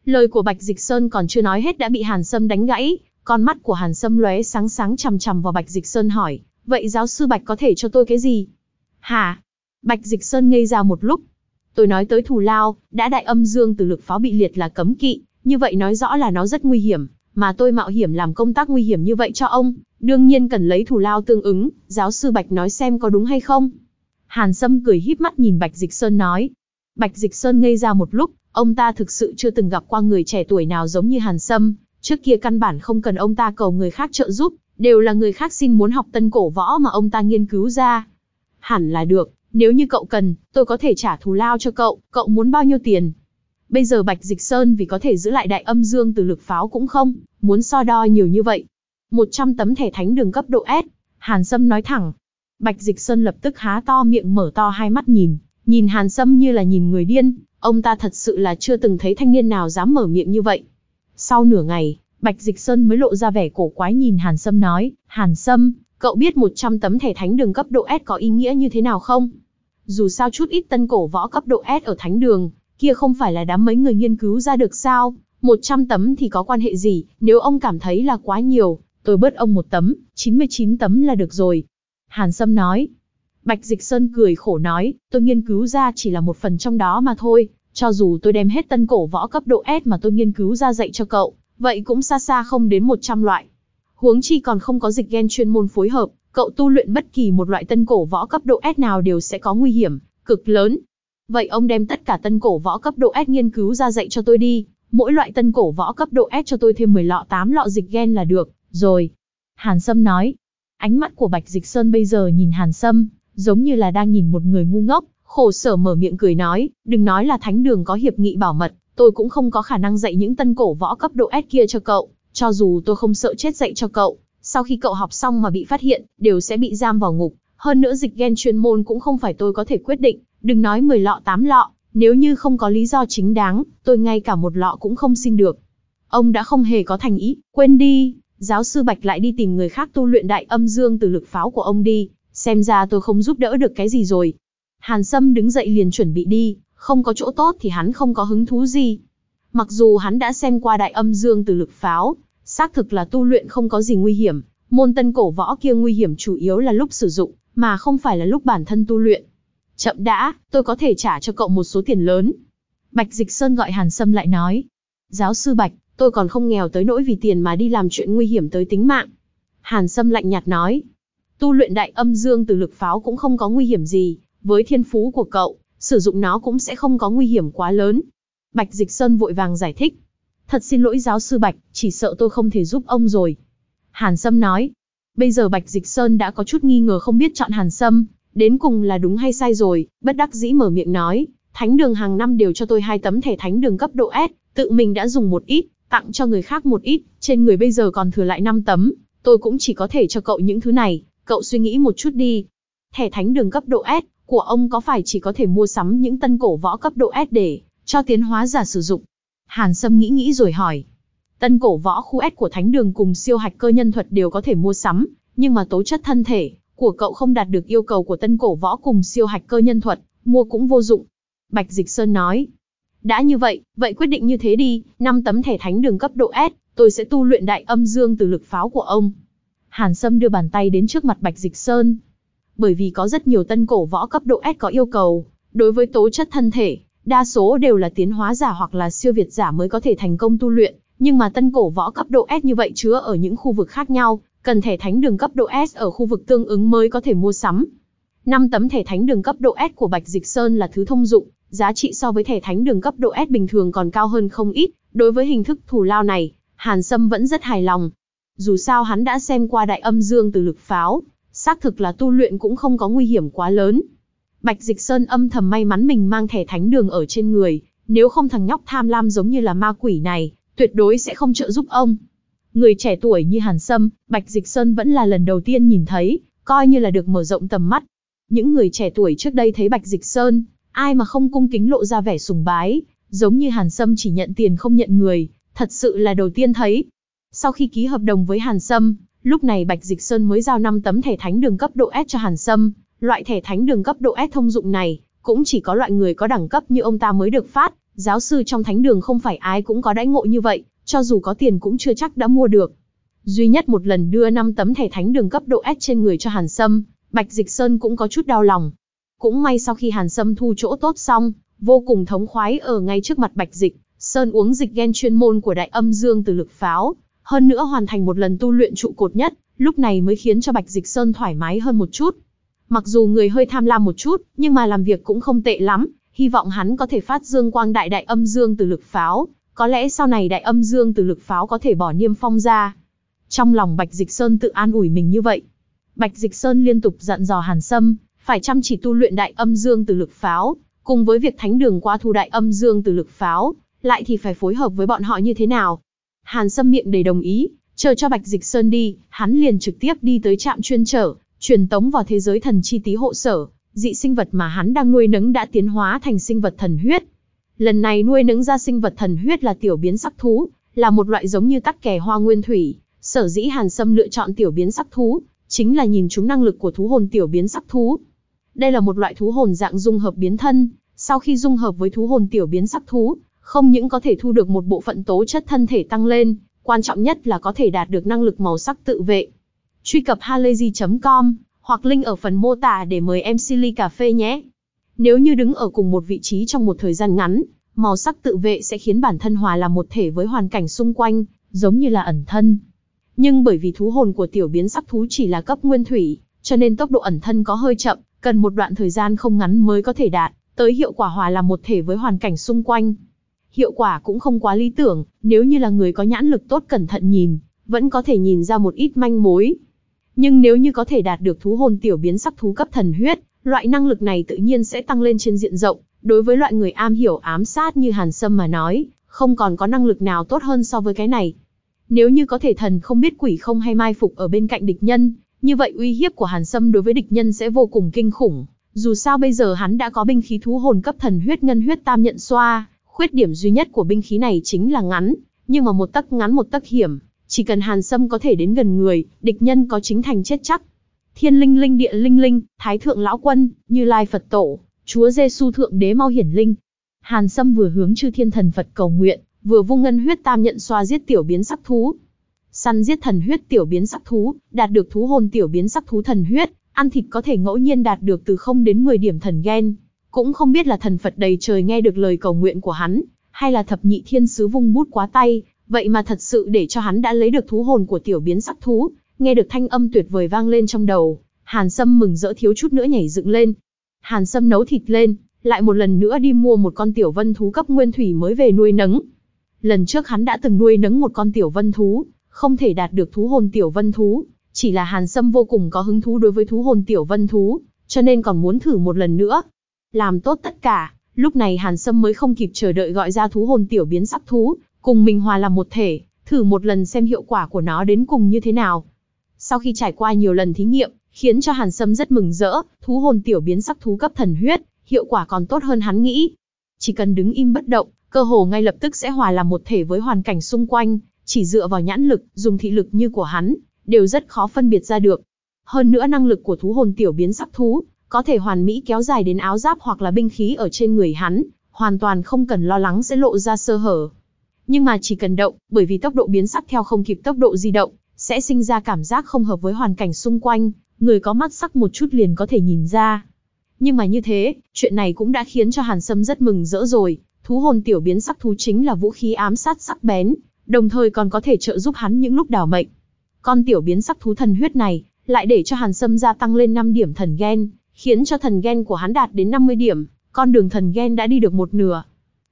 Lời của Bạch Dịch Sơn còn chưa nói hết đã bị Hàn Sâm đánh gãy, con mắt của Hàn Sâm lóe sáng sáng chằm chằm vào Bạch Dịch Sơn hỏi, vậy giáo sư Bạch có thể cho tôi cái gì? Hả? Bạch Dịch Sơn ngây ra một lúc. Tôi nói tới thù lao, đã đại âm dương từ lực pháo bị liệt là cấm kỵ, như vậy nói rõ là nó rất nguy hiểm, mà tôi mạo hiểm làm công tác nguy hiểm như vậy cho ông, đương nhiên cần lấy thù lao tương ứng, giáo sư Bạch nói xem có đúng hay không. Hàn Sâm cười híp mắt nhìn Bạch Dịch Sơn nói. Bạch Dịch Sơn ngây ra một lúc, ông ta thực sự chưa từng gặp qua người trẻ tuổi nào giống như Hàn Sâm, trước kia căn bản không cần ông ta cầu người khác trợ giúp, đều là người khác xin muốn học tân cổ võ mà ông ta nghiên cứu ra. Hẳn là được, nếu như cậu cần, tôi có thể trả thù lao cho cậu, cậu muốn bao nhiêu tiền? Bây giờ Bạch Dịch Sơn vì có thể giữ lại đại âm dương từ lực pháo cũng không, muốn so đo nhiều như vậy. 100 tấm thẻ thánh đường cấp độ S, Hàn Sâm nói thẳng. Bạch Dịch Sơn lập tức há to miệng mở to hai mắt nhìn, nhìn Hàn Sâm như là nhìn người điên, ông ta thật sự là chưa từng thấy thanh niên nào dám mở miệng như vậy. Sau nửa ngày, Bạch Dịch Sơn mới lộ ra vẻ cổ quái nhìn Hàn Sâm nói, Hàn Sâm, cậu biết 100 tấm thẻ thánh đường cấp độ S có ý nghĩa như thế nào không? Dù sao chút ít tân cổ võ cấp độ S ở thánh đường, kia không phải là đám mấy người nghiên cứu ra được sao, 100 tấm thì có quan hệ gì, nếu ông cảm thấy là quá nhiều, Tôi bớt ông một tấm, 99 tấm là được rồi. Hàn Sâm nói. Bạch Dịch Sơn cười khổ nói, tôi nghiên cứu ra chỉ là một phần trong đó mà thôi, cho dù tôi đem hết tân cổ võ cấp độ S mà tôi nghiên cứu ra dạy cho cậu, vậy cũng xa xa không đến 100 loại. Huống chi còn không có dịch gen chuyên môn phối hợp, cậu tu luyện bất kỳ một loại tân cổ võ cấp độ S nào đều sẽ có nguy hiểm, cực lớn. Vậy ông đem tất cả tân cổ võ cấp độ S nghiên cứu ra dạy cho tôi đi, mỗi loại tân cổ võ cấp độ S cho tôi thêm 10 lọ 8 lọ dịch gen là được, rồi. Hàn Sâm nói. Ánh mắt của Bạch Dịch Sơn bây giờ nhìn Hàn Sâm, giống như là đang nhìn một người ngu ngốc, khổ sở mở miệng cười nói, đừng nói là thánh đường có hiệp nghị bảo mật, tôi cũng không có khả năng dạy những tân cổ võ cấp độ S kia cho cậu, cho dù tôi không sợ chết dạy cho cậu, sau khi cậu học xong mà bị phát hiện, đều sẽ bị giam vào ngục, hơn nữa dịch gen chuyên môn cũng không phải tôi có thể quyết định, đừng nói 10 lọ 8 lọ, nếu như không có lý do chính đáng, tôi ngay cả một lọ cũng không xin được. Ông đã không hề có thành ý, quên đi, giáo sư Bạch lại đi tìm người khác tu luyện đại âm dương từ lực pháo của ông đi, xem ra tôi không giúp đỡ được cái gì rồi. Hàn Sâm đứng dậy liền chuẩn bị đi, không có chỗ tốt thì hắn không có hứng thú gì. Mặc dù hắn đã xem qua đại âm dương từ lực pháo, xác thực là tu luyện không có gì nguy hiểm, môn tân cổ võ kia nguy hiểm chủ yếu là lúc sử dụng, mà không phải là lúc bản thân tu luyện. Chậm đã, tôi có thể trả cho cậu một số tiền lớn. Bạch Dịch Sơn gọi Hàn Sâm lại nói. Giáo sư Bạch, tôi còn không nghèo tới nỗi vì tiền mà đi làm chuyện nguy hiểm tới tính mạng. Hàn Sâm lạnh nhạt nói. Tu luyện đại âm dương từ lực pháo cũng không có nguy hiểm gì, với thiên phú của cậu, sử dụng nó cũng sẽ không có nguy hiểm quá lớn. Bạch Dịch Sơn vội vàng giải thích. Thật xin lỗi giáo sư Bạch, chỉ sợ tôi không thể giúp ông rồi. Hàn Sâm nói. Bây giờ Bạch Dịch Sơn đã có chút nghi ngờ không biết chọn Hàn Sâm, đến cùng là đúng hay sai rồi, bất đắc dĩ mở miệng nói. Thánh đường hàng năm đều cho tôi hai tấm thẻ thánh đường cấp độ S, tự mình đã dùng một ít, tặng cho người khác một ít, trên người bây giờ còn thừa lại 5 tấm, tôi cũng chỉ có thể cho cậu những thứ này, cậu suy nghĩ một chút đi. Thẻ thánh đường cấp độ S của ông có phải chỉ có thể mua sắm những tân cổ võ cấp độ S để cho tiến hóa giả sử dụng? Hàn Sâm nghĩ nghĩ rồi hỏi. Tân cổ võ khu S của thánh đường cùng siêu hạch cơ nhân thuật đều có thể mua sắm, nhưng mà tố chất thân thể của cậu không đạt được yêu cầu của tân cổ võ cùng siêu hạch cơ nhân thuật, mua cũng vô dụng. Bạch Dịch Sơn nói. Đã như vậy, vậy quyết định như thế đi, 5 tấm thẻ thánh đường cấp độ S, tôi sẽ tu luyện đại âm dương từ lực pháo của ông. Hàn Sâm đưa bàn tay đến trước mặt Bạch Dịch Sơn. Bởi vì có rất nhiều tân cổ võ cấp độ S có yêu cầu, đối với tố chất thân thể, đa số đều là tiến hóa giả hoặc là siêu việt giả mới có thể thành công tu luyện, nhưng mà tân cổ võ cấp độ S như vậy chứa ở những khu vực khác nhau, cần thẻ thánh đường cấp độ S ở khu vực tương ứng mới có thể mua sắm. 5 tấm thẻ thánh đường cấp độ S của Bạch Dịch Sơn là thứ thông dụng, giá trị so với thẻ thánh đường cấp độ S bình thường còn cao hơn không ít, đối với hình thức thù lao này, Hàn Sâm vẫn rất hài lòng. Dù sao hắn đã xem qua đại âm dương từ lực pháo, xác thực là tu luyện cũng không có nguy hiểm quá lớn. Bạch Dịch Sơn âm thầm may mắn mình mang thẻ thánh đường ở trên người, nếu không thằng nhóc tham lam giống như là ma quỷ này, tuyệt đối sẽ không trợ giúp ông. Người trẻ tuổi như Hàn Sâm, Bạch Dịch Sơn vẫn là lần đầu tiên nhìn thấy, coi như là được mở rộng tầm mắt. Những người trẻ tuổi trước đây thấy Bạch Dịch Sơn, ai mà không cung kính lộ ra vẻ sùng bái, giống như Hàn Sâm chỉ nhận tiền không nhận người, thật sự là đầu tiên thấy. Sau khi ký hợp đồng với Hàn Sâm, lúc này Bạch Dịch Sơn mới giao 5 tấm thẻ thánh đường cấp độ S cho Hàn Sâm, loại thẻ thánh đường cấp độ S thông dụng này, cũng chỉ có loại người có đẳng cấp như ông ta mới được phát, giáo sư trong thánh đường không phải ai cũng có đãi ngộ như vậy, cho dù có tiền cũng chưa chắc đã mua được. Duy nhất một lần đưa 5 tấm thẻ thánh đường cấp độ S trên người cho Hàn Sâm, Bạch Dịch Sơn cũng có chút đau lòng. Cũng may sau khi Hàn Sâm thu chỗ tốt xong, vô cùng thống khoái ở ngay trước mặt Bạch Dịch, Sơn uống dịch gen chuyên môn của đại âm dương từ lực pháo, hơn nữa hoàn thành một lần tu luyện trụ cột nhất, lúc này mới khiến cho Bạch Dịch Sơn thoải mái hơn một chút. Mặc dù người hơi tham lam một chút, nhưng mà làm việc cũng không tệ lắm, hy vọng hắn có thể phát dương quang đại đại âm dương từ lực pháo, có lẽ sau này đại âm dương từ lực pháo có thể bỏ niêm phong ra. Trong lòng Bạch Dịch Sơn tự an ủi mình như vậy. Bạch Dịch Sơn liên tục dặn dò Hàn Sâm, phải chăm chỉ tu luyện đại âm dương từ lực pháo, cùng với việc thánh đường qua thu đại âm dương từ lực pháo, lại thì phải phối hợp với bọn họ như thế nào. Hàn Sâm miệng đầy đồng ý, chờ cho Bạch Dịch Sơn đi, hắn liền trực tiếp đi tới trạm chuyên trở, truyền tống vào thế giới thần chi tí hộ sở, dị sinh vật mà hắn đang nuôi nấng đã tiến hóa thành sinh vật thần huyết. Lần này nuôi nấng ra sinh vật thần huyết là tiểu biến sắc thú, là một loại giống như tắc kè hoa nguyên thủy. Sở dĩ Hàn Sâm lựa chọn tiểu biến sắc thú, chính là nhìn chúng năng lực của thú hồn tiểu biến sắc thú. Đây là một loại thú hồn dạng dung hợp biến thân, sau khi dung hợp với thú hồn tiểu biến sắc thú, không những có thể thu được một bộ phận tố chất thân thể tăng lên, quan trọng nhất là có thể đạt được năng lực màu sắc tự vệ. Truy cập halayzi.com hoặc link ở phần mô tả để mời MC ly cà phê nhé. Nếu như đứng ở cùng một vị trí trong một thời gian ngắn, màu sắc tự vệ sẽ khiến bản thân hòa là một thể với hoàn cảnh xung quanh, giống như là ẩn thân. Nhưng bởi vì thú hồn của tiểu biến sắc thú chỉ là cấp nguyên thủy, cho nên tốc độ ẩn thân có hơi chậm, cần một đoạn thời gian không ngắn mới có thể đạt tới hiệu quả hòa làm một thể với hoàn cảnh xung quanh. Hiệu quả cũng không quá lý tưởng, nếu như là người có nhãn lực tốt cẩn thận nhìn, vẫn có thể nhìn ra một ít manh mối. Nhưng nếu như có thể đạt được thú hồn tiểu biến sắc thú cấp thần huyết, loại năng lực này tự nhiên sẽ tăng lên trên diện rộng, đối với loại người am hiểu ám sát như Hàn Sâm mà nói, không còn có năng lực nào tốt hơn so với cái này. Nếu như có thể thần không biết quỷ không hay mai phục ở bên cạnh địch nhân, như vậy uy hiếp của Hàn Sâm đối với địch nhân sẽ vô cùng kinh khủng. Dù sao bây giờ hắn đã có binh khí thú hồn cấp thần huyết ngân huyết tam nhận xoa, khuyết điểm duy nhất của binh khí này chính là ngắn, nhưng mà một tấc ngắn một tấc hiểm, chỉ cần Hàn Sâm có thể đến gần người, địch nhân có chính thành chết chắc. Thiên linh linh địa linh linh, Thái thượng lão quân, Như Lai Phật tổ, Chúa Giêsu thượng đế mau hiển linh. Hàn Sâm vừa hướng chư thiên thần Phật cầu nguyện, vừa vung ngân huyết tam nhận xoa giết tiểu biến sắc thú. Săn giết thần huyết tiểu biến sắc thú, đạt được thú hồn tiểu biến sắc thú thần huyết, ăn thịt có thể ngẫu nhiên đạt được từ 0 đến 10 điểm thần gen. Cũng không biết là thần Phật đầy trời nghe được lời cầu nguyện của hắn, hay là thập nhị thiên sứ vung bút quá tay, vậy mà thật sự để cho hắn đã lấy được thú hồn của tiểu biến sắc thú, nghe được thanh âm tuyệt vời vang lên trong đầu, Hàn Sâm mừng rỡ thiếu chút nữa nhảy dựng lên. Hàn Sâm nấu thịt lên, lại một lần nữa đi mua một con tiểu vân thú cấp nguyên thủy mới về nuôi nấng. Lần trước hắn đã từng nuôi nấng một con tiểu vân thú, không thể đạt được thú hồn tiểu vân thú, chỉ là Hàn Sâm vô cùng có hứng thú đối với thú hồn tiểu vân thú, cho nên còn muốn thử một lần nữa. Làm tốt tất cả, lúc này Hàn Sâm mới không kịp chờ đợi gọi ra thú hồn tiểu biến sắc thú, cùng mình hòa làm một thể, thử một lần xem hiệu quả của nó đến cùng như thế nào. Sau khi trải qua nhiều lần thí nghiệm, khiến cho Hàn Sâm rất mừng rỡ, thú hồn tiểu biến sắc thú cấp thần huyết, hiệu quả còn tốt hơn hắn nghĩ. Chỉ cần đứng im bất động, cơ hồ ngay lập tức sẽ hòa làm một thể với hoàn cảnh xung quanh, chỉ dựa vào nhãn lực, dùng thị lực như của hắn, đều rất khó phân biệt ra được. Hơn nữa năng lực của thú hồn tiểu biến sắc thú, có thể hoàn mỹ kéo dài đến áo giáp hoặc là binh khí ở trên người hắn, hoàn toàn không cần lo lắng sẽ lộ ra sơ hở. Nhưng mà chỉ cần động, bởi vì tốc độ biến sắc theo không kịp tốc độ di động, sẽ sinh ra cảm giác không hợp với hoàn cảnh xung quanh, người có mắt sắc một chút liền có thể nhìn ra. Nhưng mà như thế, chuyện này cũng đã khiến cho Hàn Sâm rất mừng rỡ rồi, thú hồn tiểu biến sắc thú chính là vũ khí ám sát sắc bén, đồng thời còn có thể trợ giúp hắn những lúc đảo mệnh. Con tiểu biến sắc thú thần huyết này, lại để cho Hàn Sâm gia tăng lên 5 điểm thần gen, khiến cho thần gen của hắn đạt đến 50 điểm, con đường thần gen đã đi được một nửa.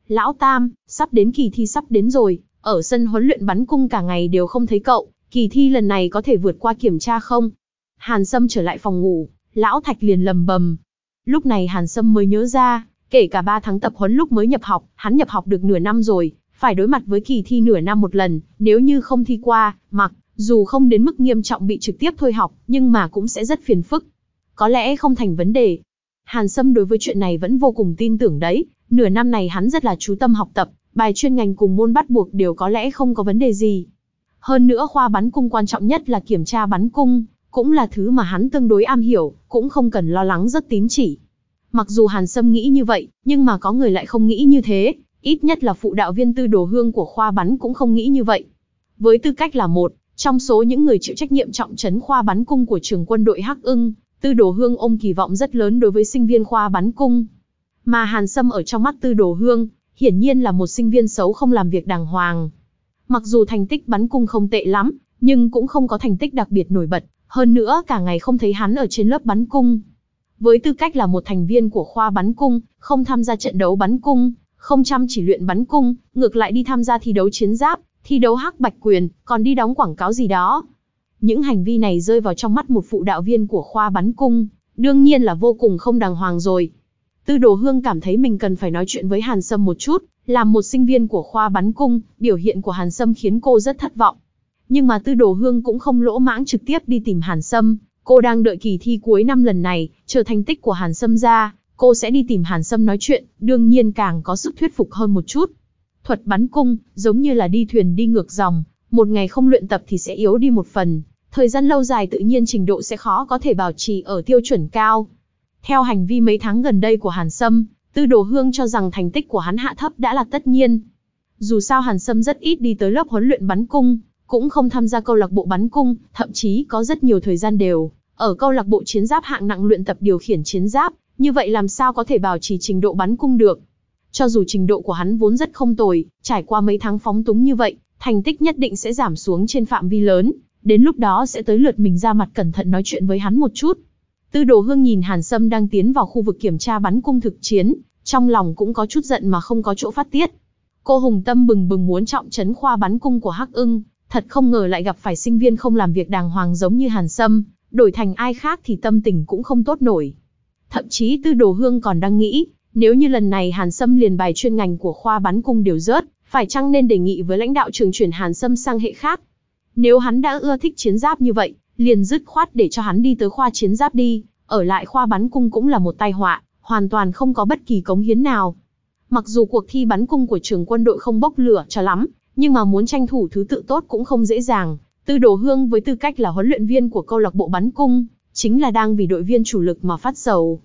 Lão Tam, sắp đến kỳ thi sắp đến rồi, ở sân huấn luyện bắn cung cả ngày đều không thấy cậu, kỳ thi lần này có thể vượt qua kiểm tra không? Hàn Sâm trở lại phòng ngủ, Lão Thạch liền lầm bầm. Lúc này Hàn Sâm mới nhớ ra, kể cả 3 tháng tập huấn lúc mới nhập học, hắn nhập học được nửa năm rồi, phải đối mặt với kỳ thi nửa năm một lần, nếu như không thi qua, mặc, dù không đến mức nghiêm trọng bị trực tiếp thôi học, nhưng mà cũng sẽ rất phiền phức. Có lẽ không thành vấn đề. Hàn Sâm đối với chuyện này vẫn vô cùng tin tưởng đấy, nửa năm này hắn rất là chú tâm học tập, bài chuyên ngành cùng môn bắt buộc đều có lẽ không có vấn đề gì. Hơn nữa khoa bắn cung quan trọng nhất là kiểm tra bắn cung, cũng là thứ mà hắn tương đối am hiểu, cũng không cần lo lắng rất tín chỉ. Mặc dù Hàn Sâm nghĩ như vậy, nhưng mà có người lại không nghĩ như thế, ít nhất là phụ đạo viên tư đồ hương của khoa bắn cũng không nghĩ như vậy. Với tư cách là một, trong số những người chịu trách nhiệm trọng trấn khoa bắn cung của trường quân đội Hắc ưng, tư đồ hương ôm kỳ vọng rất lớn đối với sinh viên khoa bắn cung. Mà Hàn Sâm ở trong mắt tư đồ hương, hiển nhiên là một sinh viên xấu không làm việc đàng hoàng. Mặc dù thành tích bắn cung không tệ lắm, nhưng cũng không có thành tích đặc biệt nổi bật, hơn nữa cả ngày không thấy hắn ở trên lớp bắn cung. Với tư cách là một thành viên của khoa bắn cung, không tham gia trận đấu bắn cung, không chăm chỉ luyện bắn cung, ngược lại đi tham gia thi đấu chiến giáp, thi đấu hắc bạch quyền, còn đi đóng quảng cáo gì đó. Những hành vi này rơi vào trong mắt một phụ đạo viên của khoa bắn cung, đương nhiên là vô cùng không đàng hoàng rồi. Tư Đồ Hương cảm thấy mình cần phải nói chuyện với Hàn Sâm một chút, làm một sinh viên của khoa bắn cung, biểu hiện của Hàn Sâm khiến cô rất thất vọng. Nhưng mà Tư Đồ Hương cũng không lỗ mãng trực tiếp đi tìm Hàn Sâm, cô đang đợi kỳ thi cuối năm lần này, chờ thành tích của Hàn Sâm ra, cô sẽ đi tìm Hàn Sâm nói chuyện, đương nhiên càng có sức thuyết phục hơn một chút. Thuật bắn cung, giống như là đi thuyền đi ngược dòng, một ngày không luyện tập thì sẽ yếu đi một phần, thời gian lâu dài tự nhiên trình độ sẽ khó có thể bảo trì ở tiêu chuẩn cao. Theo hành vi mấy tháng gần đây của Hàn Sâm, Tư Đồ Hương cho rằng thành tích của hắn hạ thấp đã là tất nhiên. Dù sao Hàn Sâm rất ít đi tới lớp huấn luyện bắn cung, cũng không tham gia câu lạc bộ bắn cung, thậm chí có rất nhiều thời gian đều ở câu lạc bộ chiến giáp hạng nặng luyện tập điều khiển chiến giáp, như vậy làm sao có thể bảo trì trình độ bắn cung được. Cho dù trình độ của hắn vốn rất không tồi, trải qua mấy tháng phóng túng như vậy, thành tích nhất định sẽ giảm xuống trên phạm vi lớn, đến lúc đó sẽ tới lượt mình ra mặt cẩn thận nói chuyện với hắn một chút. Tư Đồ Hương nhìn Hàn Sâm đang tiến vào khu vực kiểm tra bắn cung thực chiến, trong lòng cũng có chút giận mà không có chỗ phát tiết. Cô Hùng Tâm bừng bừng muốn trọng trấn khoa bắn cung của Hắc Ưng, thật không ngờ lại gặp phải sinh viên không làm việc đàng hoàng giống như Hàn Sâm, đổi thành ai khác thì tâm tình cũng không tốt nổi. Thậm chí Tư Đồ Hương còn đang nghĩ, nếu như lần này Hàn Sâm liền bài chuyên ngành của khoa bắn cung đều rớt, phải chăng nên đề nghị với lãnh đạo trường chuyển Hàn Sâm sang hệ khác? Nếu hắn đã ưa thích chiến giáp như vậy, liền dứt khoát để cho hắn đi tới khoa chiến giáp đi, ở lại khoa bắn cung cũng là một tai họa, hoàn toàn không có bất kỳ cống hiến nào. Mặc dù cuộc thi bắn cung của trường quân đội không bốc lửa cho lắm, nhưng mà muốn tranh thủ thứ tự tốt cũng không dễ dàng. Tư Đồ Hương với tư cách là huấn luyện viên của câu lạc bộ bắn cung, chính là đang vì đội viên chủ lực mà phát sầu.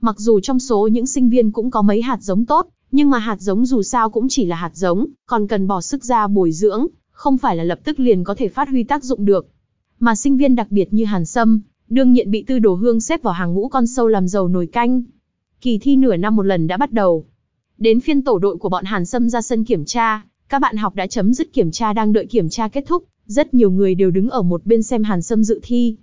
Mặc dù trong số những sinh viên cũng có mấy hạt giống tốt, nhưng mà hạt giống dù sao cũng chỉ là hạt giống, còn cần bỏ sức ra bồi dưỡng, không phải là lập tức liền có thể phát huy tác dụng được. Mà sinh viên đặc biệt như Hàn Sâm, đương nhiên bị Tư Đồ Hương xếp vào hàng ngũ con sâu làm giàu nồi canh. Kỳ thi nửa năm một lần đã bắt đầu. Đến phiên tổ đội của bọn Hàn Sâm ra sân kiểm tra, các bạn học đã chấm dứt kiểm tra đang đợi kiểm tra kết thúc, rất nhiều người đều đứng ở một bên xem Hàn Sâm dự thi.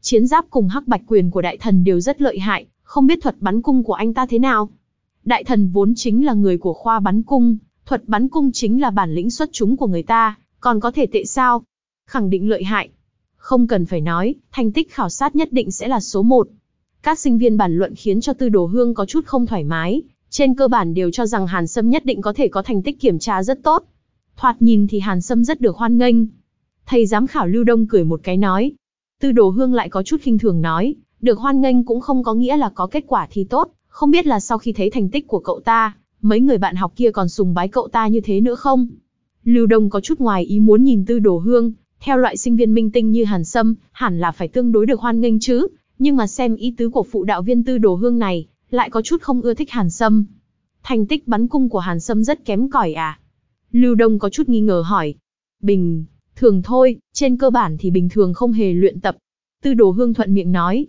Chiến giáp cùng hắc bạch quyền của đại thần đều rất lợi hại, không biết thuật bắn cung của anh ta thế nào. Đại thần vốn chính là người của khoa bắn cung, thuật bắn cung chính là bản lĩnh xuất chúng của người ta, còn có thể tệ sao? Khẳng định lợi hại. Không cần phải nói, thành tích khảo sát nhất định sẽ là số 1. Các sinh viên bàn luận khiến cho Tư Đồ Hương có chút không thoải mái, trên cơ bản đều cho rằng Hàn Sâm nhất định có thể có thành tích kiểm tra rất tốt. Thoạt nhìn thì Hàn Sâm rất được hoan nghênh. Thầy giám khảo Lưu Đông cười một cái nói. Tư Đồ Hương lại có chút khinh thường nói, được hoan nghênh cũng không có nghĩa là có kết quả thi tốt, không biết là sau khi thấy thành tích của cậu ta, mấy người bạn học kia còn sùng bái cậu ta như thế nữa không? Lưu Đông có chút ngoài ý muốn nhìn Tư Đồ Hương, theo loại sinh viên minh tinh như Hàn Sâm, hẳn là phải tương đối được hoan nghênh chứ, nhưng mà xem ý tứ của phụ đạo viên Tư Đồ Hương này, lại có chút không ưa thích Hàn Sâm. Thành tích bắn cung của Hàn Sâm rất kém cỏi à? Lưu Đông có chút nghi ngờ hỏi. Bình, thường thôi, trên cơ bản thì bình thường không hề luyện tập. Tư Đồ Hương thuận miệng nói.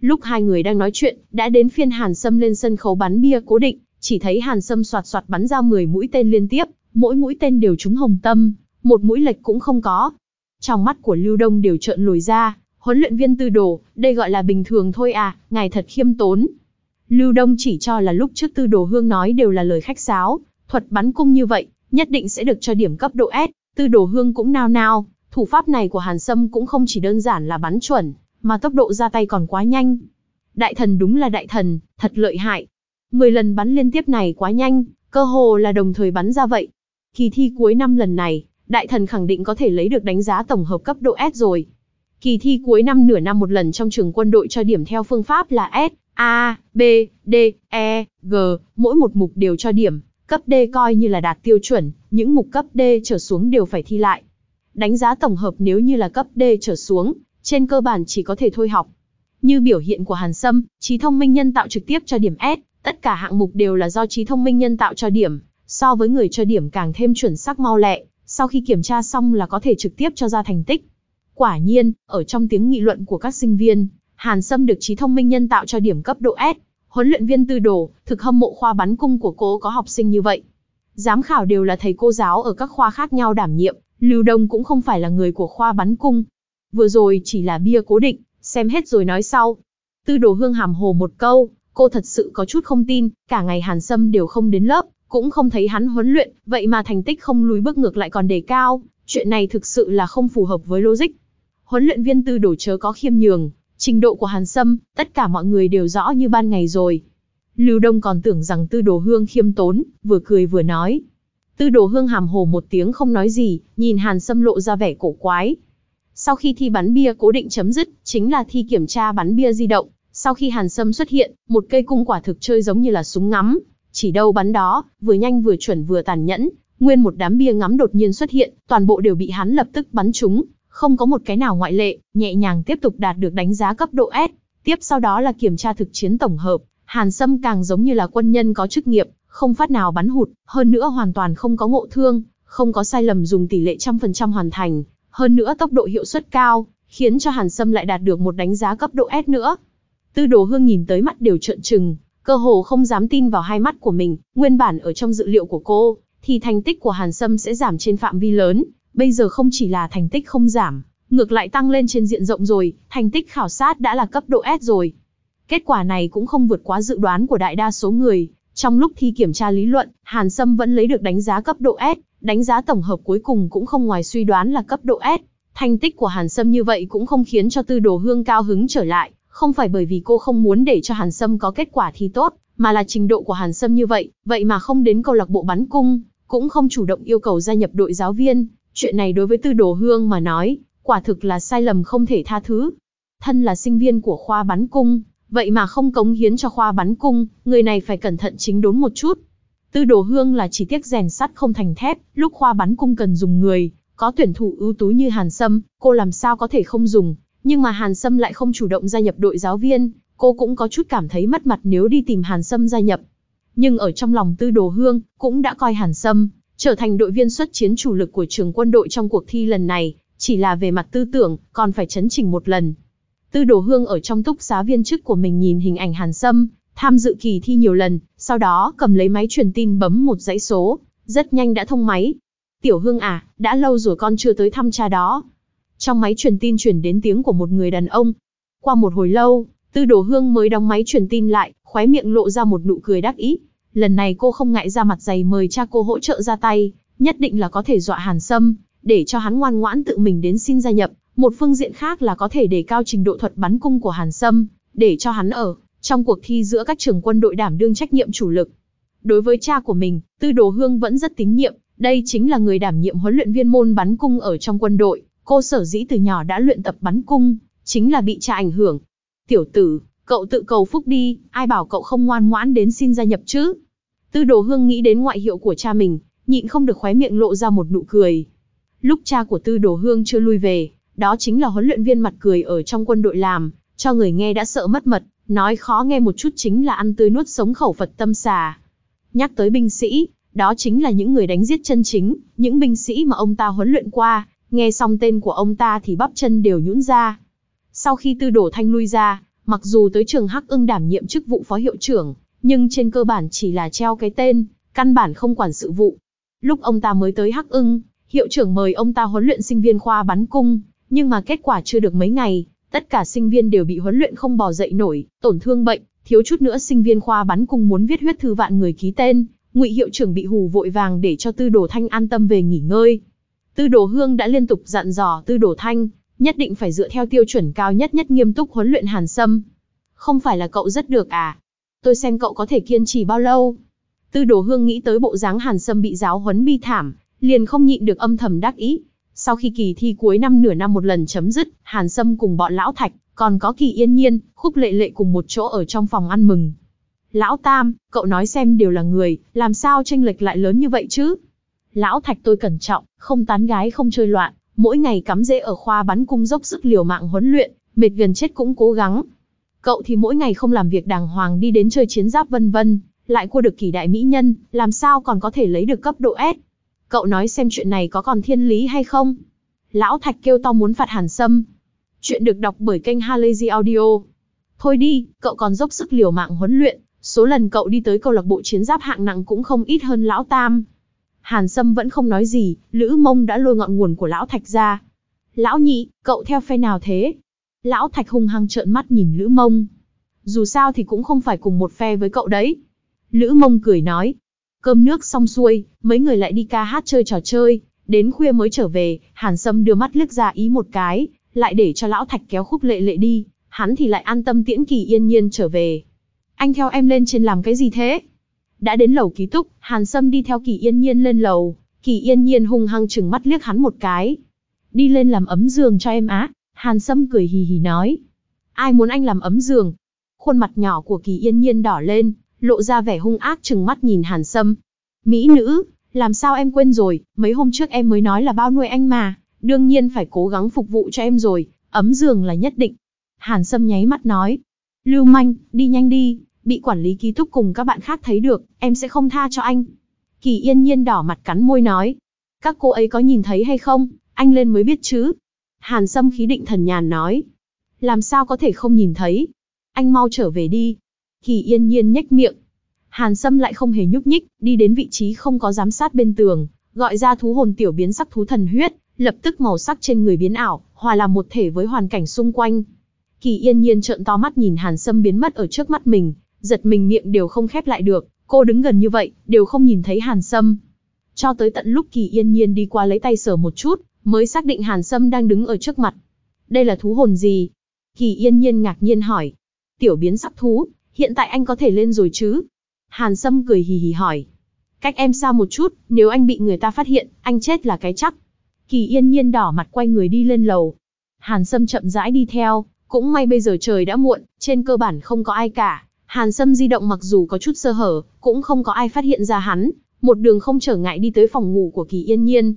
Lúc hai người đang nói chuyện, đã đến phiên Hàn Sâm lên sân khấu bắn bia cố định, chỉ thấy Hàn Sâm soạt soạt bắn ra 10 mũi tên liên tiếp, mỗi mũi tên đều trúng hồng tâm, một mũi lệch cũng không có. Trong mắt của Lưu Đông đều trợn lồi ra, huấn luyện viên tư đồ, đây gọi là bình thường thôi à, ngài thật khiêm tốn. Lưu Đông chỉ cho là lúc trước tư đồ hương nói đều là lời khách sáo, thuật bắn cung như vậy, nhất định sẽ được cho điểm cấp độ S, tư đồ hương cũng nao nao, thủ pháp này của Hàn Sâm cũng không chỉ đơn giản là bắn chuẩn, mà tốc độ ra tay còn quá nhanh. Đại thần đúng là đại thần, thật lợi hại. Mười lần bắn liên tiếp này quá nhanh, cơ hồ là đồng thời bắn ra vậy. Kỳ thi cuối năm lần này, đại thần khẳng định có thể lấy được đánh giá tổng hợp cấp độ S rồi. Kỳ thi cuối năm nửa năm một lần trong trường quân đội cho điểm theo phương pháp là S, A, B, D, E, G, mỗi một mục đều cho điểm, cấp D coi như là đạt tiêu chuẩn, những mục cấp D trở xuống đều phải thi lại. Đánh giá tổng hợp nếu như là cấp D trở xuống, trên cơ bản chỉ có thể thôi học. Như biểu hiện của Hàn Sâm, trí thông minh nhân tạo trực tiếp cho điểm S, tất cả hạng mục đều là do trí thông minh nhân tạo cho điểm, so với người cho điểm càng thêm chuẩn xác mau lẹ, sau khi kiểm tra xong là có thể trực tiếp cho ra thành tích. Quả nhiên, ở trong tiếng nghị luận của các sinh viên, Hàn Sâm được trí thông minh nhân tạo cho điểm cấp độ S. Huấn luyện viên tư đồ, thực hâm mộ khoa bắn cung của cô có học sinh như vậy. Giám khảo đều là thầy cô giáo ở các khoa khác nhau đảm nhiệm, Lưu Đông cũng không phải là người của khoa bắn cung. Vừa rồi chỉ là bia cố định, xem hết rồi nói sau. Tư đồ hương hàm hồ một câu, cô thật sự có chút không tin, cả ngày Hàn Sâm đều không đến lớp, cũng không thấy hắn huấn luyện, vậy mà thành tích không lùi bước ngược lại còn đề cao, chuyện này thực sự là không phù hợp với logic. Huấn luyện viên tư đổ chớ có khiêm nhường, trình độ của Hàn Sâm, tất cả mọi người đều rõ như ban ngày rồi. Lưu Đông còn tưởng rằng tư đồ hương khiêm tốn, vừa cười vừa nói. Tư đồ hương hàm hồ một tiếng không nói gì, nhìn Hàn Sâm lộ ra vẻ cổ quái. Sau khi thi bắn bia cố định chấm dứt, chính là thi kiểm tra bắn bia di động. Sau khi Hàn Sâm xuất hiện, một cây cung quả thực chơi giống như là súng ngắm, chỉ đâu bắn đó, vừa nhanh vừa chuẩn vừa tàn nhẫn, nguyên một đám bia ngắm đột nhiên xuất hiện, toàn bộ đều bị hắn lập tức bắn trúng, không có một cái nào ngoại lệ, nhẹ nhàng tiếp tục đạt được đánh giá cấp độ S. Tiếp sau đó là kiểm tra thực chiến tổng hợp, Hàn Sâm càng giống như là quân nhân có chức nghiệp, không phát nào bắn hụt, hơn nữa hoàn toàn không có ngộ thương, không có sai lầm dùng tỷ lệ trăm phần trăm hoàn thành, hơn nữa tốc độ hiệu suất cao, khiến cho Hàn Sâm lại đạt được một đánh giá cấp độ S nữa. Tư Đồ Hương nhìn tới mắt đều trợn trừng, cơ hồ không dám tin vào hai mắt của mình, nguyên bản ở trong dự liệu của cô, thì thành tích của Hàn Sâm sẽ giảm trên phạm vi lớn, bây giờ không chỉ là thành tích không giảm, ngược lại tăng lên trên diện rộng rồi, thành tích khảo sát đã là cấp độ S rồi. Kết quả này cũng không vượt quá dự đoán của đại đa số người, trong lúc thi kiểm tra lý luận, Hàn Sâm vẫn lấy được đánh giá cấp độ S, đánh giá tổng hợp cuối cùng cũng không ngoài suy đoán là cấp độ S. Thành tích của Hàn Sâm như vậy cũng không khiến cho Tư Đồ Hương cao hứng trở lại, không phải bởi vì cô không muốn để cho Hàn Sâm có kết quả thi tốt, mà là trình độ của Hàn Sâm như vậy, vậy mà không đến câu lạc bộ bắn cung, cũng không chủ động yêu cầu gia nhập đội giáo viên. Chuyện này đối với Tư Đồ Hương mà nói, quả thực là sai lầm không thể tha thứ. Thân là sinh viên của khoa bắn cung, vậy mà không cống hiến cho khoa bắn cung, người này phải cẩn thận chính đốn một chút. Tư Đồ Hương là chỉ tiếc rèn sắt không thành thép, lúc khoa bắn cung cần dùng người, có tuyển thủ ưu tú như Hàn Sâm, cô làm sao có thể không dùng, nhưng mà Hàn Sâm lại không chủ động gia nhập đội giáo viên, cô cũng có chút cảm thấy mất mặt nếu đi tìm Hàn Sâm gia nhập. Nhưng ở trong lòng Tư Đồ Hương, cũng đã coi Hàn Sâm, trở thành đội viên xuất chiến chủ lực của trường quân đội trong cuộc thi lần này, chỉ là về mặt tư tưởng, còn phải chấn chỉnh một lần. Tư Đồ Hương ở trong túc xá viên chức của mình nhìn hình ảnh Hàn Sâm, tham dự kỳ thi nhiều lần, sau đó cầm lấy máy truyền tin bấm một dãy số, rất nhanh đã thông máy. Tiểu Hương à, đã lâu rồi con chưa tới thăm cha đó. Trong máy truyền tin chuyển đến tiếng của một người đàn ông. Qua một hồi lâu, Tư Đồ Hương mới đóng máy truyền tin lại, khóe miệng lộ ra một nụ cười đắc ý. Lần này cô không ngại ra mặt dày mời cha cô hỗ trợ ra tay, nhất định là có thể dọa Hàn Sâm, để cho hắn ngoan ngoãn tự mình đến xin gia nhập. Một phương diện khác là có thể đề cao trình độ thuật bắn cung của Hàn Sâm, để cho hắn ở trong cuộc thi giữa các trường quân đội đảm đương trách nhiệm chủ lực. Đối với cha của mình, Tư Đồ Hương vẫn rất tín nhiệm, đây chính là người đảm nhiệm huấn luyện viên môn bắn cung ở trong quân đội, cô sở dĩ từ nhỏ đã luyện tập bắn cung, chính là bị cha ảnh hưởng. Tiểu tử, cậu tự cầu phúc đi, ai bảo cậu không ngoan ngoãn đến xin gia nhập chứ? Tư Đồ Hương nghĩ đến ngoại hiệu của cha mình, nhịn không được khóe miệng lộ ra một nụ cười. Lúc cha của Tư Đồ Hương chưa lui về, đó chính là huấn luyện viên mặt cười ở trong quân đội làm, cho người nghe đã sợ mất mật, nói khó nghe một chút chính là ăn tươi nuốt sống khẩu Phật tâm xà. Nhắc tới binh sĩ, đó chính là những người đánh giết chân chính, những binh sĩ mà ông ta huấn luyện qua, nghe xong tên của ông ta thì bắp chân đều nhũn ra. Sau khi Tư Đổ Thanh lui ra, mặc dù tới trường Hắc Ưng đảm nhiệm chức vụ phó hiệu trưởng, nhưng trên cơ bản chỉ là treo cái tên, căn bản không quản sự vụ. Lúc ông ta mới tới Hắc Ưng, hiệu trưởng mời ông ta huấn luyện sinh viên khoa bắn cung, nhưng mà kết quả chưa được mấy ngày, tất cả sinh viên đều bị huấn luyện không bò dậy nổi, tổn thương bệnh, thiếu chút nữa sinh viên khoa bắn cung muốn viết huyết thư vạn người ký tên, ngụy hiệu trưởng bị hù vội vàng để cho Tư Đồ Thanh an tâm về nghỉ ngơi. Tư Đồ Hương đã liên tục dặn dò Tư Đồ Thanh, nhất định phải dựa theo tiêu chuẩn cao nhất nhất nghiêm túc huấn luyện Hàn Sâm. Không phải là cậu rất được à? Tôi xem cậu có thể kiên trì bao lâu. Tư Đồ Hương nghĩ tới bộ dáng Hàn Sâm bị giáo huấn bi thảm, liền không nhịn được âm thầm đắc ý. Sau khi kỳ thi cuối năm nửa năm một lần chấm dứt, Hàn Sâm cùng bọn Lão Thạch, còn có Kỳ Yên Nhiên, Khúc Lệ Lệ cùng một chỗ ở trong phòng ăn mừng. Lão Tam, cậu nói xem đều là người, làm sao tranh lệch lại lớn như vậy chứ? Lão Thạch tôi cẩn trọng, không tán gái không chơi loạn, mỗi ngày cắm rễ ở khoa bắn cung dốc sức liều mạng huấn luyện, mệt gần chết cũng cố gắng. Cậu thì mỗi ngày không làm việc đàng hoàng đi đến chơi chiến giáp vân vân, lại cua được kỳ đại mỹ nhân, làm sao còn có thể lấy được cấp độ S. Cậu nói xem chuyện này có còn thiên lý hay không? Lão Thạch kêu to muốn phạt Hàn Sâm. Chuyện được đọc bởi kênh Halazy Audio. Thôi đi, cậu còn dốc sức liều mạng huấn luyện, số lần cậu đi tới câu lạc bộ chiến giáp hạng nặng cũng không ít hơn Lão Tam. Hàn Sâm vẫn không nói gì, Lữ Mông đã lôi ngọn nguồn của Lão Thạch ra. Lão nhị, cậu theo phe nào thế? Lão Thạch hung hăng trợn mắt nhìn Lữ Mông. Dù sao thì cũng không phải cùng một phe với cậu đấy. Lữ Mông cười nói. Cơm nước xong xuôi, mấy người lại đi ca hát chơi trò chơi, đến khuya mới trở về, Hàn Sâm đưa mắt liếc ra ý một cái, lại để cho Lão Thạch kéo khúc lệ lệ đi, hắn thì lại an tâm tiễn kỳ yên nhiên trở về. Anh theo em lên trên làm cái gì thế? Đã đến lầu ký túc, Hàn Sâm đi theo Kỳ Yên Nhiên lên lầu, Kỳ Yên Nhiên hung hăng chừng mắt liếc hắn một cái. Đi lên làm ấm giường cho em á, Hàn Sâm cười hì hì nói. Ai muốn anh làm ấm giường? Khuôn mặt nhỏ của Kỳ Yên Nhiên đỏ lên, lộ ra vẻ hung ác chừng mắt nhìn Hàn Sâm. Mỹ nữ, làm sao em quên rồi, mấy hôm trước em mới nói là bao nuôi anh mà, đương nhiên phải cố gắng phục vụ cho em rồi, ấm giường là nhất định. Hàn Sâm nháy mắt nói. Lưu manh, đi nhanh đi, bị quản lý ký túc cùng các bạn khác thấy được, em sẽ không tha cho anh. Kỳ yên nhiên đỏ mặt cắn môi nói. Các cô ấy có nhìn thấy hay không, anh lên mới biết chứ. Hàn Sâm khí định thần nhàn nói. Làm sao có thể không nhìn thấy? Anh mau trở về đi. Kỳ yên nhiên nhếch miệng. Hàn Sâm lại không hề nhúc nhích, đi đến vị trí không có giám sát bên tường, gọi ra thú hồn tiểu biến sắc thú thần huyết, lập tức màu sắc trên người biến ảo, hòa làm một thể với hoàn cảnh xung quanh. Kỳ yên nhiên trợn to mắt nhìn Hàn Sâm biến mất ở trước mắt mình, giật mình miệng đều không khép lại được, cô đứng gần như vậy, đều không nhìn thấy Hàn Sâm. Cho tới tận lúc Kỳ yên nhiên đi qua lấy tay sờ một chút, mới xác định Hàn Sâm đang đứng ở trước mặt. Đây là thú hồn gì? Kỳ yên nhiên ngạc nhiên hỏi. Tiểu biến sắc thú, hiện tại anh có thể lên rồi chứ? Hàn Sâm cười hì hì hỏi. Cách em xa một chút, nếu anh bị người ta phát hiện, anh chết là cái chắc. Kỳ yên nhiên đỏ mặt quay người đi lên lầu. Hàn Sâm chậm rãi đi theo, cũng may bây giờ trời đã muộn, trên cơ bản không có ai cả. Hàn Sâm di động mặc dù có chút sơ hở, cũng không có ai phát hiện ra hắn. Một đường không trở ngại đi tới phòng ngủ của Kỳ Yên Nhiên.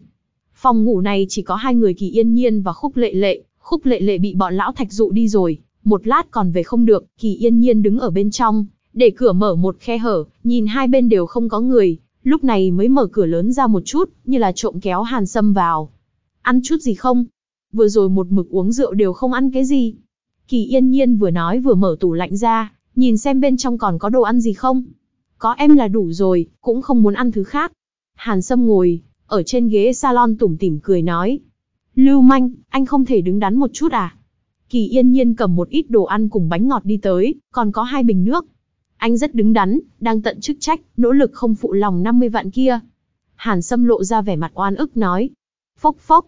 Phòng ngủ này chỉ có hai người Kỳ Yên Nhiên và Khúc Lệ Lệ. Khúc Lệ Lệ bị bọn lão thạch dụ đi rồi, một lát còn về không được. Kỳ Yên Nhiên đứng ở bên trong, để cửa mở một khe hở, nhìn hai bên đều không có người, lúc này mới mở cửa lớn ra một chút, như là trộm kéo Hàn Sâm vào. Ăn chút gì không? Vừa rồi một mực uống rượu đều không ăn cái gì. Kỳ yên nhiên vừa nói vừa mở tủ lạnh ra, nhìn xem bên trong còn có đồ ăn gì không. Có em là đủ rồi, cũng không muốn ăn thứ khác. Hàn Sâm ngồi, ở trên ghế salon tủm tỉm cười nói. Lưu manh, anh không thể đứng đắn một chút à? Kỳ yên nhiên cầm một ít đồ ăn cùng bánh ngọt đi tới, còn có hai bình nước. Anh rất đứng đắn, đang tận chức trách, nỗ lực không phụ lòng 50 vạn kia. Hàn Sâm lộ ra vẻ mặt oan ức nói. Phốc phốc.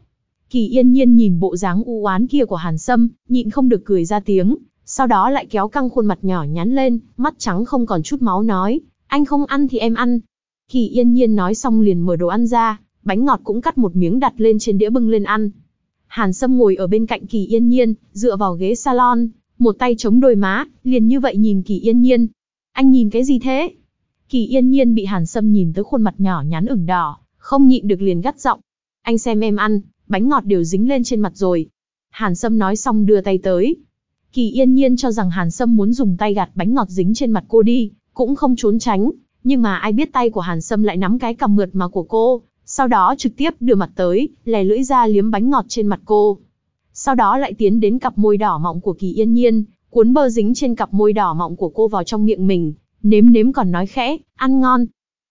Kỳ yên nhiên nhìn bộ dáng u oán kia của Hàn Sâm, nhịn không được cười ra tiếng, sau đó lại kéo căng khuôn mặt nhỏ nhắn lên, mắt trắng không còn chút máu nói, anh không ăn thì em ăn. Kỳ yên nhiên nói xong liền mở đồ ăn ra, bánh ngọt cũng cắt một miếng đặt lên trên đĩa bưng lên ăn. Hàn Sâm ngồi ở bên cạnh Kỳ Yên Nhiên, dựa vào ghế salon, một tay chống đôi má, liền như vậy nhìn Kỳ Yên Nhiên, anh nhìn cái gì thế? Kỳ yên nhiên bị Hàn Sâm nhìn tới khuôn mặt nhỏ nhắn ửng đỏ, không nhịn được liền gắt giọng. Anh xem em ăn, bánh ngọt đều dính lên trên mặt rồi. Hàn Sâm nói xong đưa tay tới. Kỳ yên nhiên cho rằng Hàn Sâm muốn dùng tay gạt bánh ngọt dính trên mặt cô đi, cũng không trốn tránh. Nhưng mà ai biết tay của Hàn Sâm lại nắm cái cầm mượt mà của cô, sau đó trực tiếp đưa mặt tới, lè lưỡi ra liếm bánh ngọt trên mặt cô. Sau đó lại tiến đến cặp môi đỏ mọng của Kỳ Yên Nhiên, cuốn bơ dính trên cặp môi đỏ mọng của cô vào trong miệng mình, nếm nếm còn nói khẽ, ăn ngon.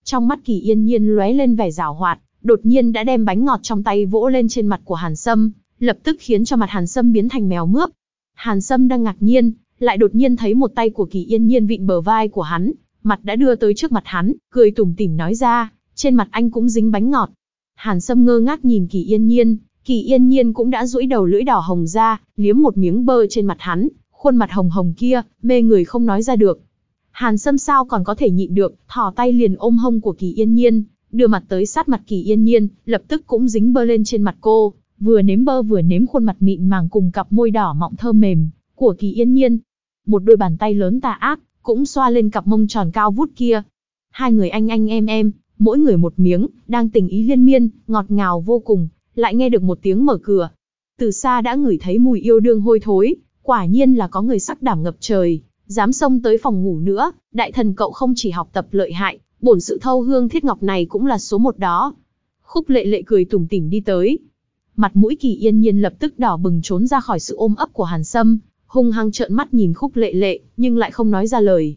Trong mắt kỳ yên nhiên lóe lên vẻ rào hoạt, đột nhiên đã đem bánh ngọt trong tay vỗ lên trên mặt của Hàn Sâm, lập tức khiến cho mặt Hàn Sâm biến thành mèo mướp. Hàn Sâm đang ngạc nhiên, lại đột nhiên thấy một tay của kỳ yên nhiên vịn bờ vai của hắn, mặt đã đưa tới trước mặt hắn, cười tủm tỉm nói ra, trên mặt anh cũng dính bánh ngọt. Hàn Sâm ngơ ngác nhìn kỳ yên nhiên, kỳ yên nhiên cũng đã duỗi đầu lưỡi đỏ hồng ra, liếm một miếng bơ trên mặt hắn, khuôn mặt hồng hồng kia, mê người không nói ra được. Hàn Sâm sao còn có thể nhịn được, thò tay liền ôm hông của Kỳ Yên Nhiên, đưa mặt tới sát mặt Kỳ Yên Nhiên, lập tức cũng dính bơ lên trên mặt cô, vừa nếm bơ vừa nếm khuôn mặt mịn màng cùng cặp môi đỏ mọng thơm mềm của Kỳ Yên Nhiên. Một đôi bàn tay lớn tà ác, cũng xoa lên cặp mông tròn cao vút kia. Hai người anh anh em em, mỗi người một miếng, đang tình ý liên miên, ngọt ngào vô cùng, lại nghe được một tiếng mở cửa. Từ xa đã ngửi thấy mùi yêu đương hôi thối, Quả nhiên là có người sắc đảm ngập trời, dám xông tới phòng ngủ nữa, đại thần cậu không chỉ học tập lợi hại, bổn sự thâu hương thiết ngọc này cũng là số một đó. Khúc lệ lệ cười tủm tỉm đi tới. Mặt mũi kỳ yên nhiên lập tức đỏ bừng trốn ra khỏi sự ôm ấp của Hàn Sâm, hung hăng trợn mắt nhìn khúc lệ lệ, nhưng lại không nói ra lời.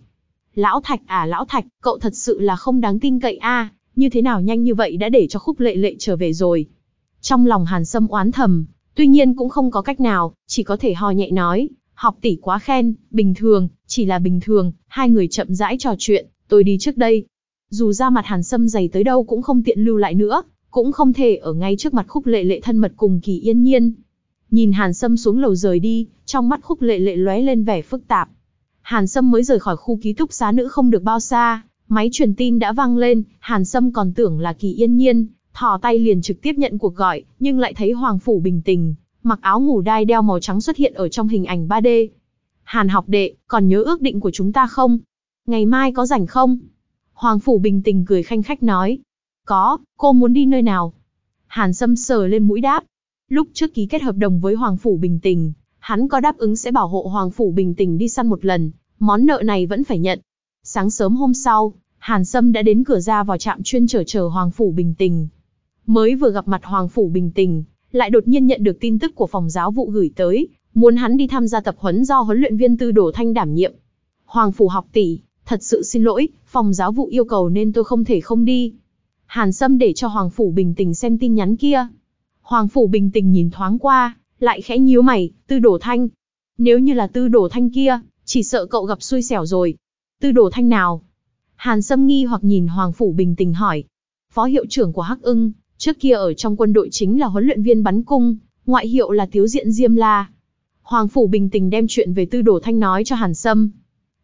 Lão Thạch à Lão Thạch, cậu thật sự là không đáng tin cậy a như thế nào nhanh như vậy đã để cho khúc lệ lệ trở về rồi. Trong lòng Hàn Sâm oán thầm, Tuy nhiên cũng không có cách nào, chỉ có thể ho nhẹ nói, học tỷ quá khen, bình thường, chỉ là bình thường, hai người chậm rãi trò chuyện, tôi đi trước đây. Dù ra mặt hàn sâm dày tới đâu cũng không tiện lưu lại nữa, cũng không thể ở ngay trước mặt khúc lệ lệ thân mật cùng kỳ yên nhiên. Nhìn hàn sâm xuống lầu rời đi, trong mắt khúc lệ lệ lóe lên vẻ phức tạp. Hàn Sâm mới rời khỏi khu ký túc xá nữ không được bao xa, máy truyền tin đã vang lên, Hàn Sâm còn tưởng là Kỳ Yên Nhiên, thò tay liền trực tiếp nhận cuộc gọi, nhưng lại thấy Hoàng Phủ bình tình, mặc áo ngủ đai đeo màu trắng xuất hiện ở trong hình ảnh 3D. Hàn học đệ, còn nhớ ước định của chúng ta không? Ngày mai có rảnh không? Hoàng Phủ bình tình cười khanh khách nói. Có, cô muốn đi nơi nào? Hàn Sâm sờ lên mũi đáp. Lúc trước ký kết hợp đồng với Hoàng Phủ bình tình, hắn có đáp ứng sẽ bảo hộ Hoàng Phủ bình tình đi săn một lần, món nợ này vẫn phải nhận. Sáng sớm hôm sau, Hàn Sâm đã đến cửa ra vào trạm chuyên chở chờ Hoàng Phủ Bình Tình. Mới vừa gặp mặt Hoàng Phủ Bình Tình, lại đột nhiên nhận được tin tức của phòng giáo vụ gửi tới, muốn hắn đi tham gia tập huấn do huấn luyện viên Tư Đổ Thanh đảm nhiệm. Hoàng Phủ học tỷ, thật sự xin lỗi, phòng giáo vụ yêu cầu nên tôi không thể không đi. Hàn Sâm để cho Hoàng Phủ bình tĩnh xem tin nhắn kia. Hoàng Phủ bình tĩnh nhìn thoáng qua, lại khẽ nhíu mày, tư đổ thanh. Nếu như là tư đổ thanh kia, chỉ sợ cậu gặp xui xẻo rồi. Tư đổ thanh nào? Hàn Sâm nghi hoặc nhìn Hoàng Phủ bình tĩnh hỏi. Phó hiệu trưởng của Hắc ưng, trước kia ở trong quân đội chính là huấn luyện viên bắn cung, ngoại hiệu là Tiếu Diện Diêm La. Hoàng Phủ bình tĩnh đem chuyện về tư đổ thanh nói cho Hàn Sâm.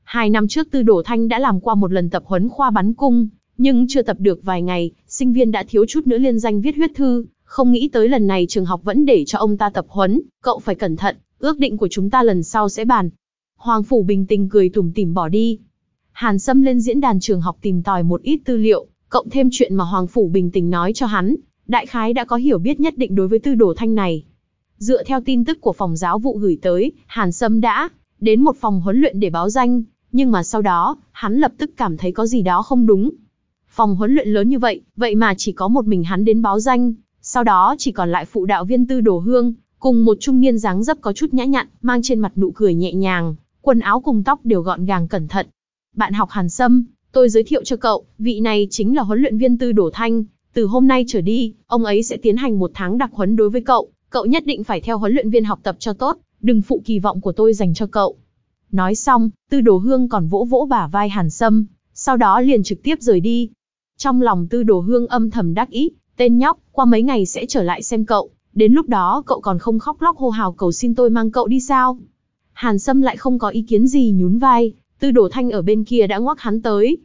Hai năm trước Tư Đổ Thanh đã làm qua một lần tập huấn khoa bắn cung, nhưng chưa tập được vài ngày, sinh viên đã thiếu chút nữa liên danh viết huyết thư, không nghĩ tới lần này trường học vẫn để cho ông ta tập huấn, cậu phải cẩn thận, ước định của chúng ta lần sau sẽ bàn. Hoàng Phủ bình tĩnh cười tủm tỉm bỏ đi. Hàn Sâm lên diễn đàn trường học tìm tòi một ít tư liệu, cộng thêm chuyện mà Hoàng Phủ bình tĩnh nói cho hắn, đại khái đã có hiểu biết nhất định đối với tư đồ thanh này. Dựa theo tin tức của phòng giáo vụ gửi tới, Hàn Sâm đã đến một phòng huấn luyện để báo danh, nhưng mà sau đó, hắn lập tức cảm thấy có gì đó không đúng. Phòng huấn luyện lớn như vậy, vậy mà chỉ có một mình hắn đến báo danh, sau đó chỉ còn lại phụ đạo viên tư đồ hương, cùng một trung niên dáng dấp có chút nhã nhặn, mang trên mặt nụ cười nhẹ nhàng, quần áo cùng tóc đều gọn gàng cẩn thận. Bạn học Hàn Sâm, tôi giới thiệu cho cậu, vị này chính là huấn luyện viên tư Đồ thanh, từ hôm nay trở đi, ông ấy sẽ tiến hành một tháng đặc huấn đối với cậu, cậu nhất định phải theo huấn luyện viên học tập cho tốt, đừng phụ kỳ vọng của tôi dành cho cậu. Nói xong, tư đồ hương còn vỗ vỗ bả vai hàn sâm, sau đó liền trực tiếp rời đi. Trong lòng tư đồ hương âm thầm đắc ý, tên nhóc, qua mấy ngày sẽ trở lại xem cậu, đến lúc đó cậu còn không khóc lóc hô hào cầu xin tôi mang cậu đi sao. Hàn sâm lại không có ý kiến gì nhún vai, tư đồ thanh ở bên kia đã ngoắc hắn tới.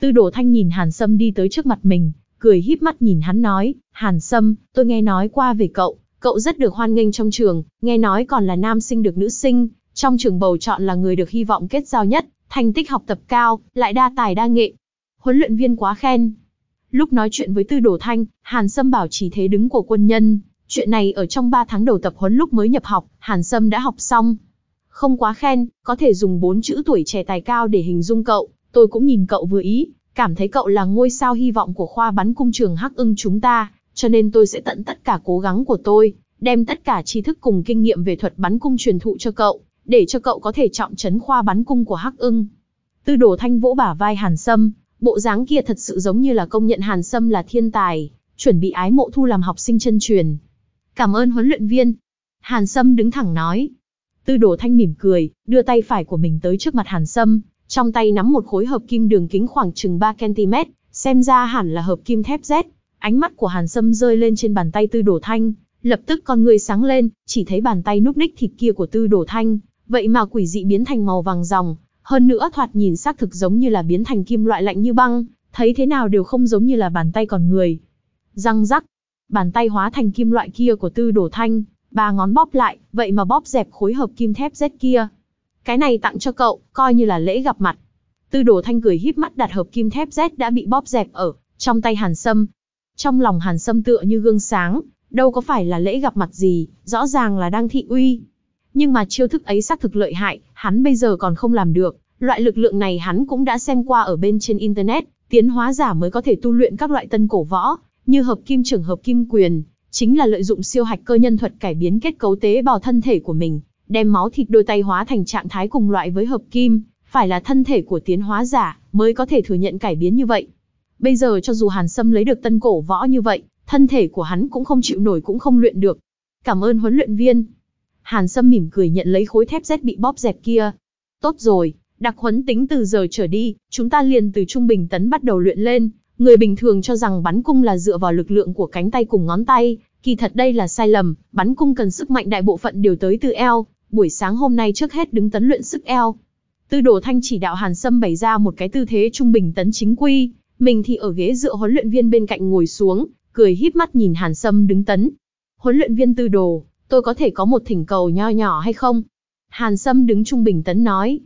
Tư đồ thanh nhìn hàn sâm đi tới trước mặt mình, cười híp mắt nhìn hắn nói, Hàn Sâm, tôi nghe nói qua về cậu, cậu rất được hoan nghênh trong trường, nghe nói còn là nam sinh được nữ sinh, trong trường bầu chọn là người được hy vọng kết giao nhất, thành tích học tập cao, lại đa tài đa nghệ. Huấn luyện viên quá khen. Lúc nói chuyện với Tư Đồ Thanh, Hàn Sâm bảo chỉ thế đứng của quân nhân. Chuyện này ở trong 3 tháng đầu tập huấn lúc mới nhập học, Hàn Sâm đã học xong. Không quá khen, có thể dùng bốn chữ tuổi trẻ tài cao để hình dung cậu, tôi cũng nhìn cậu vừa ý, cảm thấy cậu là ngôi sao hy vọng của khoa bắn cung trường Hắc ưng chúng ta, cho nên tôi sẽ tận tất cả cố gắng của tôi, đem tất cả tri thức cùng kinh nghiệm về thuật bắn cung truyền thụ cho cậu để cho cậu có thể trọng trấn khoa bắn cung của Hắc ưng. Tư đồ thanh vỗ bả vai Hàn Sâm, bộ dáng kia thật sự giống như là công nhận Hàn Sâm là thiên tài, chuẩn bị ái mộ thu làm học sinh chân truyền. Cảm ơn huấn luyện viên. Hàn Sâm đứng thẳng nói. Tư đồ thanh mỉm cười, đưa tay phải của mình tới trước mặt Hàn Sâm, trong tay nắm một khối hợp kim đường kính khoảng chừng 3cm, xem ra hẳn là hợp kim thép Z. Ánh mắt của Hàn Sâm rơi lên trên bàn tay tư đồ thanh, lập tức con người sáng lên, chỉ thấy bàn tay núp ních thịt kia của tư đồ thanh, Vậy mà quỷ dị biến thành màu vàng ròng, hơn nữa thoạt nhìn xác thực giống như là biến thành kim loại lạnh như băng, thấy thế nào đều không giống như là bàn tay còn người. Răng rắc, bàn tay hóa thành kim loại kia của tư đổ thanh, ba ngón bóp lại, vậy mà bóp dẹp khối hợp kim thép Z kia. Cái này tặng cho cậu, coi như là lễ gặp mặt. Tư đổ thanh cười híp mắt đặt hợp kim thép Z đã bị bóp dẹp ở, trong tay hàn sâm. Trong lòng hàn sâm tựa như gương sáng, đâu có phải là lễ gặp mặt gì, rõ ràng là đang thị uy. Nhưng mà chiêu thức ấy xác thực lợi hại, hắn bây giờ còn không làm được. Loại lực lượng này hắn cũng đã xem qua ở bên trên Internet, tiến hóa giả mới có thể tu luyện các loại tân cổ võ, như hợp kim trưởng hợp kim quyền, chính là lợi dụng siêu hạch cơ nhân thuật cải biến kết cấu tế bào thân thể của mình, đem máu thịt đôi tay hóa thành trạng thái cùng loại với hợp kim, phải là thân thể của tiến hóa giả mới có thể thừa nhận cải biến như vậy. Bây giờ cho dù Hàn Sâm lấy được tân cổ võ như vậy, thân thể của hắn cũng không chịu nổi cũng không luyện được. Cảm ơn huấn luyện viên, Hàn Sâm mỉm cười nhận lấy khối thép rét bị bóp dẹp kia. Tốt rồi, đặc huấn tính từ giờ trở đi, chúng ta liền từ trung bình tấn bắt đầu luyện lên. Người bình thường cho rằng bắn cung là dựa vào lực lượng của cánh tay cùng ngón tay, kỳ thật đây là sai lầm, bắn cung cần sức mạnh đại bộ phận đều tới từ eo, buổi sáng hôm nay trước hết đứng tấn luyện sức eo. Tư đồ thanh chỉ đạo Hàn Sâm bày ra một cái tư thế trung bình tấn chính quy, mình thì ở ghế dựa huấn luyện viên bên cạnh ngồi xuống, cười híp mắt nhìn Hàn Sâm đứng tấn. Huấn luyện viên tư đồ, tôi có thể có một thỉnh cầu nho nhỏ hay không? Hàn Sâm đứng trung bình tấn nói.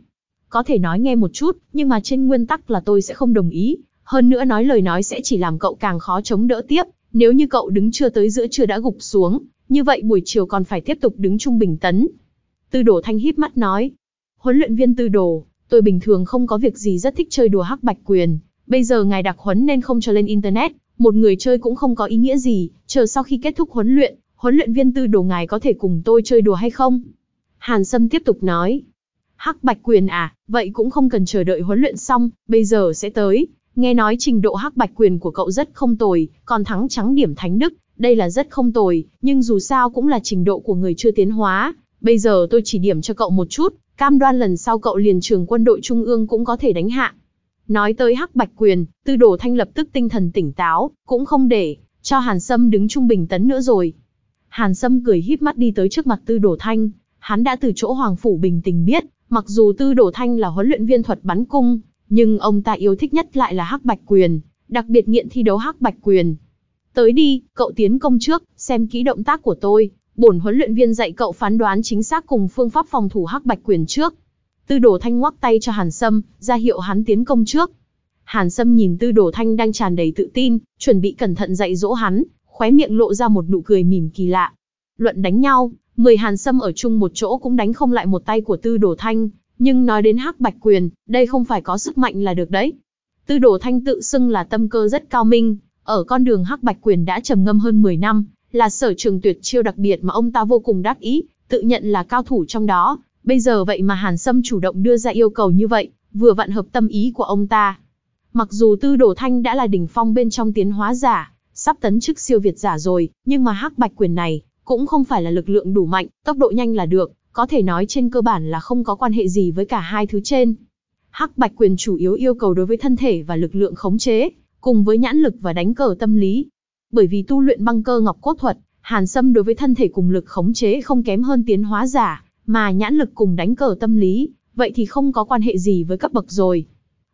Có thể nói nghe một chút, nhưng mà trên nguyên tắc là tôi sẽ không đồng ý. Hơn nữa nói lời nói sẽ chỉ làm cậu càng khó chống đỡ tiếp. Nếu như cậu đứng chưa tới giữa chưa đã gục xuống, như vậy buổi chiều còn phải tiếp tục đứng trung bình tấn. Tư đồ thanh híp mắt nói. Huấn luyện viên tư đồ, tôi bình thường không có việc gì rất thích chơi đùa hắc bạch quyền, bây giờ ngài đặc huấn nên không cho lên internet, một người chơi cũng không có ý nghĩa gì, chờ sau khi kết thúc huấn luyện, huấn luyện viên tư đồ ngài có thể cùng tôi chơi đùa hay không? Hàn Sâm tiếp tục nói. Hắc bạch quyền à, vậy cũng không cần chờ đợi huấn luyện xong, bây giờ sẽ tới. Nghe nói trình độ hắc bạch quyền của cậu rất không tồi, còn thắng trắng điểm thánh đức, đây là rất không tồi, nhưng dù sao cũng là trình độ của người chưa tiến hóa. Bây giờ tôi chỉ điểm cho cậu một chút, cam đoan lần sau cậu liền trường quân đội trung ương cũng có thể đánh hạ. Nói tới hắc bạch quyền, tư đồ thanh lập tức tinh thần tỉnh táo, cũng không để, cho Hàn Sâm đứng trung bình tấn nữa rồi. Hàn Sâm cười híp mắt đi tới trước mặt tư đồ thanh, hắn đã từ chỗ Hoàng Phủ bình tình biết, mặc dù tư đồ thanh là huấn luyện viên thuật bắn cung, nhưng ông ta yêu thích nhất lại là hắc bạch quyền, đặc biệt nghiện thi đấu hắc bạch quyền. Tới đi, cậu tiến công trước, xem kỹ động tác của tôi, bổn huấn luyện viên dạy cậu phán đoán chính xác cùng phương pháp phòng thủ hắc bạch quyền trước. Tư đồ thanh ngoắc tay cho Hàn Sâm, ra hiệu hắn tiến công trước. Hàn Sâm nhìn tư đồ thanh đang tràn đầy tự tin, chuẩn bị cẩn thận dạy dỗ hắn, khóe miệng lộ ra một nụ cười mỉm kỳ lạ. Luận đánh nhau, mười Hàn Sâm ở chung một chỗ cũng đánh không lại một tay của tư đồ thanh, nhưng nói đến hắc bạch quyền, đây không phải có sức mạnh là được đấy. Tư đồ thanh tự xưng là tâm cơ rất cao minh, ở con đường hắc bạch quyền đã trầm ngâm hơn 10 năm, là sở trường tuyệt chiêu đặc biệt mà ông ta vô cùng đắc ý, tự nhận là cao thủ trong đó. Bây giờ vậy mà Hàn Sâm chủ động đưa ra yêu cầu như vậy, vừa vặn hợp tâm ý của ông ta. Mặc dù tư đồ thanh đã là đỉnh phong bên trong tiến hóa giả, sắp tấn chức siêu việt giả rồi, nhưng mà hắc bạch quyền này, cũng không phải là lực lượng đủ mạnh, tốc độ nhanh là được, có thể nói trên cơ bản là không có quan hệ gì với cả hai thứ trên. Hắc bạch quyền chủ yếu yêu cầu đối với thân thể và lực lượng khống chế, cùng với nhãn lực và đánh cờ tâm lý. Bởi vì tu luyện băng cơ ngọc cốt thuật, Hàn Sâm đối với thân thể cùng lực khống chế không kém hơn tiến hóa giả, mà nhãn lực cùng đánh cờ tâm lý, vậy thì không có quan hệ gì với cấp bậc rồi.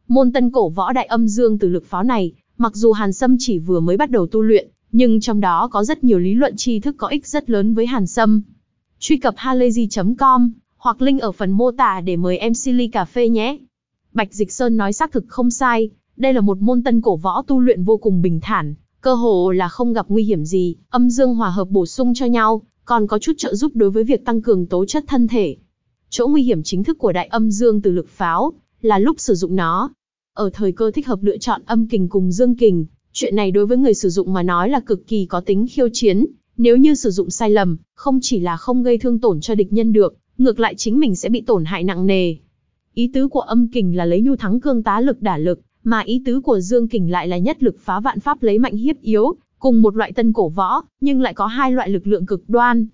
Môn tân cổ võ đại âm dương từ lực pháo này, mặc dù Hàn Sâm chỉ vừa mới bắt đầu tu luyện, nhưng trong đó có rất nhiều lý luận tri thức có ích rất lớn với Hàn Sâm. Truy cập halayzi.com hoặc link ở phần mô tả để mời em Silly Cà Phê nhé. Bạch Dịch Sơn nói xác thực không sai, đây là một môn tân cổ võ tu luyện vô cùng bình thản, cơ hồ là không gặp nguy hiểm gì, âm dương hòa hợp bổ sung cho nhau, còn có chút trợ giúp đối với việc tăng cường tố chất thân thể. Chỗ nguy hiểm chính thức của đại âm dương từ lực pháo là lúc sử dụng nó. Ở thời cơ thích hợp lựa chọn âm kình cùng dương kình, chuyện này đối với người sử dụng mà nói là cực kỳ có tính khiêu chiến, nếu như sử dụng sai lầm, không chỉ là không gây thương tổn cho địch nhân được, ngược lại chính mình sẽ bị tổn hại nặng nề. Ý tứ của âm kình là lấy nhu thắng cương tá lực đả lực, mà ý tứ của Dương Kình lại là nhất lực phá vạn pháp lấy mạnh hiếp yếu, cùng một loại tân cổ võ, nhưng lại có hai loại lực lượng cực đoan.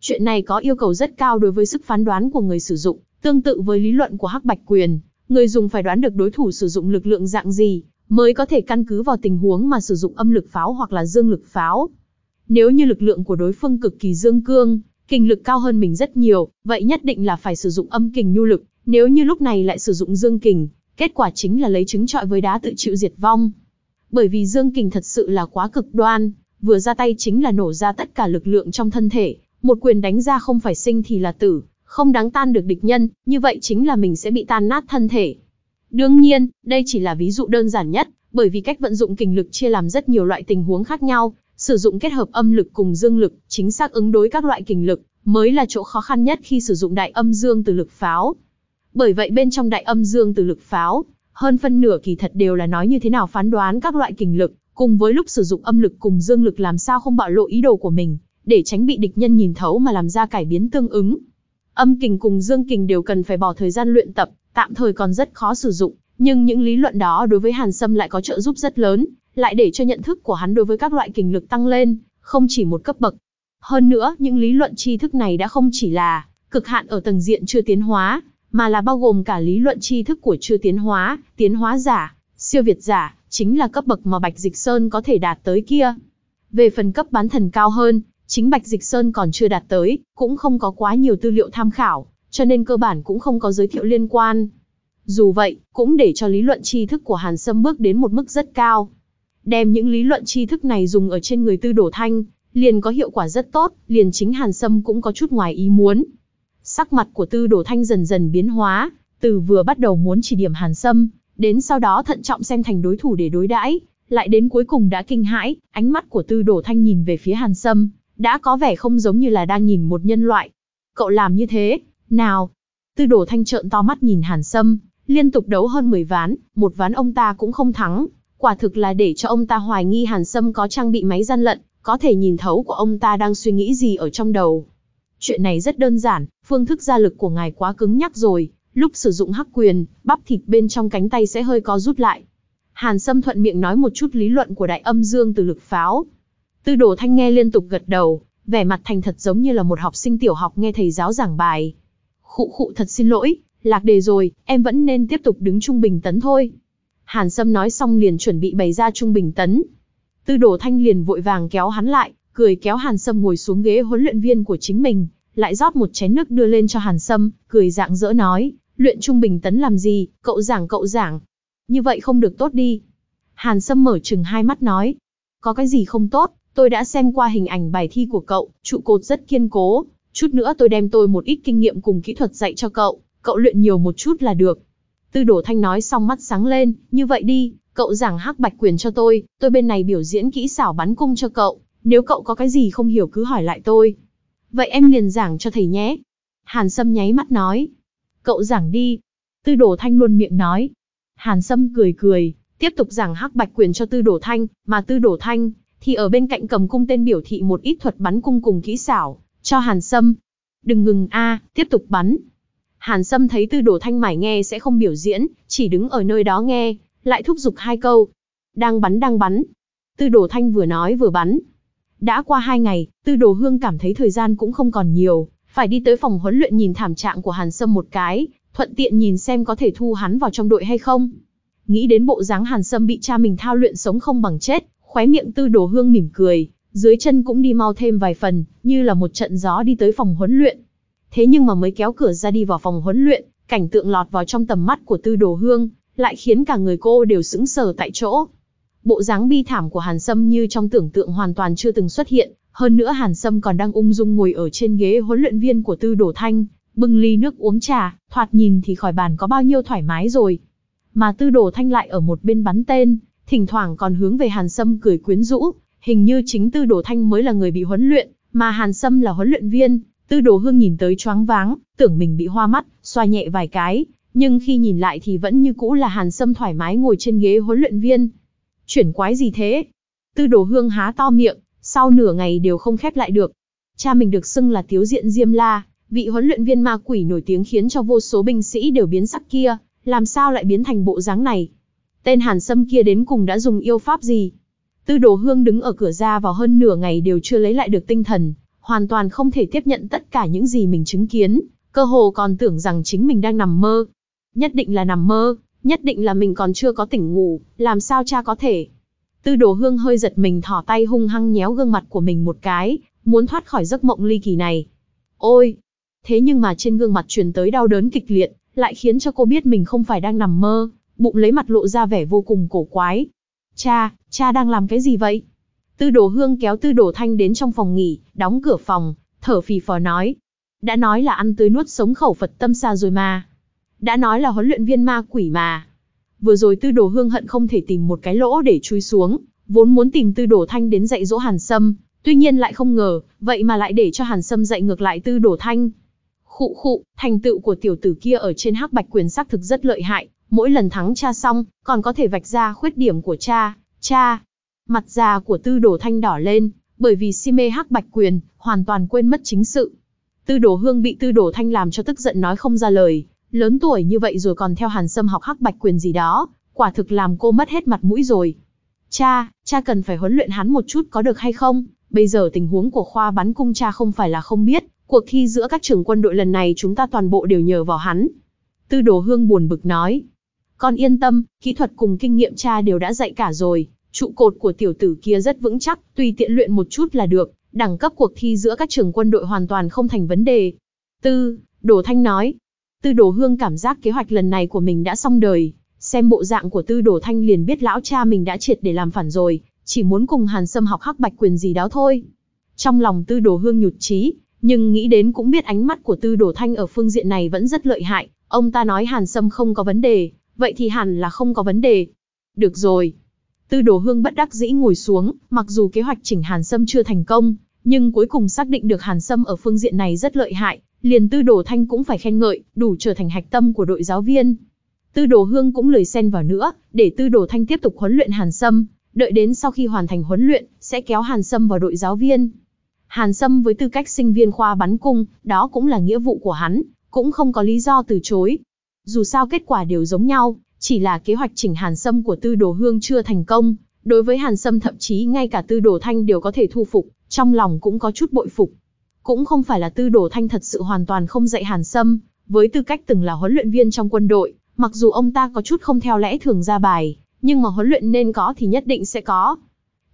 Chuyện này có yêu cầu rất cao đối với sức phán đoán của người sử dụng, tương tự với lý luận của Hắc Bạch Quyền, người dùng phải đoán được đối thủ sử dụng lực lượng dạng gì, mới có thể căn cứ vào tình huống mà sử dụng âm lực pháo hoặc là dương lực pháo. Nếu như lực lượng của đối phương cực kỳ dương cương, kinh lực cao hơn mình rất nhiều, vậy nhất định là phải sử dụng âm kình nhu lực, nếu như lúc này lại sử dụng dương kình, Kết quả chính là lấy trứng trọi với đá tự chịu diệt vong. Bởi vì Dương Kình thật sự là quá cực đoan, vừa ra tay chính là nổ ra tất cả lực lượng trong thân thể, một quyền đánh ra không phải sinh thì là tử, không đáng tan được địch nhân, như vậy chính là mình sẽ bị tan nát thân thể. Đương nhiên, đây chỉ là ví dụ đơn giản nhất, bởi vì cách vận dụng kình lực chia làm rất nhiều loại tình huống khác nhau, sử dụng kết hợp âm lực cùng dương lực, chính xác ứng đối các loại kình lực, mới là chỗ khó khăn nhất khi sử dụng đại âm dương từ lực pháo. Bởi vậy bên trong đại âm dương từ lực pháo, hơn phân nửa kỳ thật đều là nói như thế nào phán đoán các loại kình lực, cùng với lúc sử dụng âm lực cùng dương lực làm sao không bạo lộ ý đồ của mình, để tránh bị địch nhân nhìn thấu mà làm ra cải biến tương ứng. Âm kình cùng dương kình đều cần phải bỏ thời gian luyện tập, tạm thời còn rất khó sử dụng, nhưng những lý luận đó đối với Hàn Sâm lại có trợ giúp rất lớn, lại để cho nhận thức của hắn đối với các loại kình lực tăng lên, không chỉ một cấp bậc. Hơn nữa, những lý luận tri thức này đã không chỉ là cực hạn ở tầng diện chưa tiến hóa, mà là bao gồm cả lý luận tri thức của chưa tiến hóa, tiến hóa giả, siêu việt giả, chính là cấp bậc mà Bạch Dịch Sơn có thể đạt tới kia. Về phần cấp bán thần cao hơn, chính Bạch Dịch Sơn còn chưa đạt tới, cũng không có quá nhiều tư liệu tham khảo, cho nên cơ bản cũng không có giới thiệu liên quan. Dù vậy, cũng để cho lý luận tri thức của Hàn Sâm bước đến một mức rất cao. Đem những lý luận tri thức này dùng ở trên người tư đổ thanh, liền có hiệu quả rất tốt, liền chính Hàn Sâm cũng có chút ngoài ý muốn, Sắc mặt của Tư đổ Thanh dần dần biến hóa, từ vừa bắt đầu muốn chỉ điểm Hàn Sâm, đến sau đó thận trọng xem thành đối thủ để đối đãi, lại đến cuối cùng đã kinh hãi, ánh mắt của Tư đổ Thanh nhìn về phía Hàn Sâm, đã có vẻ không giống như là đang nhìn một nhân loại. Cậu làm như thế, nào? Tư Đồ Thanh trợn to mắt nhìn Hàn Sâm, liên tục đấu hơn 10 ván, một ván ông ta cũng không thắng, quả thực là để cho ông ta hoài nghi Hàn Sâm có trang bị máy gian lận, có thể nhìn thấu của ông ta đang suy nghĩ gì ở trong đầu. Chuyện này rất đơn giản, phương thức gia lực của ngài quá cứng nhắc rồi, lúc sử dụng hắc quyền, bắp thịt bên trong cánh tay sẽ hơi có rút lại. Hàn Sâm thuận miệng nói một chút lý luận của đại âm dương từ lực pháo. Tư đồ thanh nghe liên tục gật đầu, vẻ mặt thành thật giống như là một học sinh tiểu học nghe thầy giáo giảng bài. Khụ khụ thật xin lỗi, lạc đề rồi, em vẫn nên tiếp tục đứng trung bình tấn thôi. Hàn Sâm nói xong liền chuẩn bị bày ra trung bình tấn. Tư đồ thanh liền vội vàng kéo hắn lại, cười kéo Hàn Sâm ngồi xuống ghế huấn luyện viên của chính mình, lại rót một chén nước đưa lên cho Hàn Sâm, cười dạng dỡ nói, luyện trung bình tấn làm gì, cậu giảng cậu giảng. Như vậy không được tốt đi. Hàn Sâm mở chừng hai mắt nói, có cái gì không tốt, tôi đã xem qua hình ảnh bài thi của cậu, trụ cột rất kiên cố, chút nữa tôi đem tôi một ít kinh nghiệm cùng kỹ thuật dạy cho cậu, cậu luyện nhiều một chút là được. Tư đổ thanh nói xong mắt sáng lên, như vậy đi, cậu giảng hắc bạch quyền cho tôi, tôi bên này biểu diễn kỹ xảo bắn cung cho cậu, nếu cậu có cái gì không hiểu cứ hỏi lại tôi. Vậy em liền giảng cho thầy nhé. Hàn Sâm nháy mắt nói. Cậu giảng đi. Tư đổ thanh luôn miệng nói. Hàn Sâm cười cười, tiếp tục giảng hắc bạch quyền cho tư đổ thanh, mà tư đổ thanh, thì ở bên cạnh cầm cung tên biểu thị một ít thuật bắn cung cùng kỹ xảo, cho Hàn Sâm. Đừng ngừng a, tiếp tục bắn. Hàn Sâm thấy tư Đồ thanh mải nghe sẽ không biểu diễn, chỉ đứng ở nơi đó nghe, lại thúc giục hai câu. Đang bắn đang bắn. Tư đồ thanh vừa nói vừa bắn. Đã qua hai ngày, tư đồ hương cảm thấy thời gian cũng không còn nhiều, phải đi tới phòng huấn luyện nhìn thảm trạng của Hàn Sâm một cái, thuận tiện nhìn xem có thể thu hắn vào trong đội hay không. Nghĩ đến bộ dáng Hàn Sâm bị cha mình thao luyện sống không bằng chết, khóe miệng tư đồ hương mỉm cười, dưới chân cũng đi mau thêm vài phần, như là một trận gió đi tới phòng huấn luyện. Thế nhưng mà mới kéo cửa ra đi vào phòng huấn luyện, cảnh tượng lọt vào trong tầm mắt của tư đồ hương, lại khiến cả người cô đều sững sờ tại chỗ. Bộ dáng bi thảm của Hàn Sâm như trong tưởng tượng hoàn toàn chưa từng xuất hiện, hơn nữa Hàn Sâm còn đang ung dung ngồi ở trên ghế huấn luyện viên của Tư Đồ Thanh, bưng ly nước uống trà, thoạt nhìn thì khỏi bàn có bao nhiêu thoải mái rồi. Mà Tư Đồ Thanh lại ở một bên bắn tên, thỉnh thoảng còn hướng về Hàn Sâm cười quyến rũ, hình như chính Tư Đồ Thanh mới là người bị huấn luyện, mà Hàn Sâm là huấn luyện viên. Tư Đồ Hương nhìn tới choáng váng, tưởng mình bị hoa mắt, xoa nhẹ vài cái, nhưng khi nhìn lại thì vẫn như cũ là Hàn Sâm thoải mái ngồi trên ghế huấn luyện viên. Chuyển quái gì thế? Tư đồ hương há to miệng, sau nửa ngày đều không khép lại được. Cha mình được xưng là Tiếu Diện Diêm La, vị huấn luyện viên ma quỷ nổi tiếng khiến cho vô số binh sĩ đều biến sắc kia, làm sao lại biến thành bộ dáng này? Tên Hàn Sâm kia đến cùng đã dùng yêu pháp gì? Tư đồ hương đứng ở cửa ra vào hơn nửa ngày đều chưa lấy lại được tinh thần, hoàn toàn không thể tiếp nhận tất cả những gì mình chứng kiến, cơ hồ còn tưởng rằng chính mình đang nằm mơ. Nhất định là nằm mơ, nhất định là mình còn chưa có tỉnh ngủ, làm sao cha có thể. Tư đồ hương hơi giật mình thỏ tay hung hăng nhéo gương mặt của mình một cái, muốn thoát khỏi giấc mộng ly kỳ này. Ôi! Thế nhưng mà trên gương mặt truyền tới đau đớn kịch liệt, lại khiến cho cô biết mình không phải đang nằm mơ, bụng lấy mặt lộ ra vẻ vô cùng cổ quái. Cha, cha đang làm cái gì vậy? Tư đồ hương kéo tư đồ thanh đến trong phòng nghỉ, đóng cửa phòng, thở phì phò nói. Đã nói là ăn tươi nuốt sống khẩu Phật tâm xa rồi mà. Đã nói là huấn luyện viên ma quỷ mà. Vừa rồi tư đồ hương hận không thể tìm một cái lỗ để chui xuống, vốn muốn tìm tư đồ thanh đến dạy dỗ hàn sâm, tuy nhiên lại không ngờ, vậy mà lại để cho hàn sâm dạy ngược lại tư đồ thanh. Khụ khụ, thành tựu của tiểu tử kia ở trên hắc bạch quyền xác thực rất lợi hại, mỗi lần thắng cha xong, còn có thể vạch ra khuyết điểm của cha, cha. Mặt già của tư đồ thanh đỏ lên, bởi vì si mê hắc bạch quyền, hoàn toàn quên mất chính sự. Tư đồ hương bị tư đồ thanh làm cho tức giận nói không ra lời, Lớn tuổi như vậy rồi còn theo Hàn Sâm học hắc bạch quyền gì đó, quả thực làm cô mất hết mặt mũi rồi. Cha, cha cần phải huấn luyện hắn một chút có được hay không? Bây giờ tình huống của khoa bắn cung cha không phải là không biết, cuộc thi giữa các trưởng quân đội lần này chúng ta toàn bộ đều nhờ vào hắn. Tư đồ hương buồn bực nói. Con yên tâm, kỹ thuật cùng kinh nghiệm cha đều đã dạy cả rồi, trụ cột của tiểu tử kia rất vững chắc, tùy tiện luyện một chút là được, đẳng cấp cuộc thi giữa các trường quân đội hoàn toàn không thành vấn đề. Tư, Đồ Thanh nói, Tư Đồ Hương cảm giác kế hoạch lần này của mình đã xong đời, xem bộ dạng của Tư Đồ Thanh liền biết lão cha mình đã triệt để làm phản rồi, chỉ muốn cùng Hàn Sâm học hắc bạch quyền gì đó thôi. Trong lòng Tư Đồ Hương nhụt chí, nhưng nghĩ đến cũng biết ánh mắt của Tư Đồ Thanh ở phương diện này vẫn rất lợi hại, ông ta nói Hàn Sâm không có vấn đề, vậy thì hẳn là không có vấn đề. Được rồi. Tư Đồ Hương bất đắc dĩ ngồi xuống, mặc dù kế hoạch chỉnh Hàn Sâm chưa thành công, nhưng cuối cùng xác định được Hàn Sâm ở phương diện này rất lợi hại, liền tư đồ thanh cũng phải khen ngợi, đủ trở thành hạch tâm của đội giáo viên. Tư Đồ Hương cũng lười xen vào nữa, để Tư Đồ Thanh tiếp tục huấn luyện Hàn Sâm, đợi đến sau khi hoàn thành huấn luyện, sẽ kéo Hàn Sâm vào đội giáo viên. Hàn Sâm với tư cách sinh viên khoa bắn cung, đó cũng là nghĩa vụ của hắn, cũng không có lý do từ chối. Dù sao kết quả đều giống nhau, chỉ là kế hoạch chỉnh Hàn Sâm của Tư Đồ Hương chưa thành công. Đối với Hàn Sâm thậm chí ngay cả Tư Đồ Thanh đều có thể thu phục, trong lòng cũng có chút bội phục. Cũng không phải là Tư Đồ Thanh thật sự hoàn toàn không dạy Hàn Sâm, với tư cách từng là huấn luyện viên trong quân đội, mặc dù ông ta có chút không theo lẽ thường ra bài, nhưng mà huấn luyện nên có thì nhất định sẽ có.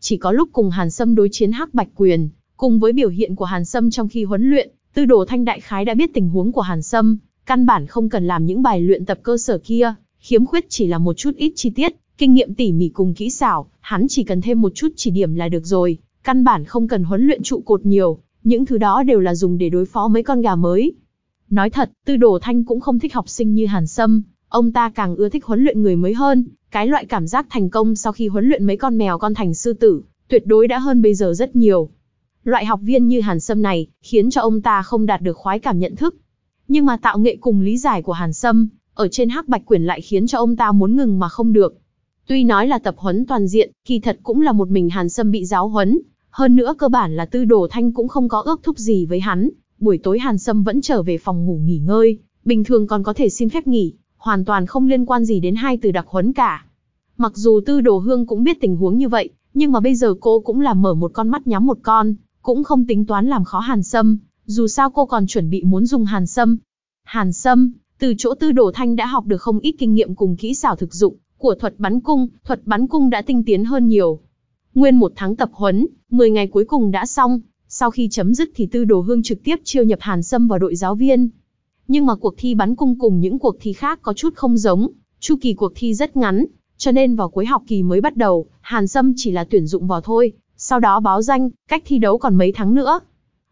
Chỉ có lúc cùng Hàn Sâm đối chiến Hắc Bạch Quyền, cùng với biểu hiện của Hàn Sâm trong khi huấn luyện, Tư Đồ Thanh đại khái đã biết tình huống của Hàn Sâm, căn bản không cần làm những bài luyện tập cơ sở kia, khiếm khuyết chỉ là một chút ít chi tiết, kinh nghiệm tỉ mỉ cùng kỹ xảo, hắn chỉ cần thêm một chút chỉ điểm là được rồi, căn bản không cần huấn luyện trụ cột nhiều, những thứ đó đều là dùng để đối phó mấy con gà mới. Nói thật, Tư Đồ Thanh cũng không thích học sinh như Hàn Sâm, ông ta càng ưa thích huấn luyện người mới hơn, cái loại cảm giác thành công sau khi huấn luyện mấy con mèo con thành sư tử, tuyệt đối đã hơn bây giờ rất nhiều. Loại học viên như Hàn Sâm này, khiến cho ông ta không đạt được khoái cảm nhận thức. Nhưng mà tạo nghệ cùng lý giải của Hàn Sâm, ở trên hắc bạch quyển lại khiến cho ông ta muốn ngừng mà không được. Tuy nói là tập huấn toàn diện, kỳ thật cũng là một mình Hàn Sâm bị giáo huấn. Hơn nữa cơ bản là tư đồ thanh cũng không có ước thúc gì với hắn. Buổi tối Hàn Sâm vẫn trở về phòng ngủ nghỉ ngơi, bình thường còn có thể xin phép nghỉ, hoàn toàn không liên quan gì đến hai từ đặc huấn cả. Mặc dù tư đồ hương cũng biết tình huống như vậy, nhưng mà bây giờ cô cũng là mở một con mắt nhắm một con, cũng không tính toán làm khó Hàn Sâm, dù sao cô còn chuẩn bị muốn dùng Hàn Sâm. Hàn Sâm, từ chỗ tư đồ thanh đã học được không ít kinh nghiệm cùng kỹ xảo thực dụng, của thuật bắn cung, thuật bắn cung đã tinh tiến hơn nhiều. Nguyên một tháng tập huấn, 10 ngày cuối cùng đã xong, sau khi chấm dứt thì tư đồ hương trực tiếp chiêu nhập Hàn Sâm vào đội giáo viên. Nhưng mà cuộc thi bắn cung cùng những cuộc thi khác có chút không giống, chu kỳ cuộc thi rất ngắn, cho nên vào cuối học kỳ mới bắt đầu, Hàn Sâm chỉ là tuyển dụng vào thôi, sau đó báo danh, cách thi đấu còn mấy tháng nữa.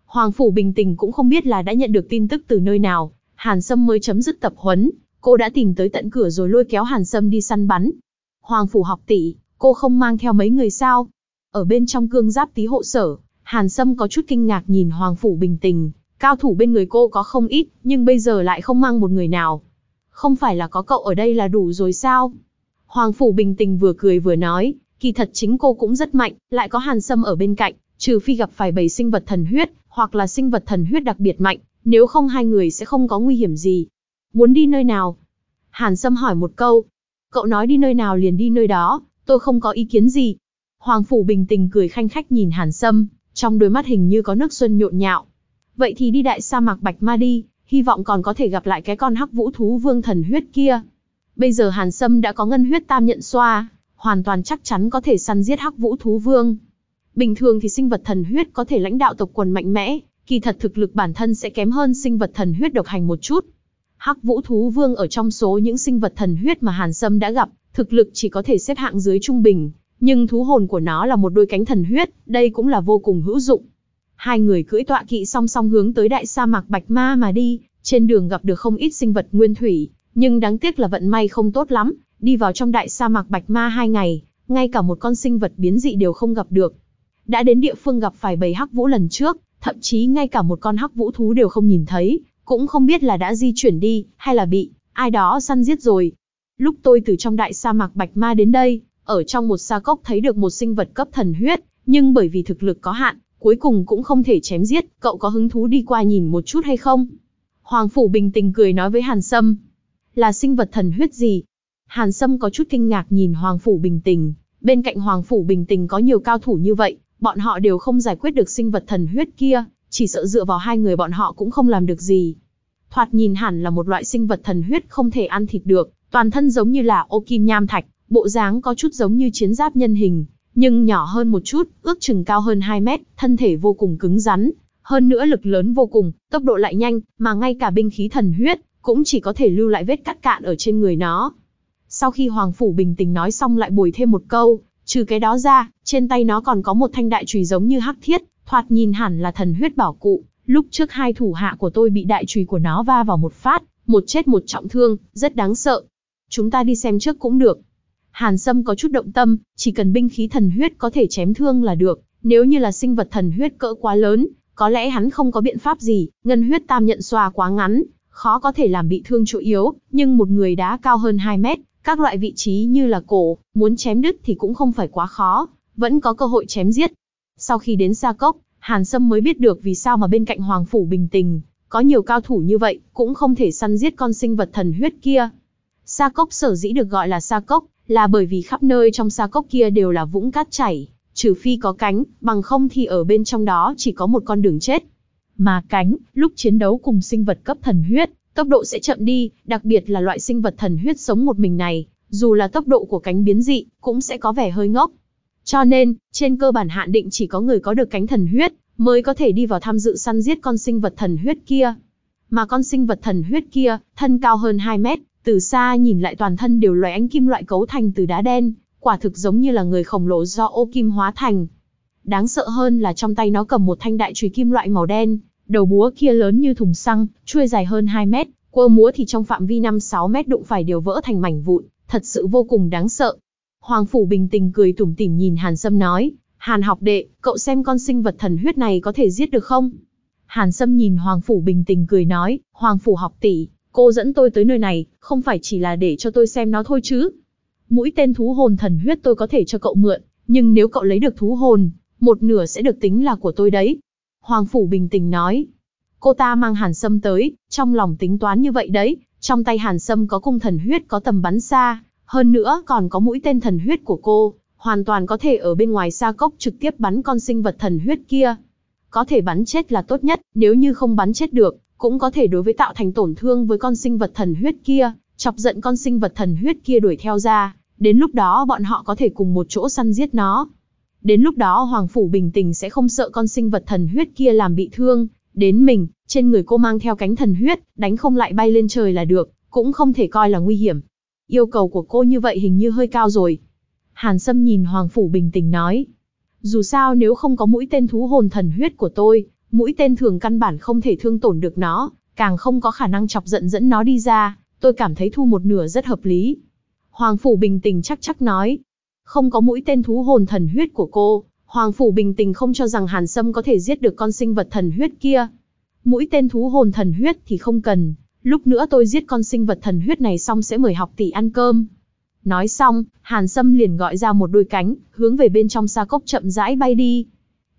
Hoàng Phủ bình tĩnh cũng không biết là đã nhận được tin tức từ nơi nào, Hàn Sâm mới chấm dứt tập huấn, cô đã tìm tới tận cửa rồi lôi kéo Hàn Sâm đi săn bắn. Hoàng Phủ học tỷ, cô không mang theo mấy người sao? Ở bên trong cương giáp tí hộ sở, Hàn Sâm có chút kinh ngạc nhìn Hoàng Phủ bình tĩnh, cao thủ bên người cô có không ít, nhưng bây giờ lại không mang một người nào. Không phải là có cậu ở đây là đủ rồi sao? Hoàng Phủ bình tĩnh vừa cười vừa nói, kỳ thật chính cô cũng rất mạnh, lại có Hàn Sâm ở bên cạnh, trừ phi gặp phải bầy sinh vật thần huyết, hoặc là sinh vật thần huyết đặc biệt mạnh, nếu không hai người sẽ không có nguy hiểm gì. Muốn đi nơi nào? Hàn Sâm hỏi một câu. Cậu nói đi nơi nào liền đi nơi đó, tôi không có ý kiến gì. Hoàng Phủ bình tĩnh cười khanh khách nhìn Hàn Sâm, trong đôi mắt hình như có nước xuân nhộn nhạo. Vậy thì đi đại sa mạc Bạch Ma đi, hy vọng còn có thể gặp lại cái con hắc vũ thú vương thần huyết kia. Bây giờ Hàn Sâm đã có ngân huyết tam nhận xoa, hoàn toàn chắc chắn có thể săn giết hắc vũ thú vương. Bình thường thì sinh vật thần huyết có thể lãnh đạo tộc quần mạnh mẽ, kỳ thật thực lực bản thân sẽ kém hơn sinh vật thần huyết độc hành một chút. Hắc vũ thú vương ở trong số những sinh vật thần huyết mà Hàn Sâm đã gặp, thực lực chỉ có thể xếp hạng dưới trung bình, nhưng thú hồn của nó là một đôi cánh thần huyết, đây cũng là vô cùng hữu dụng. Hai người cưỡi tọa kỵ song song hướng tới đại sa mạc Bạch Ma mà đi, trên đường gặp được không ít sinh vật nguyên thủy, nhưng đáng tiếc là vận may không tốt lắm, đi vào trong đại sa mạc Bạch Ma hai ngày, ngay cả một con sinh vật biến dị đều không gặp được. Đã đến địa phương gặp phải bầy hắc vũ lần trước, thậm chí ngay cả một con hắc vũ thú đều không nhìn thấy, cũng không biết là đã di chuyển đi, hay là bị ai đó săn giết rồi. Lúc tôi từ trong đại sa mạc Bạch Ma đến đây, ở trong một sa cốc thấy được một sinh vật cấp thần huyết, nhưng bởi vì thực lực có hạn, cuối cùng cũng không thể chém giết, cậu có hứng thú đi qua nhìn một chút hay không? Hoàng Phủ bình tĩnh cười nói với Hàn Sâm. Là sinh vật thần huyết gì? Hàn Sâm có chút kinh ngạc nhìn Hoàng Phủ bình tĩnh, bên cạnh Hoàng Phủ bình tĩnh có nhiều cao thủ như vậy, bọn họ đều không giải quyết được sinh vật thần huyết kia, chỉ sợ dựa vào hai người bọn họ cũng không làm được gì. Thoạt nhìn hẳn là một loại sinh vật thần huyết không thể ăn thịt được, toàn thân giống như là ô kim nham thạch, bộ dáng có chút giống như chiến giáp nhân hình, nhưng nhỏ hơn một chút, ước chừng cao hơn 2 mét, thân thể vô cùng cứng rắn, hơn nữa lực lớn vô cùng, tốc độ lại nhanh, mà ngay cả binh khí thần huyết, cũng chỉ có thể lưu lại vết cắt cạn ở trên người nó. Sau khi Hoàng Phủ bình tĩnh nói xong lại bồi thêm một câu, trừ cái đó ra, trên tay nó còn có một thanh đại chùy giống như hắc thiết, thoạt nhìn hẳn là thần huyết bảo cụ. Lúc trước hai thủ hạ của tôi bị đại chùy của nó va vào một phát, một chết một trọng thương, rất đáng sợ. Chúng ta đi xem trước cũng được. Hàn Sâm có chút động tâm, chỉ cần binh khí thần huyết có thể chém thương là được, nếu như là sinh vật thần huyết cỡ quá lớn, có lẽ hắn không có biện pháp gì, ngân huyết tam nhận xoa quá ngắn, khó có thể làm bị thương chỗ yếu, nhưng một người đá cao hơn 2 mét, các loại vị trí như là cổ, muốn chém đứt thì cũng không phải quá khó, vẫn có cơ hội chém giết. Sau khi đến Sa Cốc, Hàn Sâm mới biết được vì sao mà bên cạnh Hoàng Phủ Bình Tình, có nhiều cao thủ như vậy, cũng không thể săn giết con sinh vật thần huyết kia. Sa Cốc sở dĩ được gọi là Sa Cốc, là bởi vì khắp nơi trong Sa Cốc kia đều là vũng cát chảy, trừ phi có cánh, bằng không thì ở bên trong đó chỉ có một con đường chết. Mà cánh, lúc chiến đấu cùng sinh vật cấp thần huyết, tốc độ sẽ chậm đi, đặc biệt là loại sinh vật thần huyết sống một mình này, dù là tốc độ của cánh biến dị, cũng sẽ có vẻ hơi ngốc. Cho nên, trên cơ bản hạn định chỉ có người có được cánh thần huyết, mới có thể đi vào tham dự săn giết con sinh vật thần huyết kia. Mà con sinh vật thần huyết kia, thân cao hơn 2 mét, từ xa nhìn lại toàn thân đều loại ánh kim loại cấu thành từ đá đen, quả thực giống như là người khổng lồ do ô kim hóa thành. Đáng sợ hơn là trong tay nó cầm một thanh đại chùy kim loại màu đen, đầu búa kia lớn như thùng xăng, chuôi dài hơn 2 mét, quơ múa thì trong phạm vi 5-6 mét đụng phải đều vỡ thành mảnh vụn, thật sự vô cùng đáng sợ. Hoàng Phủ bình tĩnh cười tủm tỉm nhìn Hàn Sâm nói, Hàn học đệ, cậu xem con sinh vật thần huyết này có thể giết được không? Hàn Sâm nhìn Hoàng Phủ bình tĩnh cười nói, Hoàng Phủ học tỷ, cô dẫn tôi tới nơi này, không phải chỉ là để cho tôi xem nó thôi chứ. Mũi tên thú hồn thần huyết tôi có thể cho cậu mượn, nhưng nếu cậu lấy được thú hồn, một nửa sẽ được tính là của tôi đấy. Hoàng Phủ bình tĩnh nói. Cô ta mang Hàn Sâm tới, trong lòng tính toán như vậy đấy, trong tay Hàn Sâm có cung thần huyết có tầm bắn xa, hơn nữa còn có mũi tên thần huyết của cô, hoàn toàn có thể ở bên ngoài xa cốc trực tiếp bắn con sinh vật thần huyết kia. Có thể bắn chết là tốt nhất, nếu như không bắn chết được, cũng có thể đối với tạo thành tổn thương với con sinh vật thần huyết kia, chọc giận con sinh vật thần huyết kia đuổi theo ra, đến lúc đó bọn họ có thể cùng một chỗ săn giết nó. Đến lúc đó Hoàng Phủ bình tĩnh sẽ không sợ con sinh vật thần huyết kia làm bị thương, đến mình, trên người cô mang theo cánh thần huyết, đánh không lại bay lên trời là được, cũng không thể coi là nguy hiểm. Yêu cầu của cô như vậy hình như hơi cao rồi. Hàn Sâm nhìn Hoàng Phủ bình tĩnh nói. Dù sao nếu không có mũi tên thú hồn thần huyết của tôi, mũi tên thường căn bản không thể thương tổn được nó, càng không có khả năng chọc giận dẫn nó đi ra, tôi cảm thấy thu một nửa rất hợp lý. Hoàng Phủ bình tĩnh chắc chắc nói. Không có mũi tên thú hồn thần huyết của cô, Hoàng Phủ bình tĩnh không cho rằng Hàn Sâm có thể giết được con sinh vật thần huyết kia. Mũi tên thú hồn thần huyết thì không cần, lúc nữa tôi giết con sinh vật thần huyết này xong sẽ mời học tỷ ăn cơm. Nói xong, Hàn Sâm liền gọi ra một đôi cánh, hướng về bên trong sa cốc chậm rãi bay đi.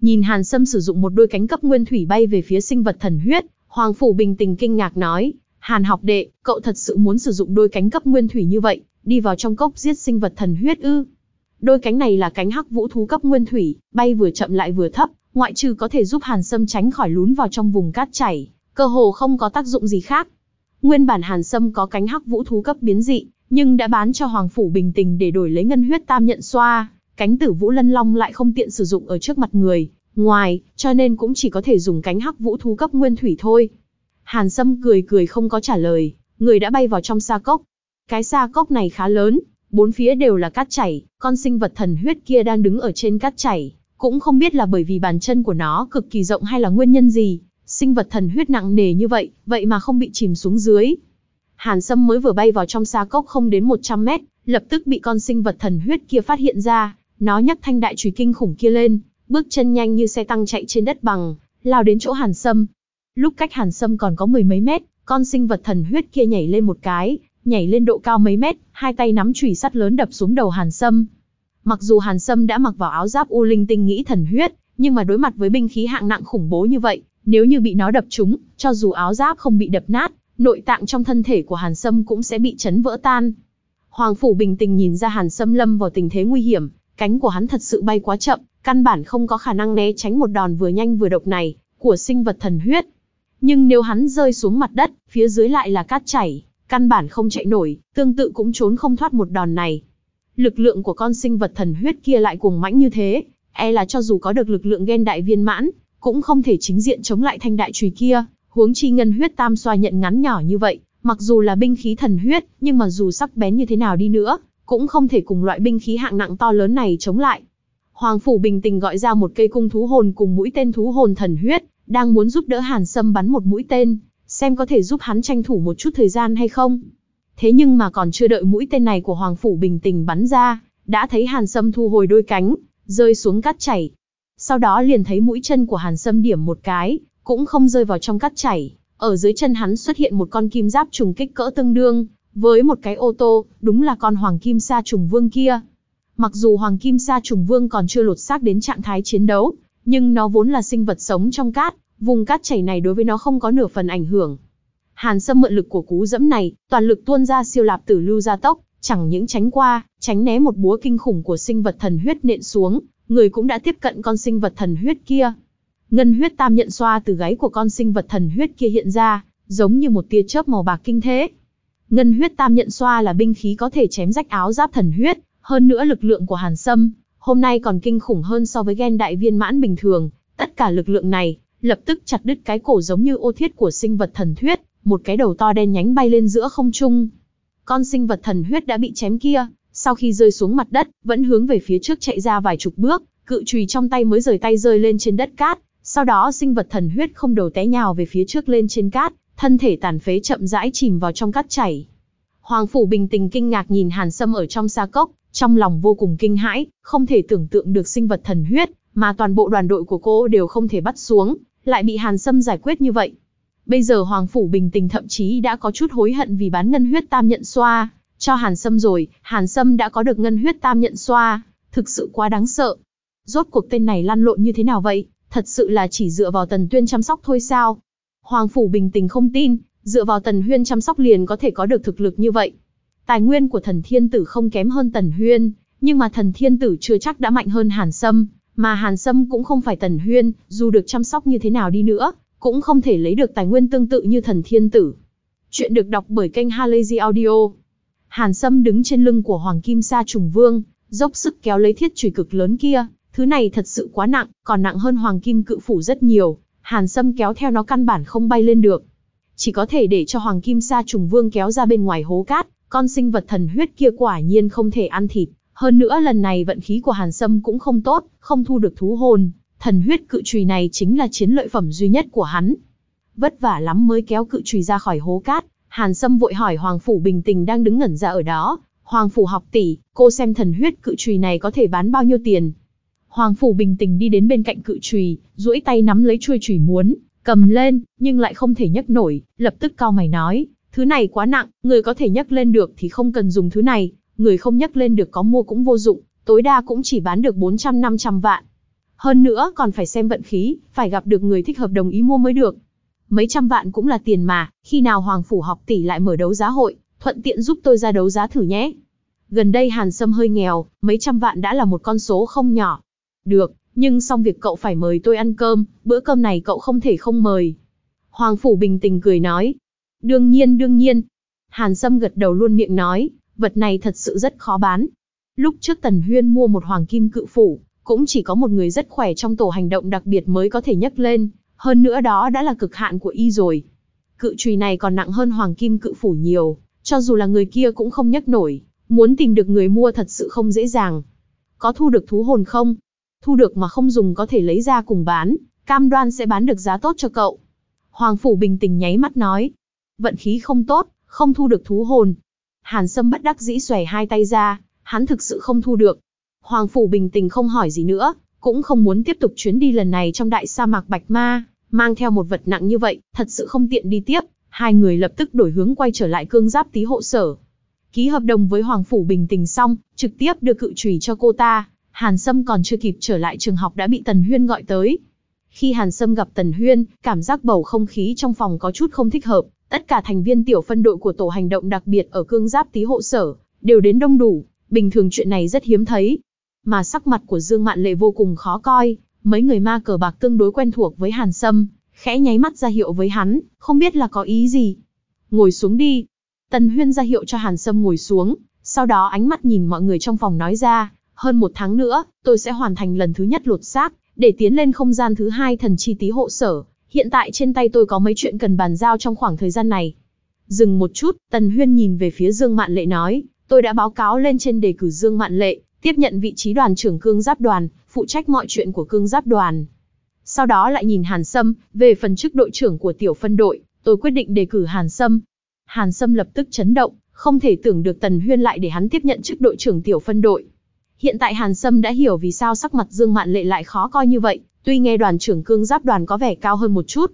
Nhìn Hàn Sâm sử dụng một đôi cánh cấp nguyên thủy bay về phía sinh vật thần huyết, Hoàng Phủ bình tĩnh kinh ngạc nói, Hàn học đệ, cậu thật sự muốn sử dụng đôi cánh cấp nguyên thủy như vậy, đi vào trong cốc giết sinh vật thần huyết ư. Đôi cánh này là cánh hắc vũ thú cấp nguyên thủy, bay vừa chậm lại vừa thấp, ngoại trừ có thể giúp Hàn Sâm tránh khỏi lún vào trong vùng cát chảy, cơ hồ không có tác dụng gì khác. Nguyên bản Hàn Sâm có cánh hắc vũ thú cấp biến dị, nhưng đã bán cho Hoàng Phủ bình Tình để đổi lấy ngân huyết tam nhận xoa, cánh tử vũ lân long lại không tiện sử dụng ở trước mặt người, ngoài, cho nên cũng chỉ có thể dùng cánh hắc vũ thú cấp nguyên thủy thôi. Hàn Sâm cười cười không có trả lời, người đã bay vào trong sa cốc. Cái sa cốc này khá lớn, bốn phía đều là cát chảy, con sinh vật thần huyết kia đang đứng ở trên cát chảy, cũng không biết là bởi vì bàn chân của nó cực kỳ rộng hay là nguyên nhân gì, sinh vật thần huyết nặng nề như vậy, vậy mà không bị chìm xuống dưới. Hàn Sâm mới vừa bay vào trong sa cốc không đến 100 mét, lập tức bị con sinh vật thần huyết kia phát hiện ra, nó nhấc thanh đại chùy kinh khủng kia lên, bước chân nhanh như xe tăng chạy trên đất bằng, lao đến chỗ Hàn Sâm. Lúc cách Hàn Sâm còn có mười mấy mét, con sinh vật thần huyết kia nhảy lên một cái, nhảy lên độ cao mấy mét, hai tay nắm chùy sắt lớn đập xuống đầu Hàn Sâm. Mặc dù Hàn Sâm đã mặc vào áo giáp u linh tinh nghĩ thần huyết, nhưng mà đối mặt với binh khí hạng nặng khủng bố như vậy, nếu như bị nó đập trúng, cho dù áo giáp không bị đập nát, nội tạng trong thân thể của Hàn Sâm cũng sẽ bị chấn vỡ tan. Hoàng Phủ bình tĩnh nhìn ra Hàn Sâm lâm vào tình thế nguy hiểm, cánh của hắn thật sự bay quá chậm, căn bản không có khả năng né tránh một đòn vừa nhanh vừa độc này, của sinh vật thần huyết. Nhưng nếu hắn rơi xuống mặt đất, phía dưới lại là cát chảy, căn bản không chạy nổi, tương tự cũng trốn không thoát một đòn này. Lực lượng của con sinh vật thần huyết kia lại cuồng mãnh như thế, e là cho dù có được lực lượng ghen đại viên mãn, cũng không thể chính diện chống lại thanh đại chùy kia, huống chi ngân huyết tam xoa nhận ngắn nhỏ như vậy, mặc dù là binh khí thần huyết, nhưng mà dù sắc bén như thế nào đi nữa, cũng không thể cùng loại binh khí hạng nặng to lớn này chống lại. Hoàng phủ bình tĩnh gọi ra một cây cung thú hồn cùng mũi tên thú hồn thần huyết, đang muốn giúp đỡ Hàn Sâm bắn một mũi tên, xem có thể giúp hắn tranh thủ một chút thời gian hay không. Thế nhưng mà còn chưa đợi mũi tên này của Hoàng phủ bình tĩnh bắn ra, đã thấy Hàn Sâm thu hồi đôi cánh, rơi xuống cát chảy. Sau đó liền thấy mũi chân của Hàn Sâm điểm một cái, cũng không rơi vào trong cát chảy, ở dưới chân hắn xuất hiện một con kim giáp trùng kích cỡ tương đương, với một cái ô tô, đúng là con Hoàng Kim Sa Trùng Vương kia. Mặc dù Hoàng Kim Sa Trùng Vương còn chưa lột xác đến trạng thái chiến đấu, nhưng nó vốn là sinh vật sống trong cát, vùng cát chảy này đối với nó không có nửa phần ảnh hưởng. Hàn Sâm mượn lực của cú dẫm này, toàn lực tuôn ra siêu lạp tử lưu gia tốc, chẳng những tránh qua, tránh né một búa kinh khủng của sinh vật thần huyết nện xuống, người cũng đã tiếp cận con sinh vật thần huyết kia. Ngân huyết tam nhận xoa từ gáy của con sinh vật thần huyết kia hiện ra, giống như một tia chớp màu bạc kinh thế. Ngân huyết tam nhận xoa là binh khí có thể chém rách áo giáp thần huyết, hơn nữa lực lượng của Hàn Sâm, hôm nay còn kinh khủng hơn so với gen đại viên mãn bình thường, tất cả lực lượng này, lập tức chặt đứt cái cổ giống như ô thiết của sinh vật thần thuyết, một cái đầu to đen nhánh bay lên giữa không trung. Con sinh vật thần huyết đã bị chém kia, sau khi rơi xuống mặt đất, vẫn hướng về phía trước chạy ra vài chục bước, cự chùy trong tay mới rời tay rơi lên trên đất cát, sau đó sinh vật thần huyết không đầu té nhào về phía trước lên trên cát, thân thể tàn phế chậm rãi chìm vào trong cát chảy. Hoàng phủ bình tĩnh kinh ngạc nhìn Hàn Sâm ở trong sa cốc, trong lòng vô cùng kinh hãi, không thể tưởng tượng được sinh vật thần huyết, mà toàn bộ đoàn đội của cô đều không thể bắt xuống, lại bị Hàn Sâm giải quyết như vậy. Bây giờ Hoàng Phủ bình tĩnh thậm chí đã có chút hối hận vì bán ngân huyết tam nhận xoa, cho Hàn Sâm rồi, Hàn Sâm đã có được ngân huyết tam nhận xoa, thực sự quá đáng sợ. Rốt cuộc tên này lăn lộn như thế nào vậy, thật sự là chỉ dựa vào Tần Tuyên chăm sóc thôi sao? Hoàng Phủ bình tĩnh không tin, dựa vào Tần Huyên chăm sóc liền có thể có được thực lực như vậy. Tài nguyên của thần thiên tử không kém hơn Tần Huyên, nhưng mà thần thiên tử chưa chắc đã mạnh hơn Hàn Sâm, mà Hàn Sâm cũng không phải Tần Huyên, dù được chăm sóc như thế nào đi nữa, cũng không thể lấy được tài nguyên tương tự như thần thiên tử. Chuyện được đọc bởi kênh Halazy Audio. Hàn Sâm đứng trên lưng của Hoàng Kim Sa Trùng Vương, dốc sức kéo lấy thiết chùy cực lớn kia, thứ này thật sự quá nặng, còn nặng hơn Hoàng Kim Cự Phủ rất nhiều, Hàn Sâm kéo theo nó căn bản không bay lên được. Chỉ có thể để cho Hoàng Kim Sa Trùng Vương kéo ra bên ngoài hố cát, con sinh vật thần huyết kia quả nhiên không thể ăn thịt. Hơn nữa lần này vận khí của Hàn Sâm cũng không tốt, không thu được thú hồn. Thần huyết cự trùy này chính là chiến lợi phẩm duy nhất của hắn. Vất vả lắm mới kéo cự trùy ra khỏi hố cát, Hàn Sâm vội hỏi Hoàng Phủ bình tình đang đứng ngẩn ra ở đó. Hoàng Phủ học tỷ, cô xem thần huyết cự trùy này có thể bán bao nhiêu tiền? Hoàng Phủ bình tĩnh đi đến bên cạnh cự trùy, duỗi tay nắm lấy chuôi trùy muốn, cầm lên, nhưng lại không thể nhấc nổi, lập tức cao mày nói, thứ này quá nặng, người có thể nhấc lên được thì không cần dùng thứ này, người không nhấc lên được có mua cũng vô dụng, tối đa cũng chỉ bán được 400-500 vạn. Hơn nữa còn phải xem vận khí, phải gặp được người thích hợp đồng ý mua mới được. Mấy trăm vạn cũng là tiền mà, khi nào Hoàng Phủ học tỷ lại mở đấu giá hội, thuận tiện giúp tôi ra đấu giá thử nhé. Gần đây Hàn Sâm hơi nghèo, mấy trăm vạn đã là một con số không nhỏ. Được, nhưng xong việc cậu phải mời tôi ăn cơm, bữa cơm này cậu không thể không mời. Hoàng Phủ bình tĩnh cười nói. Đương nhiên đương nhiên. Hàn Sâm gật đầu luôn miệng nói, vật này thật sự rất khó bán. Lúc trước Tần Huyên mua một hoàng kim cự phủ, cũng chỉ có một người rất khỏe trong tổ hành động đặc biệt mới có thể nhấc lên, hơn nữa đó đã là cực hạn của y rồi. Cự chùy này còn nặng hơn hoàng kim cự phủ nhiều, cho dù là người kia cũng không nhấc nổi, muốn tìm được người mua thật sự không dễ dàng. Có thu được thú hồn không? Thu được mà không dùng có thể lấy ra cùng bán, cam đoan sẽ bán được giá tốt cho cậu. Hoàng Phủ bình tĩnh nháy mắt nói. Vận khí không tốt, không thu được thú hồn. Hàn Sâm bất đắc dĩ xòe hai tay ra, hắn thực sự không thu được. Hoàng Phủ bình tĩnh không hỏi gì nữa, cũng không muốn tiếp tục chuyến đi lần này trong đại sa mạc Bạch Ma, mang theo một vật nặng như vậy, thật sự không tiện đi tiếp. Hai người lập tức đổi hướng quay trở lại cương giáp tí hộ sở. Ký hợp đồng với Hoàng Phủ bình tĩnh xong, trực tiếp đưa cự trùy cho cô ta, Hàn Sâm còn chưa kịp trở lại trường học đã bị Tần Huyên gọi tới. Khi Hàn Sâm gặp Tần Huyên, cảm giác bầu không khí trong phòng có chút không thích hợp, tất cả thành viên tiểu phân đội của tổ hành động đặc biệt ở cương giáp tí hộ sở, đều đến đông đủ, bình thường chuyện này rất hiếm thấy. Mà sắc mặt của Dương Mạn Lệ vô cùng khó coi, mấy người ma cờ bạc tương đối quen thuộc với Hàn Sâm, khẽ nháy mắt ra hiệu với hắn, không biết là có ý gì. Ngồi xuống đi. Tần Huyên ra hiệu cho Hàn Sâm ngồi xuống, sau đó ánh mắt nhìn mọi người trong phòng nói ra, hơn một tháng nữa, tôi sẽ hoàn thành lần thứ nhất lột xác, để tiến lên không gian thứ hai thần chi tí hộ sở. Hiện tại trên tay tôi có mấy chuyện cần bàn giao trong khoảng thời gian này. Dừng một chút, Tần Huyên nhìn về phía Dương Mạn Lệ nói, tôi đã báo cáo lên trên đề cử Dương Mạn Lệ, tiếp nhận vị trí đoàn trưởng cương giáp đoàn, phụ trách mọi chuyện của cương giáp đoàn. Sau đó lại nhìn Hàn Sâm, về phần chức đội trưởng của tiểu phân đội, tôi quyết định đề cử Hàn Sâm. Hàn Sâm lập tức chấn động, không thể tưởng được Tần Huyên lại để hắn tiếp nhận chức đội trưởng tiểu phân đội. Hiện tại Hàn Sâm đã hiểu vì sao sắc mặt Dương Mạn Lệ lại khó coi như vậy, tuy nghe đoàn trưởng cương giáp đoàn có vẻ cao hơn một chút.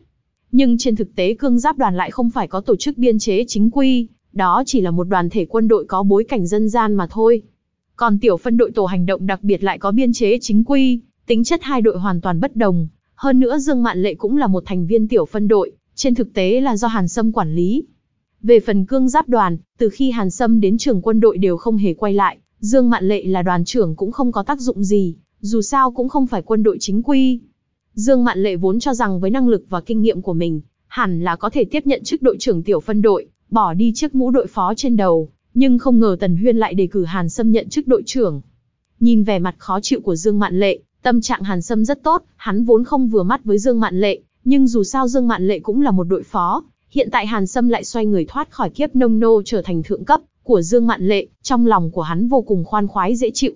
Nhưng trên thực tế cương giáp đoàn lại không phải có tổ chức biên chế chính quy, đó chỉ là một đoàn thể quân đội có bối cảnh dân gian mà thôi. Còn tiểu phân đội tổ hành động đặc biệt lại có biên chế chính quy, tính chất hai đội hoàn toàn bất đồng. Hơn nữa Dương Mạn Lệ cũng là một thành viên tiểu phân đội, trên thực tế là do Hàn Sâm quản lý. Về phần cương giáp đoàn, từ khi Hàn Sâm đến trường quân đội đều không hề quay lại, Dương Mạn Lệ là đoàn trưởng cũng không có tác dụng gì, dù sao cũng không phải quân đội chính quy. Dương Mạn Lệ vốn cho rằng với năng lực và kinh nghiệm của mình, hẳn là có thể tiếp nhận chức đội trưởng tiểu phân đội, bỏ đi chiếc mũ đội phó trên đầu, nhưng không ngờ Tần Huyên lại đề cử Hàn Sâm nhận chức đội trưởng. Nhìn vẻ mặt khó chịu của Dương Mạn Lệ, tâm trạng Hàn Sâm rất tốt, hắn vốn không vừa mắt với Dương Mạn Lệ, nhưng dù sao Dương Mạn Lệ cũng là một đội phó, hiện tại Hàn Sâm lại xoay người thoát khỏi kiếp nông nô trở thành thượng cấp của Dương Mạn Lệ, trong lòng của hắn vô cùng khoan khoái dễ chịu.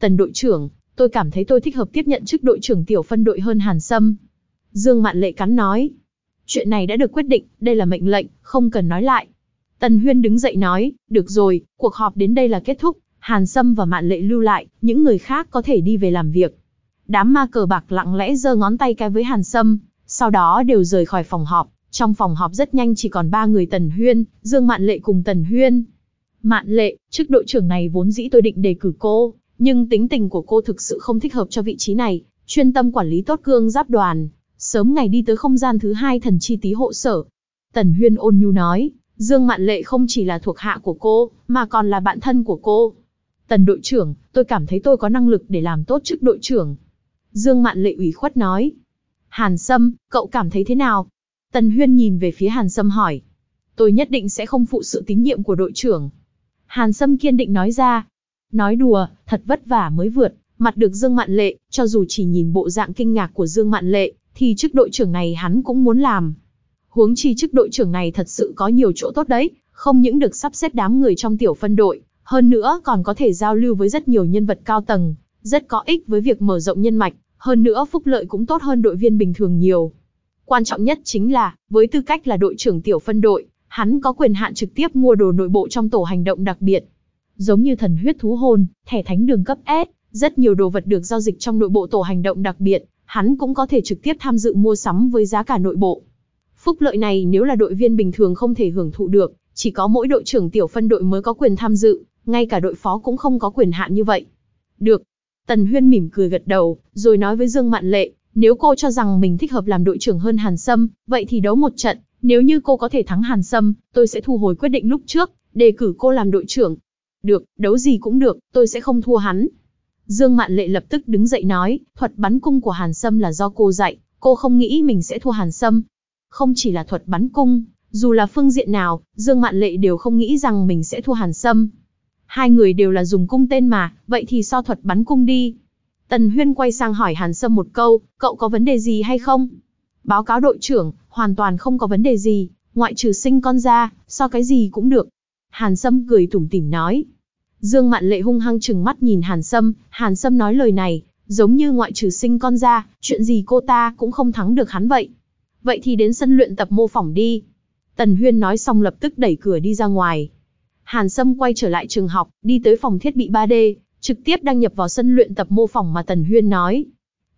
Tần đội trưởng, tôi cảm thấy tôi thích hợp tiếp nhận chức đội trưởng tiểu phân đội hơn Hàn Sâm. Dương Mạn Lệ cắn nói. Chuyện này đã được quyết định, đây là mệnh lệnh, không cần nói lại. Tần Huyên đứng dậy nói, được rồi, cuộc họp đến đây là kết thúc, Hàn Sâm và Mạn Lệ lưu lại, những người khác có thể đi về làm việc. Đám ma cờ bạc lặng lẽ giơ ngón tay cái với Hàn Sâm, sau đó đều rời khỏi phòng họp. Trong phòng họp rất nhanh chỉ còn ba người Tần Huyên, Dương Mạn Lệ cùng Tần Huyên. Mạn Lệ, chức đội trưởng này vốn dĩ tôi định đề cử cô, nhưng tính tình của cô thực sự không thích hợp cho vị trí này, chuyên tâm quản lý tốt cương giáp đoàn, sớm ngày đi tới không gian thứ hai thần chi tí hộ sở. Tần Huyên ôn nhu nói, Dương Mạn Lệ không chỉ là thuộc hạ của cô, mà còn là bạn thân của cô. Tần đội trưởng, tôi cảm thấy tôi có năng lực để làm tốt chức đội trưởng. Dương Mạn Lệ ủy khuất nói. Hàn Sâm, cậu cảm thấy thế nào? Tần Huyên nhìn về phía Hàn Sâm hỏi. Tôi nhất định sẽ không phụ sự tín nhiệm của đội trưởng. Hàn Sâm kiên định nói ra. Nói đùa, thật vất vả mới vượt, mặt được Dương Mạn Lệ, cho dù chỉ nhìn bộ dạng kinh ngạc của Dương Mạn Lệ, thì chức đội trưởng này hắn cũng muốn làm. Huống chi chức đội trưởng này thật sự có nhiều chỗ tốt đấy, không những được sắp xếp đám người trong tiểu phân đội, hơn nữa còn có thể giao lưu với rất nhiều nhân vật cao tầng, rất có ích với việc mở rộng nhân mạch, hơn nữa phúc lợi cũng tốt hơn đội viên bình thường nhiều. Quan trọng nhất chính là, với tư cách là đội trưởng tiểu phân đội, hắn có quyền hạn trực tiếp mua đồ nội bộ trong tổ hành động đặc biệt. Giống như thần huyết thú hồn, thẻ thánh đường cấp S, rất nhiều đồ vật được giao dịch trong nội bộ tổ hành động đặc biệt, hắn cũng có thể trực tiếp tham dự mua sắm với giá cả nội bộ. Phúc lợi này nếu là đội viên bình thường không thể hưởng thụ được, chỉ có mỗi đội trưởng tiểu phân đội mới có quyền tham dự, ngay cả đội phó cũng không có quyền hạn như vậy. Được. Tần Huyên mỉm cười gật đầu, rồi nói với Dương Mạn Lệ, nếu cô cho rằng mình thích hợp làm đội trưởng hơn Hàn Sâm, vậy thì đấu một trận, nếu như cô có thể thắng Hàn Sâm, tôi sẽ thu hồi quyết định lúc trước, đề cử cô làm đội trưởng. Được, đấu gì cũng được, tôi sẽ không thua hắn. Dương Mạn Lệ lập tức đứng dậy nói, thuật bắn cung của Hàn Sâm là do cô dạy, cô không nghĩ mình sẽ thua Hàn Sâm, không chỉ là thuật bắn cung, dù là phương diện nào, Dương Mạn Lệ đều không nghĩ rằng mình sẽ thua Hàn Sâm. Hai người đều là dùng cung tên mà, vậy thì so thuật bắn cung đi. Tần Huyên quay sang hỏi Hàn Sâm một câu, cậu có vấn đề gì hay không? Báo cáo đội trưởng, hoàn toàn không có vấn đề gì, ngoại trừ sinh con ra, so cái gì cũng được. Hàn Sâm cười tủm tỉm nói. Dương Mạn Lệ hung hăng chừng mắt nhìn Hàn Sâm, Hàn Sâm nói lời này, giống như ngoại trừ sinh con ra, chuyện gì cô ta cũng không thắng được hắn vậy. Vậy thì đến sân luyện tập mô phỏng đi. Tần Huyên nói xong lập tức đẩy cửa đi ra ngoài. Hàn Sâm quay trở lại trường học, đi tới phòng thiết bị 3D, trực tiếp đăng nhập vào sân luyện tập mô phỏng mà Tần Huyên nói.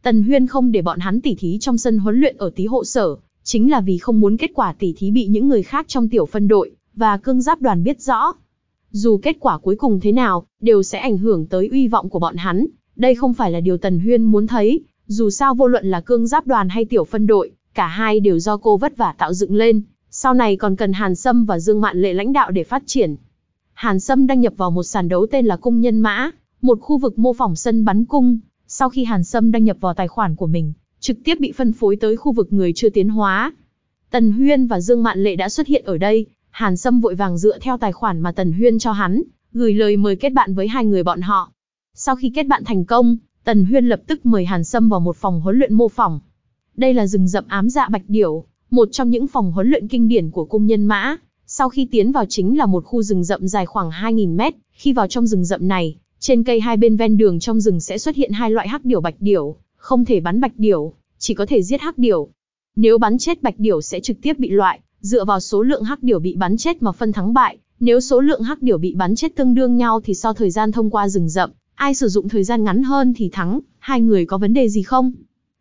Tần Huyên không để bọn hắn tỉ thí trong sân huấn luyện ở tí hộ sở, chính là vì không muốn kết quả tỉ thí bị những người khác trong tiểu phân đội và cương giáp đoàn biết rõ. Dù kết quả cuối cùng thế nào, đều sẽ ảnh hưởng tới uy vọng của bọn hắn. Đây không phải là điều Tần Huyên muốn thấy, dù sao vô luận là cương giáp đoàn hay tiểu phân đội, Cả hai đều do cô vất vả tạo dựng lên, sau này còn cần Hàn Sâm và Dương Mạn Lệ lãnh đạo để phát triển. Hàn Sâm đăng nhập vào một sàn đấu tên là Cung Nhân Mã, một khu vực mô phỏng sân bắn cung. Sau khi Hàn Sâm đăng nhập vào tài khoản của mình, trực tiếp bị phân phối tới khu vực người chưa tiến hóa. Tần Huyên và Dương Mạn Lệ đã xuất hiện ở đây, Hàn Sâm vội vàng dựa theo tài khoản mà Tần Huyên cho hắn, gửi lời mời kết bạn với hai người bọn họ. Sau khi kết bạn thành công, Tần Huyên lập tức mời Hàn Sâm vào một phòng huấn luyện mô phỏng. Đây là rừng rậm ám dạ bạch điểu, một trong những phòng huấn luyện kinh điển của cung nhân mã. Sau khi tiến vào chính là một khu rừng rậm dài khoảng 2.000 mét. Khi vào trong rừng rậm này, trên cây hai bên ven đường trong rừng sẽ xuất hiện hai loại hắc điểu bạch điểu, không thể bắn bạch điểu, chỉ có thể giết hắc điểu. Nếu bắn chết bạch điểu sẽ trực tiếp bị loại, dựa vào số lượng hắc điểu bị bắn chết mà phân thắng bại. Nếu số lượng hắc điểu bị bắn chết tương đương nhau thì so thời gian thông qua rừng rậm, ai sử dụng thời gian ngắn hơn thì thắng. Hai người có vấn đề gì không?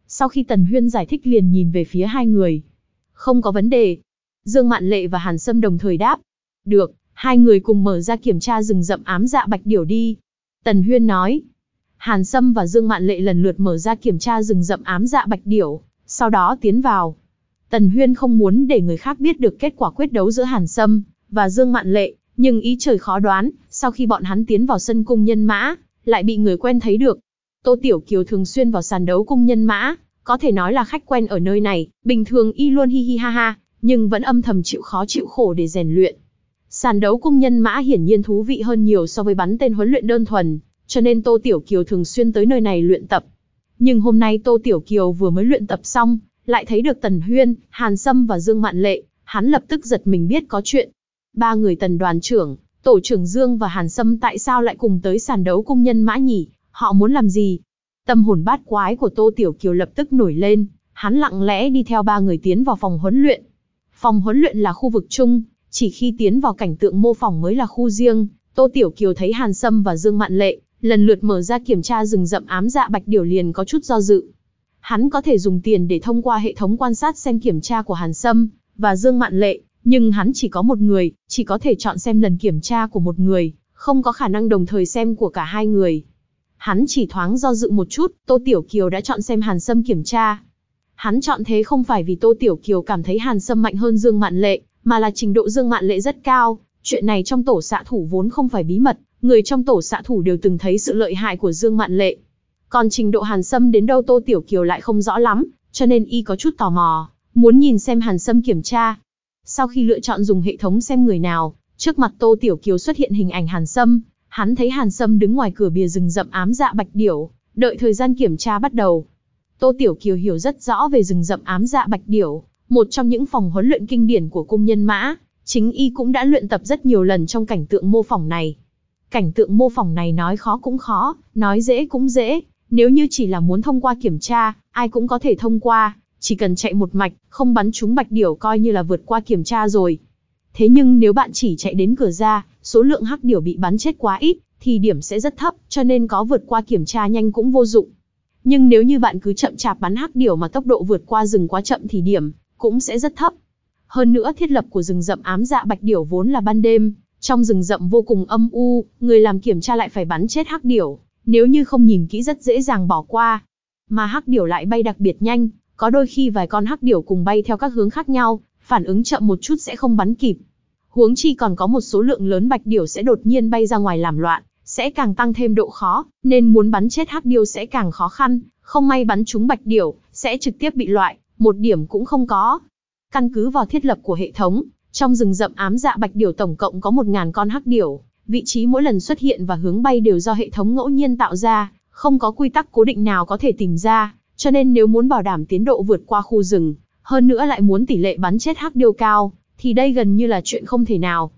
Sau khi Tần Huyên giải thích liền nhìn về phía hai người. Không có vấn đề. Dương Mạn Lệ và Hàn Sâm đồng thời đáp. Được, hai người cùng mở ra kiểm tra rừng rậm ám dạ bạch điểu đi. Tần Huyên nói. Hàn Sâm và Dương Mạn Lệ lần lượt mở ra kiểm tra rừng rậm ám dạ bạch điểu, sau đó tiến vào. Tần Huyên không muốn để người khác biết được kết quả quyết đấu giữa Hàn Sâm và Dương Mạn Lệ, nhưng ý trời khó đoán, sau khi bọn hắn tiến vào sân cung nhân mã, lại bị người quen thấy được. Tô Tiểu Kiều thường xuyên vào sàn đấu cung nhân mã, có thể nói là khách quen ở nơi này, bình thường y luôn hi hi ha ha, nhưng vẫn âm thầm chịu khó chịu khổ để rèn luyện. Sàn đấu cung nhân mã hiển nhiên thú vị hơn nhiều so với bắn tên huấn luyện đơn thuần, cho nên Tô Tiểu Kiều thường xuyên tới nơi này luyện tập. Nhưng hôm nay Tô Tiểu Kiều vừa mới luyện tập xong, lại thấy được Tần Huyên, Hàn Sâm và Dương Mạn Lệ, hắn lập tức giật mình biết có chuyện. Ba người Tần đoàn trưởng, tổ trưởng Dương và Hàn Sâm tại sao lại cùng tới sàn đấu cung nhân mã nhỉ? Họ muốn làm gì? Tâm hồn bát quái của Tô Tiểu Kiều lập tức nổi lên, hắn lặng lẽ đi theo ba người tiến vào phòng huấn luyện. Phòng huấn luyện là khu vực chung, chỉ khi tiến vào cảnh tượng mô phỏng mới là khu riêng. Tô Tiểu Kiều thấy Hàn Sâm và Dương Mạn Lệ, lần lượt mở ra kiểm tra rừng rậm ám dạ bạch điểu liền có chút do dự. Hắn có thể dùng tiền để thông qua hệ thống quan sát xem kiểm tra của Hàn Sâm và Dương Mạn Lệ, nhưng hắn chỉ có một người, chỉ có thể chọn xem lần kiểm tra của một người, không có khả năng đồng thời xem của cả hai người. Hắn chỉ thoáng do dự một chút, Tô Tiểu Kiều đã chọn xem Hàn Sâm kiểm tra. Hắn chọn thế không phải vì Tô Tiểu Kiều cảm thấy Hàn Sâm mạnh hơn Dương Mạn Lệ, mà là trình độ Dương Mạn Lệ rất cao. Chuyện này trong tổ xạ thủ vốn không phải bí mật, người trong tổ xạ thủ đều từng thấy sự lợi hại của Dương Mạn Lệ. Còn trình độ Hàn Sâm đến đâu Tô Tiểu Kiều lại không rõ lắm, cho nên y có chút tò mò, muốn nhìn xem Hàn Sâm kiểm tra. Sau khi lựa chọn dùng hệ thống xem người nào, trước mặt Tô Tiểu Kiều xuất hiện hình ảnh Hàn Sâm, hắn thấy Hàn Sâm đứng ngoài cửa bìa rừng rậm ám dạ bạch điểu, đợi thời gian kiểm tra bắt đầu. Tô Tiểu Kiều hiểu rất rõ về rừng rậm ám dạ bạch điểu, một trong những phòng huấn luyện kinh điển của cung nhân mã, chính y cũng đã luyện tập rất nhiều lần trong cảnh tượng mô phỏng này. Cảnh tượng mô phỏng này nói khó cũng khó, nói dễ cũng dễ, nếu như chỉ là muốn thông qua kiểm tra, ai cũng có thể thông qua, chỉ cần chạy một mạch, không bắn trúng bạch điểu coi như là vượt qua kiểm tra rồi. Thế nhưng nếu bạn chỉ chạy đến cửa ra, số lượng hắc điểu bị bắn chết quá ít, thì điểm sẽ rất thấp, cho nên có vượt qua kiểm tra nhanh cũng vô dụng. Nhưng nếu như bạn cứ chậm chạp bắn hắc điểu mà tốc độ vượt qua rừng quá chậm thì điểm cũng sẽ rất thấp. Hơn nữa thiết lập của rừng rậm ám dạ bạch điểu vốn là ban đêm, trong rừng rậm vô cùng âm u, người làm kiểm tra lại phải bắn chết hắc điểu, nếu như không nhìn kỹ rất dễ dàng bỏ qua. Mà hắc điểu lại bay đặc biệt nhanh, có đôi khi vài con hắc điểu cùng bay theo các hướng khác nhau, phản ứng chậm một chút sẽ không bắn kịp. Huống chi còn có một số lượng lớn bạch điểu sẽ đột nhiên bay ra ngoài làm loạn, sẽ càng tăng thêm độ khó, nên muốn bắn chết hắc điểu sẽ càng khó khăn, không may bắn trúng bạch điểu, sẽ trực tiếp bị loại, một điểm cũng không có. Căn cứ vào thiết lập của hệ thống, trong rừng rậm ám dạ bạch điểu tổng cộng có 1.000 con hắc điểu, vị trí mỗi lần xuất hiện và hướng bay đều do hệ thống ngẫu nhiên tạo ra, không có quy tắc cố định nào có thể tìm ra, cho nên nếu muốn bảo đảm tiến độ vượt qua khu rừng, hơn nữa lại muốn tỷ lệ bắn chết hắc điêu cao, thì đây gần như là chuyện không thể nào.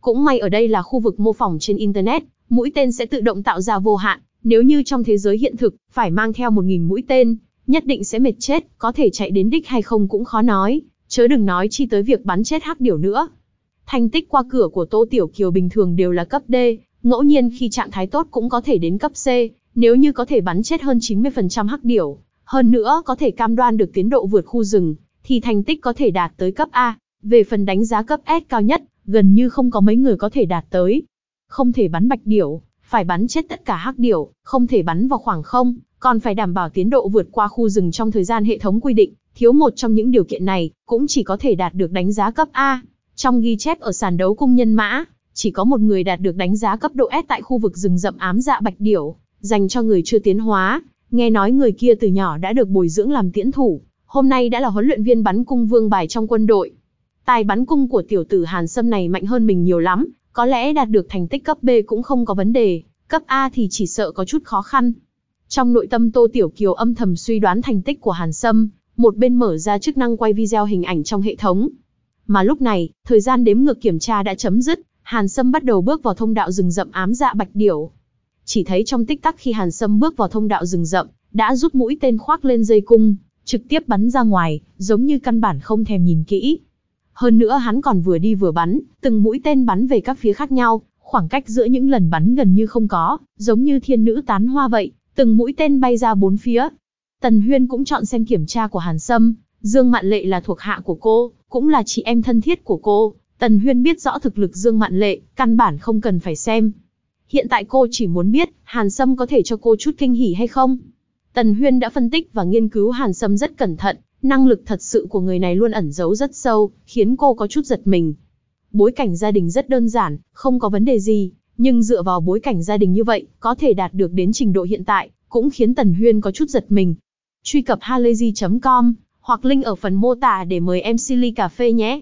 Cũng may ở đây là khu vực mô phỏng trên Internet, mũi tên sẽ tự động tạo ra vô hạn, nếu như trong thế giới hiện thực, phải mang theo 1.000 mũi tên, nhất định sẽ mệt chết, có thể chạy đến đích hay không cũng khó nói, chớ đừng nói chi tới việc bắn chết hắc điểu nữa. Thành tích qua cửa của Tô Tiểu Kiều bình thường đều là cấp D, ngẫu nhiên khi trạng thái tốt cũng có thể đến cấp C, nếu như có thể bắn chết hơn 90% hắc điểu, hơn nữa có thể cam đoan được tiến độ vượt khu rừng, thì thành tích có thể đạt tới cấp A. Về phần đánh giá cấp S cao nhất, gần như không có mấy người có thể đạt tới. Không thể bắn bạch điểu, phải bắn chết tất cả hắc điểu, không thể bắn vào khoảng không, còn phải đảm bảo tiến độ vượt qua khu rừng trong thời gian hệ thống quy định, thiếu một trong những điều kiện này, cũng chỉ có thể đạt được đánh giá cấp A. Trong ghi chép ở sàn đấu cung nhân mã, chỉ có một người đạt được đánh giá cấp độ S tại khu vực rừng rậm ám dạ bạch điểu, dành cho người chưa tiến hóa. Nghe nói người kia từ nhỏ đã được bồi dưỡng làm tiễn thủ, hôm nay đã là huấn luyện viên bắn cung vương bài trong quân đội. Tài bắn cung của tiểu tử Hàn Sâm này mạnh hơn mình nhiều lắm, có lẽ đạt được thành tích cấp B cũng không có vấn đề, cấp A thì chỉ sợ có chút khó khăn. Trong nội tâm Tô Tiểu Kiều âm thầm suy đoán thành tích của Hàn Sâm, một bên mở ra chức năng quay video hình ảnh trong hệ thống. Mà lúc này, thời gian đếm ngược kiểm tra đã chấm dứt, Hàn Sâm bắt đầu bước vào thông đạo rừng rậm ám dạ bạch điểu. Chỉ thấy trong tích tắc khi Hàn Sâm bước vào thông đạo rừng rậm, đã rút mũi tên khoác lên dây cung, trực tiếp bắn ra ngoài, giống như căn bản không thèm nhìn kỹ. Hơn nữa hắn còn vừa đi vừa bắn, từng mũi tên bắn về các phía khác nhau, khoảng cách giữa những lần bắn gần như không có, giống như thiên nữ tán hoa vậy, từng mũi tên bay ra bốn phía. Tần Huyên cũng chọn xem kiểm tra của Hàn Sâm, Dương Mạn Lệ là thuộc hạ của cô, cũng là chị em thân thiết của cô. Tần Huyên biết rõ thực lực Dương Mạn Lệ, căn bản không cần phải xem. Hiện tại cô chỉ muốn biết, Hàn Sâm có thể cho cô chút kinh hỉ hay không? Tần Huyên đã phân tích và nghiên cứu Hàn Sâm rất cẩn thận, năng lực thật sự của người này luôn ẩn giấu rất sâu, khiến cô có chút giật mình. Bối cảnh gia đình rất đơn giản, không có vấn đề gì, nhưng dựa vào bối cảnh gia đình như vậy, có thể đạt được đến trình độ hiện tại, cũng khiến Tần Huyên có chút giật mình. Truy cập halayzi.com hoặc link ở phần mô tả để mời em Silly Cà Phê nhé.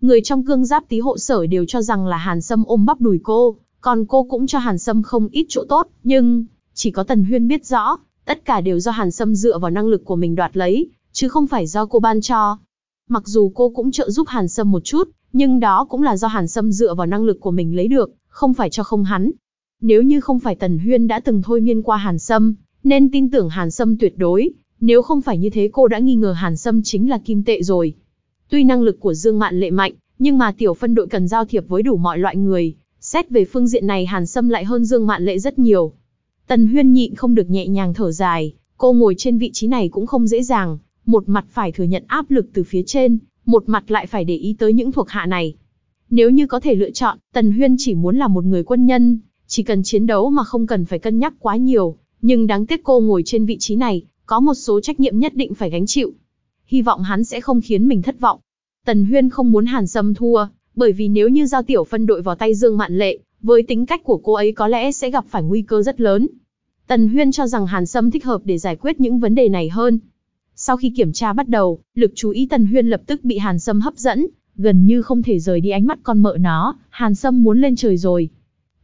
Người trong cương giáp tí hộ sở đều cho rằng là Hàn Sâm ôm bắp đùi cô, còn cô cũng cho Hàn Sâm không ít chỗ tốt, nhưng chỉ có Tần Huyên biết rõ, tất cả đều do Hàn Sâm dựa vào năng lực của mình đoạt lấy, chứ không phải do cô ban cho. Mặc dù cô cũng trợ giúp Hàn Sâm một chút, nhưng đó cũng là do Hàn Sâm dựa vào năng lực của mình lấy được, không phải cho không hắn. Nếu như không phải Tần Huyên đã từng thôi miên qua Hàn Sâm, nên tin tưởng Hàn Sâm tuyệt đối, nếu không phải như thế cô đã nghi ngờ Hàn Sâm chính là kim tệ rồi. Tuy năng lực của Dương Mạn Lệ mạnh, nhưng mà tiểu phân đội cần giao thiệp với đủ mọi loại người, xét về phương diện này Hàn Sâm lại hơn Dương Mạn Lệ rất nhiều. Tần Huyên nhịn không được nhẹ nhàng thở dài, cô ngồi trên vị trí này cũng không dễ dàng, một mặt phải thừa nhận áp lực từ phía trên, một mặt lại phải để ý tới những thuộc hạ này. Nếu như có thể lựa chọn, Tần Huyên chỉ muốn là một người quân nhân, chỉ cần chiến đấu mà không cần phải cân nhắc quá nhiều, nhưng đáng tiếc cô ngồi trên vị trí này, có một số trách nhiệm nhất định phải gánh chịu. Hy vọng hắn sẽ không khiến mình thất vọng. Tần Huyên không muốn Hàn Sâm thua, bởi vì nếu như giao tiểu phân đội vào tay Dương Mạn Lệ, với tính cách của cô ấy có lẽ sẽ gặp phải nguy cơ rất lớn. Tần Huyên cho rằng Hàn Sâm thích hợp để giải quyết những vấn đề này hơn. Sau khi kiểm tra bắt đầu, lực chú ý Tần Huyên lập tức bị Hàn Sâm hấp dẫn, gần như không thể rời đi ánh mắt con mợ nó, Hàn Sâm muốn lên trời rồi.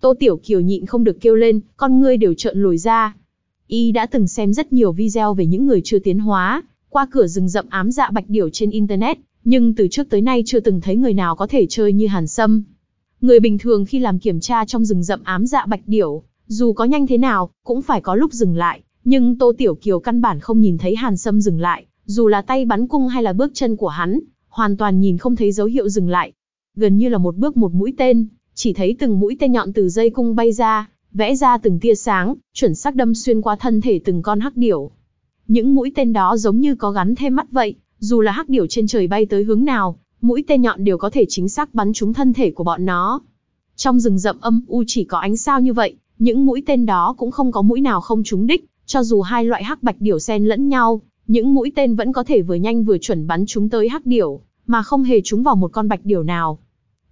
Tô Tiểu Kiều nhịn không được kêu lên, con ngươi đều trợn lồi ra. Y đã từng xem rất nhiều video về những người chưa tiến hóa, qua cửa rừng rậm ám dạ bạch điểu trên Internet, nhưng từ trước tới nay chưa từng thấy người nào có thể chơi như Hàn Sâm. Người bình thường khi làm kiểm tra trong rừng rậm ám dạ bạch điểu, dù có nhanh thế nào, cũng phải có lúc dừng lại, nhưng Tô Tiểu Kiều căn bản không nhìn thấy Hàn Sâm dừng lại, dù là tay bắn cung hay là bước chân của hắn, hoàn toàn nhìn không thấy dấu hiệu dừng lại. Gần như là một bước một mũi tên, chỉ thấy từng mũi tên nhọn từ dây cung bay ra, vẽ ra từng tia sáng, chuẩn xác đâm xuyên qua thân thể từng con hắc điểu. Những mũi tên đó giống như có gắn thêm mắt vậy, dù là hắc điểu trên trời bay tới hướng nào, mũi tên nhọn đều có thể chính xác bắn trúng thân thể của bọn nó. Trong rừng rậm âm u chỉ có ánh sao như vậy, những mũi tên đó cũng không có mũi nào không trúng đích, cho dù hai loại hắc bạch điểu xen lẫn nhau, những mũi tên vẫn có thể vừa nhanh vừa chuẩn bắn trúng tới hắc điểu, mà không hề trúng vào một con bạch điểu nào.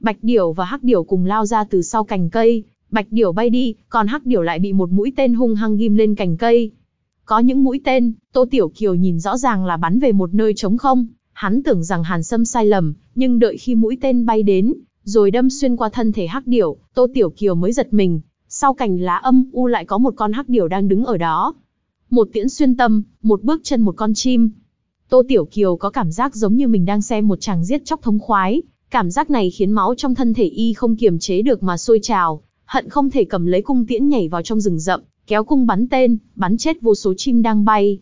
Bạch điểu và hắc điểu cùng lao ra từ sau cành cây, bạch điểu bay đi, còn hắc điểu lại bị một mũi tên hung hăng ghim lên cành cây. Có những mũi tên, Tô Tiểu Kiều nhìn rõ ràng là bắn về một nơi trống không, hắn tưởng rằng Hàn Sâm sai lầm, nhưng đợi khi mũi tên bay đến, rồi đâm xuyên qua thân thể hắc điểu, Tô Tiểu Kiều mới giật mình, sau cành lá âm u lại có một con hắc điểu đang đứng ở đó. Một tiễn xuyên tâm, một bước chân một con chim. Tô Tiểu Kiều có cảm giác giống như mình đang xem một chàng giết chóc thống khoái, cảm giác này khiến máu trong thân thể y không kiềm chế được mà sôi trào, hận không thể cầm lấy cung tiễn nhảy vào trong rừng rậm, kéo cung bắn tên, bắn chết vô số chim đang bay.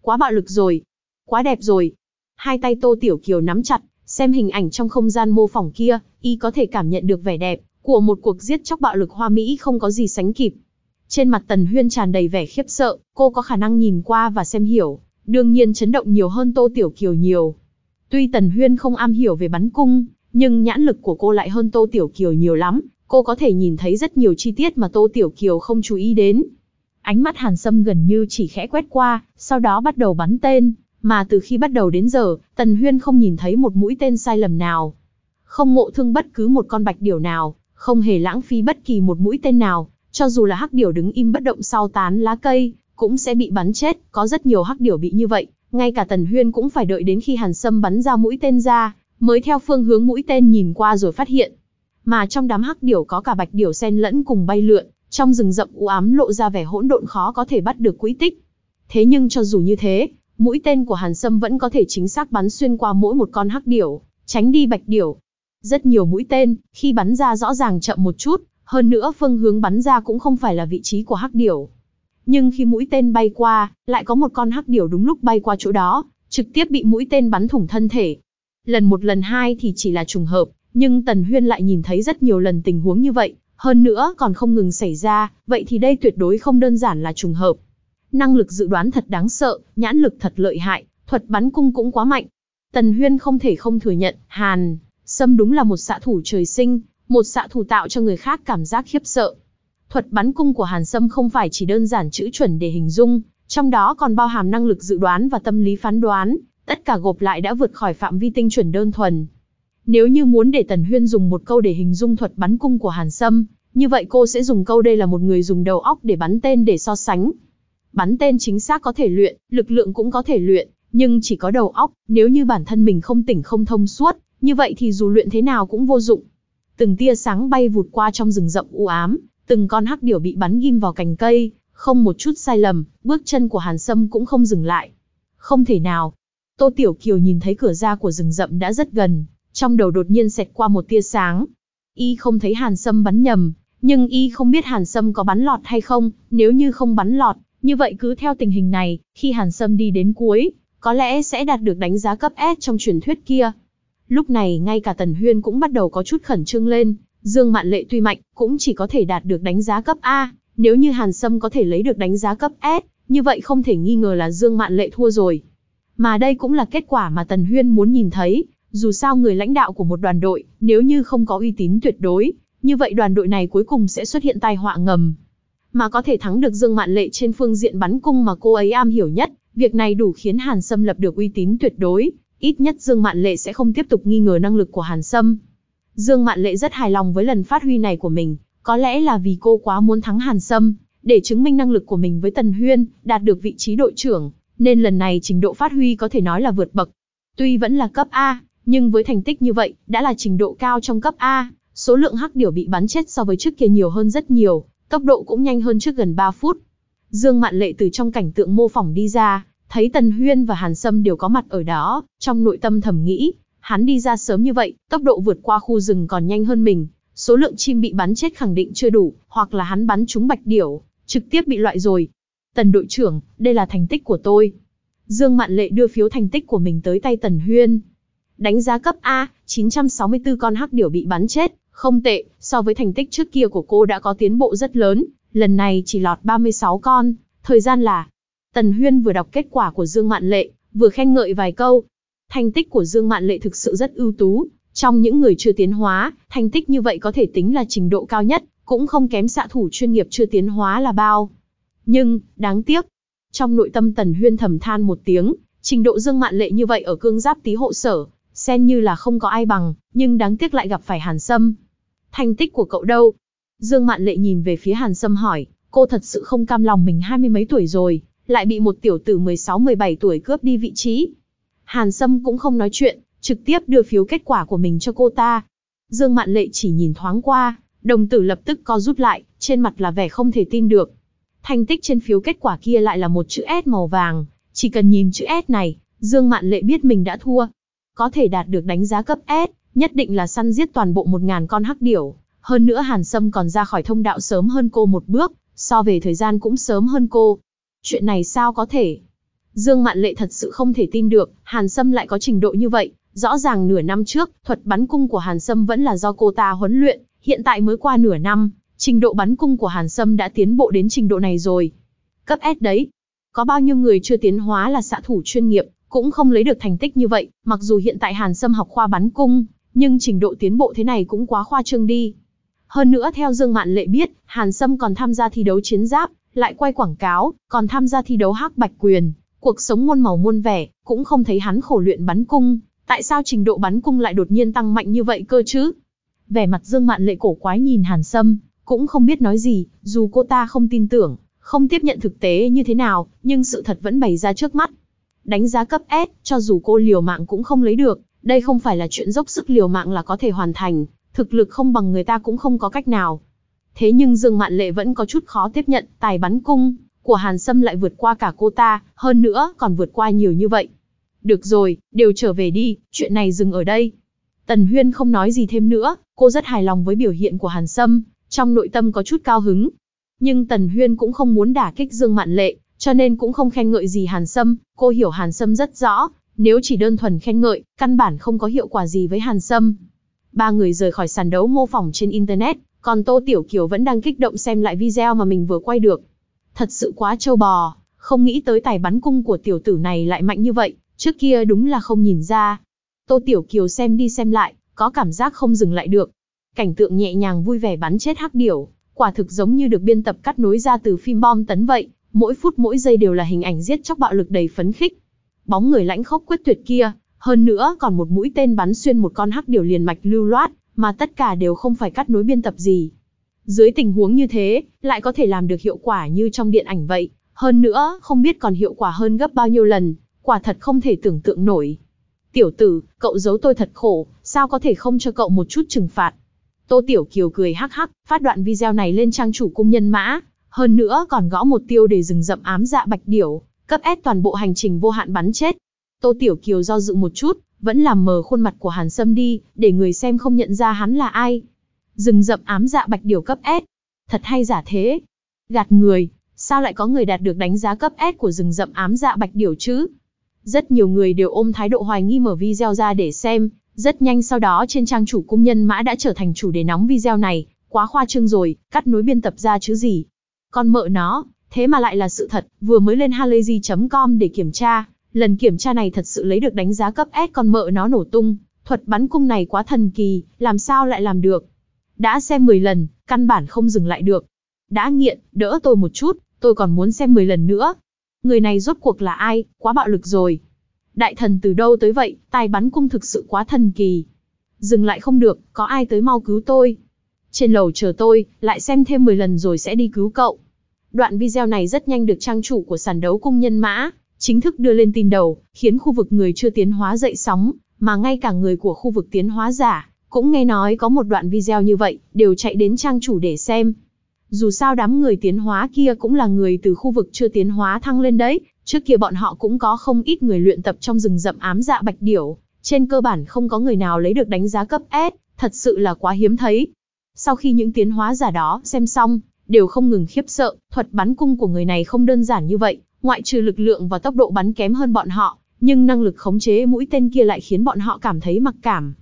Quá bạo lực rồi, quá đẹp rồi. Hai tay Tô Tiểu Kiều nắm chặt, xem hình ảnh trong không gian mô phỏng kia, y có thể cảm nhận được vẻ đẹp của một cuộc giết chóc bạo lực hoa mỹ không có gì sánh kịp. Trên mặt Tần Huyên tràn đầy vẻ khiếp sợ, cô có khả năng nhìn qua và xem hiểu, đương nhiên chấn động nhiều hơn Tô Tiểu Kiều nhiều. Tuy Tần Huyên không am hiểu về bắn cung, nhưng nhãn lực của cô lại hơn Tô Tiểu Kiều nhiều lắm, cô có thể nhìn thấy rất nhiều chi tiết mà Tô Tiểu Kiều không chú ý đến. Ánh mắt Hàn Sâm gần như chỉ khẽ quét qua, sau đó bắt đầu bắn tên, mà từ khi bắt đầu đến giờ, Tần Huyên không nhìn thấy một mũi tên sai lầm nào. Không ngộ thương bất cứ một con bạch điểu nào, không hề lãng phí bất kỳ một mũi tên nào, cho dù là hắc điểu đứng im bất động sau tán lá cây, cũng sẽ bị bắn chết, có rất nhiều hắc điểu bị như vậy, ngay cả Tần Huyên cũng phải đợi đến khi Hàn Sâm bắn ra mũi tên ra, mới theo phương hướng mũi tên nhìn qua rồi phát hiện. Mà trong đám hắc điểu có cả bạch điểu xen lẫn cùng bay lượn, trong rừng rậm u ám lộ ra vẻ hỗn độn khó có thể bắt được quỹ tích. Thế nhưng cho dù như thế, mũi tên của Hàn Sâm vẫn có thể chính xác bắn xuyên qua mỗi một con hắc điểu, tránh đi bạch điểu. Rất nhiều mũi tên, khi bắn ra rõ ràng chậm một chút, hơn nữa phương hướng bắn ra cũng không phải là vị trí của hắc điểu. Nhưng khi mũi tên bay qua, lại có một con hắc điểu đúng lúc bay qua chỗ đó, trực tiếp bị mũi tên bắn thủng thân thể. Lần một lần hai thì chỉ là trùng hợp, nhưng Tần Huyên lại nhìn thấy rất nhiều lần tình huống như vậy, hơn nữa còn không ngừng xảy ra, vậy thì đây tuyệt đối không đơn giản là trùng hợp. Năng lực dự đoán thật đáng sợ, nhãn lực thật lợi hại, thuật bắn cung cũng quá mạnh. Tần Huyên không thể không thừa nhận, Hàn, Sâm đúng là một xạ thủ trời sinh, một xạ thủ tạo cho người khác cảm giác khiếp sợ. Thuật bắn cung của Hàn Sâm không phải chỉ đơn giản chữ chuẩn để hình dung, trong đó còn bao hàm năng lực dự đoán và tâm lý phán đoán, tất cả gộp lại đã vượt khỏi phạm vi tinh chuẩn đơn thuần. Nếu như muốn để Tần Huyên dùng một câu để hình dung thuật bắn cung của Hàn Sâm, như vậy cô sẽ dùng câu đây là một người dùng đầu óc để bắn tên để so sánh. Bắn tên chính xác có thể luyện, lực lượng cũng có thể luyện, nhưng chỉ có đầu óc, nếu như bản thân mình không tỉnh không thông suốt, như vậy thì dù luyện thế nào cũng vô dụng. Từng tia sáng bay vụt qua trong rừng rậm u ám, từng con hắc điểu bị bắn ghim vào cành cây, không một chút sai lầm, bước chân của Hàn Sâm cũng không dừng lại. Không thể nào. Tô Tiểu Kiều nhìn thấy cửa ra của rừng rậm đã rất gần, trong đầu đột nhiên xẹt qua một tia sáng. Y không thấy Hàn Sâm bắn nhầm, nhưng Y không biết Hàn Sâm có bắn lọt hay không, nếu như không bắn lọt, như vậy cứ theo tình hình này, khi Hàn Sâm đi đến cuối, có lẽ sẽ đạt được đánh giá cấp S trong truyền thuyết kia. Lúc này ngay cả Tần Huyên cũng bắt đầu có chút khẩn trương lên, Dương Mạn Lệ tuy mạnh, cũng chỉ có thể đạt được đánh giá cấp A, nếu như Hàn Sâm có thể lấy được đánh giá cấp S, như vậy không thể nghi ngờ là Dương Mạn Lệ thua rồi. Mà đây cũng là kết quả mà Tần Huyên muốn nhìn thấy, dù sao người lãnh đạo của một đoàn đội, nếu như không có uy tín tuyệt đối, như vậy đoàn đội này cuối cùng sẽ xuất hiện tai họa ngầm. Mà có thể thắng được Dương Mạn Lệ trên phương diện bắn cung mà cô ấy am hiểu nhất, việc này đủ khiến Hàn Sâm lập được uy tín tuyệt đối, ít nhất Dương Mạn Lệ sẽ không tiếp tục nghi ngờ năng lực của Hàn Sâm. Dương Mạn Lệ rất hài lòng với lần phát huy này của mình, có lẽ là vì cô quá muốn thắng Hàn Sâm, để chứng minh năng lực của mình với Tần Huyên, đạt được vị trí đội trưởng, nên lần này trình độ phát huy có thể nói là vượt bậc. Tuy vẫn là cấp A, nhưng với thành tích như vậy, đã là trình độ cao trong cấp A, số lượng hắc điểu bị bắn chết so với trước kia nhiều hơn rất nhiều, tốc độ cũng nhanh hơn trước gần 3 phút. Dương Mạn Lệ từ trong cảnh tượng mô phỏng đi ra, thấy Tần Huyên và Hàn Sâm đều có mặt ở đó, trong nội tâm thầm nghĩ, hắn đi ra sớm như vậy, tốc độ vượt qua khu rừng còn nhanh hơn mình, số lượng chim bị bắn chết khẳng định chưa đủ, hoặc là hắn bắn trúng bạch điểu, trực tiếp bị loại rồi. Tần đội trưởng, đây là thành tích của tôi. Dương Mạn Lệ đưa phiếu thành tích của mình tới tay Tần Huyên. Đánh giá cấp A, 964 con hắc điểu bị bắn chết, không tệ, so với thành tích trước kia của cô đã có tiến bộ rất lớn, lần này chỉ lọt 36 con, thời gian là... Tần Huyên vừa đọc kết quả của Dương Mạn Lệ, vừa khen ngợi vài câu. Thành tích của Dương Mạn Lệ thực sự rất ưu tú, trong những người chưa tiến hóa, thành tích như vậy có thể tính là trình độ cao nhất, cũng không kém xạ thủ chuyên nghiệp chưa tiến hóa là bao. Nhưng, đáng tiếc. Trong nội tâm Tần Huyên thầm than một tiếng, trình độ Dương Mạn Lệ như vậy ở cương giáp tí hộ sở, xem như là không có ai bằng, nhưng đáng tiếc lại gặp phải Hàn Sâm. Thành tích của cậu đâu? Dương Mạn Lệ nhìn về phía Hàn Sâm hỏi, cô thật sự không cam lòng mình hai mươi mấy tuổi rồi, lại bị một tiểu tử 16-17 tuổi cướp đi vị trí. Hàn Sâm cũng không nói chuyện, trực tiếp đưa phiếu kết quả của mình cho cô ta. Dương Mạn Lệ chỉ nhìn thoáng qua, đồng tử lập tức co rút lại, trên mặt là vẻ không thể tin được. Thành tích trên phiếu kết quả kia lại là một chữ S màu vàng, chỉ cần nhìn chữ S này, Dương Mạn Lệ biết mình đã thua. Có thể đạt được đánh giá cấp S, nhất định là săn giết toàn bộ 1.000 con hắc điểu. Hơn nữa Hàn Sâm còn ra khỏi thông đạo sớm hơn cô một bước, so về thời gian cũng sớm hơn cô. Chuyện này sao có thể? Dương Mạn Lệ thật sự không thể tin được, Hàn Sâm lại có trình độ như vậy. Rõ ràng nửa năm trước, thuật bắn cung của Hàn Sâm vẫn là do cô ta huấn luyện, hiện tại mới qua nửa năm, trình độ bắn cung của Hàn Sâm đã tiến bộ đến trình độ này rồi. Cấp S đấy. Có bao nhiêu người chưa tiến hóa là xạ thủ chuyên nghiệp, cũng không lấy được thành tích như vậy, mặc dù hiện tại Hàn Sâm học khoa bắn cung, nhưng trình độ tiến bộ thế này cũng quá khoa trương đi. Hơn nữa theo Dương Mạn Lệ biết, Hàn Sâm còn tham gia thi đấu chiến giáp, lại quay quảng cáo, còn tham gia thi đấu hắc bạch quyền, cuộc sống muôn màu muôn vẻ, cũng không thấy hắn khổ luyện bắn cung, tại sao trình độ bắn cung lại đột nhiên tăng mạnh như vậy cơ chứ? Vẻ mặt Dương Mạn Lệ cổ quái nhìn Hàn Sâm, cũng không biết nói gì, dù cô ta không tin tưởng, không tiếp nhận thực tế như thế nào, nhưng sự thật vẫn bày ra trước mắt. Đánh giá cấp S, cho dù cô liều mạng cũng không lấy được, đây không phải là chuyện dốc sức liều mạng là có thể hoàn thành, thực lực không bằng người ta cũng không có cách nào. Thế nhưng Dương Mạn Lệ vẫn có chút khó tiếp nhận, tài bắn cung của Hàn Sâm lại vượt qua cả cô ta, hơn nữa còn vượt qua nhiều như vậy. Được rồi, đều trở về đi, chuyện này dừng ở đây. Tần Huyên không nói gì thêm nữa, cô rất hài lòng với biểu hiện của Hàn Sâm, trong nội tâm có chút cao hứng. Nhưng Tần Huyên cũng không muốn đả kích Dương Mạn Lệ, cho nên cũng không khen ngợi gì Hàn Sâm, cô hiểu Hàn Sâm rất rõ, nếu chỉ đơn thuần khen ngợi, căn bản không có hiệu quả gì với Hàn Sâm. Ba người rời khỏi sàn đấu mô phỏng trên Internet, còn Tô Tiểu Kiều vẫn đang kích động xem lại video mà mình vừa quay được. Thật sự quá trâu bò, không nghĩ tới tài bắn cung của tiểu tử này lại mạnh như vậy, Trước kia đúng là không nhìn ra. Tô Tiểu Kiều xem đi xem lại, có cảm giác không dừng lại được. Cảnh tượng nhẹ nhàng vui vẻ bắn chết hắc điểu, quả thực giống như được biên tập cắt nối ra từ phim bom tấn vậy, mỗi phút mỗi giây đều là hình ảnh giết chóc bạo lực đầy phấn khích. Bóng người lãnh khốc quyết tuyệt kia, hơn nữa còn một mũi tên bắn xuyên một con hắc điều liền mạch lưu loát, mà tất cả đều không phải cắt nối biên tập gì. Dưới tình huống như thế, lại có thể làm được hiệu quả như trong điện ảnh vậy, hơn nữa, không biết còn hiệu quả hơn gấp bao nhiêu lần, quả thật không thể tưởng tượng nổi. Tiểu tử, cậu giấu tôi thật khổ, sao có thể không cho cậu một chút trừng phạt. Tô Tiểu Kiều cười hắc hắc, phát đoạn video này lên trang chủ cung nhân mã, hơn nữa còn gõ một tiêu để dừng rậm ám dạ bạch điểu, cấp S toàn bộ hành trình vô hạn bắn chết. Tô Tiểu Kiều do dự một chút, vẫn làm mờ khuôn mặt của Hàn Sâm đi, để người xem không nhận ra hắn là ai. Dừng rậm ám dạ bạch điểu cấp S. Thật hay giả thế? Gạt người, sao lại có người đạt được đánh giá cấp S của rừng rậm ám dạ bạch điểu chứ? Rất nhiều người đều ôm thái độ hoài nghi mở video ra để xem, rất nhanh sau đó trên trang chủ cung nhân mã đã trở thành chủ đề nóng video này, quá khoa trương rồi, cắt nối biên tập ra chứ gì. Con mợ nó, thế mà lại là sự thật, vừa mới lên halayzi.com để kiểm tra, lần kiểm tra này thật sự lấy được đánh giá cấp S con mợ nó nổ tung, thuật bắn cung này quá thần kỳ, làm sao lại làm được. Đã xem 10 lần, căn bản không dừng lại được. Đã nghiện, đỡ tôi một chút, tôi còn muốn xem 10 lần nữa. Người này rốt cuộc là ai, quá bạo lực rồi. Đại thần từ đâu tới vậy, tài bắn cung thực sự quá thần kỳ. Dừng lại không được, có ai tới mau cứu tôi. Trên lầu chờ tôi, lại xem thêm 10 lần rồi sẽ đi cứu cậu. Đoạn video này rất nhanh được trang chủ của sàn đấu cung nhân mã, chính thức đưa lên tin đầu, khiến khu vực người chưa tiến hóa dậy sóng, mà ngay cả người của khu vực tiến hóa giả, cũng nghe nói có một đoạn video như vậy, đều chạy đến trang chủ để xem. Dù sao đám người tiến hóa kia cũng là người từ khu vực chưa tiến hóa thăng lên đấy, trước kia bọn họ cũng có không ít người luyện tập trong rừng rậm ám dạ bạch điểu, trên cơ bản không có người nào lấy được đánh giá cấp S, thật sự là quá hiếm thấy. Sau khi những tiến hóa giả đó xem xong, đều không ngừng khiếp sợ, thuật bắn cung của người này không đơn giản như vậy, ngoại trừ lực lượng và tốc độ bắn kém hơn bọn họ, nhưng năng lực khống chế mũi tên kia lại khiến bọn họ cảm thấy mặc cảm.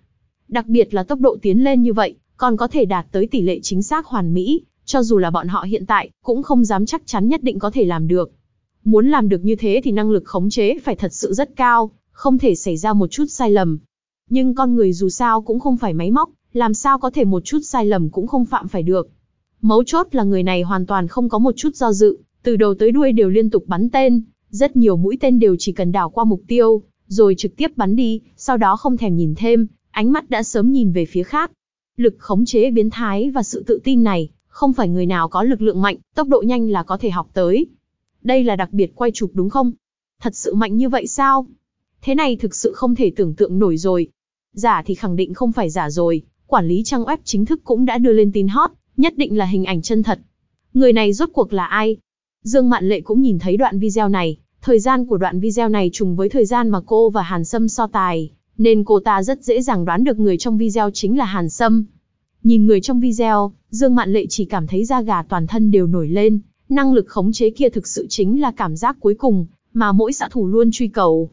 Đặc biệt là tốc độ tiến lên như vậy, còn có thể đạt tới tỷ lệ chính xác hoàn mỹ, cho dù là bọn họ hiện tại, cũng không dám chắc chắn nhất định có thể làm được. Muốn làm được như thế thì năng lực khống chế phải thật sự rất cao, không thể xảy ra một chút sai lầm. Nhưng con người dù sao cũng không phải máy móc, làm sao có thể một chút sai lầm cũng không phạm phải được. Mấu chốt là người này hoàn toàn không có một chút do dự, từ đầu tới đuôi đều liên tục bắn tên, rất nhiều mũi tên đều chỉ cần đảo qua mục tiêu, rồi trực tiếp bắn đi, sau đó không thèm nhìn thêm, ánh mắt đã sớm nhìn về phía khác. Lực khống chế biến thái và sự tự tin này, không phải người nào có lực lượng mạnh, tốc độ nhanh là có thể học tới. Đây là đặc biệt quay chụp đúng không? Thật sự mạnh như vậy sao? Thế này thực sự không thể tưởng tượng nổi rồi. Giả thì khẳng định không phải giả rồi, quản lý trang web chính thức cũng đã đưa lên tin hot, nhất định là hình ảnh chân thật. Người này rốt cuộc là ai? Dương Mạn Lệ cũng nhìn thấy đoạn video này, thời gian của đoạn video này trùng với thời gian mà cô và Hàn Sâm so tài, nên cô ta rất dễ dàng đoán được người trong video chính là Hàn Sâm. Nhìn người trong video, Dương Mạn Lệ chỉ cảm thấy da gà toàn thân đều nổi lên, năng lực khống chế kia thực sự chính là cảm giác cuối cùng, mà mỗi xã thủ luôn truy cầu.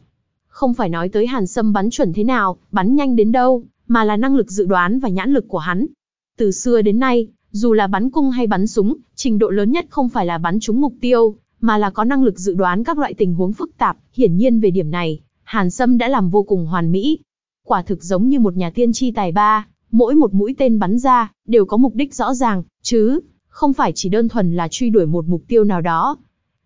Không phải nói tới Hàn Sâm bắn chuẩn thế nào, bắn nhanh đến đâu, mà là năng lực dự đoán và nhãn lực của hắn. Từ xưa đến nay, dù là bắn cung hay bắn súng, trình độ lớn nhất không phải là bắn trúng mục tiêu, mà là có năng lực dự đoán các loại tình huống phức tạp, hiển nhiên về điểm này, Hàn Sâm đã làm vô cùng hoàn mỹ. Quả thực giống như một nhà tiên tri tài ba, mỗi một mũi tên bắn ra, đều có mục đích rõ ràng, chứ, không phải chỉ đơn thuần là truy đuổi một mục tiêu nào đó.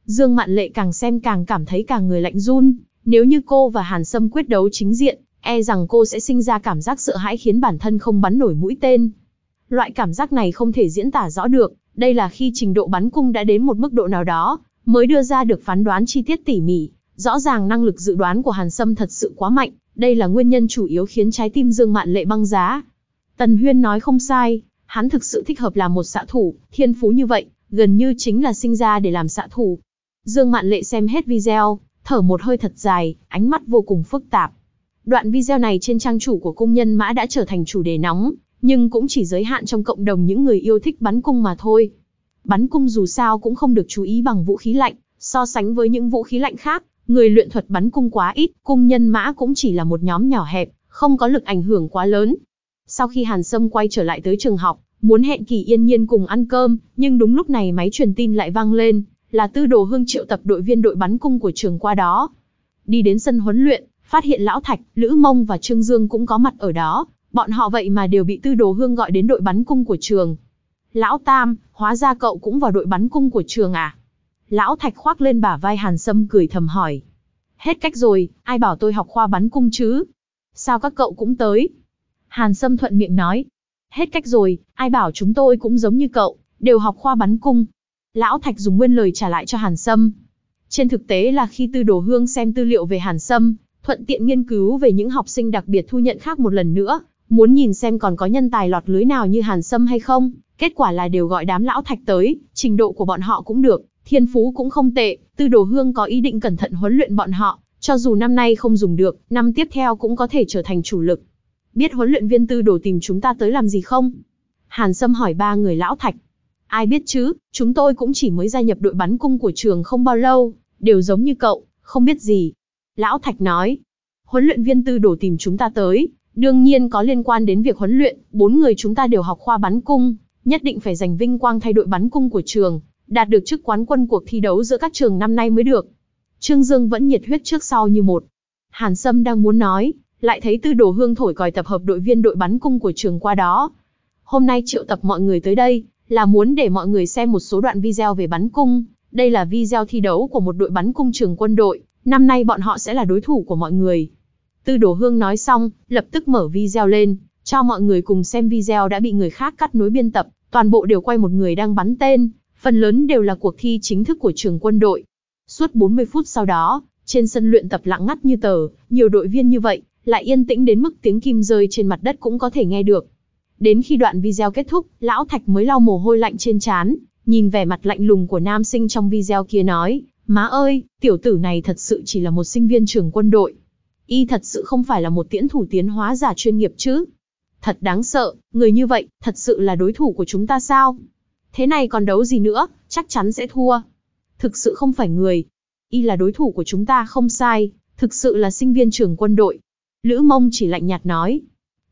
Dương Mạn Lệ càng xem càng cảm thấy càng người lạnh run, nếu như cô và Hàn Sâm quyết đấu chính diện, e rằng cô sẽ sinh ra cảm giác sợ hãi khiến bản thân không bắn nổi mũi tên. Loại cảm giác này không thể diễn tả rõ được, đây là khi trình độ bắn cung đã đến một mức độ nào đó, mới đưa ra được phán đoán chi tiết tỉ mỉ. Rõ ràng năng lực dự đoán của Hàn Sâm thật sự quá mạnh, đây là nguyên nhân chủ yếu khiến trái tim Dương Mạn Lệ băng giá. Tần Huyên nói không sai, hắn thực sự thích hợp làm một xạ thủ, thiên phú như vậy, gần như chính là sinh ra để làm xạ thủ. Dương Mạn Lệ xem hết video, thở một hơi thật dài, ánh mắt vô cùng phức tạp. Đoạn video này trên trang chủ của cung nhân mã đã trở thành chủ đề nóng, nhưng cũng chỉ giới hạn trong cộng đồng những người yêu thích bắn cung mà thôi. Bắn cung dù sao cũng không được chú ý bằng vũ khí lạnh, so sánh với những vũ khí lạnh khác, người luyện thuật bắn cung quá ít, cung nhân mã cũng chỉ là một nhóm nhỏ hẹp, không có lực ảnh hưởng quá lớn. Sau khi Hàn Sâm quay trở lại tới trường học, muốn hẹn Kỳ Yên Nhiên cùng ăn cơm, nhưng đúng lúc này máy truyền tin lại vang lên, là Tư Đồ Hương triệu tập đội viên đội bắn cung của trường qua đó. Đi đến sân huấn luyện, phát hiện Lão Thạch, Lữ Mông và Trương Dương cũng có mặt ở đó, bọn họ vậy mà đều bị Tư Đồ Hương gọi đến đội bắn cung của trường. Lão Tam, hóa ra cậu cũng vào đội bắn cung của trường à? Lão Thạch khoác lên bả vai Hàn Sâm cười thầm hỏi. Hết cách rồi, ai bảo tôi học khoa bắn cung chứ? Sao các cậu cũng tới? Hàn Sâm thuận miệng nói. Hết cách rồi, ai bảo chúng tôi cũng giống như cậu, đều học khoa bắn cung. Lão Thạch dùng nguyên lời trả lại cho Hàn Sâm. Trên thực tế là khi Tư Đồ Hương xem tư liệu về Hàn Sâm, thuận tiện nghiên cứu về những học sinh đặc biệt thu nhận khác một lần nữa, muốn nhìn xem còn có nhân tài lọt lưới nào như Hàn Sâm hay không, kết quả là đều gọi đám lão thạch tới, trình độ của bọn họ cũng được, thiên phú cũng không tệ, Tư Đồ Hương có ý định cẩn thận huấn luyện bọn họ, cho dù năm nay không dùng được, năm tiếp theo cũng có thể trở thành chủ lực. Biết huấn luyện viên Tư Đồ tìm chúng ta tới làm gì không? Hàn Sâm hỏi ba người lão thạch. Ai biết chứ, chúng tôi cũng chỉ mới gia nhập đội bắn cung của trường không bao lâu, đều giống như cậu, không biết gì. Lão Thạch nói, huấn luyện viên Tư Đồ tìm chúng ta tới, đương nhiên có liên quan đến việc huấn luyện, bốn người chúng ta đều học khoa bắn cung, nhất định phải giành vinh quang thay đội bắn cung của trường, đạt được chức quán quân cuộc thi đấu giữa các trường năm nay mới được. Trương Dương vẫn nhiệt huyết trước sau như một. Hàn Sâm đang muốn nói, lại thấy Tư Đồ Hương thổi còi tập hợp đội viên đội bắn cung của trường qua đó. Hôm nay triệu tập mọi người tới đây, là muốn để mọi người xem một số đoạn video về bắn cung. Đây là video thi đấu của một đội bắn cung trường quân đội, năm nay bọn họ sẽ là đối thủ của mọi người. Tư Đồ Hương nói xong, lập tức mở video lên, cho mọi người cùng xem video đã bị người khác cắt nối biên tập, toàn bộ đều quay một người đang bắn tên, phần lớn đều là cuộc thi chính thức của trường quân đội. Suốt 40 phút sau đó, trên sân luyện tập lặng ngắt như tờ, nhiều đội viên như vậy, lại yên tĩnh đến mức tiếng kim rơi trên mặt đất cũng có thể nghe được. Đến khi đoạn video kết thúc, Lão Thạch mới lau mồ hôi lạnh trên trán, nhìn vẻ mặt lạnh lùng của nam sinh trong video kia nói, má ơi, tiểu tử này thật sự chỉ là một sinh viên trường quân đội. Y thật sự không phải là một tiễn thủ tiến hóa giả chuyên nghiệp chứ. Thật đáng sợ, người như vậy, thật sự là đối thủ của chúng ta sao? Thế này còn đấu gì nữa, chắc chắn sẽ thua. Thực sự không phải người. Y là đối thủ của chúng ta không sai, thực sự là sinh viên trường quân đội. Lữ mông chỉ lạnh nhạt nói.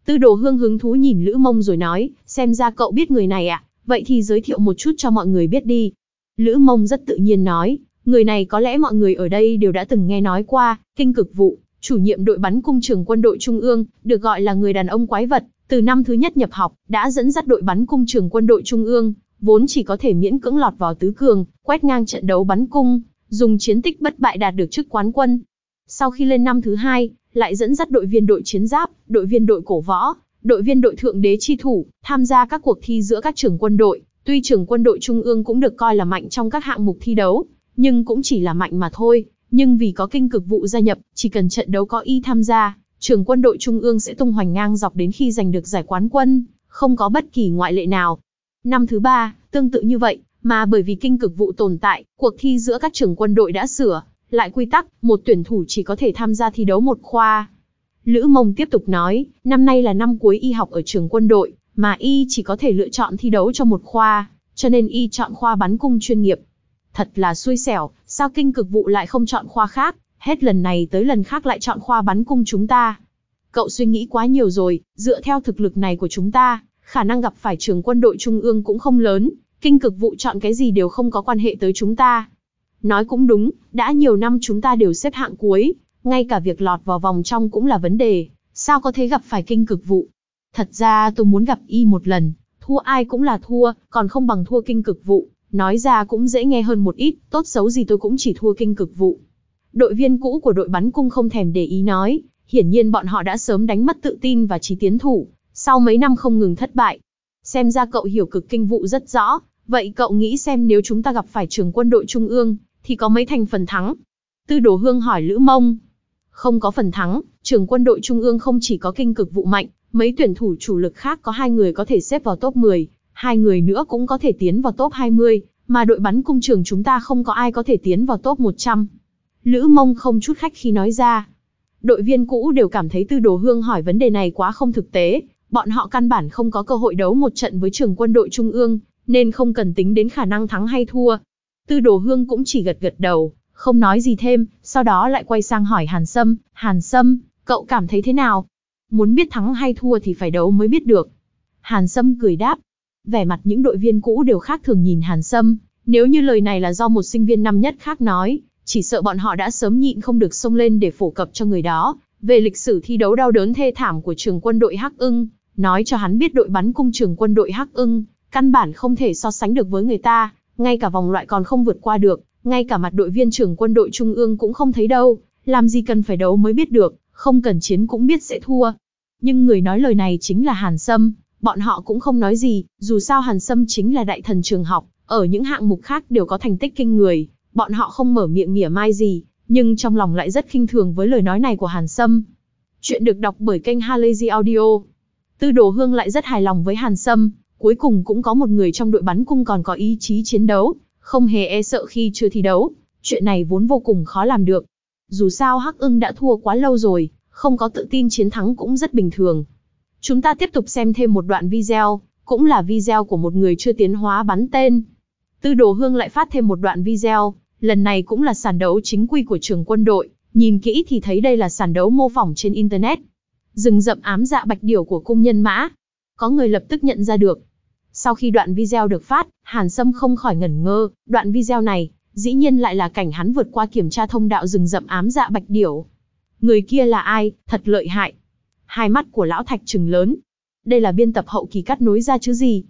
Tư đồ hương hứng thú nhìn Lữ mông rồi nói, xem ra cậu biết người này ạ, à? vậy thì giới thiệu một chút cho mọi người biết đi. Lữ mông rất tự nhiên nói, người này có lẽ mọi người ở đây đều đã từng nghe nói qua, kinh cực vụ, chủ nhiệm đội bắn cung trường quân đội Trung ương, được gọi là người đàn ông quái vật, từ năm thứ nhất nhập học, đã dẫn dắt đội bắn cung trường quân đội Trung ương, vốn chỉ có thể miễn cưỡng lọt vào tứ cường, quét ngang trận đấu bắn cung, dùng chiến tích bất bại đạt được chức quán quân. Sau khi lên năm thứ hai, lại dẫn dắt đội viên đội chiến giáp, đội viên đội cổ võ, đội viên đội thượng đế chi thủ, tham gia các cuộc thi giữa các trường quân đội. Tuy trường quân đội trung ương cũng được coi là mạnh trong các hạng mục thi đấu, nhưng cũng chỉ là mạnh mà thôi. Nhưng vì có kinh cực vụ gia nhập, chỉ cần trận đấu có y tham gia, trường quân đội trung ương sẽ tung hoành ngang dọc đến khi giành được giải quán quân, không có bất kỳ ngoại lệ nào. Năm thứ ba, tương tự như vậy, mà bởi vì kinh cực vụ tồn tại, cuộc thi giữa các trường quân đội đã sửa, lại quy tắc, một tuyển thủ chỉ có thể tham gia thi đấu một khoa. Lữ Mông tiếp tục nói, năm nay là năm cuối y học ở trường quân đội, mà y chỉ có thể lựa chọn thi đấu cho một khoa, cho nên y chọn khoa bắn cung chuyên nghiệp. Thật là xui xẻo, sao kinh cực vụ lại không chọn khoa khác, hết lần này tới lần khác lại chọn khoa bắn cung chúng ta. Cậu suy nghĩ quá nhiều rồi, dựa theo thực lực này của chúng ta, khả năng gặp phải trường quân đội trung ương cũng không lớn, kinh cực vụ chọn cái gì đều không có quan hệ tới chúng ta. Nói cũng đúng, đã nhiều năm chúng ta đều xếp hạng cuối, ngay cả việc lọt vào vòng trong cũng là vấn đề, sao có thể gặp phải kinh cực vụ. Thật ra tôi muốn gặp y một lần, thua ai cũng là thua, còn không bằng thua kinh cực vụ, nói ra cũng dễ nghe hơn một ít, tốt xấu gì tôi cũng chỉ thua kinh cực vụ. Đội viên cũ của đội bắn cung không thèm để ý nói, hiển nhiên bọn họ đã sớm đánh mất tự tin và trí tiến thủ, sau mấy năm không ngừng thất bại. Xem ra cậu hiểu cực kinh vụ rất rõ, vậy cậu nghĩ xem nếu chúng ta gặp phải trường quân đội trung ương, thì có mấy thành phần thắng? Tư Đồ Hương hỏi Lữ Mông. Không có phần thắng, trường quân đội trung ương không chỉ có kinh cực vụ mạnh, mấy tuyển thủ chủ lực khác có hai người có thể xếp vào top 10, hai người nữa cũng có thể tiến vào top 20, mà đội bắn cung trường chúng ta không có ai có thể tiến vào top 100. Lữ Mông không chút khách khi nói ra. Đội viên cũ đều cảm thấy Tư Đồ Hương hỏi vấn đề này quá không thực tế, bọn họ căn bản không có cơ hội đấu một trận với trường quân đội trung ương, nên không cần tính đến khả năng thắng hay thua. Tư Đồ Hương cũng chỉ gật gật đầu, không nói gì thêm, sau đó lại quay sang hỏi Hàn Sâm, Hàn Sâm, cậu cảm thấy thế nào? Muốn biết thắng hay thua thì phải đấu mới biết được. Hàn Sâm cười đáp. Vẻ mặt những đội viên cũ đều khác thường nhìn Hàn Sâm, nếu như lời này là do một sinh viên năm nhất khác nói, Chỉ sợ bọn họ đã sớm nhịn không được xông lên để phổ cập cho người đó, về lịch sử thi đấu đau đớn thê thảm của trường quân đội Hắc ưng, nói cho hắn biết đội bắn cung trường quân đội Hắc ưng, căn bản không thể so sánh được với người ta, ngay cả vòng loại còn không vượt qua được, ngay cả mặt đội viên trưởng quân đội trung ương cũng không thấy đâu, làm gì cần phải đấu mới biết được, không cần chiến cũng biết sẽ thua. Nhưng người nói lời này chính là Hàn Sâm, bọn họ cũng không nói gì, dù sao Hàn Sâm chính là đại thần trường học, ở những hạng mục khác đều có thành tích kinh người, bọn họ không mở miệng mỉa mai gì, nhưng trong lòng lại rất khinh thường với lời nói này của Hàn Sâm. Chuyện được đọc bởi kênh Halazy Audio. Tư Đồ Hương lại rất hài lòng với Hàn Sâm, cuối cùng cũng có một người trong đội bắn cung còn có ý chí chiến đấu, không hề e sợ khi chưa thi đấu. Chuyện này vốn vô cùng khó làm được. Dù sao Hắc ưng đã thua quá lâu rồi, không có tự tin chiến thắng cũng rất bình thường. Chúng ta tiếp tục xem thêm một đoạn video, cũng là video của một người chưa tiến hóa bắn tên. Tư Đồ Hương lại phát thêm một đoạn video, lần này cũng là sàn đấu chính quy của trường quân đội, nhìn kỹ thì thấy đây là sàn đấu mô phỏng trên Internet. Rừng rậm ám dạ bạch điểu của cung nhân mã. Có người lập tức nhận ra được. Sau khi đoạn video được phát, Hàn Sâm không khỏi ngẩn ngơ, đoạn video này, dĩ nhiên lại là cảnh hắn vượt qua kiểm tra thông đạo rừng rậm ám dạ bạch điểu. Người kia là ai, thật lợi hại. Hai mắt của lão thạch trừng lớn. Đây là biên tập hậu kỳ cắt nối ra chứ gì.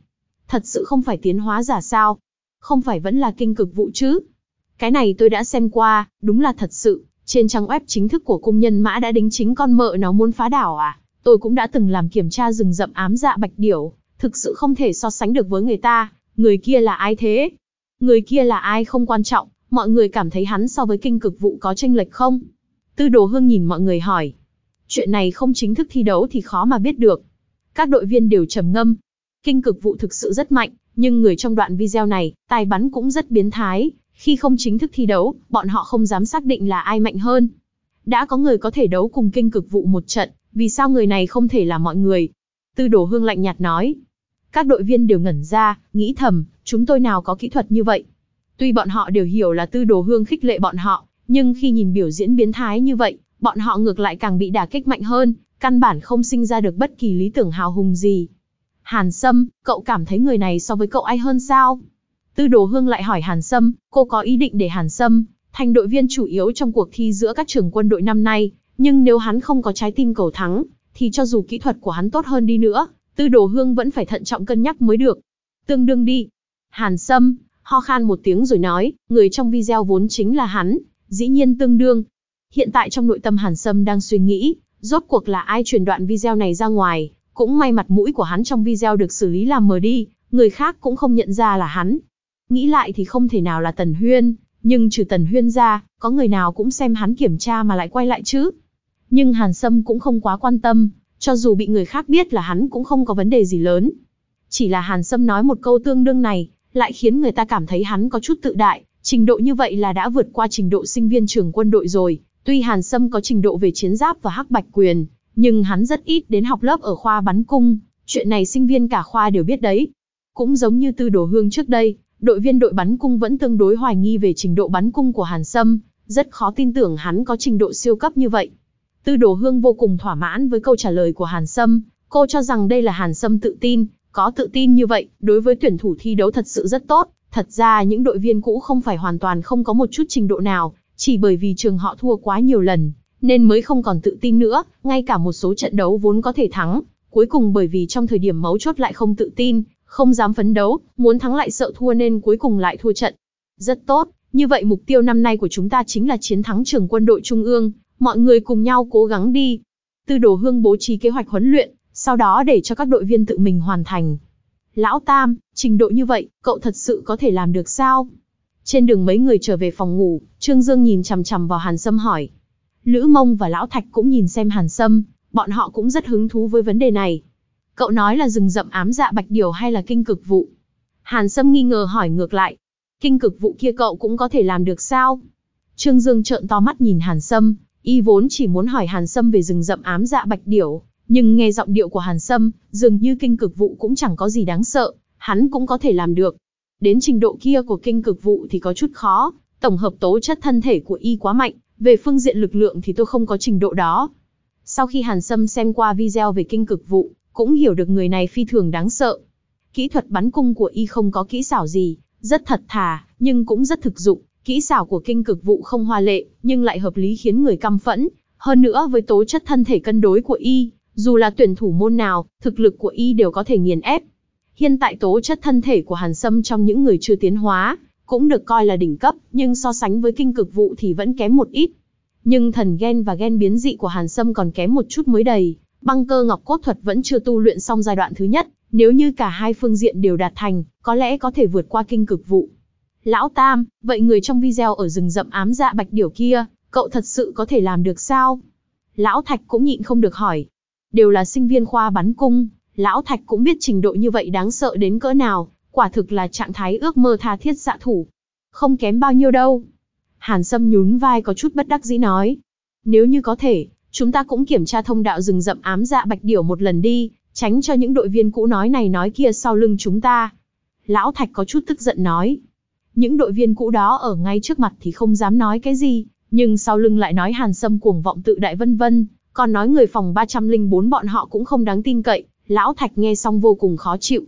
Thật sự không phải tiến hóa giả sao. Không phải vẫn là kinh cực vụ chứ. Cái này tôi đã xem qua, đúng là thật sự. Trên trang web chính thức của cung nhân mã đã đính chính con mợ nó muốn phá đảo à. Tôi cũng đã từng làm kiểm tra rừng rậm ám dạ bạch điểu. Thực sự không thể so sánh được với người ta. Người kia là ai thế? Người kia là ai không quan trọng, mọi người cảm thấy hắn so với kinh cực vụ có tranh lệch không? Tư đồ hương nhìn mọi người hỏi. Chuyện này không chính thức thi đấu thì khó mà biết được. Các đội viên đều trầm ngâm. Kinh cực vụ thực sự rất mạnh, nhưng người trong đoạn video này, tài bắn cũng rất biến thái. Khi không chính thức thi đấu, bọn họ không dám xác định là ai mạnh hơn. Đã có người có thể đấu cùng kinh cực vụ một trận, vì sao người này không thể là mọi người? Tư đồ hương lạnh nhạt nói. Các đội viên đều ngẩn ra, nghĩ thầm, chúng tôi nào có kỹ thuật như vậy. Tuy bọn họ đều hiểu là tư đồ hương khích lệ bọn họ, nhưng khi nhìn biểu diễn biến thái như vậy, bọn họ ngược lại càng bị đả kích mạnh hơn, căn bản không sinh ra được bất kỳ lý tưởng hào hùng gì. Hàn Sâm, cậu cảm thấy người này so với cậu ai hơn sao? Tư Đồ Hương lại hỏi Hàn Sâm, cô có ý định để Hàn Sâm thành đội viên chủ yếu trong cuộc thi giữa các trường quân đội năm nay, nhưng nếu hắn không có trái tim cầu thắng, thì cho dù kỹ thuật của hắn tốt hơn đi nữa, Tư Đồ Hương vẫn phải thận trọng cân nhắc mới được. Tương đương đi. Hàn Sâm, ho khan một tiếng rồi nói, người trong video vốn chính là hắn, dĩ nhiên tương đương. Hiện tại trong nội tâm Hàn Sâm đang suy nghĩ, rốt cuộc là ai truyền đoạn video này ra ngoài, cũng may mặt mũi của hắn trong video được xử lý làm mờ đi, người khác cũng không nhận ra là hắn. Nghĩ lại thì không thể nào là Tần Huyên, nhưng trừ Tần Huyên ra, có người nào cũng xem hắn kiểm tra mà lại quay lại chứ. Nhưng Hàn Sâm cũng không quá quan tâm, cho dù bị người khác biết là hắn cũng không có vấn đề gì lớn. Chỉ là Hàn Sâm nói một câu tương đương này, lại khiến người ta cảm thấy hắn có chút tự đại, trình độ như vậy là đã vượt qua trình độ sinh viên trường quân đội rồi. Tuy Hàn Sâm có trình độ về chiến giáp và hắc bạch quyền, nhưng hắn rất ít đến học lớp ở khoa bắn cung, chuyện này sinh viên cả khoa đều biết đấy. Cũng giống như Tư Đồ Hương trước đây, đội viên đội bắn cung vẫn tương đối hoài nghi về trình độ bắn cung của Hàn Sâm, rất khó tin tưởng hắn có trình độ siêu cấp như vậy. Tư Đồ Hương vô cùng thỏa mãn với câu trả lời của Hàn Sâm, cô cho rằng đây là Hàn Sâm tự tin, có tự tin như vậy, đối với tuyển thủ thi đấu thật sự rất tốt. Thật ra những đội viên cũ không phải hoàn toàn không có một chút trình độ nào, chỉ bởi vì trường họ thua quá nhiều lần, nên mới không còn tự tin nữa, ngay cả một số trận đấu vốn có thể thắng, cuối cùng bởi vì trong thời điểm mấu chốt lại không tự tin, không dám phấn đấu, muốn thắng lại sợ thua nên cuối cùng lại thua trận. Rất tốt, như vậy mục tiêu năm nay của chúng ta chính là chiến thắng trường quân đội Trung ương, mọi người cùng nhau cố gắng đi. Tư đồ hương bố trí kế hoạch huấn luyện, sau đó để cho các đội viên tự mình hoàn thành. Lão Tam, trình độ như vậy, cậu thật sự có thể làm được sao? Trên đường mấy người trở về phòng ngủ, Trương Dương nhìn chằm chằm vào Hàn Sâm hỏi. Lữ Mông và Lão Thạch cũng nhìn xem Hàn Sâm, bọn họ cũng rất hứng thú với vấn đề này. Cậu nói là rừng rậm ám dạ bạch điều hay là kinh cực vụ? Hàn Sâm nghi ngờ hỏi ngược lại. Kinh cực vụ kia cậu cũng có thể làm được sao? Trương Dương trợn to mắt nhìn Hàn Sâm, y vốn chỉ muốn hỏi Hàn Sâm về rừng rậm ám dạ bạch điểu, nhưng nghe giọng điệu của Hàn Sâm, dường như kinh cực vụ cũng chẳng có gì đáng sợ, hắn cũng có thể làm được. Đến trình độ kia của kinh cực vụ thì có chút khó, tổng hợp tố chất thân thể của y quá mạnh, về phương diện lực lượng thì tôi không có trình độ đó. Sau khi Hàn Sâm xem qua video về kinh cực vụ, cũng hiểu được người này phi thường đáng sợ. Kỹ thuật bắn cung của y không có kỹ xảo gì, rất thật thà, nhưng cũng rất thực dụng, Kỹ xảo của kinh cực vụ không hoa lệ, nhưng lại hợp lý khiến người căm phẫn. Hơn nữa với tố chất thân thể cân đối của y, dù là tuyển thủ môn nào, thực lực của y đều có thể nghiền ép. Hiện tại tố chất thân thể của Hàn Sâm trong những người chưa tiến hóa, cũng được coi là đỉnh cấp, nhưng so sánh với kinh cực vụ thì vẫn kém một ít. Nhưng thần gen và gen biến dị của Hàn Sâm còn kém một chút mới đầy, băng cơ ngọc cốt thuật vẫn chưa tu luyện xong giai đoạn thứ nhất, nếu như cả hai phương diện đều đạt thành, có lẽ có thể vượt qua kinh cực vụ. Lão Tam, vậy người trong video ở rừng rậm ám dạ bạch điểu kia, cậu thật sự có thể làm được sao? Lão Thạch cũng nhịn không được hỏi. Đều là sinh viên khoa bắn cung, Lão Thạch cũng biết trình độ như vậy đáng sợ đến cỡ nào, quả thực là trạng thái ước mơ tha thiết dạ thủ. Không kém bao nhiêu đâu. Hàn Sâm nhún vai có chút bất đắc dĩ nói. Nếu như có thể, chúng ta cũng kiểm tra thông đạo rừng rậm ám dạ bạch điểu một lần đi, tránh cho những đội viên cũ nói này nói kia sau lưng chúng ta. Lão Thạch có chút tức giận nói. Những đội viên cũ đó ở ngay trước mặt thì không dám nói cái gì, nhưng sau lưng lại nói Hàn Sâm cuồng vọng tự đại vân vân, còn nói người phòng 304 bọn họ cũng không đáng tin cậy, Lão Thạch nghe xong vô cùng khó chịu.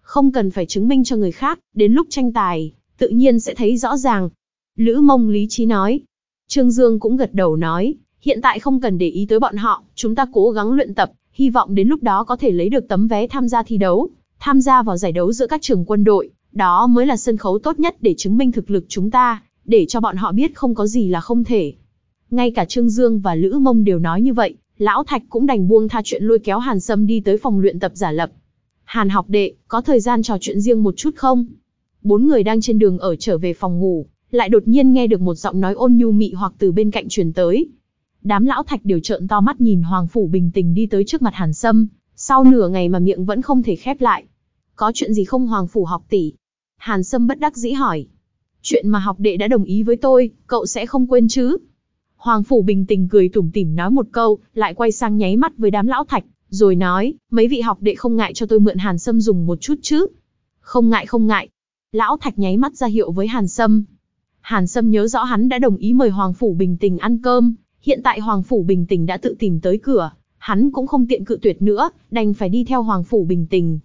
Không cần phải chứng minh cho người khác, đến lúc tranh tài, tự nhiên sẽ thấy rõ ràng. Lữ mông lý trí nói. Trương Dương cũng gật đầu nói, hiện tại không cần để ý tới bọn họ, chúng ta cố gắng luyện tập, hy vọng đến lúc đó có thể lấy được tấm vé tham gia thi đấu, tham gia vào giải đấu giữa các trường quân đội, đó mới là sân khấu tốt nhất để chứng minh thực lực chúng ta, để cho bọn họ biết không có gì là không thể. Ngay cả Trương Dương và Lữ Mông đều nói như vậy, Lão Thạch cũng đành buông tha chuyện lôi kéo Hàn Sâm đi tới phòng luyện tập giả lập. Hàn học đệ, có thời gian trò chuyện riêng một chút không? Bốn người đang trên đường ở trở về phòng ngủ, lại đột nhiên nghe được một giọng nói ôn nhu mị hoặc từ bên cạnh truyền tới. Đám lão thạch đều trợn to mắt nhìn Hoàng Phủ bình tĩnh đi tới trước mặt Hàn Sâm, sau nửa ngày mà miệng vẫn không thể khép lại. Có chuyện gì không Hoàng Phủ học tỷ? Hàn Sâm bất đắc dĩ hỏi. Chuyện mà học đệ đã đồng ý với tôi, cậu sẽ không quên chứ? Hoàng Phủ bình tĩnh cười tủm tỉm nói một câu, lại quay sang nháy mắt với đám lão thạch, rồi nói, mấy vị học đệ không ngại cho tôi mượn Hàn Sâm dùng một chút chứ? Không ngại không ngại. Lão thạch nháy mắt ra hiệu với Hàn Sâm. Hàn Sâm nhớ rõ hắn đã đồng ý mời Hoàng Phủ bình tĩnh ăn cơm, hiện tại Hoàng Phủ bình tĩnh đã tự tìm tới cửa, hắn cũng không tiện cự tuyệt nữa, đành phải đi theo Hoàng Phủ bình tĩnh.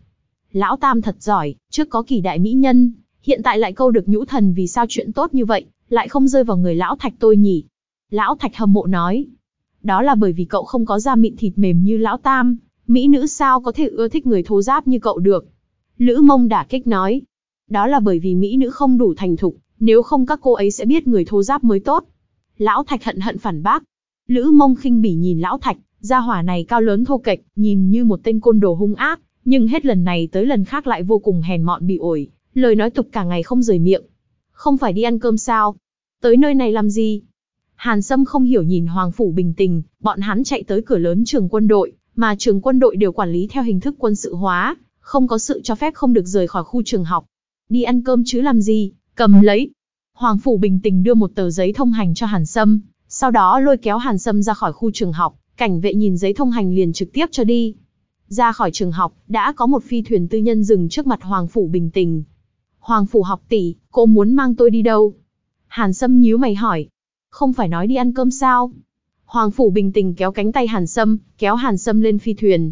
Lão Tam thật giỏi, trước có kỳ đại mỹ nhân, hiện tại lại câu được nhũ thần vì sao chuyện tốt như vậy, lại không rơi vào người lão thạch tôi nhỉ. Lão Thạch hâm mộ nói. Đó là bởi vì cậu không có da mịn thịt mềm như Lão Tam, Mỹ nữ sao có thể ưa thích người thô giáp như cậu được. Lữ mông đả kích nói. Đó là bởi vì Mỹ nữ không đủ thành thục, nếu không các cô ấy sẽ biết người thô giáp mới tốt. Lão Thạch hận hận phản bác. Lữ mông khinh bỉ nhìn Lão Thạch, gia hỏa này cao lớn thô kệch, nhìn như một tên côn đồ hung ác, nhưng hết lần này tới lần khác lại vô cùng hèn mọn bị ổi, lời nói tục cả ngày không rời miệng. Không phải đi ăn cơm sao? Tới nơi này làm gì? Hàn Sâm không hiểu nhìn Hoàng Phủ bình tĩnh, bọn hắn chạy tới cửa lớn trường quân đội, mà trường quân đội đều quản lý theo hình thức quân sự hóa, không có sự cho phép không được rời khỏi khu trường học. Đi ăn cơm chứ làm gì, cầm lấy. Hoàng Phủ bình tĩnh đưa một tờ giấy thông hành cho Hàn Sâm, sau đó lôi kéo Hàn Sâm ra khỏi khu trường học, cảnh vệ nhìn giấy thông hành liền trực tiếp cho đi. Ra khỏi trường học, đã có một phi thuyền tư nhân dừng trước mặt Hoàng Phủ bình tĩnh. Hoàng Phủ học tỷ, cô muốn mang tôi đi đâu? Hàn Sâm nhíu mày hỏi, không phải nói đi ăn cơm sao? Hoàng Phủ bình tình kéo cánh tay Hàn Sâm, kéo Hàn Sâm lên phi thuyền.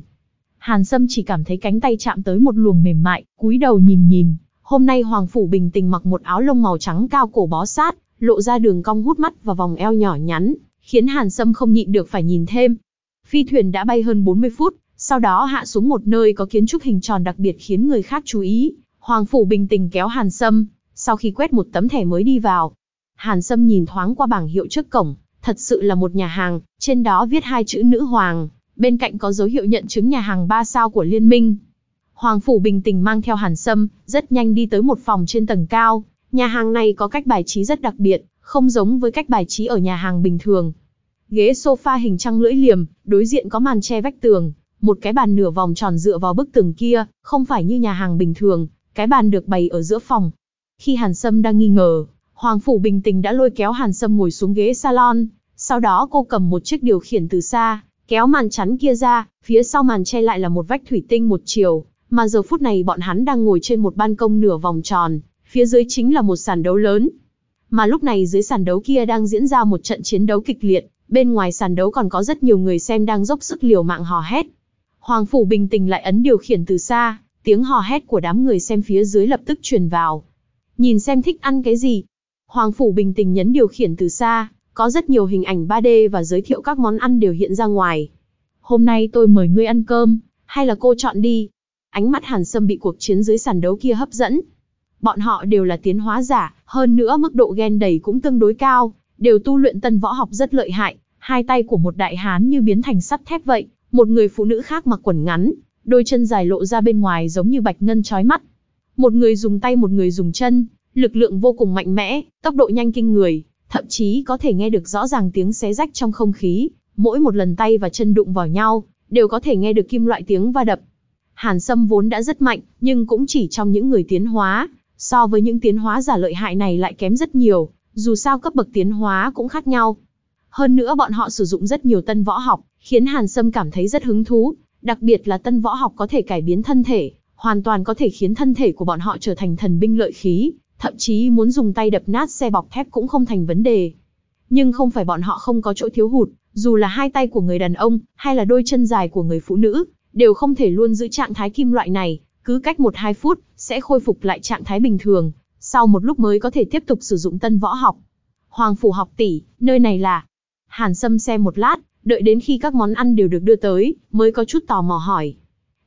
Hàn Sâm chỉ cảm thấy cánh tay chạm tới một luồng mềm mại, cúi đầu nhìn nhìn. Hôm nay Hoàng Phủ bình tình mặc một áo lông màu trắng cao cổ bó sát, lộ ra đường cong hút mắt và vòng eo nhỏ nhắn, khiến Hàn Sâm không nhịn được phải nhìn thêm. Phi thuyền đã bay hơn 40 phút, sau đó hạ xuống một nơi có kiến trúc hình tròn đặc biệt khiến người khác chú ý. Hoàng Phủ bình tình kéo Hàn Sâm, sau khi quét một tấm thẻ mới đi vào, Hàn Sâm nhìn thoáng qua bảng hiệu trước cổng, thật sự là một nhà hàng, trên đó viết hai chữ nữ hoàng, bên cạnh có dấu hiệu nhận chứng nhà hàng ba sao của liên minh. Hoàng Phủ bình tĩnh mang theo Hàn Sâm, rất nhanh đi tới một phòng trên tầng cao. Nhà hàng này có cách bài trí rất đặc biệt, không giống với cách bài trí ở nhà hàng bình thường. Ghế sofa hình trăng lưỡi liềm, đối diện có màn che vách tường, một cái bàn nửa vòng tròn dựa vào bức tường kia, không phải như nhà hàng bình thường, cái bàn được bày ở giữa phòng. Khi Hàn Sâm đang nghi ngờ, Hoàng Phủ bình tĩnh đã lôi kéo Hàn Sâm ngồi xuống ghế salon, sau đó cô cầm một chiếc điều khiển từ xa, kéo màn chắn kia ra, phía sau màn che lại là một vách thủy tinh một chiều, mà giờ phút này bọn hắn đang ngồi trên một ban công nửa vòng tròn, phía dưới chính là một sàn đấu lớn. Mà lúc này dưới sàn đấu kia đang diễn ra một trận chiến đấu kịch liệt, bên ngoài sàn đấu còn có rất nhiều người xem đang dốc sức liều mạng hò hét. Hoàng Phủ bình tĩnh lại ấn điều khiển từ xa, tiếng hò hét của đám người xem phía dưới lập tức truyền vào. Nhìn xem thích ăn cái gì, Hoàng Phủ bình tĩnh nhấn điều khiển từ xa, có rất nhiều hình ảnh 3D và giới thiệu các món ăn đều hiện ra ngoài. Hôm nay tôi mời ngươi ăn cơm, hay là cô chọn đi? Ánh mắt Hàn Sâm bị cuộc chiến dưới sàn đấu kia hấp dẫn. Bọn họ đều là tiến hóa giả, hơn nữa mức độ ghen đầy cũng tương đối cao, đều tu luyện tân võ học rất lợi hại, hai tay của một đại hán như biến thành sắt thép vậy, một người phụ nữ khác mặc quần ngắn, đôi chân dài lộ ra bên ngoài giống như bạch ngân chói mắt. Một người dùng tay một người dùng chân, lực lượng vô cùng mạnh mẽ, tốc độ nhanh kinh người, thậm chí có thể nghe được rõ ràng tiếng xé rách trong không khí, mỗi một lần tay và chân đụng vào nhau, đều có thể nghe được kim loại tiếng va đập. Hàn Sâm vốn đã rất mạnh, nhưng cũng chỉ trong những người tiến hóa, so với những tiến hóa giả lợi hại này lại kém rất nhiều, dù sao cấp bậc tiến hóa cũng khác nhau. Hơn nữa bọn họ sử dụng rất nhiều tân võ học, khiến Hàn Sâm cảm thấy rất hứng thú, đặc biệt là tân võ học có thể cải biến thân thể, hoàn toàn có thể khiến thân thể của bọn họ trở thành thần binh lợi khí, thậm chí muốn dùng tay đập nát xe bọc thép cũng không thành vấn đề. Nhưng không phải bọn họ không có chỗ thiếu hụt, dù là hai tay của người đàn ông, hay là đôi chân dài của người phụ nữ, đều không thể luôn giữ trạng thái kim loại này, cứ cách 1-2 phút, sẽ khôi phục lại trạng thái bình thường, sau một lúc mới có thể tiếp tục sử dụng tân võ học. Hoàng phủ học tỷ, nơi này là... Hàn Sâm xem một lát, đợi đến khi các món ăn đều được đưa tới, mới có chút tò mò hỏi.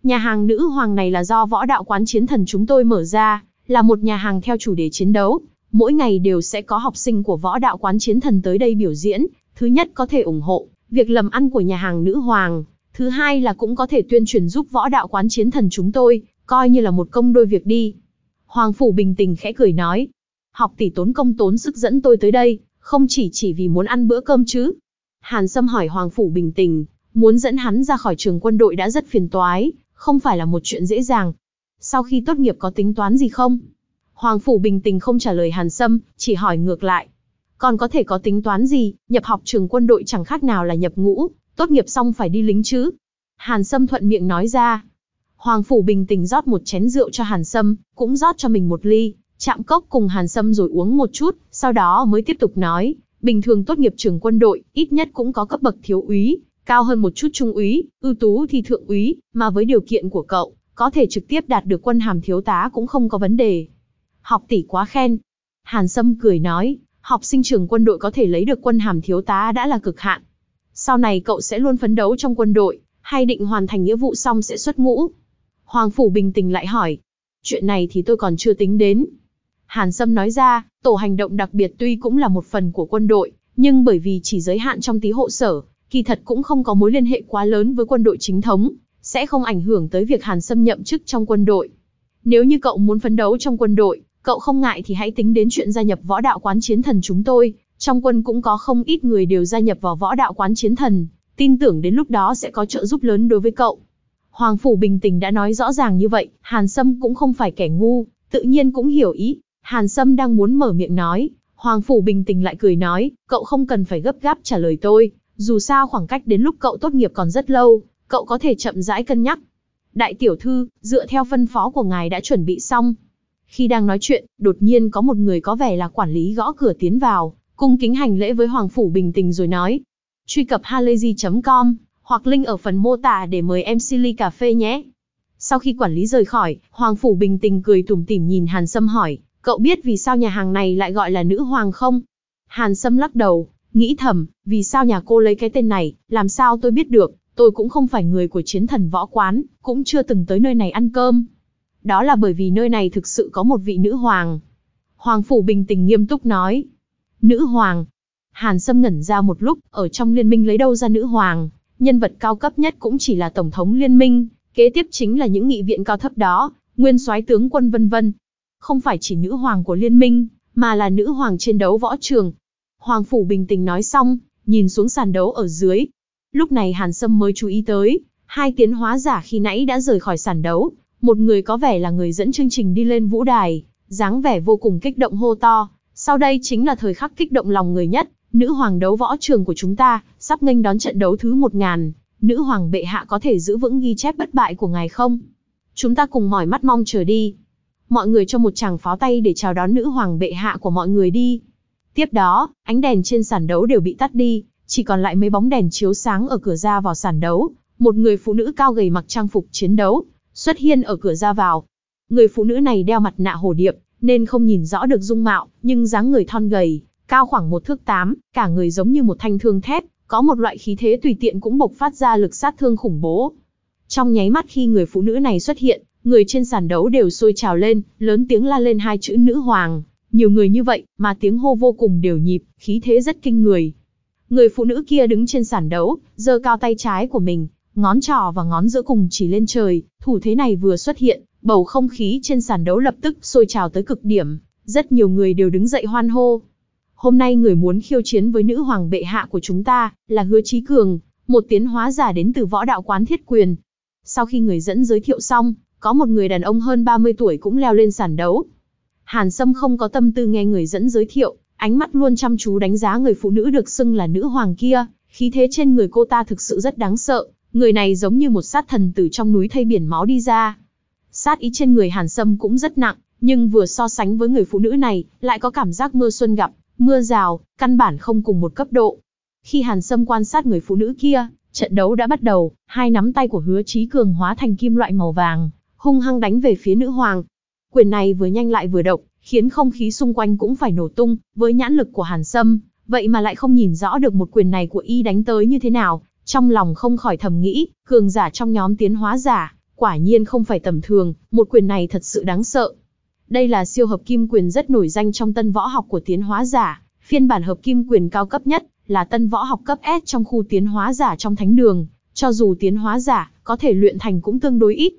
Nhà hàng nữ hoàng này là do võ đạo quán chiến thần chúng tôi mở ra, là một nhà hàng theo chủ đề chiến đấu. Mỗi ngày đều sẽ có học sinh của võ đạo quán chiến thần tới đây biểu diễn. Thứ nhất có thể ủng hộ việc lầm ăn của nhà hàng nữ hoàng. Thứ hai là cũng có thể tuyên truyền giúp võ đạo quán chiến thần chúng tôi, coi như là một công đôi việc đi. Hoàng Phủ bình tĩnh khẽ cười nói. Học tỷ tốn công tốn sức dẫn tôi tới đây, không chỉ chỉ vì muốn ăn bữa cơm chứ. Hàn Sâm hỏi Hoàng Phủ bình tĩnh, muốn dẫn hắn ra khỏi trường quân đội đã rất phiền toái, không phải là một chuyện dễ dàng. Sau khi tốt nghiệp có tính toán gì không? Hoàng Phủ bình tĩnh không trả lời Hàn Sâm, chỉ hỏi ngược lại. Còn có thể có tính toán gì, nhập học trường quân đội chẳng khác nào là nhập ngũ, tốt nghiệp xong phải đi lính chứ. Hàn Sâm thuận miệng nói ra. Hoàng Phủ bình tĩnh rót một chén rượu cho Hàn Sâm, cũng rót cho mình một ly, chạm cốc cùng Hàn Sâm rồi uống một chút, sau đó mới tiếp tục nói, bình thường tốt nghiệp trường quân đội, ít nhất cũng có cấp bậc thiếu úy, cao hơn một chút trung úy, ưu tú thì thượng úy, mà với điều kiện của cậu, có thể trực tiếp đạt được quân hàm thiếu tá cũng không có vấn đề. Học tỷ quá khen. Hàn Sâm cười nói, học sinh trường quân đội có thể lấy được quân hàm thiếu tá đã là cực hạn. Sau này cậu sẽ luôn phấn đấu trong quân đội, hay định hoàn thành nghĩa vụ xong sẽ xuất ngũ. Hoàng Phủ bình tĩnh lại hỏi, chuyện này thì tôi còn chưa tính đến. Hàn Sâm nói ra, tổ hành động đặc biệt tuy cũng là một phần của quân đội, nhưng bởi vì chỉ giới hạn trong tí hộ sở, kỳ thật cũng không có mối liên hệ quá lớn với quân đội chính thống, sẽ không ảnh hưởng tới việc Hàn Sâm nhậm chức trong quân đội. Nếu như cậu muốn phấn đấu trong quân đội, cậu không ngại thì hãy tính đến chuyện gia nhập võ đạo quán chiến thần chúng tôi, trong quân cũng có không ít người đều gia nhập vào võ đạo quán chiến thần, tin tưởng đến lúc đó sẽ có trợ giúp lớn đối với cậu. Hoàng Phủ bình tĩnh đã nói rõ ràng như vậy, Hàn Sâm cũng không phải kẻ ngu, tự nhiên cũng hiểu ý. Hàn Sâm đang muốn mở miệng nói, Hoàng Phủ bình tĩnh lại cười nói, cậu không cần phải gấp gáp trả lời tôi, dù sao khoảng cách đến lúc cậu tốt nghiệp còn rất lâu, cậu có thể chậm rãi cân nhắc. Đại tiểu thư, dựa theo phân phó của ngài đã chuẩn bị xong. Khi đang nói chuyện, đột nhiên có một người có vẻ là quản lý gõ cửa tiến vào, cung kính hành lễ với Hoàng Phủ bình tĩnh rồi nói. Truy cập halayzi.com, hoặc link ở phần mô tả để mời MC ly cà phê nhé. Sau khi quản lý rời khỏi, Hoàng Phủ bình tĩnh cười tủm tỉm nhìn Hàn Sâm hỏi, cậu biết vì sao nhà hàng này lại gọi là nữ hoàng không? Hàn Sâm lắc đầu, nghĩ thầm, vì sao nhà cô lấy cái tên này, làm sao tôi biết được, tôi cũng không phải người của chiến thần võ quán, cũng chưa từng tới nơi này ăn cơm. Đó là bởi vì nơi này thực sự có một vị nữ hoàng. Hoàng Phủ bình tĩnh nghiêm túc nói. Nữ hoàng. Hàn Sâm ngẩn ra một lúc, ở trong liên minh lấy đâu ra nữ hoàng, nhân vật cao cấp nhất cũng chỉ là tổng thống liên minh, kế tiếp chính là những nghị viện cao thấp đó, nguyên soái tướng quân vân vân. Không phải chỉ nữ hoàng của liên minh, mà là nữ hoàng trên đấu võ trường. Hoàng Phủ bình tĩnh nói xong, nhìn xuống sàn đấu ở dưới, Lúc này Hàn Sâm mới chú ý tới, hai tiến hóa giả khi nãy đã rời khỏi sàn đấu, một người có vẻ là người dẫn chương trình đi lên vũ đài, dáng vẻ vô cùng kích động hô to, sau đây chính là thời khắc kích động lòng người nhất, nữ hoàng đấu võ trường của chúng ta, sắp nghênh đón trận đấu thứ một ngàn, nữ hoàng bệ hạ có thể giữ vững ghi chép bất bại của ngài không? Chúng ta cùng mỏi mắt mong chờ đi. Mọi người cho một tràng pháo tay để chào đón nữ hoàng bệ hạ của mọi người đi. Tiếp đó, ánh đèn trên sàn đấu đều bị tắt đi, chỉ còn lại mấy bóng đèn chiếu sáng ở cửa ra vào sàn đấu, một người phụ nữ cao gầy mặc trang phục chiến đấu, xuất hiện ở cửa ra vào. Người phụ nữ này đeo mặt nạ hổ điệp, nên không nhìn rõ được dung mạo, nhưng dáng người thon gầy, cao khoảng một thước tám, cả người giống như một thanh thương thép, có một loại khí thế tùy tiện cũng bộc phát ra lực sát thương khủng bố. Trong nháy mắt khi người phụ nữ này xuất hiện, người trên sàn đấu đều sôi trào lên, lớn tiếng la lên hai chữ nữ hoàng. Nhiều người như vậy, mà tiếng hô vô cùng đều nhịp, khí thế rất kinh người. Người phụ nữ kia đứng trên sàn đấu, giơ cao tay trái của mình, ngón trỏ và ngón giữa cùng chỉ lên trời, thủ thế này vừa xuất hiện, bầu không khí trên sàn đấu lập tức sôi trào tới cực điểm, rất nhiều người đều đứng dậy hoan hô. Hôm nay người muốn khiêu chiến với nữ hoàng bệ hạ của chúng ta, là Hứa Chí Cường, một tiến hóa giả đến từ võ đạo quán thiết quyền. Sau khi người dẫn giới thiệu xong, có một người đàn ông hơn 30 tuổi cũng leo lên sàn đấu. Hàn Sâm không có tâm tư nghe người dẫn giới thiệu, ánh mắt luôn chăm chú đánh giá người phụ nữ được xưng là nữ hoàng kia, khí thế trên người cô ta thực sự rất đáng sợ, người này giống như một sát thần từ trong núi thay biển máu đi ra. Sát ý trên người Hàn Sâm cũng rất nặng, nhưng vừa so sánh với người phụ nữ này, lại có cảm giác mưa xuân gặp, mưa rào, căn bản không cùng một cấp độ. Khi Hàn Sâm quan sát người phụ nữ kia, trận đấu đã bắt đầu, hai nắm tay của hứa trí cường hóa thành kim loại màu vàng, hung hăng đánh về phía nữ hoàng. Quyền này vừa nhanh lại vừa độc, khiến không khí xung quanh cũng phải nổ tung, với nhãn lực của Hàn Sâm, vậy mà lại không nhìn rõ được một quyền này của y đánh tới như thế nào, trong lòng không khỏi thầm nghĩ, cường giả trong nhóm tiến hóa giả, quả nhiên không phải tầm thường, một quyền này thật sự đáng sợ. Đây là siêu hợp kim quyền rất nổi danh trong tân võ học của tiến hóa giả, phiên bản hợp kim quyền cao cấp nhất, là tân võ học cấp S trong khu tiến hóa giả trong thánh đường, cho dù tiến hóa giả, có thể luyện thành cũng tương đối ít.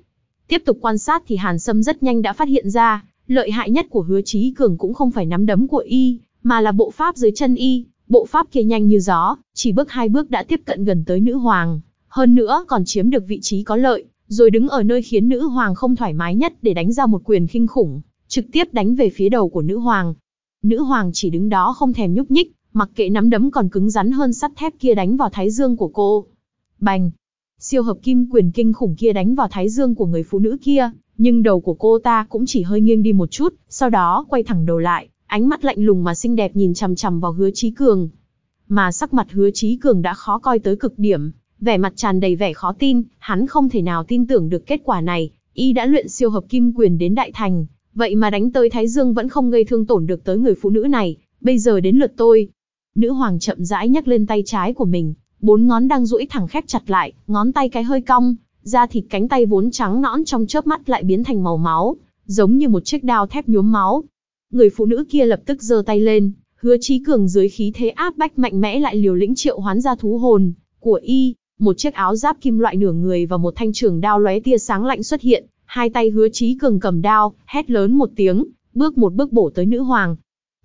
Tiếp tục quan sát thì Hàn Sâm rất nhanh đã phát hiện ra, lợi hại nhất của hứa trí cường cũng không phải nắm đấm của y, mà là bộ pháp dưới chân y, bộ pháp kia nhanh như gió, chỉ bước hai bước đã tiếp cận gần tới nữ hoàng, hơn nữa còn chiếm được vị trí có lợi, rồi đứng ở nơi khiến nữ hoàng không thoải mái nhất để đánh ra một quyền kinh khủng, trực tiếp đánh về phía đầu của nữ hoàng. Nữ hoàng chỉ đứng đó không thèm nhúc nhích, mặc kệ nắm đấm còn cứng rắn hơn sắt thép kia đánh vào thái dương của cô. Bành! Siêu hợp kim quyền kinh khủng kia đánh vào thái dương của người phụ nữ kia, nhưng đầu của cô ta cũng chỉ hơi nghiêng đi một chút, sau đó quay thẳng đầu lại, ánh mắt lạnh lùng mà xinh đẹp nhìn chằm chằm vào hứa Chí cường. Mà sắc mặt hứa Chí cường đã khó coi tới cực điểm, vẻ mặt tràn đầy vẻ khó tin, hắn không thể nào tin tưởng được kết quả này, y đã luyện siêu hợp kim quyền đến đại thành, vậy mà đánh tới Thái Dương vẫn không gây thương tổn được tới người phụ nữ này, bây giờ đến lượt tôi. Nữ hoàng chậm rãi nhấc lên tay trái của mình, bốn ngón đang duỗi thẳng khép chặt lại, ngón tay cái hơi cong, da thịt cánh tay vốn trắng nõn trong chớp mắt lại biến thành màu máu, giống như một chiếc đao thép nhuốm máu. Người phụ nữ kia lập tức giơ tay lên, hứa trí cường dưới khí thế áp bách mạnh mẽ lại liều lĩnh triệu hoán ra thú hồn của y, một chiếc áo giáp kim loại nửa người và một thanh trường đao lóe tia sáng lạnh xuất hiện, hai tay hứa trí cường cầm đao, hét lớn một tiếng, bước một bước bổ tới nữ hoàng.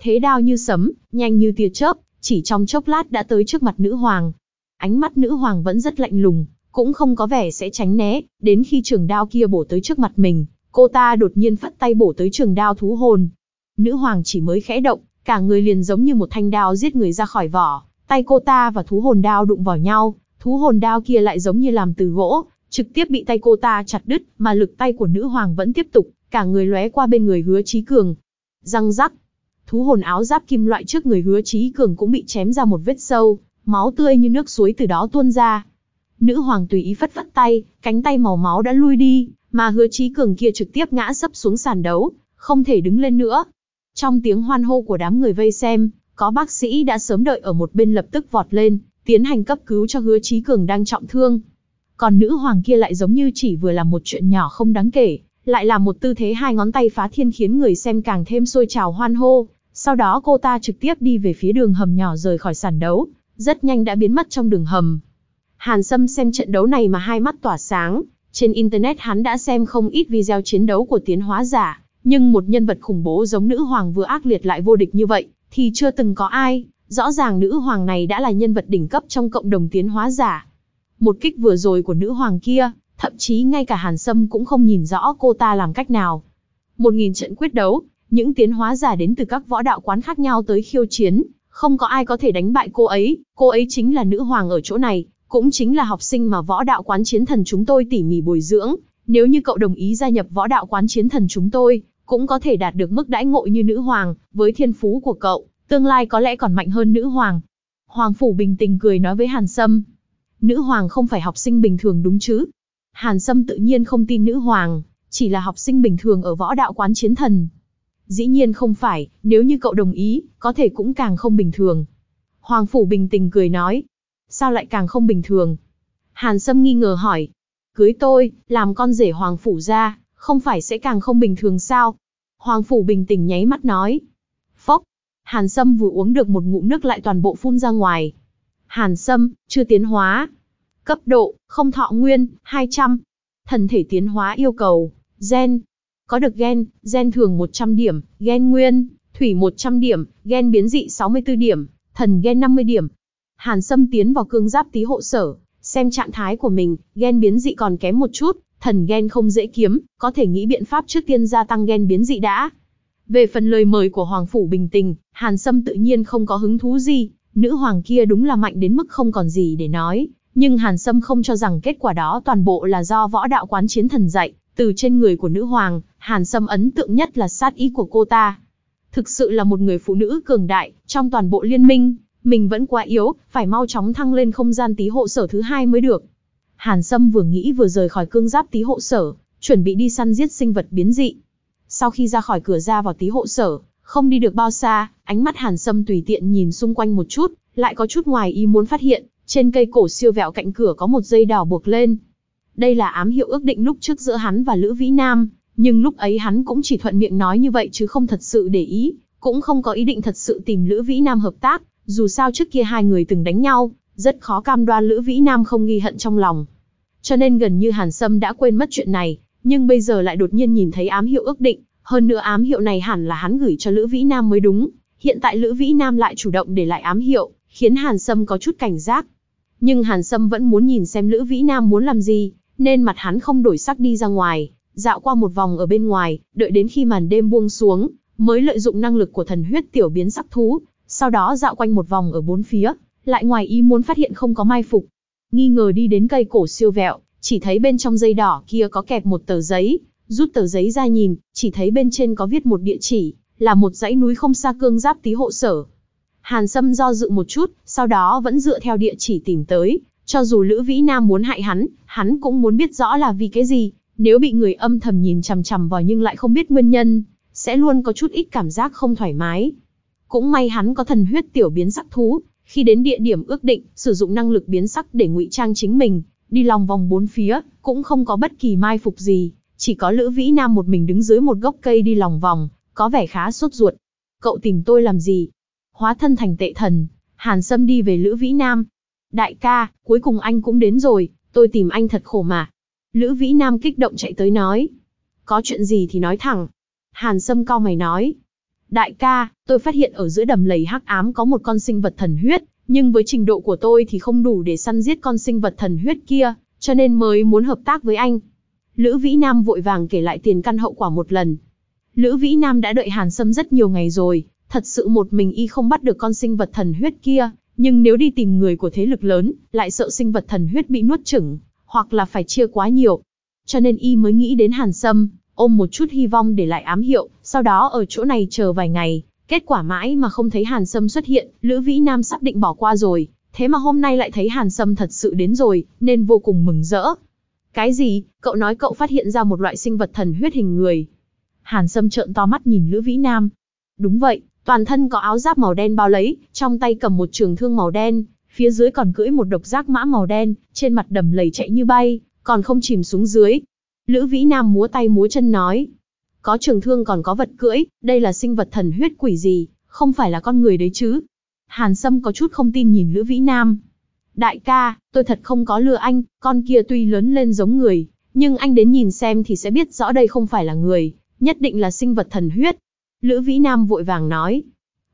Thế đao như sấm, nhanh như tia chớp, chỉ trong chốc lát đã tới trước mặt nữ hoàng. Ánh mắt nữ hoàng vẫn rất lạnh lùng, cũng không có vẻ sẽ tránh né, đến khi trường đao kia bổ tới trước mặt mình, cô ta đột nhiên phất tay bổ tới trường đao thú hồn. Nữ hoàng chỉ mới khẽ động, cả người liền giống như một thanh đao giết người ra khỏi vỏ, tay cô ta và thú hồn đao đụng vào nhau, thú hồn đao kia lại giống như làm từ gỗ, trực tiếp bị tay cô ta chặt đứt, mà lực tay của nữ hoàng vẫn tiếp tục, cả người lóe qua bên người hứa trí cường. Răng rắc, thú hồn áo giáp kim loại trước người hứa trí cường cũng bị chém ra một vết sâu, máu tươi như nước suối từ đó tuôn ra. Nữ hoàng tùy ý phất phất tay, cánh tay màu máu đã lui đi, mà hứa trí cường kia trực tiếp ngã sấp xuống sàn đấu, không thể đứng lên nữa. Trong tiếng hoan hô của đám người vây xem, có bác sĩ đã sớm đợi ở một bên lập tức vọt lên, tiến hành cấp cứu cho hứa trí cường đang trọng thương. Còn nữ hoàng kia lại giống như chỉ vừa làm một chuyện nhỏ không đáng kể, lại làm một tư thế hai ngón tay phá thiên khiến người xem càng thêm sôi trào hoan hô. Sau đó cô ta trực tiếp đi về phía đường hầm nhỏ rời khỏi sàn đấu, rất nhanh đã biến mất trong đường hầm. Hàn Sâm xem trận đấu này mà hai mắt tỏa sáng, trên Internet hắn đã xem không ít video chiến đấu của tiến hóa giả, nhưng một nhân vật khủng bố giống nữ hoàng vừa ác liệt lại vô địch như vậy, thì chưa từng có ai, rõ ràng nữ hoàng này đã là nhân vật đỉnh cấp trong cộng đồng tiến hóa giả. Một kích vừa rồi của nữ hoàng kia, thậm chí ngay cả Hàn Sâm cũng không nhìn rõ cô ta làm cách nào. Một nghìn trận quyết đấu, những tiến hóa giả đến từ các võ đạo quán khác nhau tới khiêu chiến, không có ai có thể đánh bại cô ấy, cô ấy chính là nữ hoàng ở chỗ này, cũng chính là học sinh mà võ đạo quán chiến thần chúng tôi tỉ mỉ bồi dưỡng, nếu như cậu đồng ý gia nhập võ đạo quán chiến thần chúng tôi, cũng có thể đạt được mức đãi ngộ như nữ hoàng, với thiên phú của cậu, tương lai có lẽ còn mạnh hơn nữ hoàng. Hoàng Phủ bình tĩnh cười nói với Hàn Sâm. Nữ hoàng không phải học sinh bình thường đúng chứ? Hàn Sâm tự nhiên không tin nữ hoàng, chỉ là học sinh bình thường ở võ đạo quán chiến thần. Dĩ nhiên không phải, nếu như cậu đồng ý, có thể cũng càng không bình thường. Hoàng Phủ bình tĩnh cười nói. Sao lại càng không bình thường? Hàn Sâm nghi ngờ hỏi. Cưới tôi, làm con rể Hoàng Phủ ra, không phải sẽ càng không bình thường sao? Hoàng Phủ bình tĩnh nháy mắt nói. Phốc. Hàn Sâm vừa uống được một ngụm nước lại toàn bộ phun ra ngoài. Hàn Sâm, chưa tiến hóa. Cấp độ, không thọ nguyên, 200. Thần thể tiến hóa yêu cầu, gen. Có được gen, gen thường 100 điểm, gen nguyên, thủy 100 điểm, gen biến dị 64 điểm, thần gen 50 điểm. Hàn Sâm tiến vào cương giáp tí hộ sở, xem trạng thái của mình, gen biến dị còn kém một chút, thần gen không dễ kiếm, có thể nghĩ biện pháp trước tiên gia tăng gen biến dị đã. Về phần lời mời của Hoàng Phủ bình tình, Hàn Sâm tự nhiên không có hứng thú gì, nữ hoàng kia đúng là mạnh đến mức không còn gì để nói, nhưng Hàn Sâm không cho rằng kết quả đó toàn bộ là do võ đạo quán chiến thần dạy, từ trên người của nữ hoàng, Hàn Sâm ấn tượng nhất là sát ý của cô ta. Thực sự là một người phụ nữ cường đại, trong toàn bộ liên minh, mình vẫn quá yếu, phải mau chóng thăng lên không gian tí hộ sở thứ hai mới được. Hàn Sâm vừa nghĩ vừa rời khỏi cương giáp tí hộ sở, chuẩn bị đi săn giết sinh vật biến dị. Sau khi ra khỏi cửa ra vào tí hộ sở, không đi được bao xa, ánh mắt Hàn Sâm tùy tiện nhìn xung quanh một chút, lại có chút ngoài ý muốn phát hiện, trên cây cổ siêu vẹo cạnh cửa có một dây đỏ buộc lên. Đây là ám hiệu ước định lúc trước giữa hắn và Lữ Vĩ Nam, nhưng lúc ấy hắn cũng chỉ thuận miệng nói như vậy chứ không thật sự để ý, cũng không có ý định thật sự tìm Lữ Vĩ Nam hợp tác, dù sao trước kia hai người từng đánh nhau, rất khó cam đoan Lữ Vĩ Nam không ghi hận trong lòng. Cho nên gần như Hàn Sâm đã quên mất chuyện này, nhưng bây giờ lại đột nhiên nhìn thấy ám hiệu ước định, hơn nữa ám hiệu này hẳn là hắn gửi cho Lữ Vĩ Nam mới đúng. Hiện tại Lữ Vĩ Nam lại chủ động để lại ám hiệu, khiến Hàn Sâm có chút cảnh giác. Nhưng Hàn Sâm vẫn muốn nhìn xem Lữ Vĩ Nam muốn làm gì, nên mặt hắn không đổi sắc đi ra ngoài, dạo qua một vòng ở bên ngoài, đợi đến khi màn đêm buông xuống, mới lợi dụng năng lực của thần huyết tiểu biến sắc thú, sau đó dạo quanh một vòng ở bốn phía, lại ngoài ý muốn phát hiện không có mai phục. Nghi ngờ đi đến cây cổ siêu vẹo, chỉ thấy bên trong dây đỏ kia có kẹp một tờ giấy, rút tờ giấy ra nhìn, chỉ thấy bên trên có viết một địa chỉ, là một dãy núi không xa cương giáp tí hộ sở. Hàn Sâm do dự một chút, sau đó vẫn dựa theo địa chỉ tìm tới, cho dù Lữ Vĩ Nam muốn hại hắn, hắn cũng muốn biết rõ là vì cái gì, nếu bị người âm thầm nhìn chằm chằm vào nhưng lại không biết nguyên nhân, sẽ luôn có chút ít cảm giác không thoải mái. Cũng may hắn có thần huyết tiểu biến sắc thú, khi đến địa điểm ước định, sử dụng năng lực biến sắc để ngụy trang chính mình, đi lòng vòng bốn phía, cũng không có bất kỳ mai phục gì, chỉ có Lữ Vĩ Nam một mình đứng dưới một gốc cây đi lòng vòng, có vẻ khá sốt ruột. Cậu tìm tôi làm gì? Hóa thân thành tệ thần, Hàn Sâm đi về Lữ Vĩ Nam. Đại ca, cuối cùng anh cũng đến rồi, tôi tìm anh thật khổ mà. Lữ Vĩ Nam kích động chạy tới nói. Có chuyện gì thì nói thẳng. Hàn Sâm cao mày nói. Đại ca, tôi phát hiện ở giữa đầm lầy hắc ám có một con sinh vật thần huyết, nhưng với trình độ của tôi thì không đủ để săn giết con sinh vật thần huyết kia, cho nên mới muốn hợp tác với anh. Lữ Vĩ Nam vội vàng kể lại tiền căn hậu quả một lần. Lữ Vĩ Nam đã đợi Hàn Sâm rất nhiều ngày rồi, thật sự một mình y không bắt được con sinh vật thần huyết kia, nhưng nếu đi tìm người của thế lực lớn, lại sợ sinh vật thần huyết bị nuốt chửng, hoặc là phải chia quá nhiều. Cho nên y mới nghĩ đến Hàn Sâm, ôm một chút hy vọng để lại ám hiệu, sau đó ở chỗ này chờ vài ngày, kết quả mãi mà không thấy Hàn Sâm xuất hiện, Lữ Vĩ Nam sắp định bỏ qua rồi, thế mà hôm nay lại thấy Hàn Sâm thật sự đến rồi, nên vô cùng mừng rỡ. Cái gì, cậu nói cậu phát hiện ra một loại sinh vật thần huyết hình người. Hàn Sâm trợn to mắt nhìn Lữ Vĩ Nam. Đúng vậy, toàn thân có áo giáp màu đen bao lấy, trong tay cầm một trường thương màu đen, phía dưới còn cưỡi một độc giác mã màu đen, trên mặt đầm lầy chạy như bay, còn không chìm xuống dưới. Lữ Vĩ Nam múa tay múa chân nói. Có trường thương còn có vật cưỡi, đây là sinh vật thần huyết quỷ gì, không phải là con người đấy chứ. Hàn Sâm có chút không tin nhìn Lữ Vĩ Nam. Đại ca, tôi thật không có lừa anh, con kia tuy lớn lên giống người, nhưng anh đến nhìn xem thì sẽ biết rõ đây không phải là người, nhất định là sinh vật thần huyết. Lữ Vĩ Nam vội vàng nói.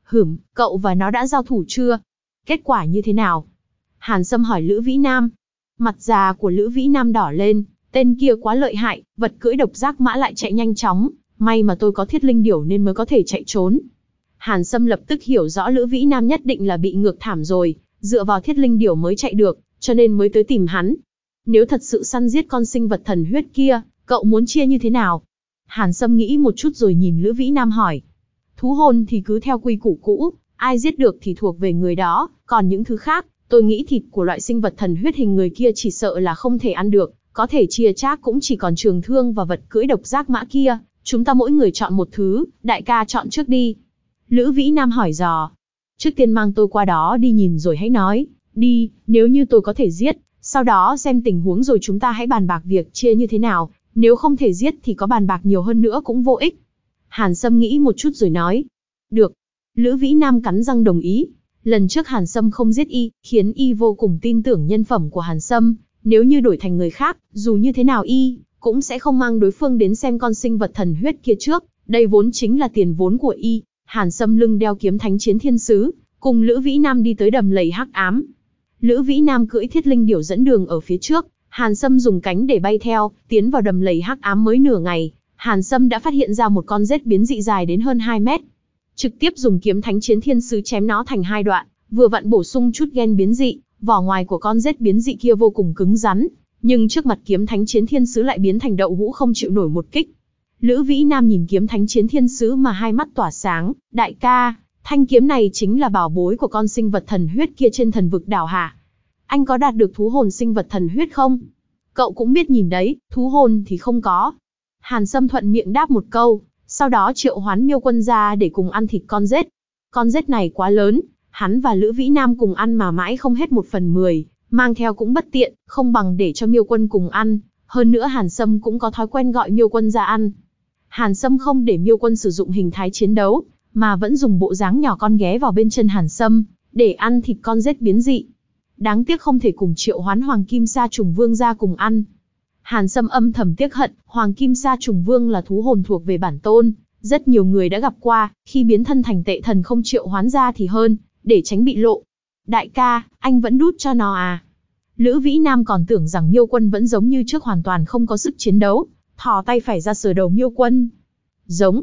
Hửm, cậu và nó đã giao thủ chưa? Kết quả như thế nào? Hàn Sâm hỏi Lữ Vĩ Nam. Mặt già của Lữ Vĩ Nam đỏ lên, tên kia quá lợi hại, vật cưỡi độc giác mã lại chạy nhanh chóng, may mà tôi có thiết linh điểu nên mới có thể chạy trốn. Hàn Sâm lập tức hiểu rõ Lữ Vĩ Nam nhất định là bị ngược thảm rồi, dựa vào thiết linh điểu mới chạy được, cho nên mới tới tìm hắn. Nếu thật sự săn giết con sinh vật thần huyết kia, cậu muốn chia như thế nào? Hàn Sâm nghĩ một chút rồi nhìn Lữ Vĩ Nam hỏi. Thú hồn thì cứ theo quy củ cũ, ai giết được thì thuộc về người đó, còn những thứ khác, tôi nghĩ thịt của loại sinh vật thần huyết hình người kia chỉ sợ là không thể ăn được, có thể chia chác cũng chỉ còn trường thương và vật cưỡi độc giác mã kia, Chúng ta mỗi người chọn một thứ, đại ca chọn trước đi. Lữ Vĩ Nam hỏi dò. Trước tiên mang tôi qua đó đi nhìn rồi hãy nói. Đi, nếu như tôi có thể giết, sau đó xem tình huống rồi chúng ta hãy bàn bạc việc chia như thế nào, nếu không thể giết thì có bàn bạc nhiều hơn nữa cũng vô ích. Hàn Sâm nghĩ một chút rồi nói. Được. Lữ Vĩ Nam cắn răng đồng ý. Lần trước Hàn Sâm không giết y, khiến y vô cùng tin tưởng nhân phẩm của Hàn Sâm. Nếu như đổi thành người khác, dù như thế nào y, cũng sẽ không mang đối phương đến xem con sinh vật thần huyết kia trước. Đây vốn chính là tiền vốn của y. Hàn Sâm lưng đeo kiếm thánh chiến thiên sứ, cùng Lữ Vĩ Nam đi tới đầm lầy hắc ám. Lữ Vĩ Nam cưỡi thiết linh điểu dẫn đường ở phía trước, Hàn Sâm dùng cánh để bay theo, tiến vào đầm lầy hắc ám mới nửa ngày, Hàn Sâm đã phát hiện ra một con rết biến dị dài đến hơn 2 mét. Trực tiếp dùng kiếm thánh chiến thiên sứ chém nó thành hai đoạn, vừa vặn bổ sung chút gen biến dị, vỏ ngoài của con rết biến dị kia vô cùng cứng rắn, nhưng trước mặt kiếm thánh chiến thiên sứ lại biến thành đậu hũ không chịu nổi một kích. Lữ Vĩ Nam nhìn kiếm thánh chiến thiên sứ mà hai mắt tỏa sáng, đại ca, thanh kiếm này chính là bảo bối của con sinh vật thần huyết kia trên thần vực đảo hạ. Anh có đạt được thú hồn sinh vật thần huyết không? Cậu cũng biết nhìn đấy, thú hồn thì không có. Hàn Sâm thuận miệng đáp một câu, sau đó triệu hoán miêu quân ra để cùng ăn thịt con rết. Con rết này quá lớn, hắn và Lữ Vĩ Nam cùng ăn mà mãi không hết một phần mười, mang theo cũng bất tiện, không bằng để cho miêu quân cùng ăn. Hơn nữa Hàn Sâm cũng có thói quen gọi miêu quân ra ăn. Hàn Sâm không để miêu quân sử dụng hình thái chiến đấu, mà vẫn dùng bộ dáng nhỏ con ghé vào bên chân Hàn Sâm, để ăn thịt con rết biến dị. Đáng tiếc không thể cùng triệu hoán Hoàng Kim Sa trùng vương ra cùng ăn. Hàn Sâm âm thầm tiếc hận, Hoàng Kim Sa trùng vương là thú hồn thuộc về bản tôn, rất nhiều người đã gặp qua, khi biến thân thành tệ thần không triệu hoán ra thì hơn, để tránh bị lộ. Đại ca, anh vẫn đút cho nó à? Lữ Vĩ Nam còn tưởng rằng Miêu Quân vẫn giống như trước hoàn toàn không có sức chiến đấu, thò tay phải ra sờ đầu Miêu Quân. Giống.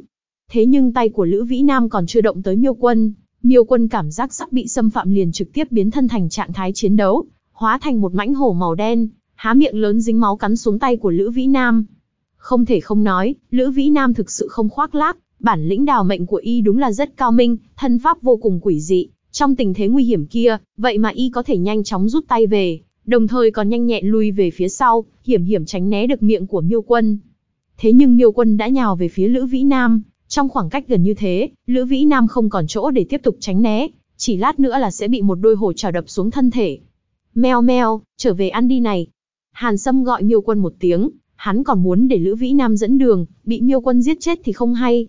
Thế nhưng tay của Lữ Vĩ Nam còn chưa động tới Miêu Quân, Miêu Quân cảm giác sắp bị xâm phạm liền trực tiếp biến thân thành trạng thái chiến đấu, hóa thành một mãnh hổ màu đen, há miệng lớn dính máu cắn xuống tay của Lữ Vĩ Nam. Không thể không nói, Lữ Vĩ Nam thực sự không khoác lác, bản lĩnh đào mệnh của y đúng là rất cao minh, thân pháp vô cùng quỷ dị, trong tình thế nguy hiểm kia, vậy mà y có thể nhanh chóng rút tay về, đồng thời còn nhanh nhẹn lui về phía sau, hiểm hiểm tránh né được miệng của Miêu Quân. Thế nhưng Miêu Quân đã nhào về phía Lữ Vĩ Nam, trong khoảng cách gần như thế, Lữ Vĩ Nam không còn chỗ để tiếp tục tránh né, chỉ lát nữa là sẽ bị một đôi hổ trào đập xuống thân thể. Meo meo, trở về ăn đi này. Hàn Sâm gọi Miêu Quân một tiếng, hắn còn muốn để Lữ Vĩ Nam dẫn đường, bị Miêu Quân giết chết thì không hay.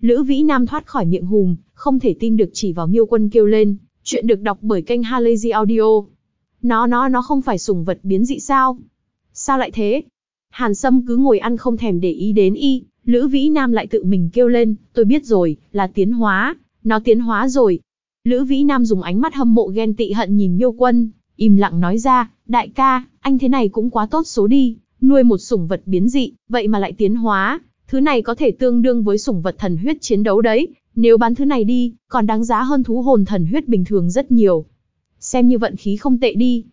Lữ Vĩ Nam thoát khỏi miệng hùm, không thể tin được chỉ vào Miêu Quân kêu lên, chuyện được đọc bởi kênh Halazy Audio. Nó nó nó không phải sủng vật biến dị sao? Sao lại thế? Hàn Sâm cứ ngồi ăn không thèm để ý đến y, Lữ Vĩ Nam lại tự mình kêu lên, tôi biết rồi, là tiến hóa, nó tiến hóa rồi. Lữ Vĩ Nam dùng ánh mắt hâm mộ ghen tị hận nhìn Miêu Quân, im lặng nói ra, đại ca, anh thế này cũng quá tốt số đi, nuôi một sủng vật biến dị, vậy mà lại tiến hóa, thứ này có thể tương đương với sủng vật thần huyết chiến đấu đấy, nếu bán thứ này đi, còn đáng giá hơn thú hồn thần huyết bình thường rất nhiều. Xem như vận khí không tệ đi.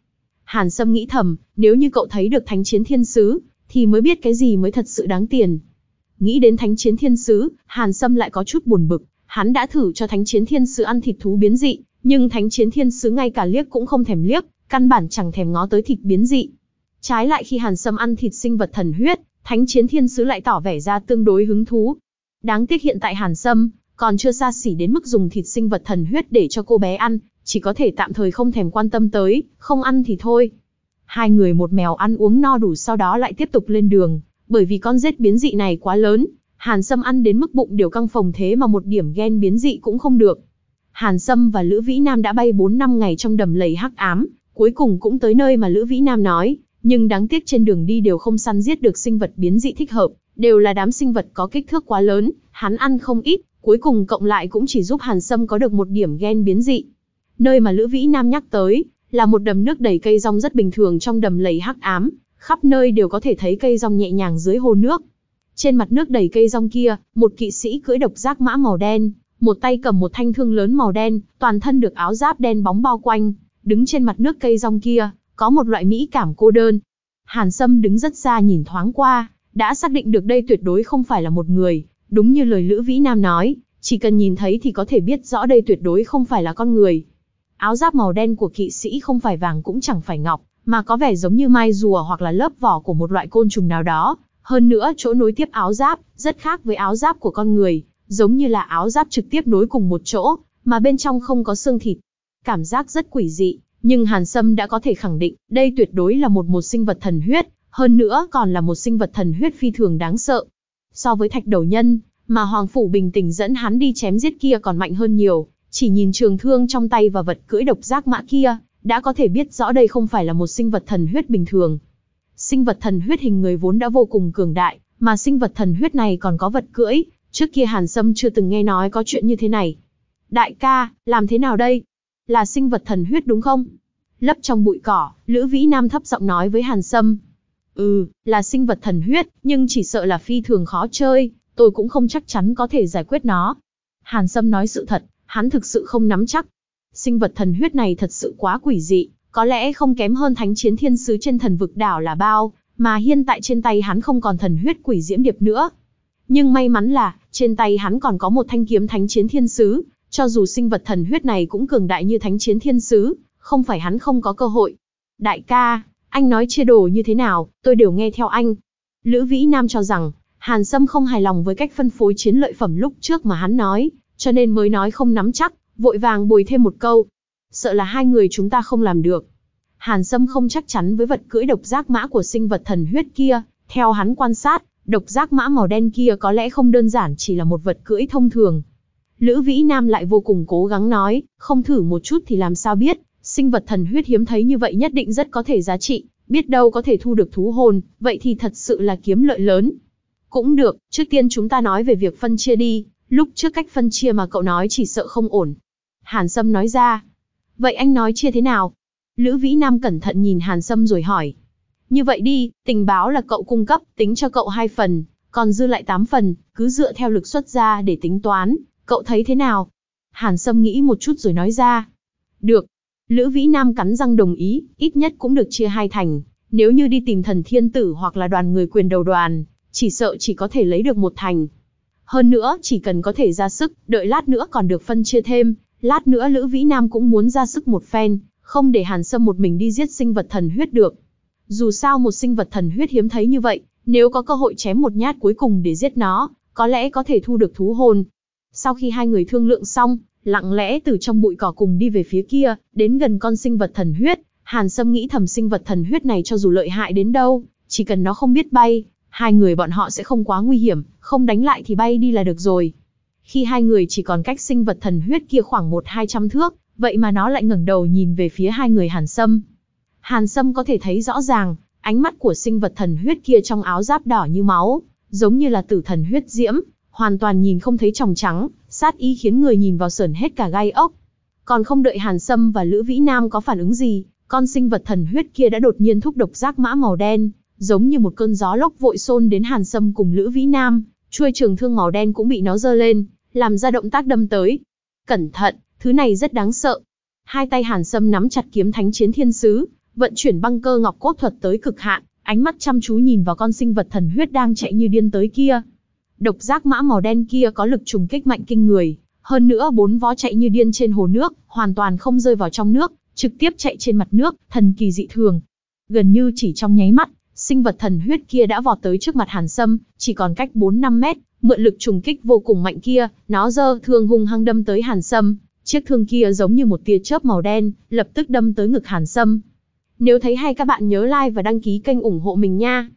Hàn Sâm nghĩ thầm, nếu như cậu thấy được thánh chiến thiên sứ, thì mới biết cái gì mới thật sự đáng tiền. Nghĩ đến thánh chiến thiên sứ, Hàn Sâm lại có chút buồn bực, hắn đã thử cho thánh chiến thiên sứ ăn thịt thú biến dị, nhưng thánh chiến thiên sứ ngay cả liếc cũng không thèm liếc, căn bản chẳng thèm ngó tới thịt biến dị. Trái lại khi Hàn Sâm ăn thịt sinh vật thần huyết, thánh chiến thiên sứ lại tỏ vẻ ra tương đối hứng thú. Đáng tiếc hiện tại Hàn Sâm, còn chưa xa xỉ đến mức dùng thịt sinh vật thần huyết để cho cô bé ăn, chỉ có thể tạm thời không thèm quan tâm tới, không ăn thì thôi. Hai người một mèo ăn uống no đủ sau đó lại tiếp tục lên đường, bởi vì con rết biến dị này quá lớn, Hàn Sâm ăn đến mức bụng đều căng phồng thế mà một điểm ghen biến dị cũng không được. Hàn Sâm và Lữ Vĩ Nam đã bay 4 năm ngày trong đầm lầy hắc ám, cuối cùng cũng tới nơi mà Lữ Vĩ Nam nói, nhưng đáng tiếc trên đường đi đều không săn giết được sinh vật biến dị thích hợp, đều là đám sinh vật có kích thước quá lớn, hắn ăn không ít, cuối cùng cộng lại cũng chỉ giúp Hàn Sâm có được một điểm gen biến dị. Nơi mà Lữ Vĩ Nam nhắc tới, là một đầm nước đầy cây rong rất bình thường trong đầm lầy hắc ám, khắp nơi đều có thể thấy cây rong nhẹ nhàng dưới hồ nước. Trên mặt nước đầy cây rong kia, một kỵ sĩ cưỡi độc giác mã màu đen, một tay cầm một thanh thương lớn màu đen, toàn thân được áo giáp đen bóng bao quanh, đứng trên mặt nước cây rong kia, có một loại mỹ cảm cô đơn. Hàn Sâm đứng rất xa nhìn thoáng qua, đã xác định được đây tuyệt đối không phải là một người, đúng như lời Lữ Vĩ Nam nói, chỉ cần nhìn thấy thì có thể biết rõ đây tuyệt đối không phải là con người. Áo giáp màu đen của kỵ sĩ không phải vàng cũng chẳng phải ngọc, mà có vẻ giống như mai rùa hoặc là lớp vỏ của một loại côn trùng nào đó, Hơn nữa chỗ nối tiếp áo giáp, rất khác với áo giáp của con người, giống như là áo giáp trực tiếp nối cùng một chỗ, mà bên trong không có xương thịt. Cảm giác rất quỷ dị, nhưng Hàn Sâm đã có thể khẳng định, đây tuyệt đối là một một sinh vật thần huyết, hơn nữa còn là một sinh vật thần huyết phi thường đáng sợ. So với thạch đầu nhân, mà Hoàng Phủ bình tĩnh dẫn hắn đi chém giết kia còn mạnh hơn nhiều, chỉ nhìn trường thương trong tay và vật cưỡi độc giác mã kia, đã có thể biết rõ đây không phải là một sinh vật thần huyết bình thường. Sinh vật thần huyết hình người vốn đã vô cùng cường đại, mà sinh vật thần huyết này còn có vật cưỡi, trước kia Hàn Sâm chưa từng nghe nói có chuyện như thế này. Đại ca, làm thế nào đây? Là sinh vật thần huyết đúng không? Lấp trong bụi cỏ, Lữ Vĩ Nam thấp giọng nói với Hàn Sâm. Ừ, là sinh vật thần huyết, nhưng chỉ sợ là phi thường khó chơi, tôi cũng không chắc chắn có thể giải quyết nó. Hàn Sâm nói sự thật, hắn thực sự không nắm chắc. Sinh vật thần huyết này thật sự quá quỷ dị, có lẽ không kém hơn thánh chiến thiên sứ trên thần vực đảo là bao, mà hiện tại trên tay hắn không còn thần huyết quỷ diễm điệp nữa. Nhưng may mắn là, trên tay hắn còn có một thanh kiếm thánh chiến thiên sứ, cho dù sinh vật thần huyết này cũng cường đại như thánh chiến thiên sứ, không phải hắn không có cơ hội. Đại ca, anh nói chia đồ như thế nào, tôi đều nghe theo anh. Lữ Vĩ Nam cho rằng, Hàn Sâm không hài lòng với cách phân phối chiến lợi phẩm lúc trước mà hắn nói, cho nên mới nói không nắm chắc, vội vàng bồi thêm một câu. Sợ là hai người chúng ta không làm được. Hàn Sâm không chắc chắn với vật cưỡi độc giác mã của sinh vật thần huyết kia, theo hắn quan sát, độc giác mã màu đen kia có lẽ không đơn giản chỉ là một vật cưỡi thông thường. Lữ Vĩ Nam lại vô cùng cố gắng nói, không thử một chút thì làm sao biết, sinh vật thần huyết hiếm thấy như vậy nhất định rất có thể giá trị, biết đâu có thể thu được thú hồn, vậy thì thật sự là kiếm lợi lớn. Cũng được, trước tiên chúng ta nói về việc phân chia đi, lúc trước cách phân chia mà cậu nói chỉ sợ không ổn. Hàn Sâm nói ra. Vậy anh nói chia thế nào? Lữ Vĩ Nam cẩn thận nhìn Hàn Sâm rồi hỏi. Như vậy đi, tình báo là cậu cung cấp, tính cho cậu hai phần, còn dư lại 8 phần, cứ dựa theo lực xuất ra để tính toán, cậu thấy thế nào? Hàn Sâm nghĩ một chút rồi nói ra. Được. Lữ Vĩ Nam cắn răng đồng ý, ít nhất cũng được chia hai thành. Nếu như đi tìm thần thiên tử hoặc là đoàn người quyền đầu đoàn, chỉ sợ chỉ có thể lấy được một thành. Hơn nữa, chỉ cần có thể ra sức, đợi lát nữa còn được phân chia thêm, lát nữa Lữ Vĩ Nam cũng muốn ra sức một phen, không để Hàn Sâm một mình đi giết sinh vật thần huyết được. Dù sao một sinh vật thần huyết hiếm thấy như vậy, nếu có cơ hội chém một nhát cuối cùng để giết nó, có lẽ có thể thu được thú hồn. Sau khi hai người thương lượng xong, lặng lẽ từ trong bụi cỏ cùng đi về phía kia, đến gần con sinh vật thần huyết, Hàn Sâm nghĩ thầm sinh vật thần huyết này cho dù lợi hại đến đâu, chỉ cần nó không biết bay, hai người bọn họ sẽ không quá nguy hiểm, không đánh lại thì bay đi là được rồi. Khi hai người chỉ còn cách sinh vật thần huyết kia khoảng một hai trăm thước, vậy mà nó lại ngẩng đầu nhìn về phía hai người Hàn Sâm. Hàn Sâm có thể thấy rõ ràng, ánh mắt của sinh vật thần huyết kia trong áo giáp đỏ như máu, giống như là tử thần huyết diễm, hoàn toàn nhìn không thấy tròng trắng, sát ý khiến người nhìn vào sởn hết cả gai ốc. Còn không đợi Hàn Sâm và Lữ Vĩ Nam có phản ứng gì, con sinh vật thần huyết kia đã đột nhiên thúc độc giác mã màu đen, giống như một cơn gió lốc vội xôn đến Hàn Sâm cùng Lữ Vĩ Nam, chuôi trường thương màu đen cũng bị nó giơ lên, làm ra động tác đâm tới. Cẩn thận, thứ này rất đáng sợ. Hai tay Hàn Sâm nắm chặt kiếm Thánh Chiến Thiên Sứ, vận chuyển băng cơ ngọc cốt thuật tới cực hạn, ánh mắt chăm chú nhìn vào con sinh vật thần huyết đang chạy như điên tới kia. Độc giác mã màu đen kia có lực trùng kích mạnh kinh người, hơn nữa bốn vó chạy như điên trên hồ nước, hoàn toàn không rơi vào trong nước, trực tiếp chạy trên mặt nước, thần kỳ dị thường. Gần như chỉ trong nháy mắt, sinh vật thần huyết kia đã vọt tới trước mặt Hàn Sâm, chỉ còn cách 4-5 mét, mượn lực trùng kích vô cùng mạnh kia, nó giơ thương hung hăng đâm tới Hàn Sâm, chiếc thương kia giống như một tia chớp màu đen, lập tức đâm tới ngực Hàn Sâm. Nếu thấy hay các bạn nhớ like và đăng ký kênh ủng hộ mình nha.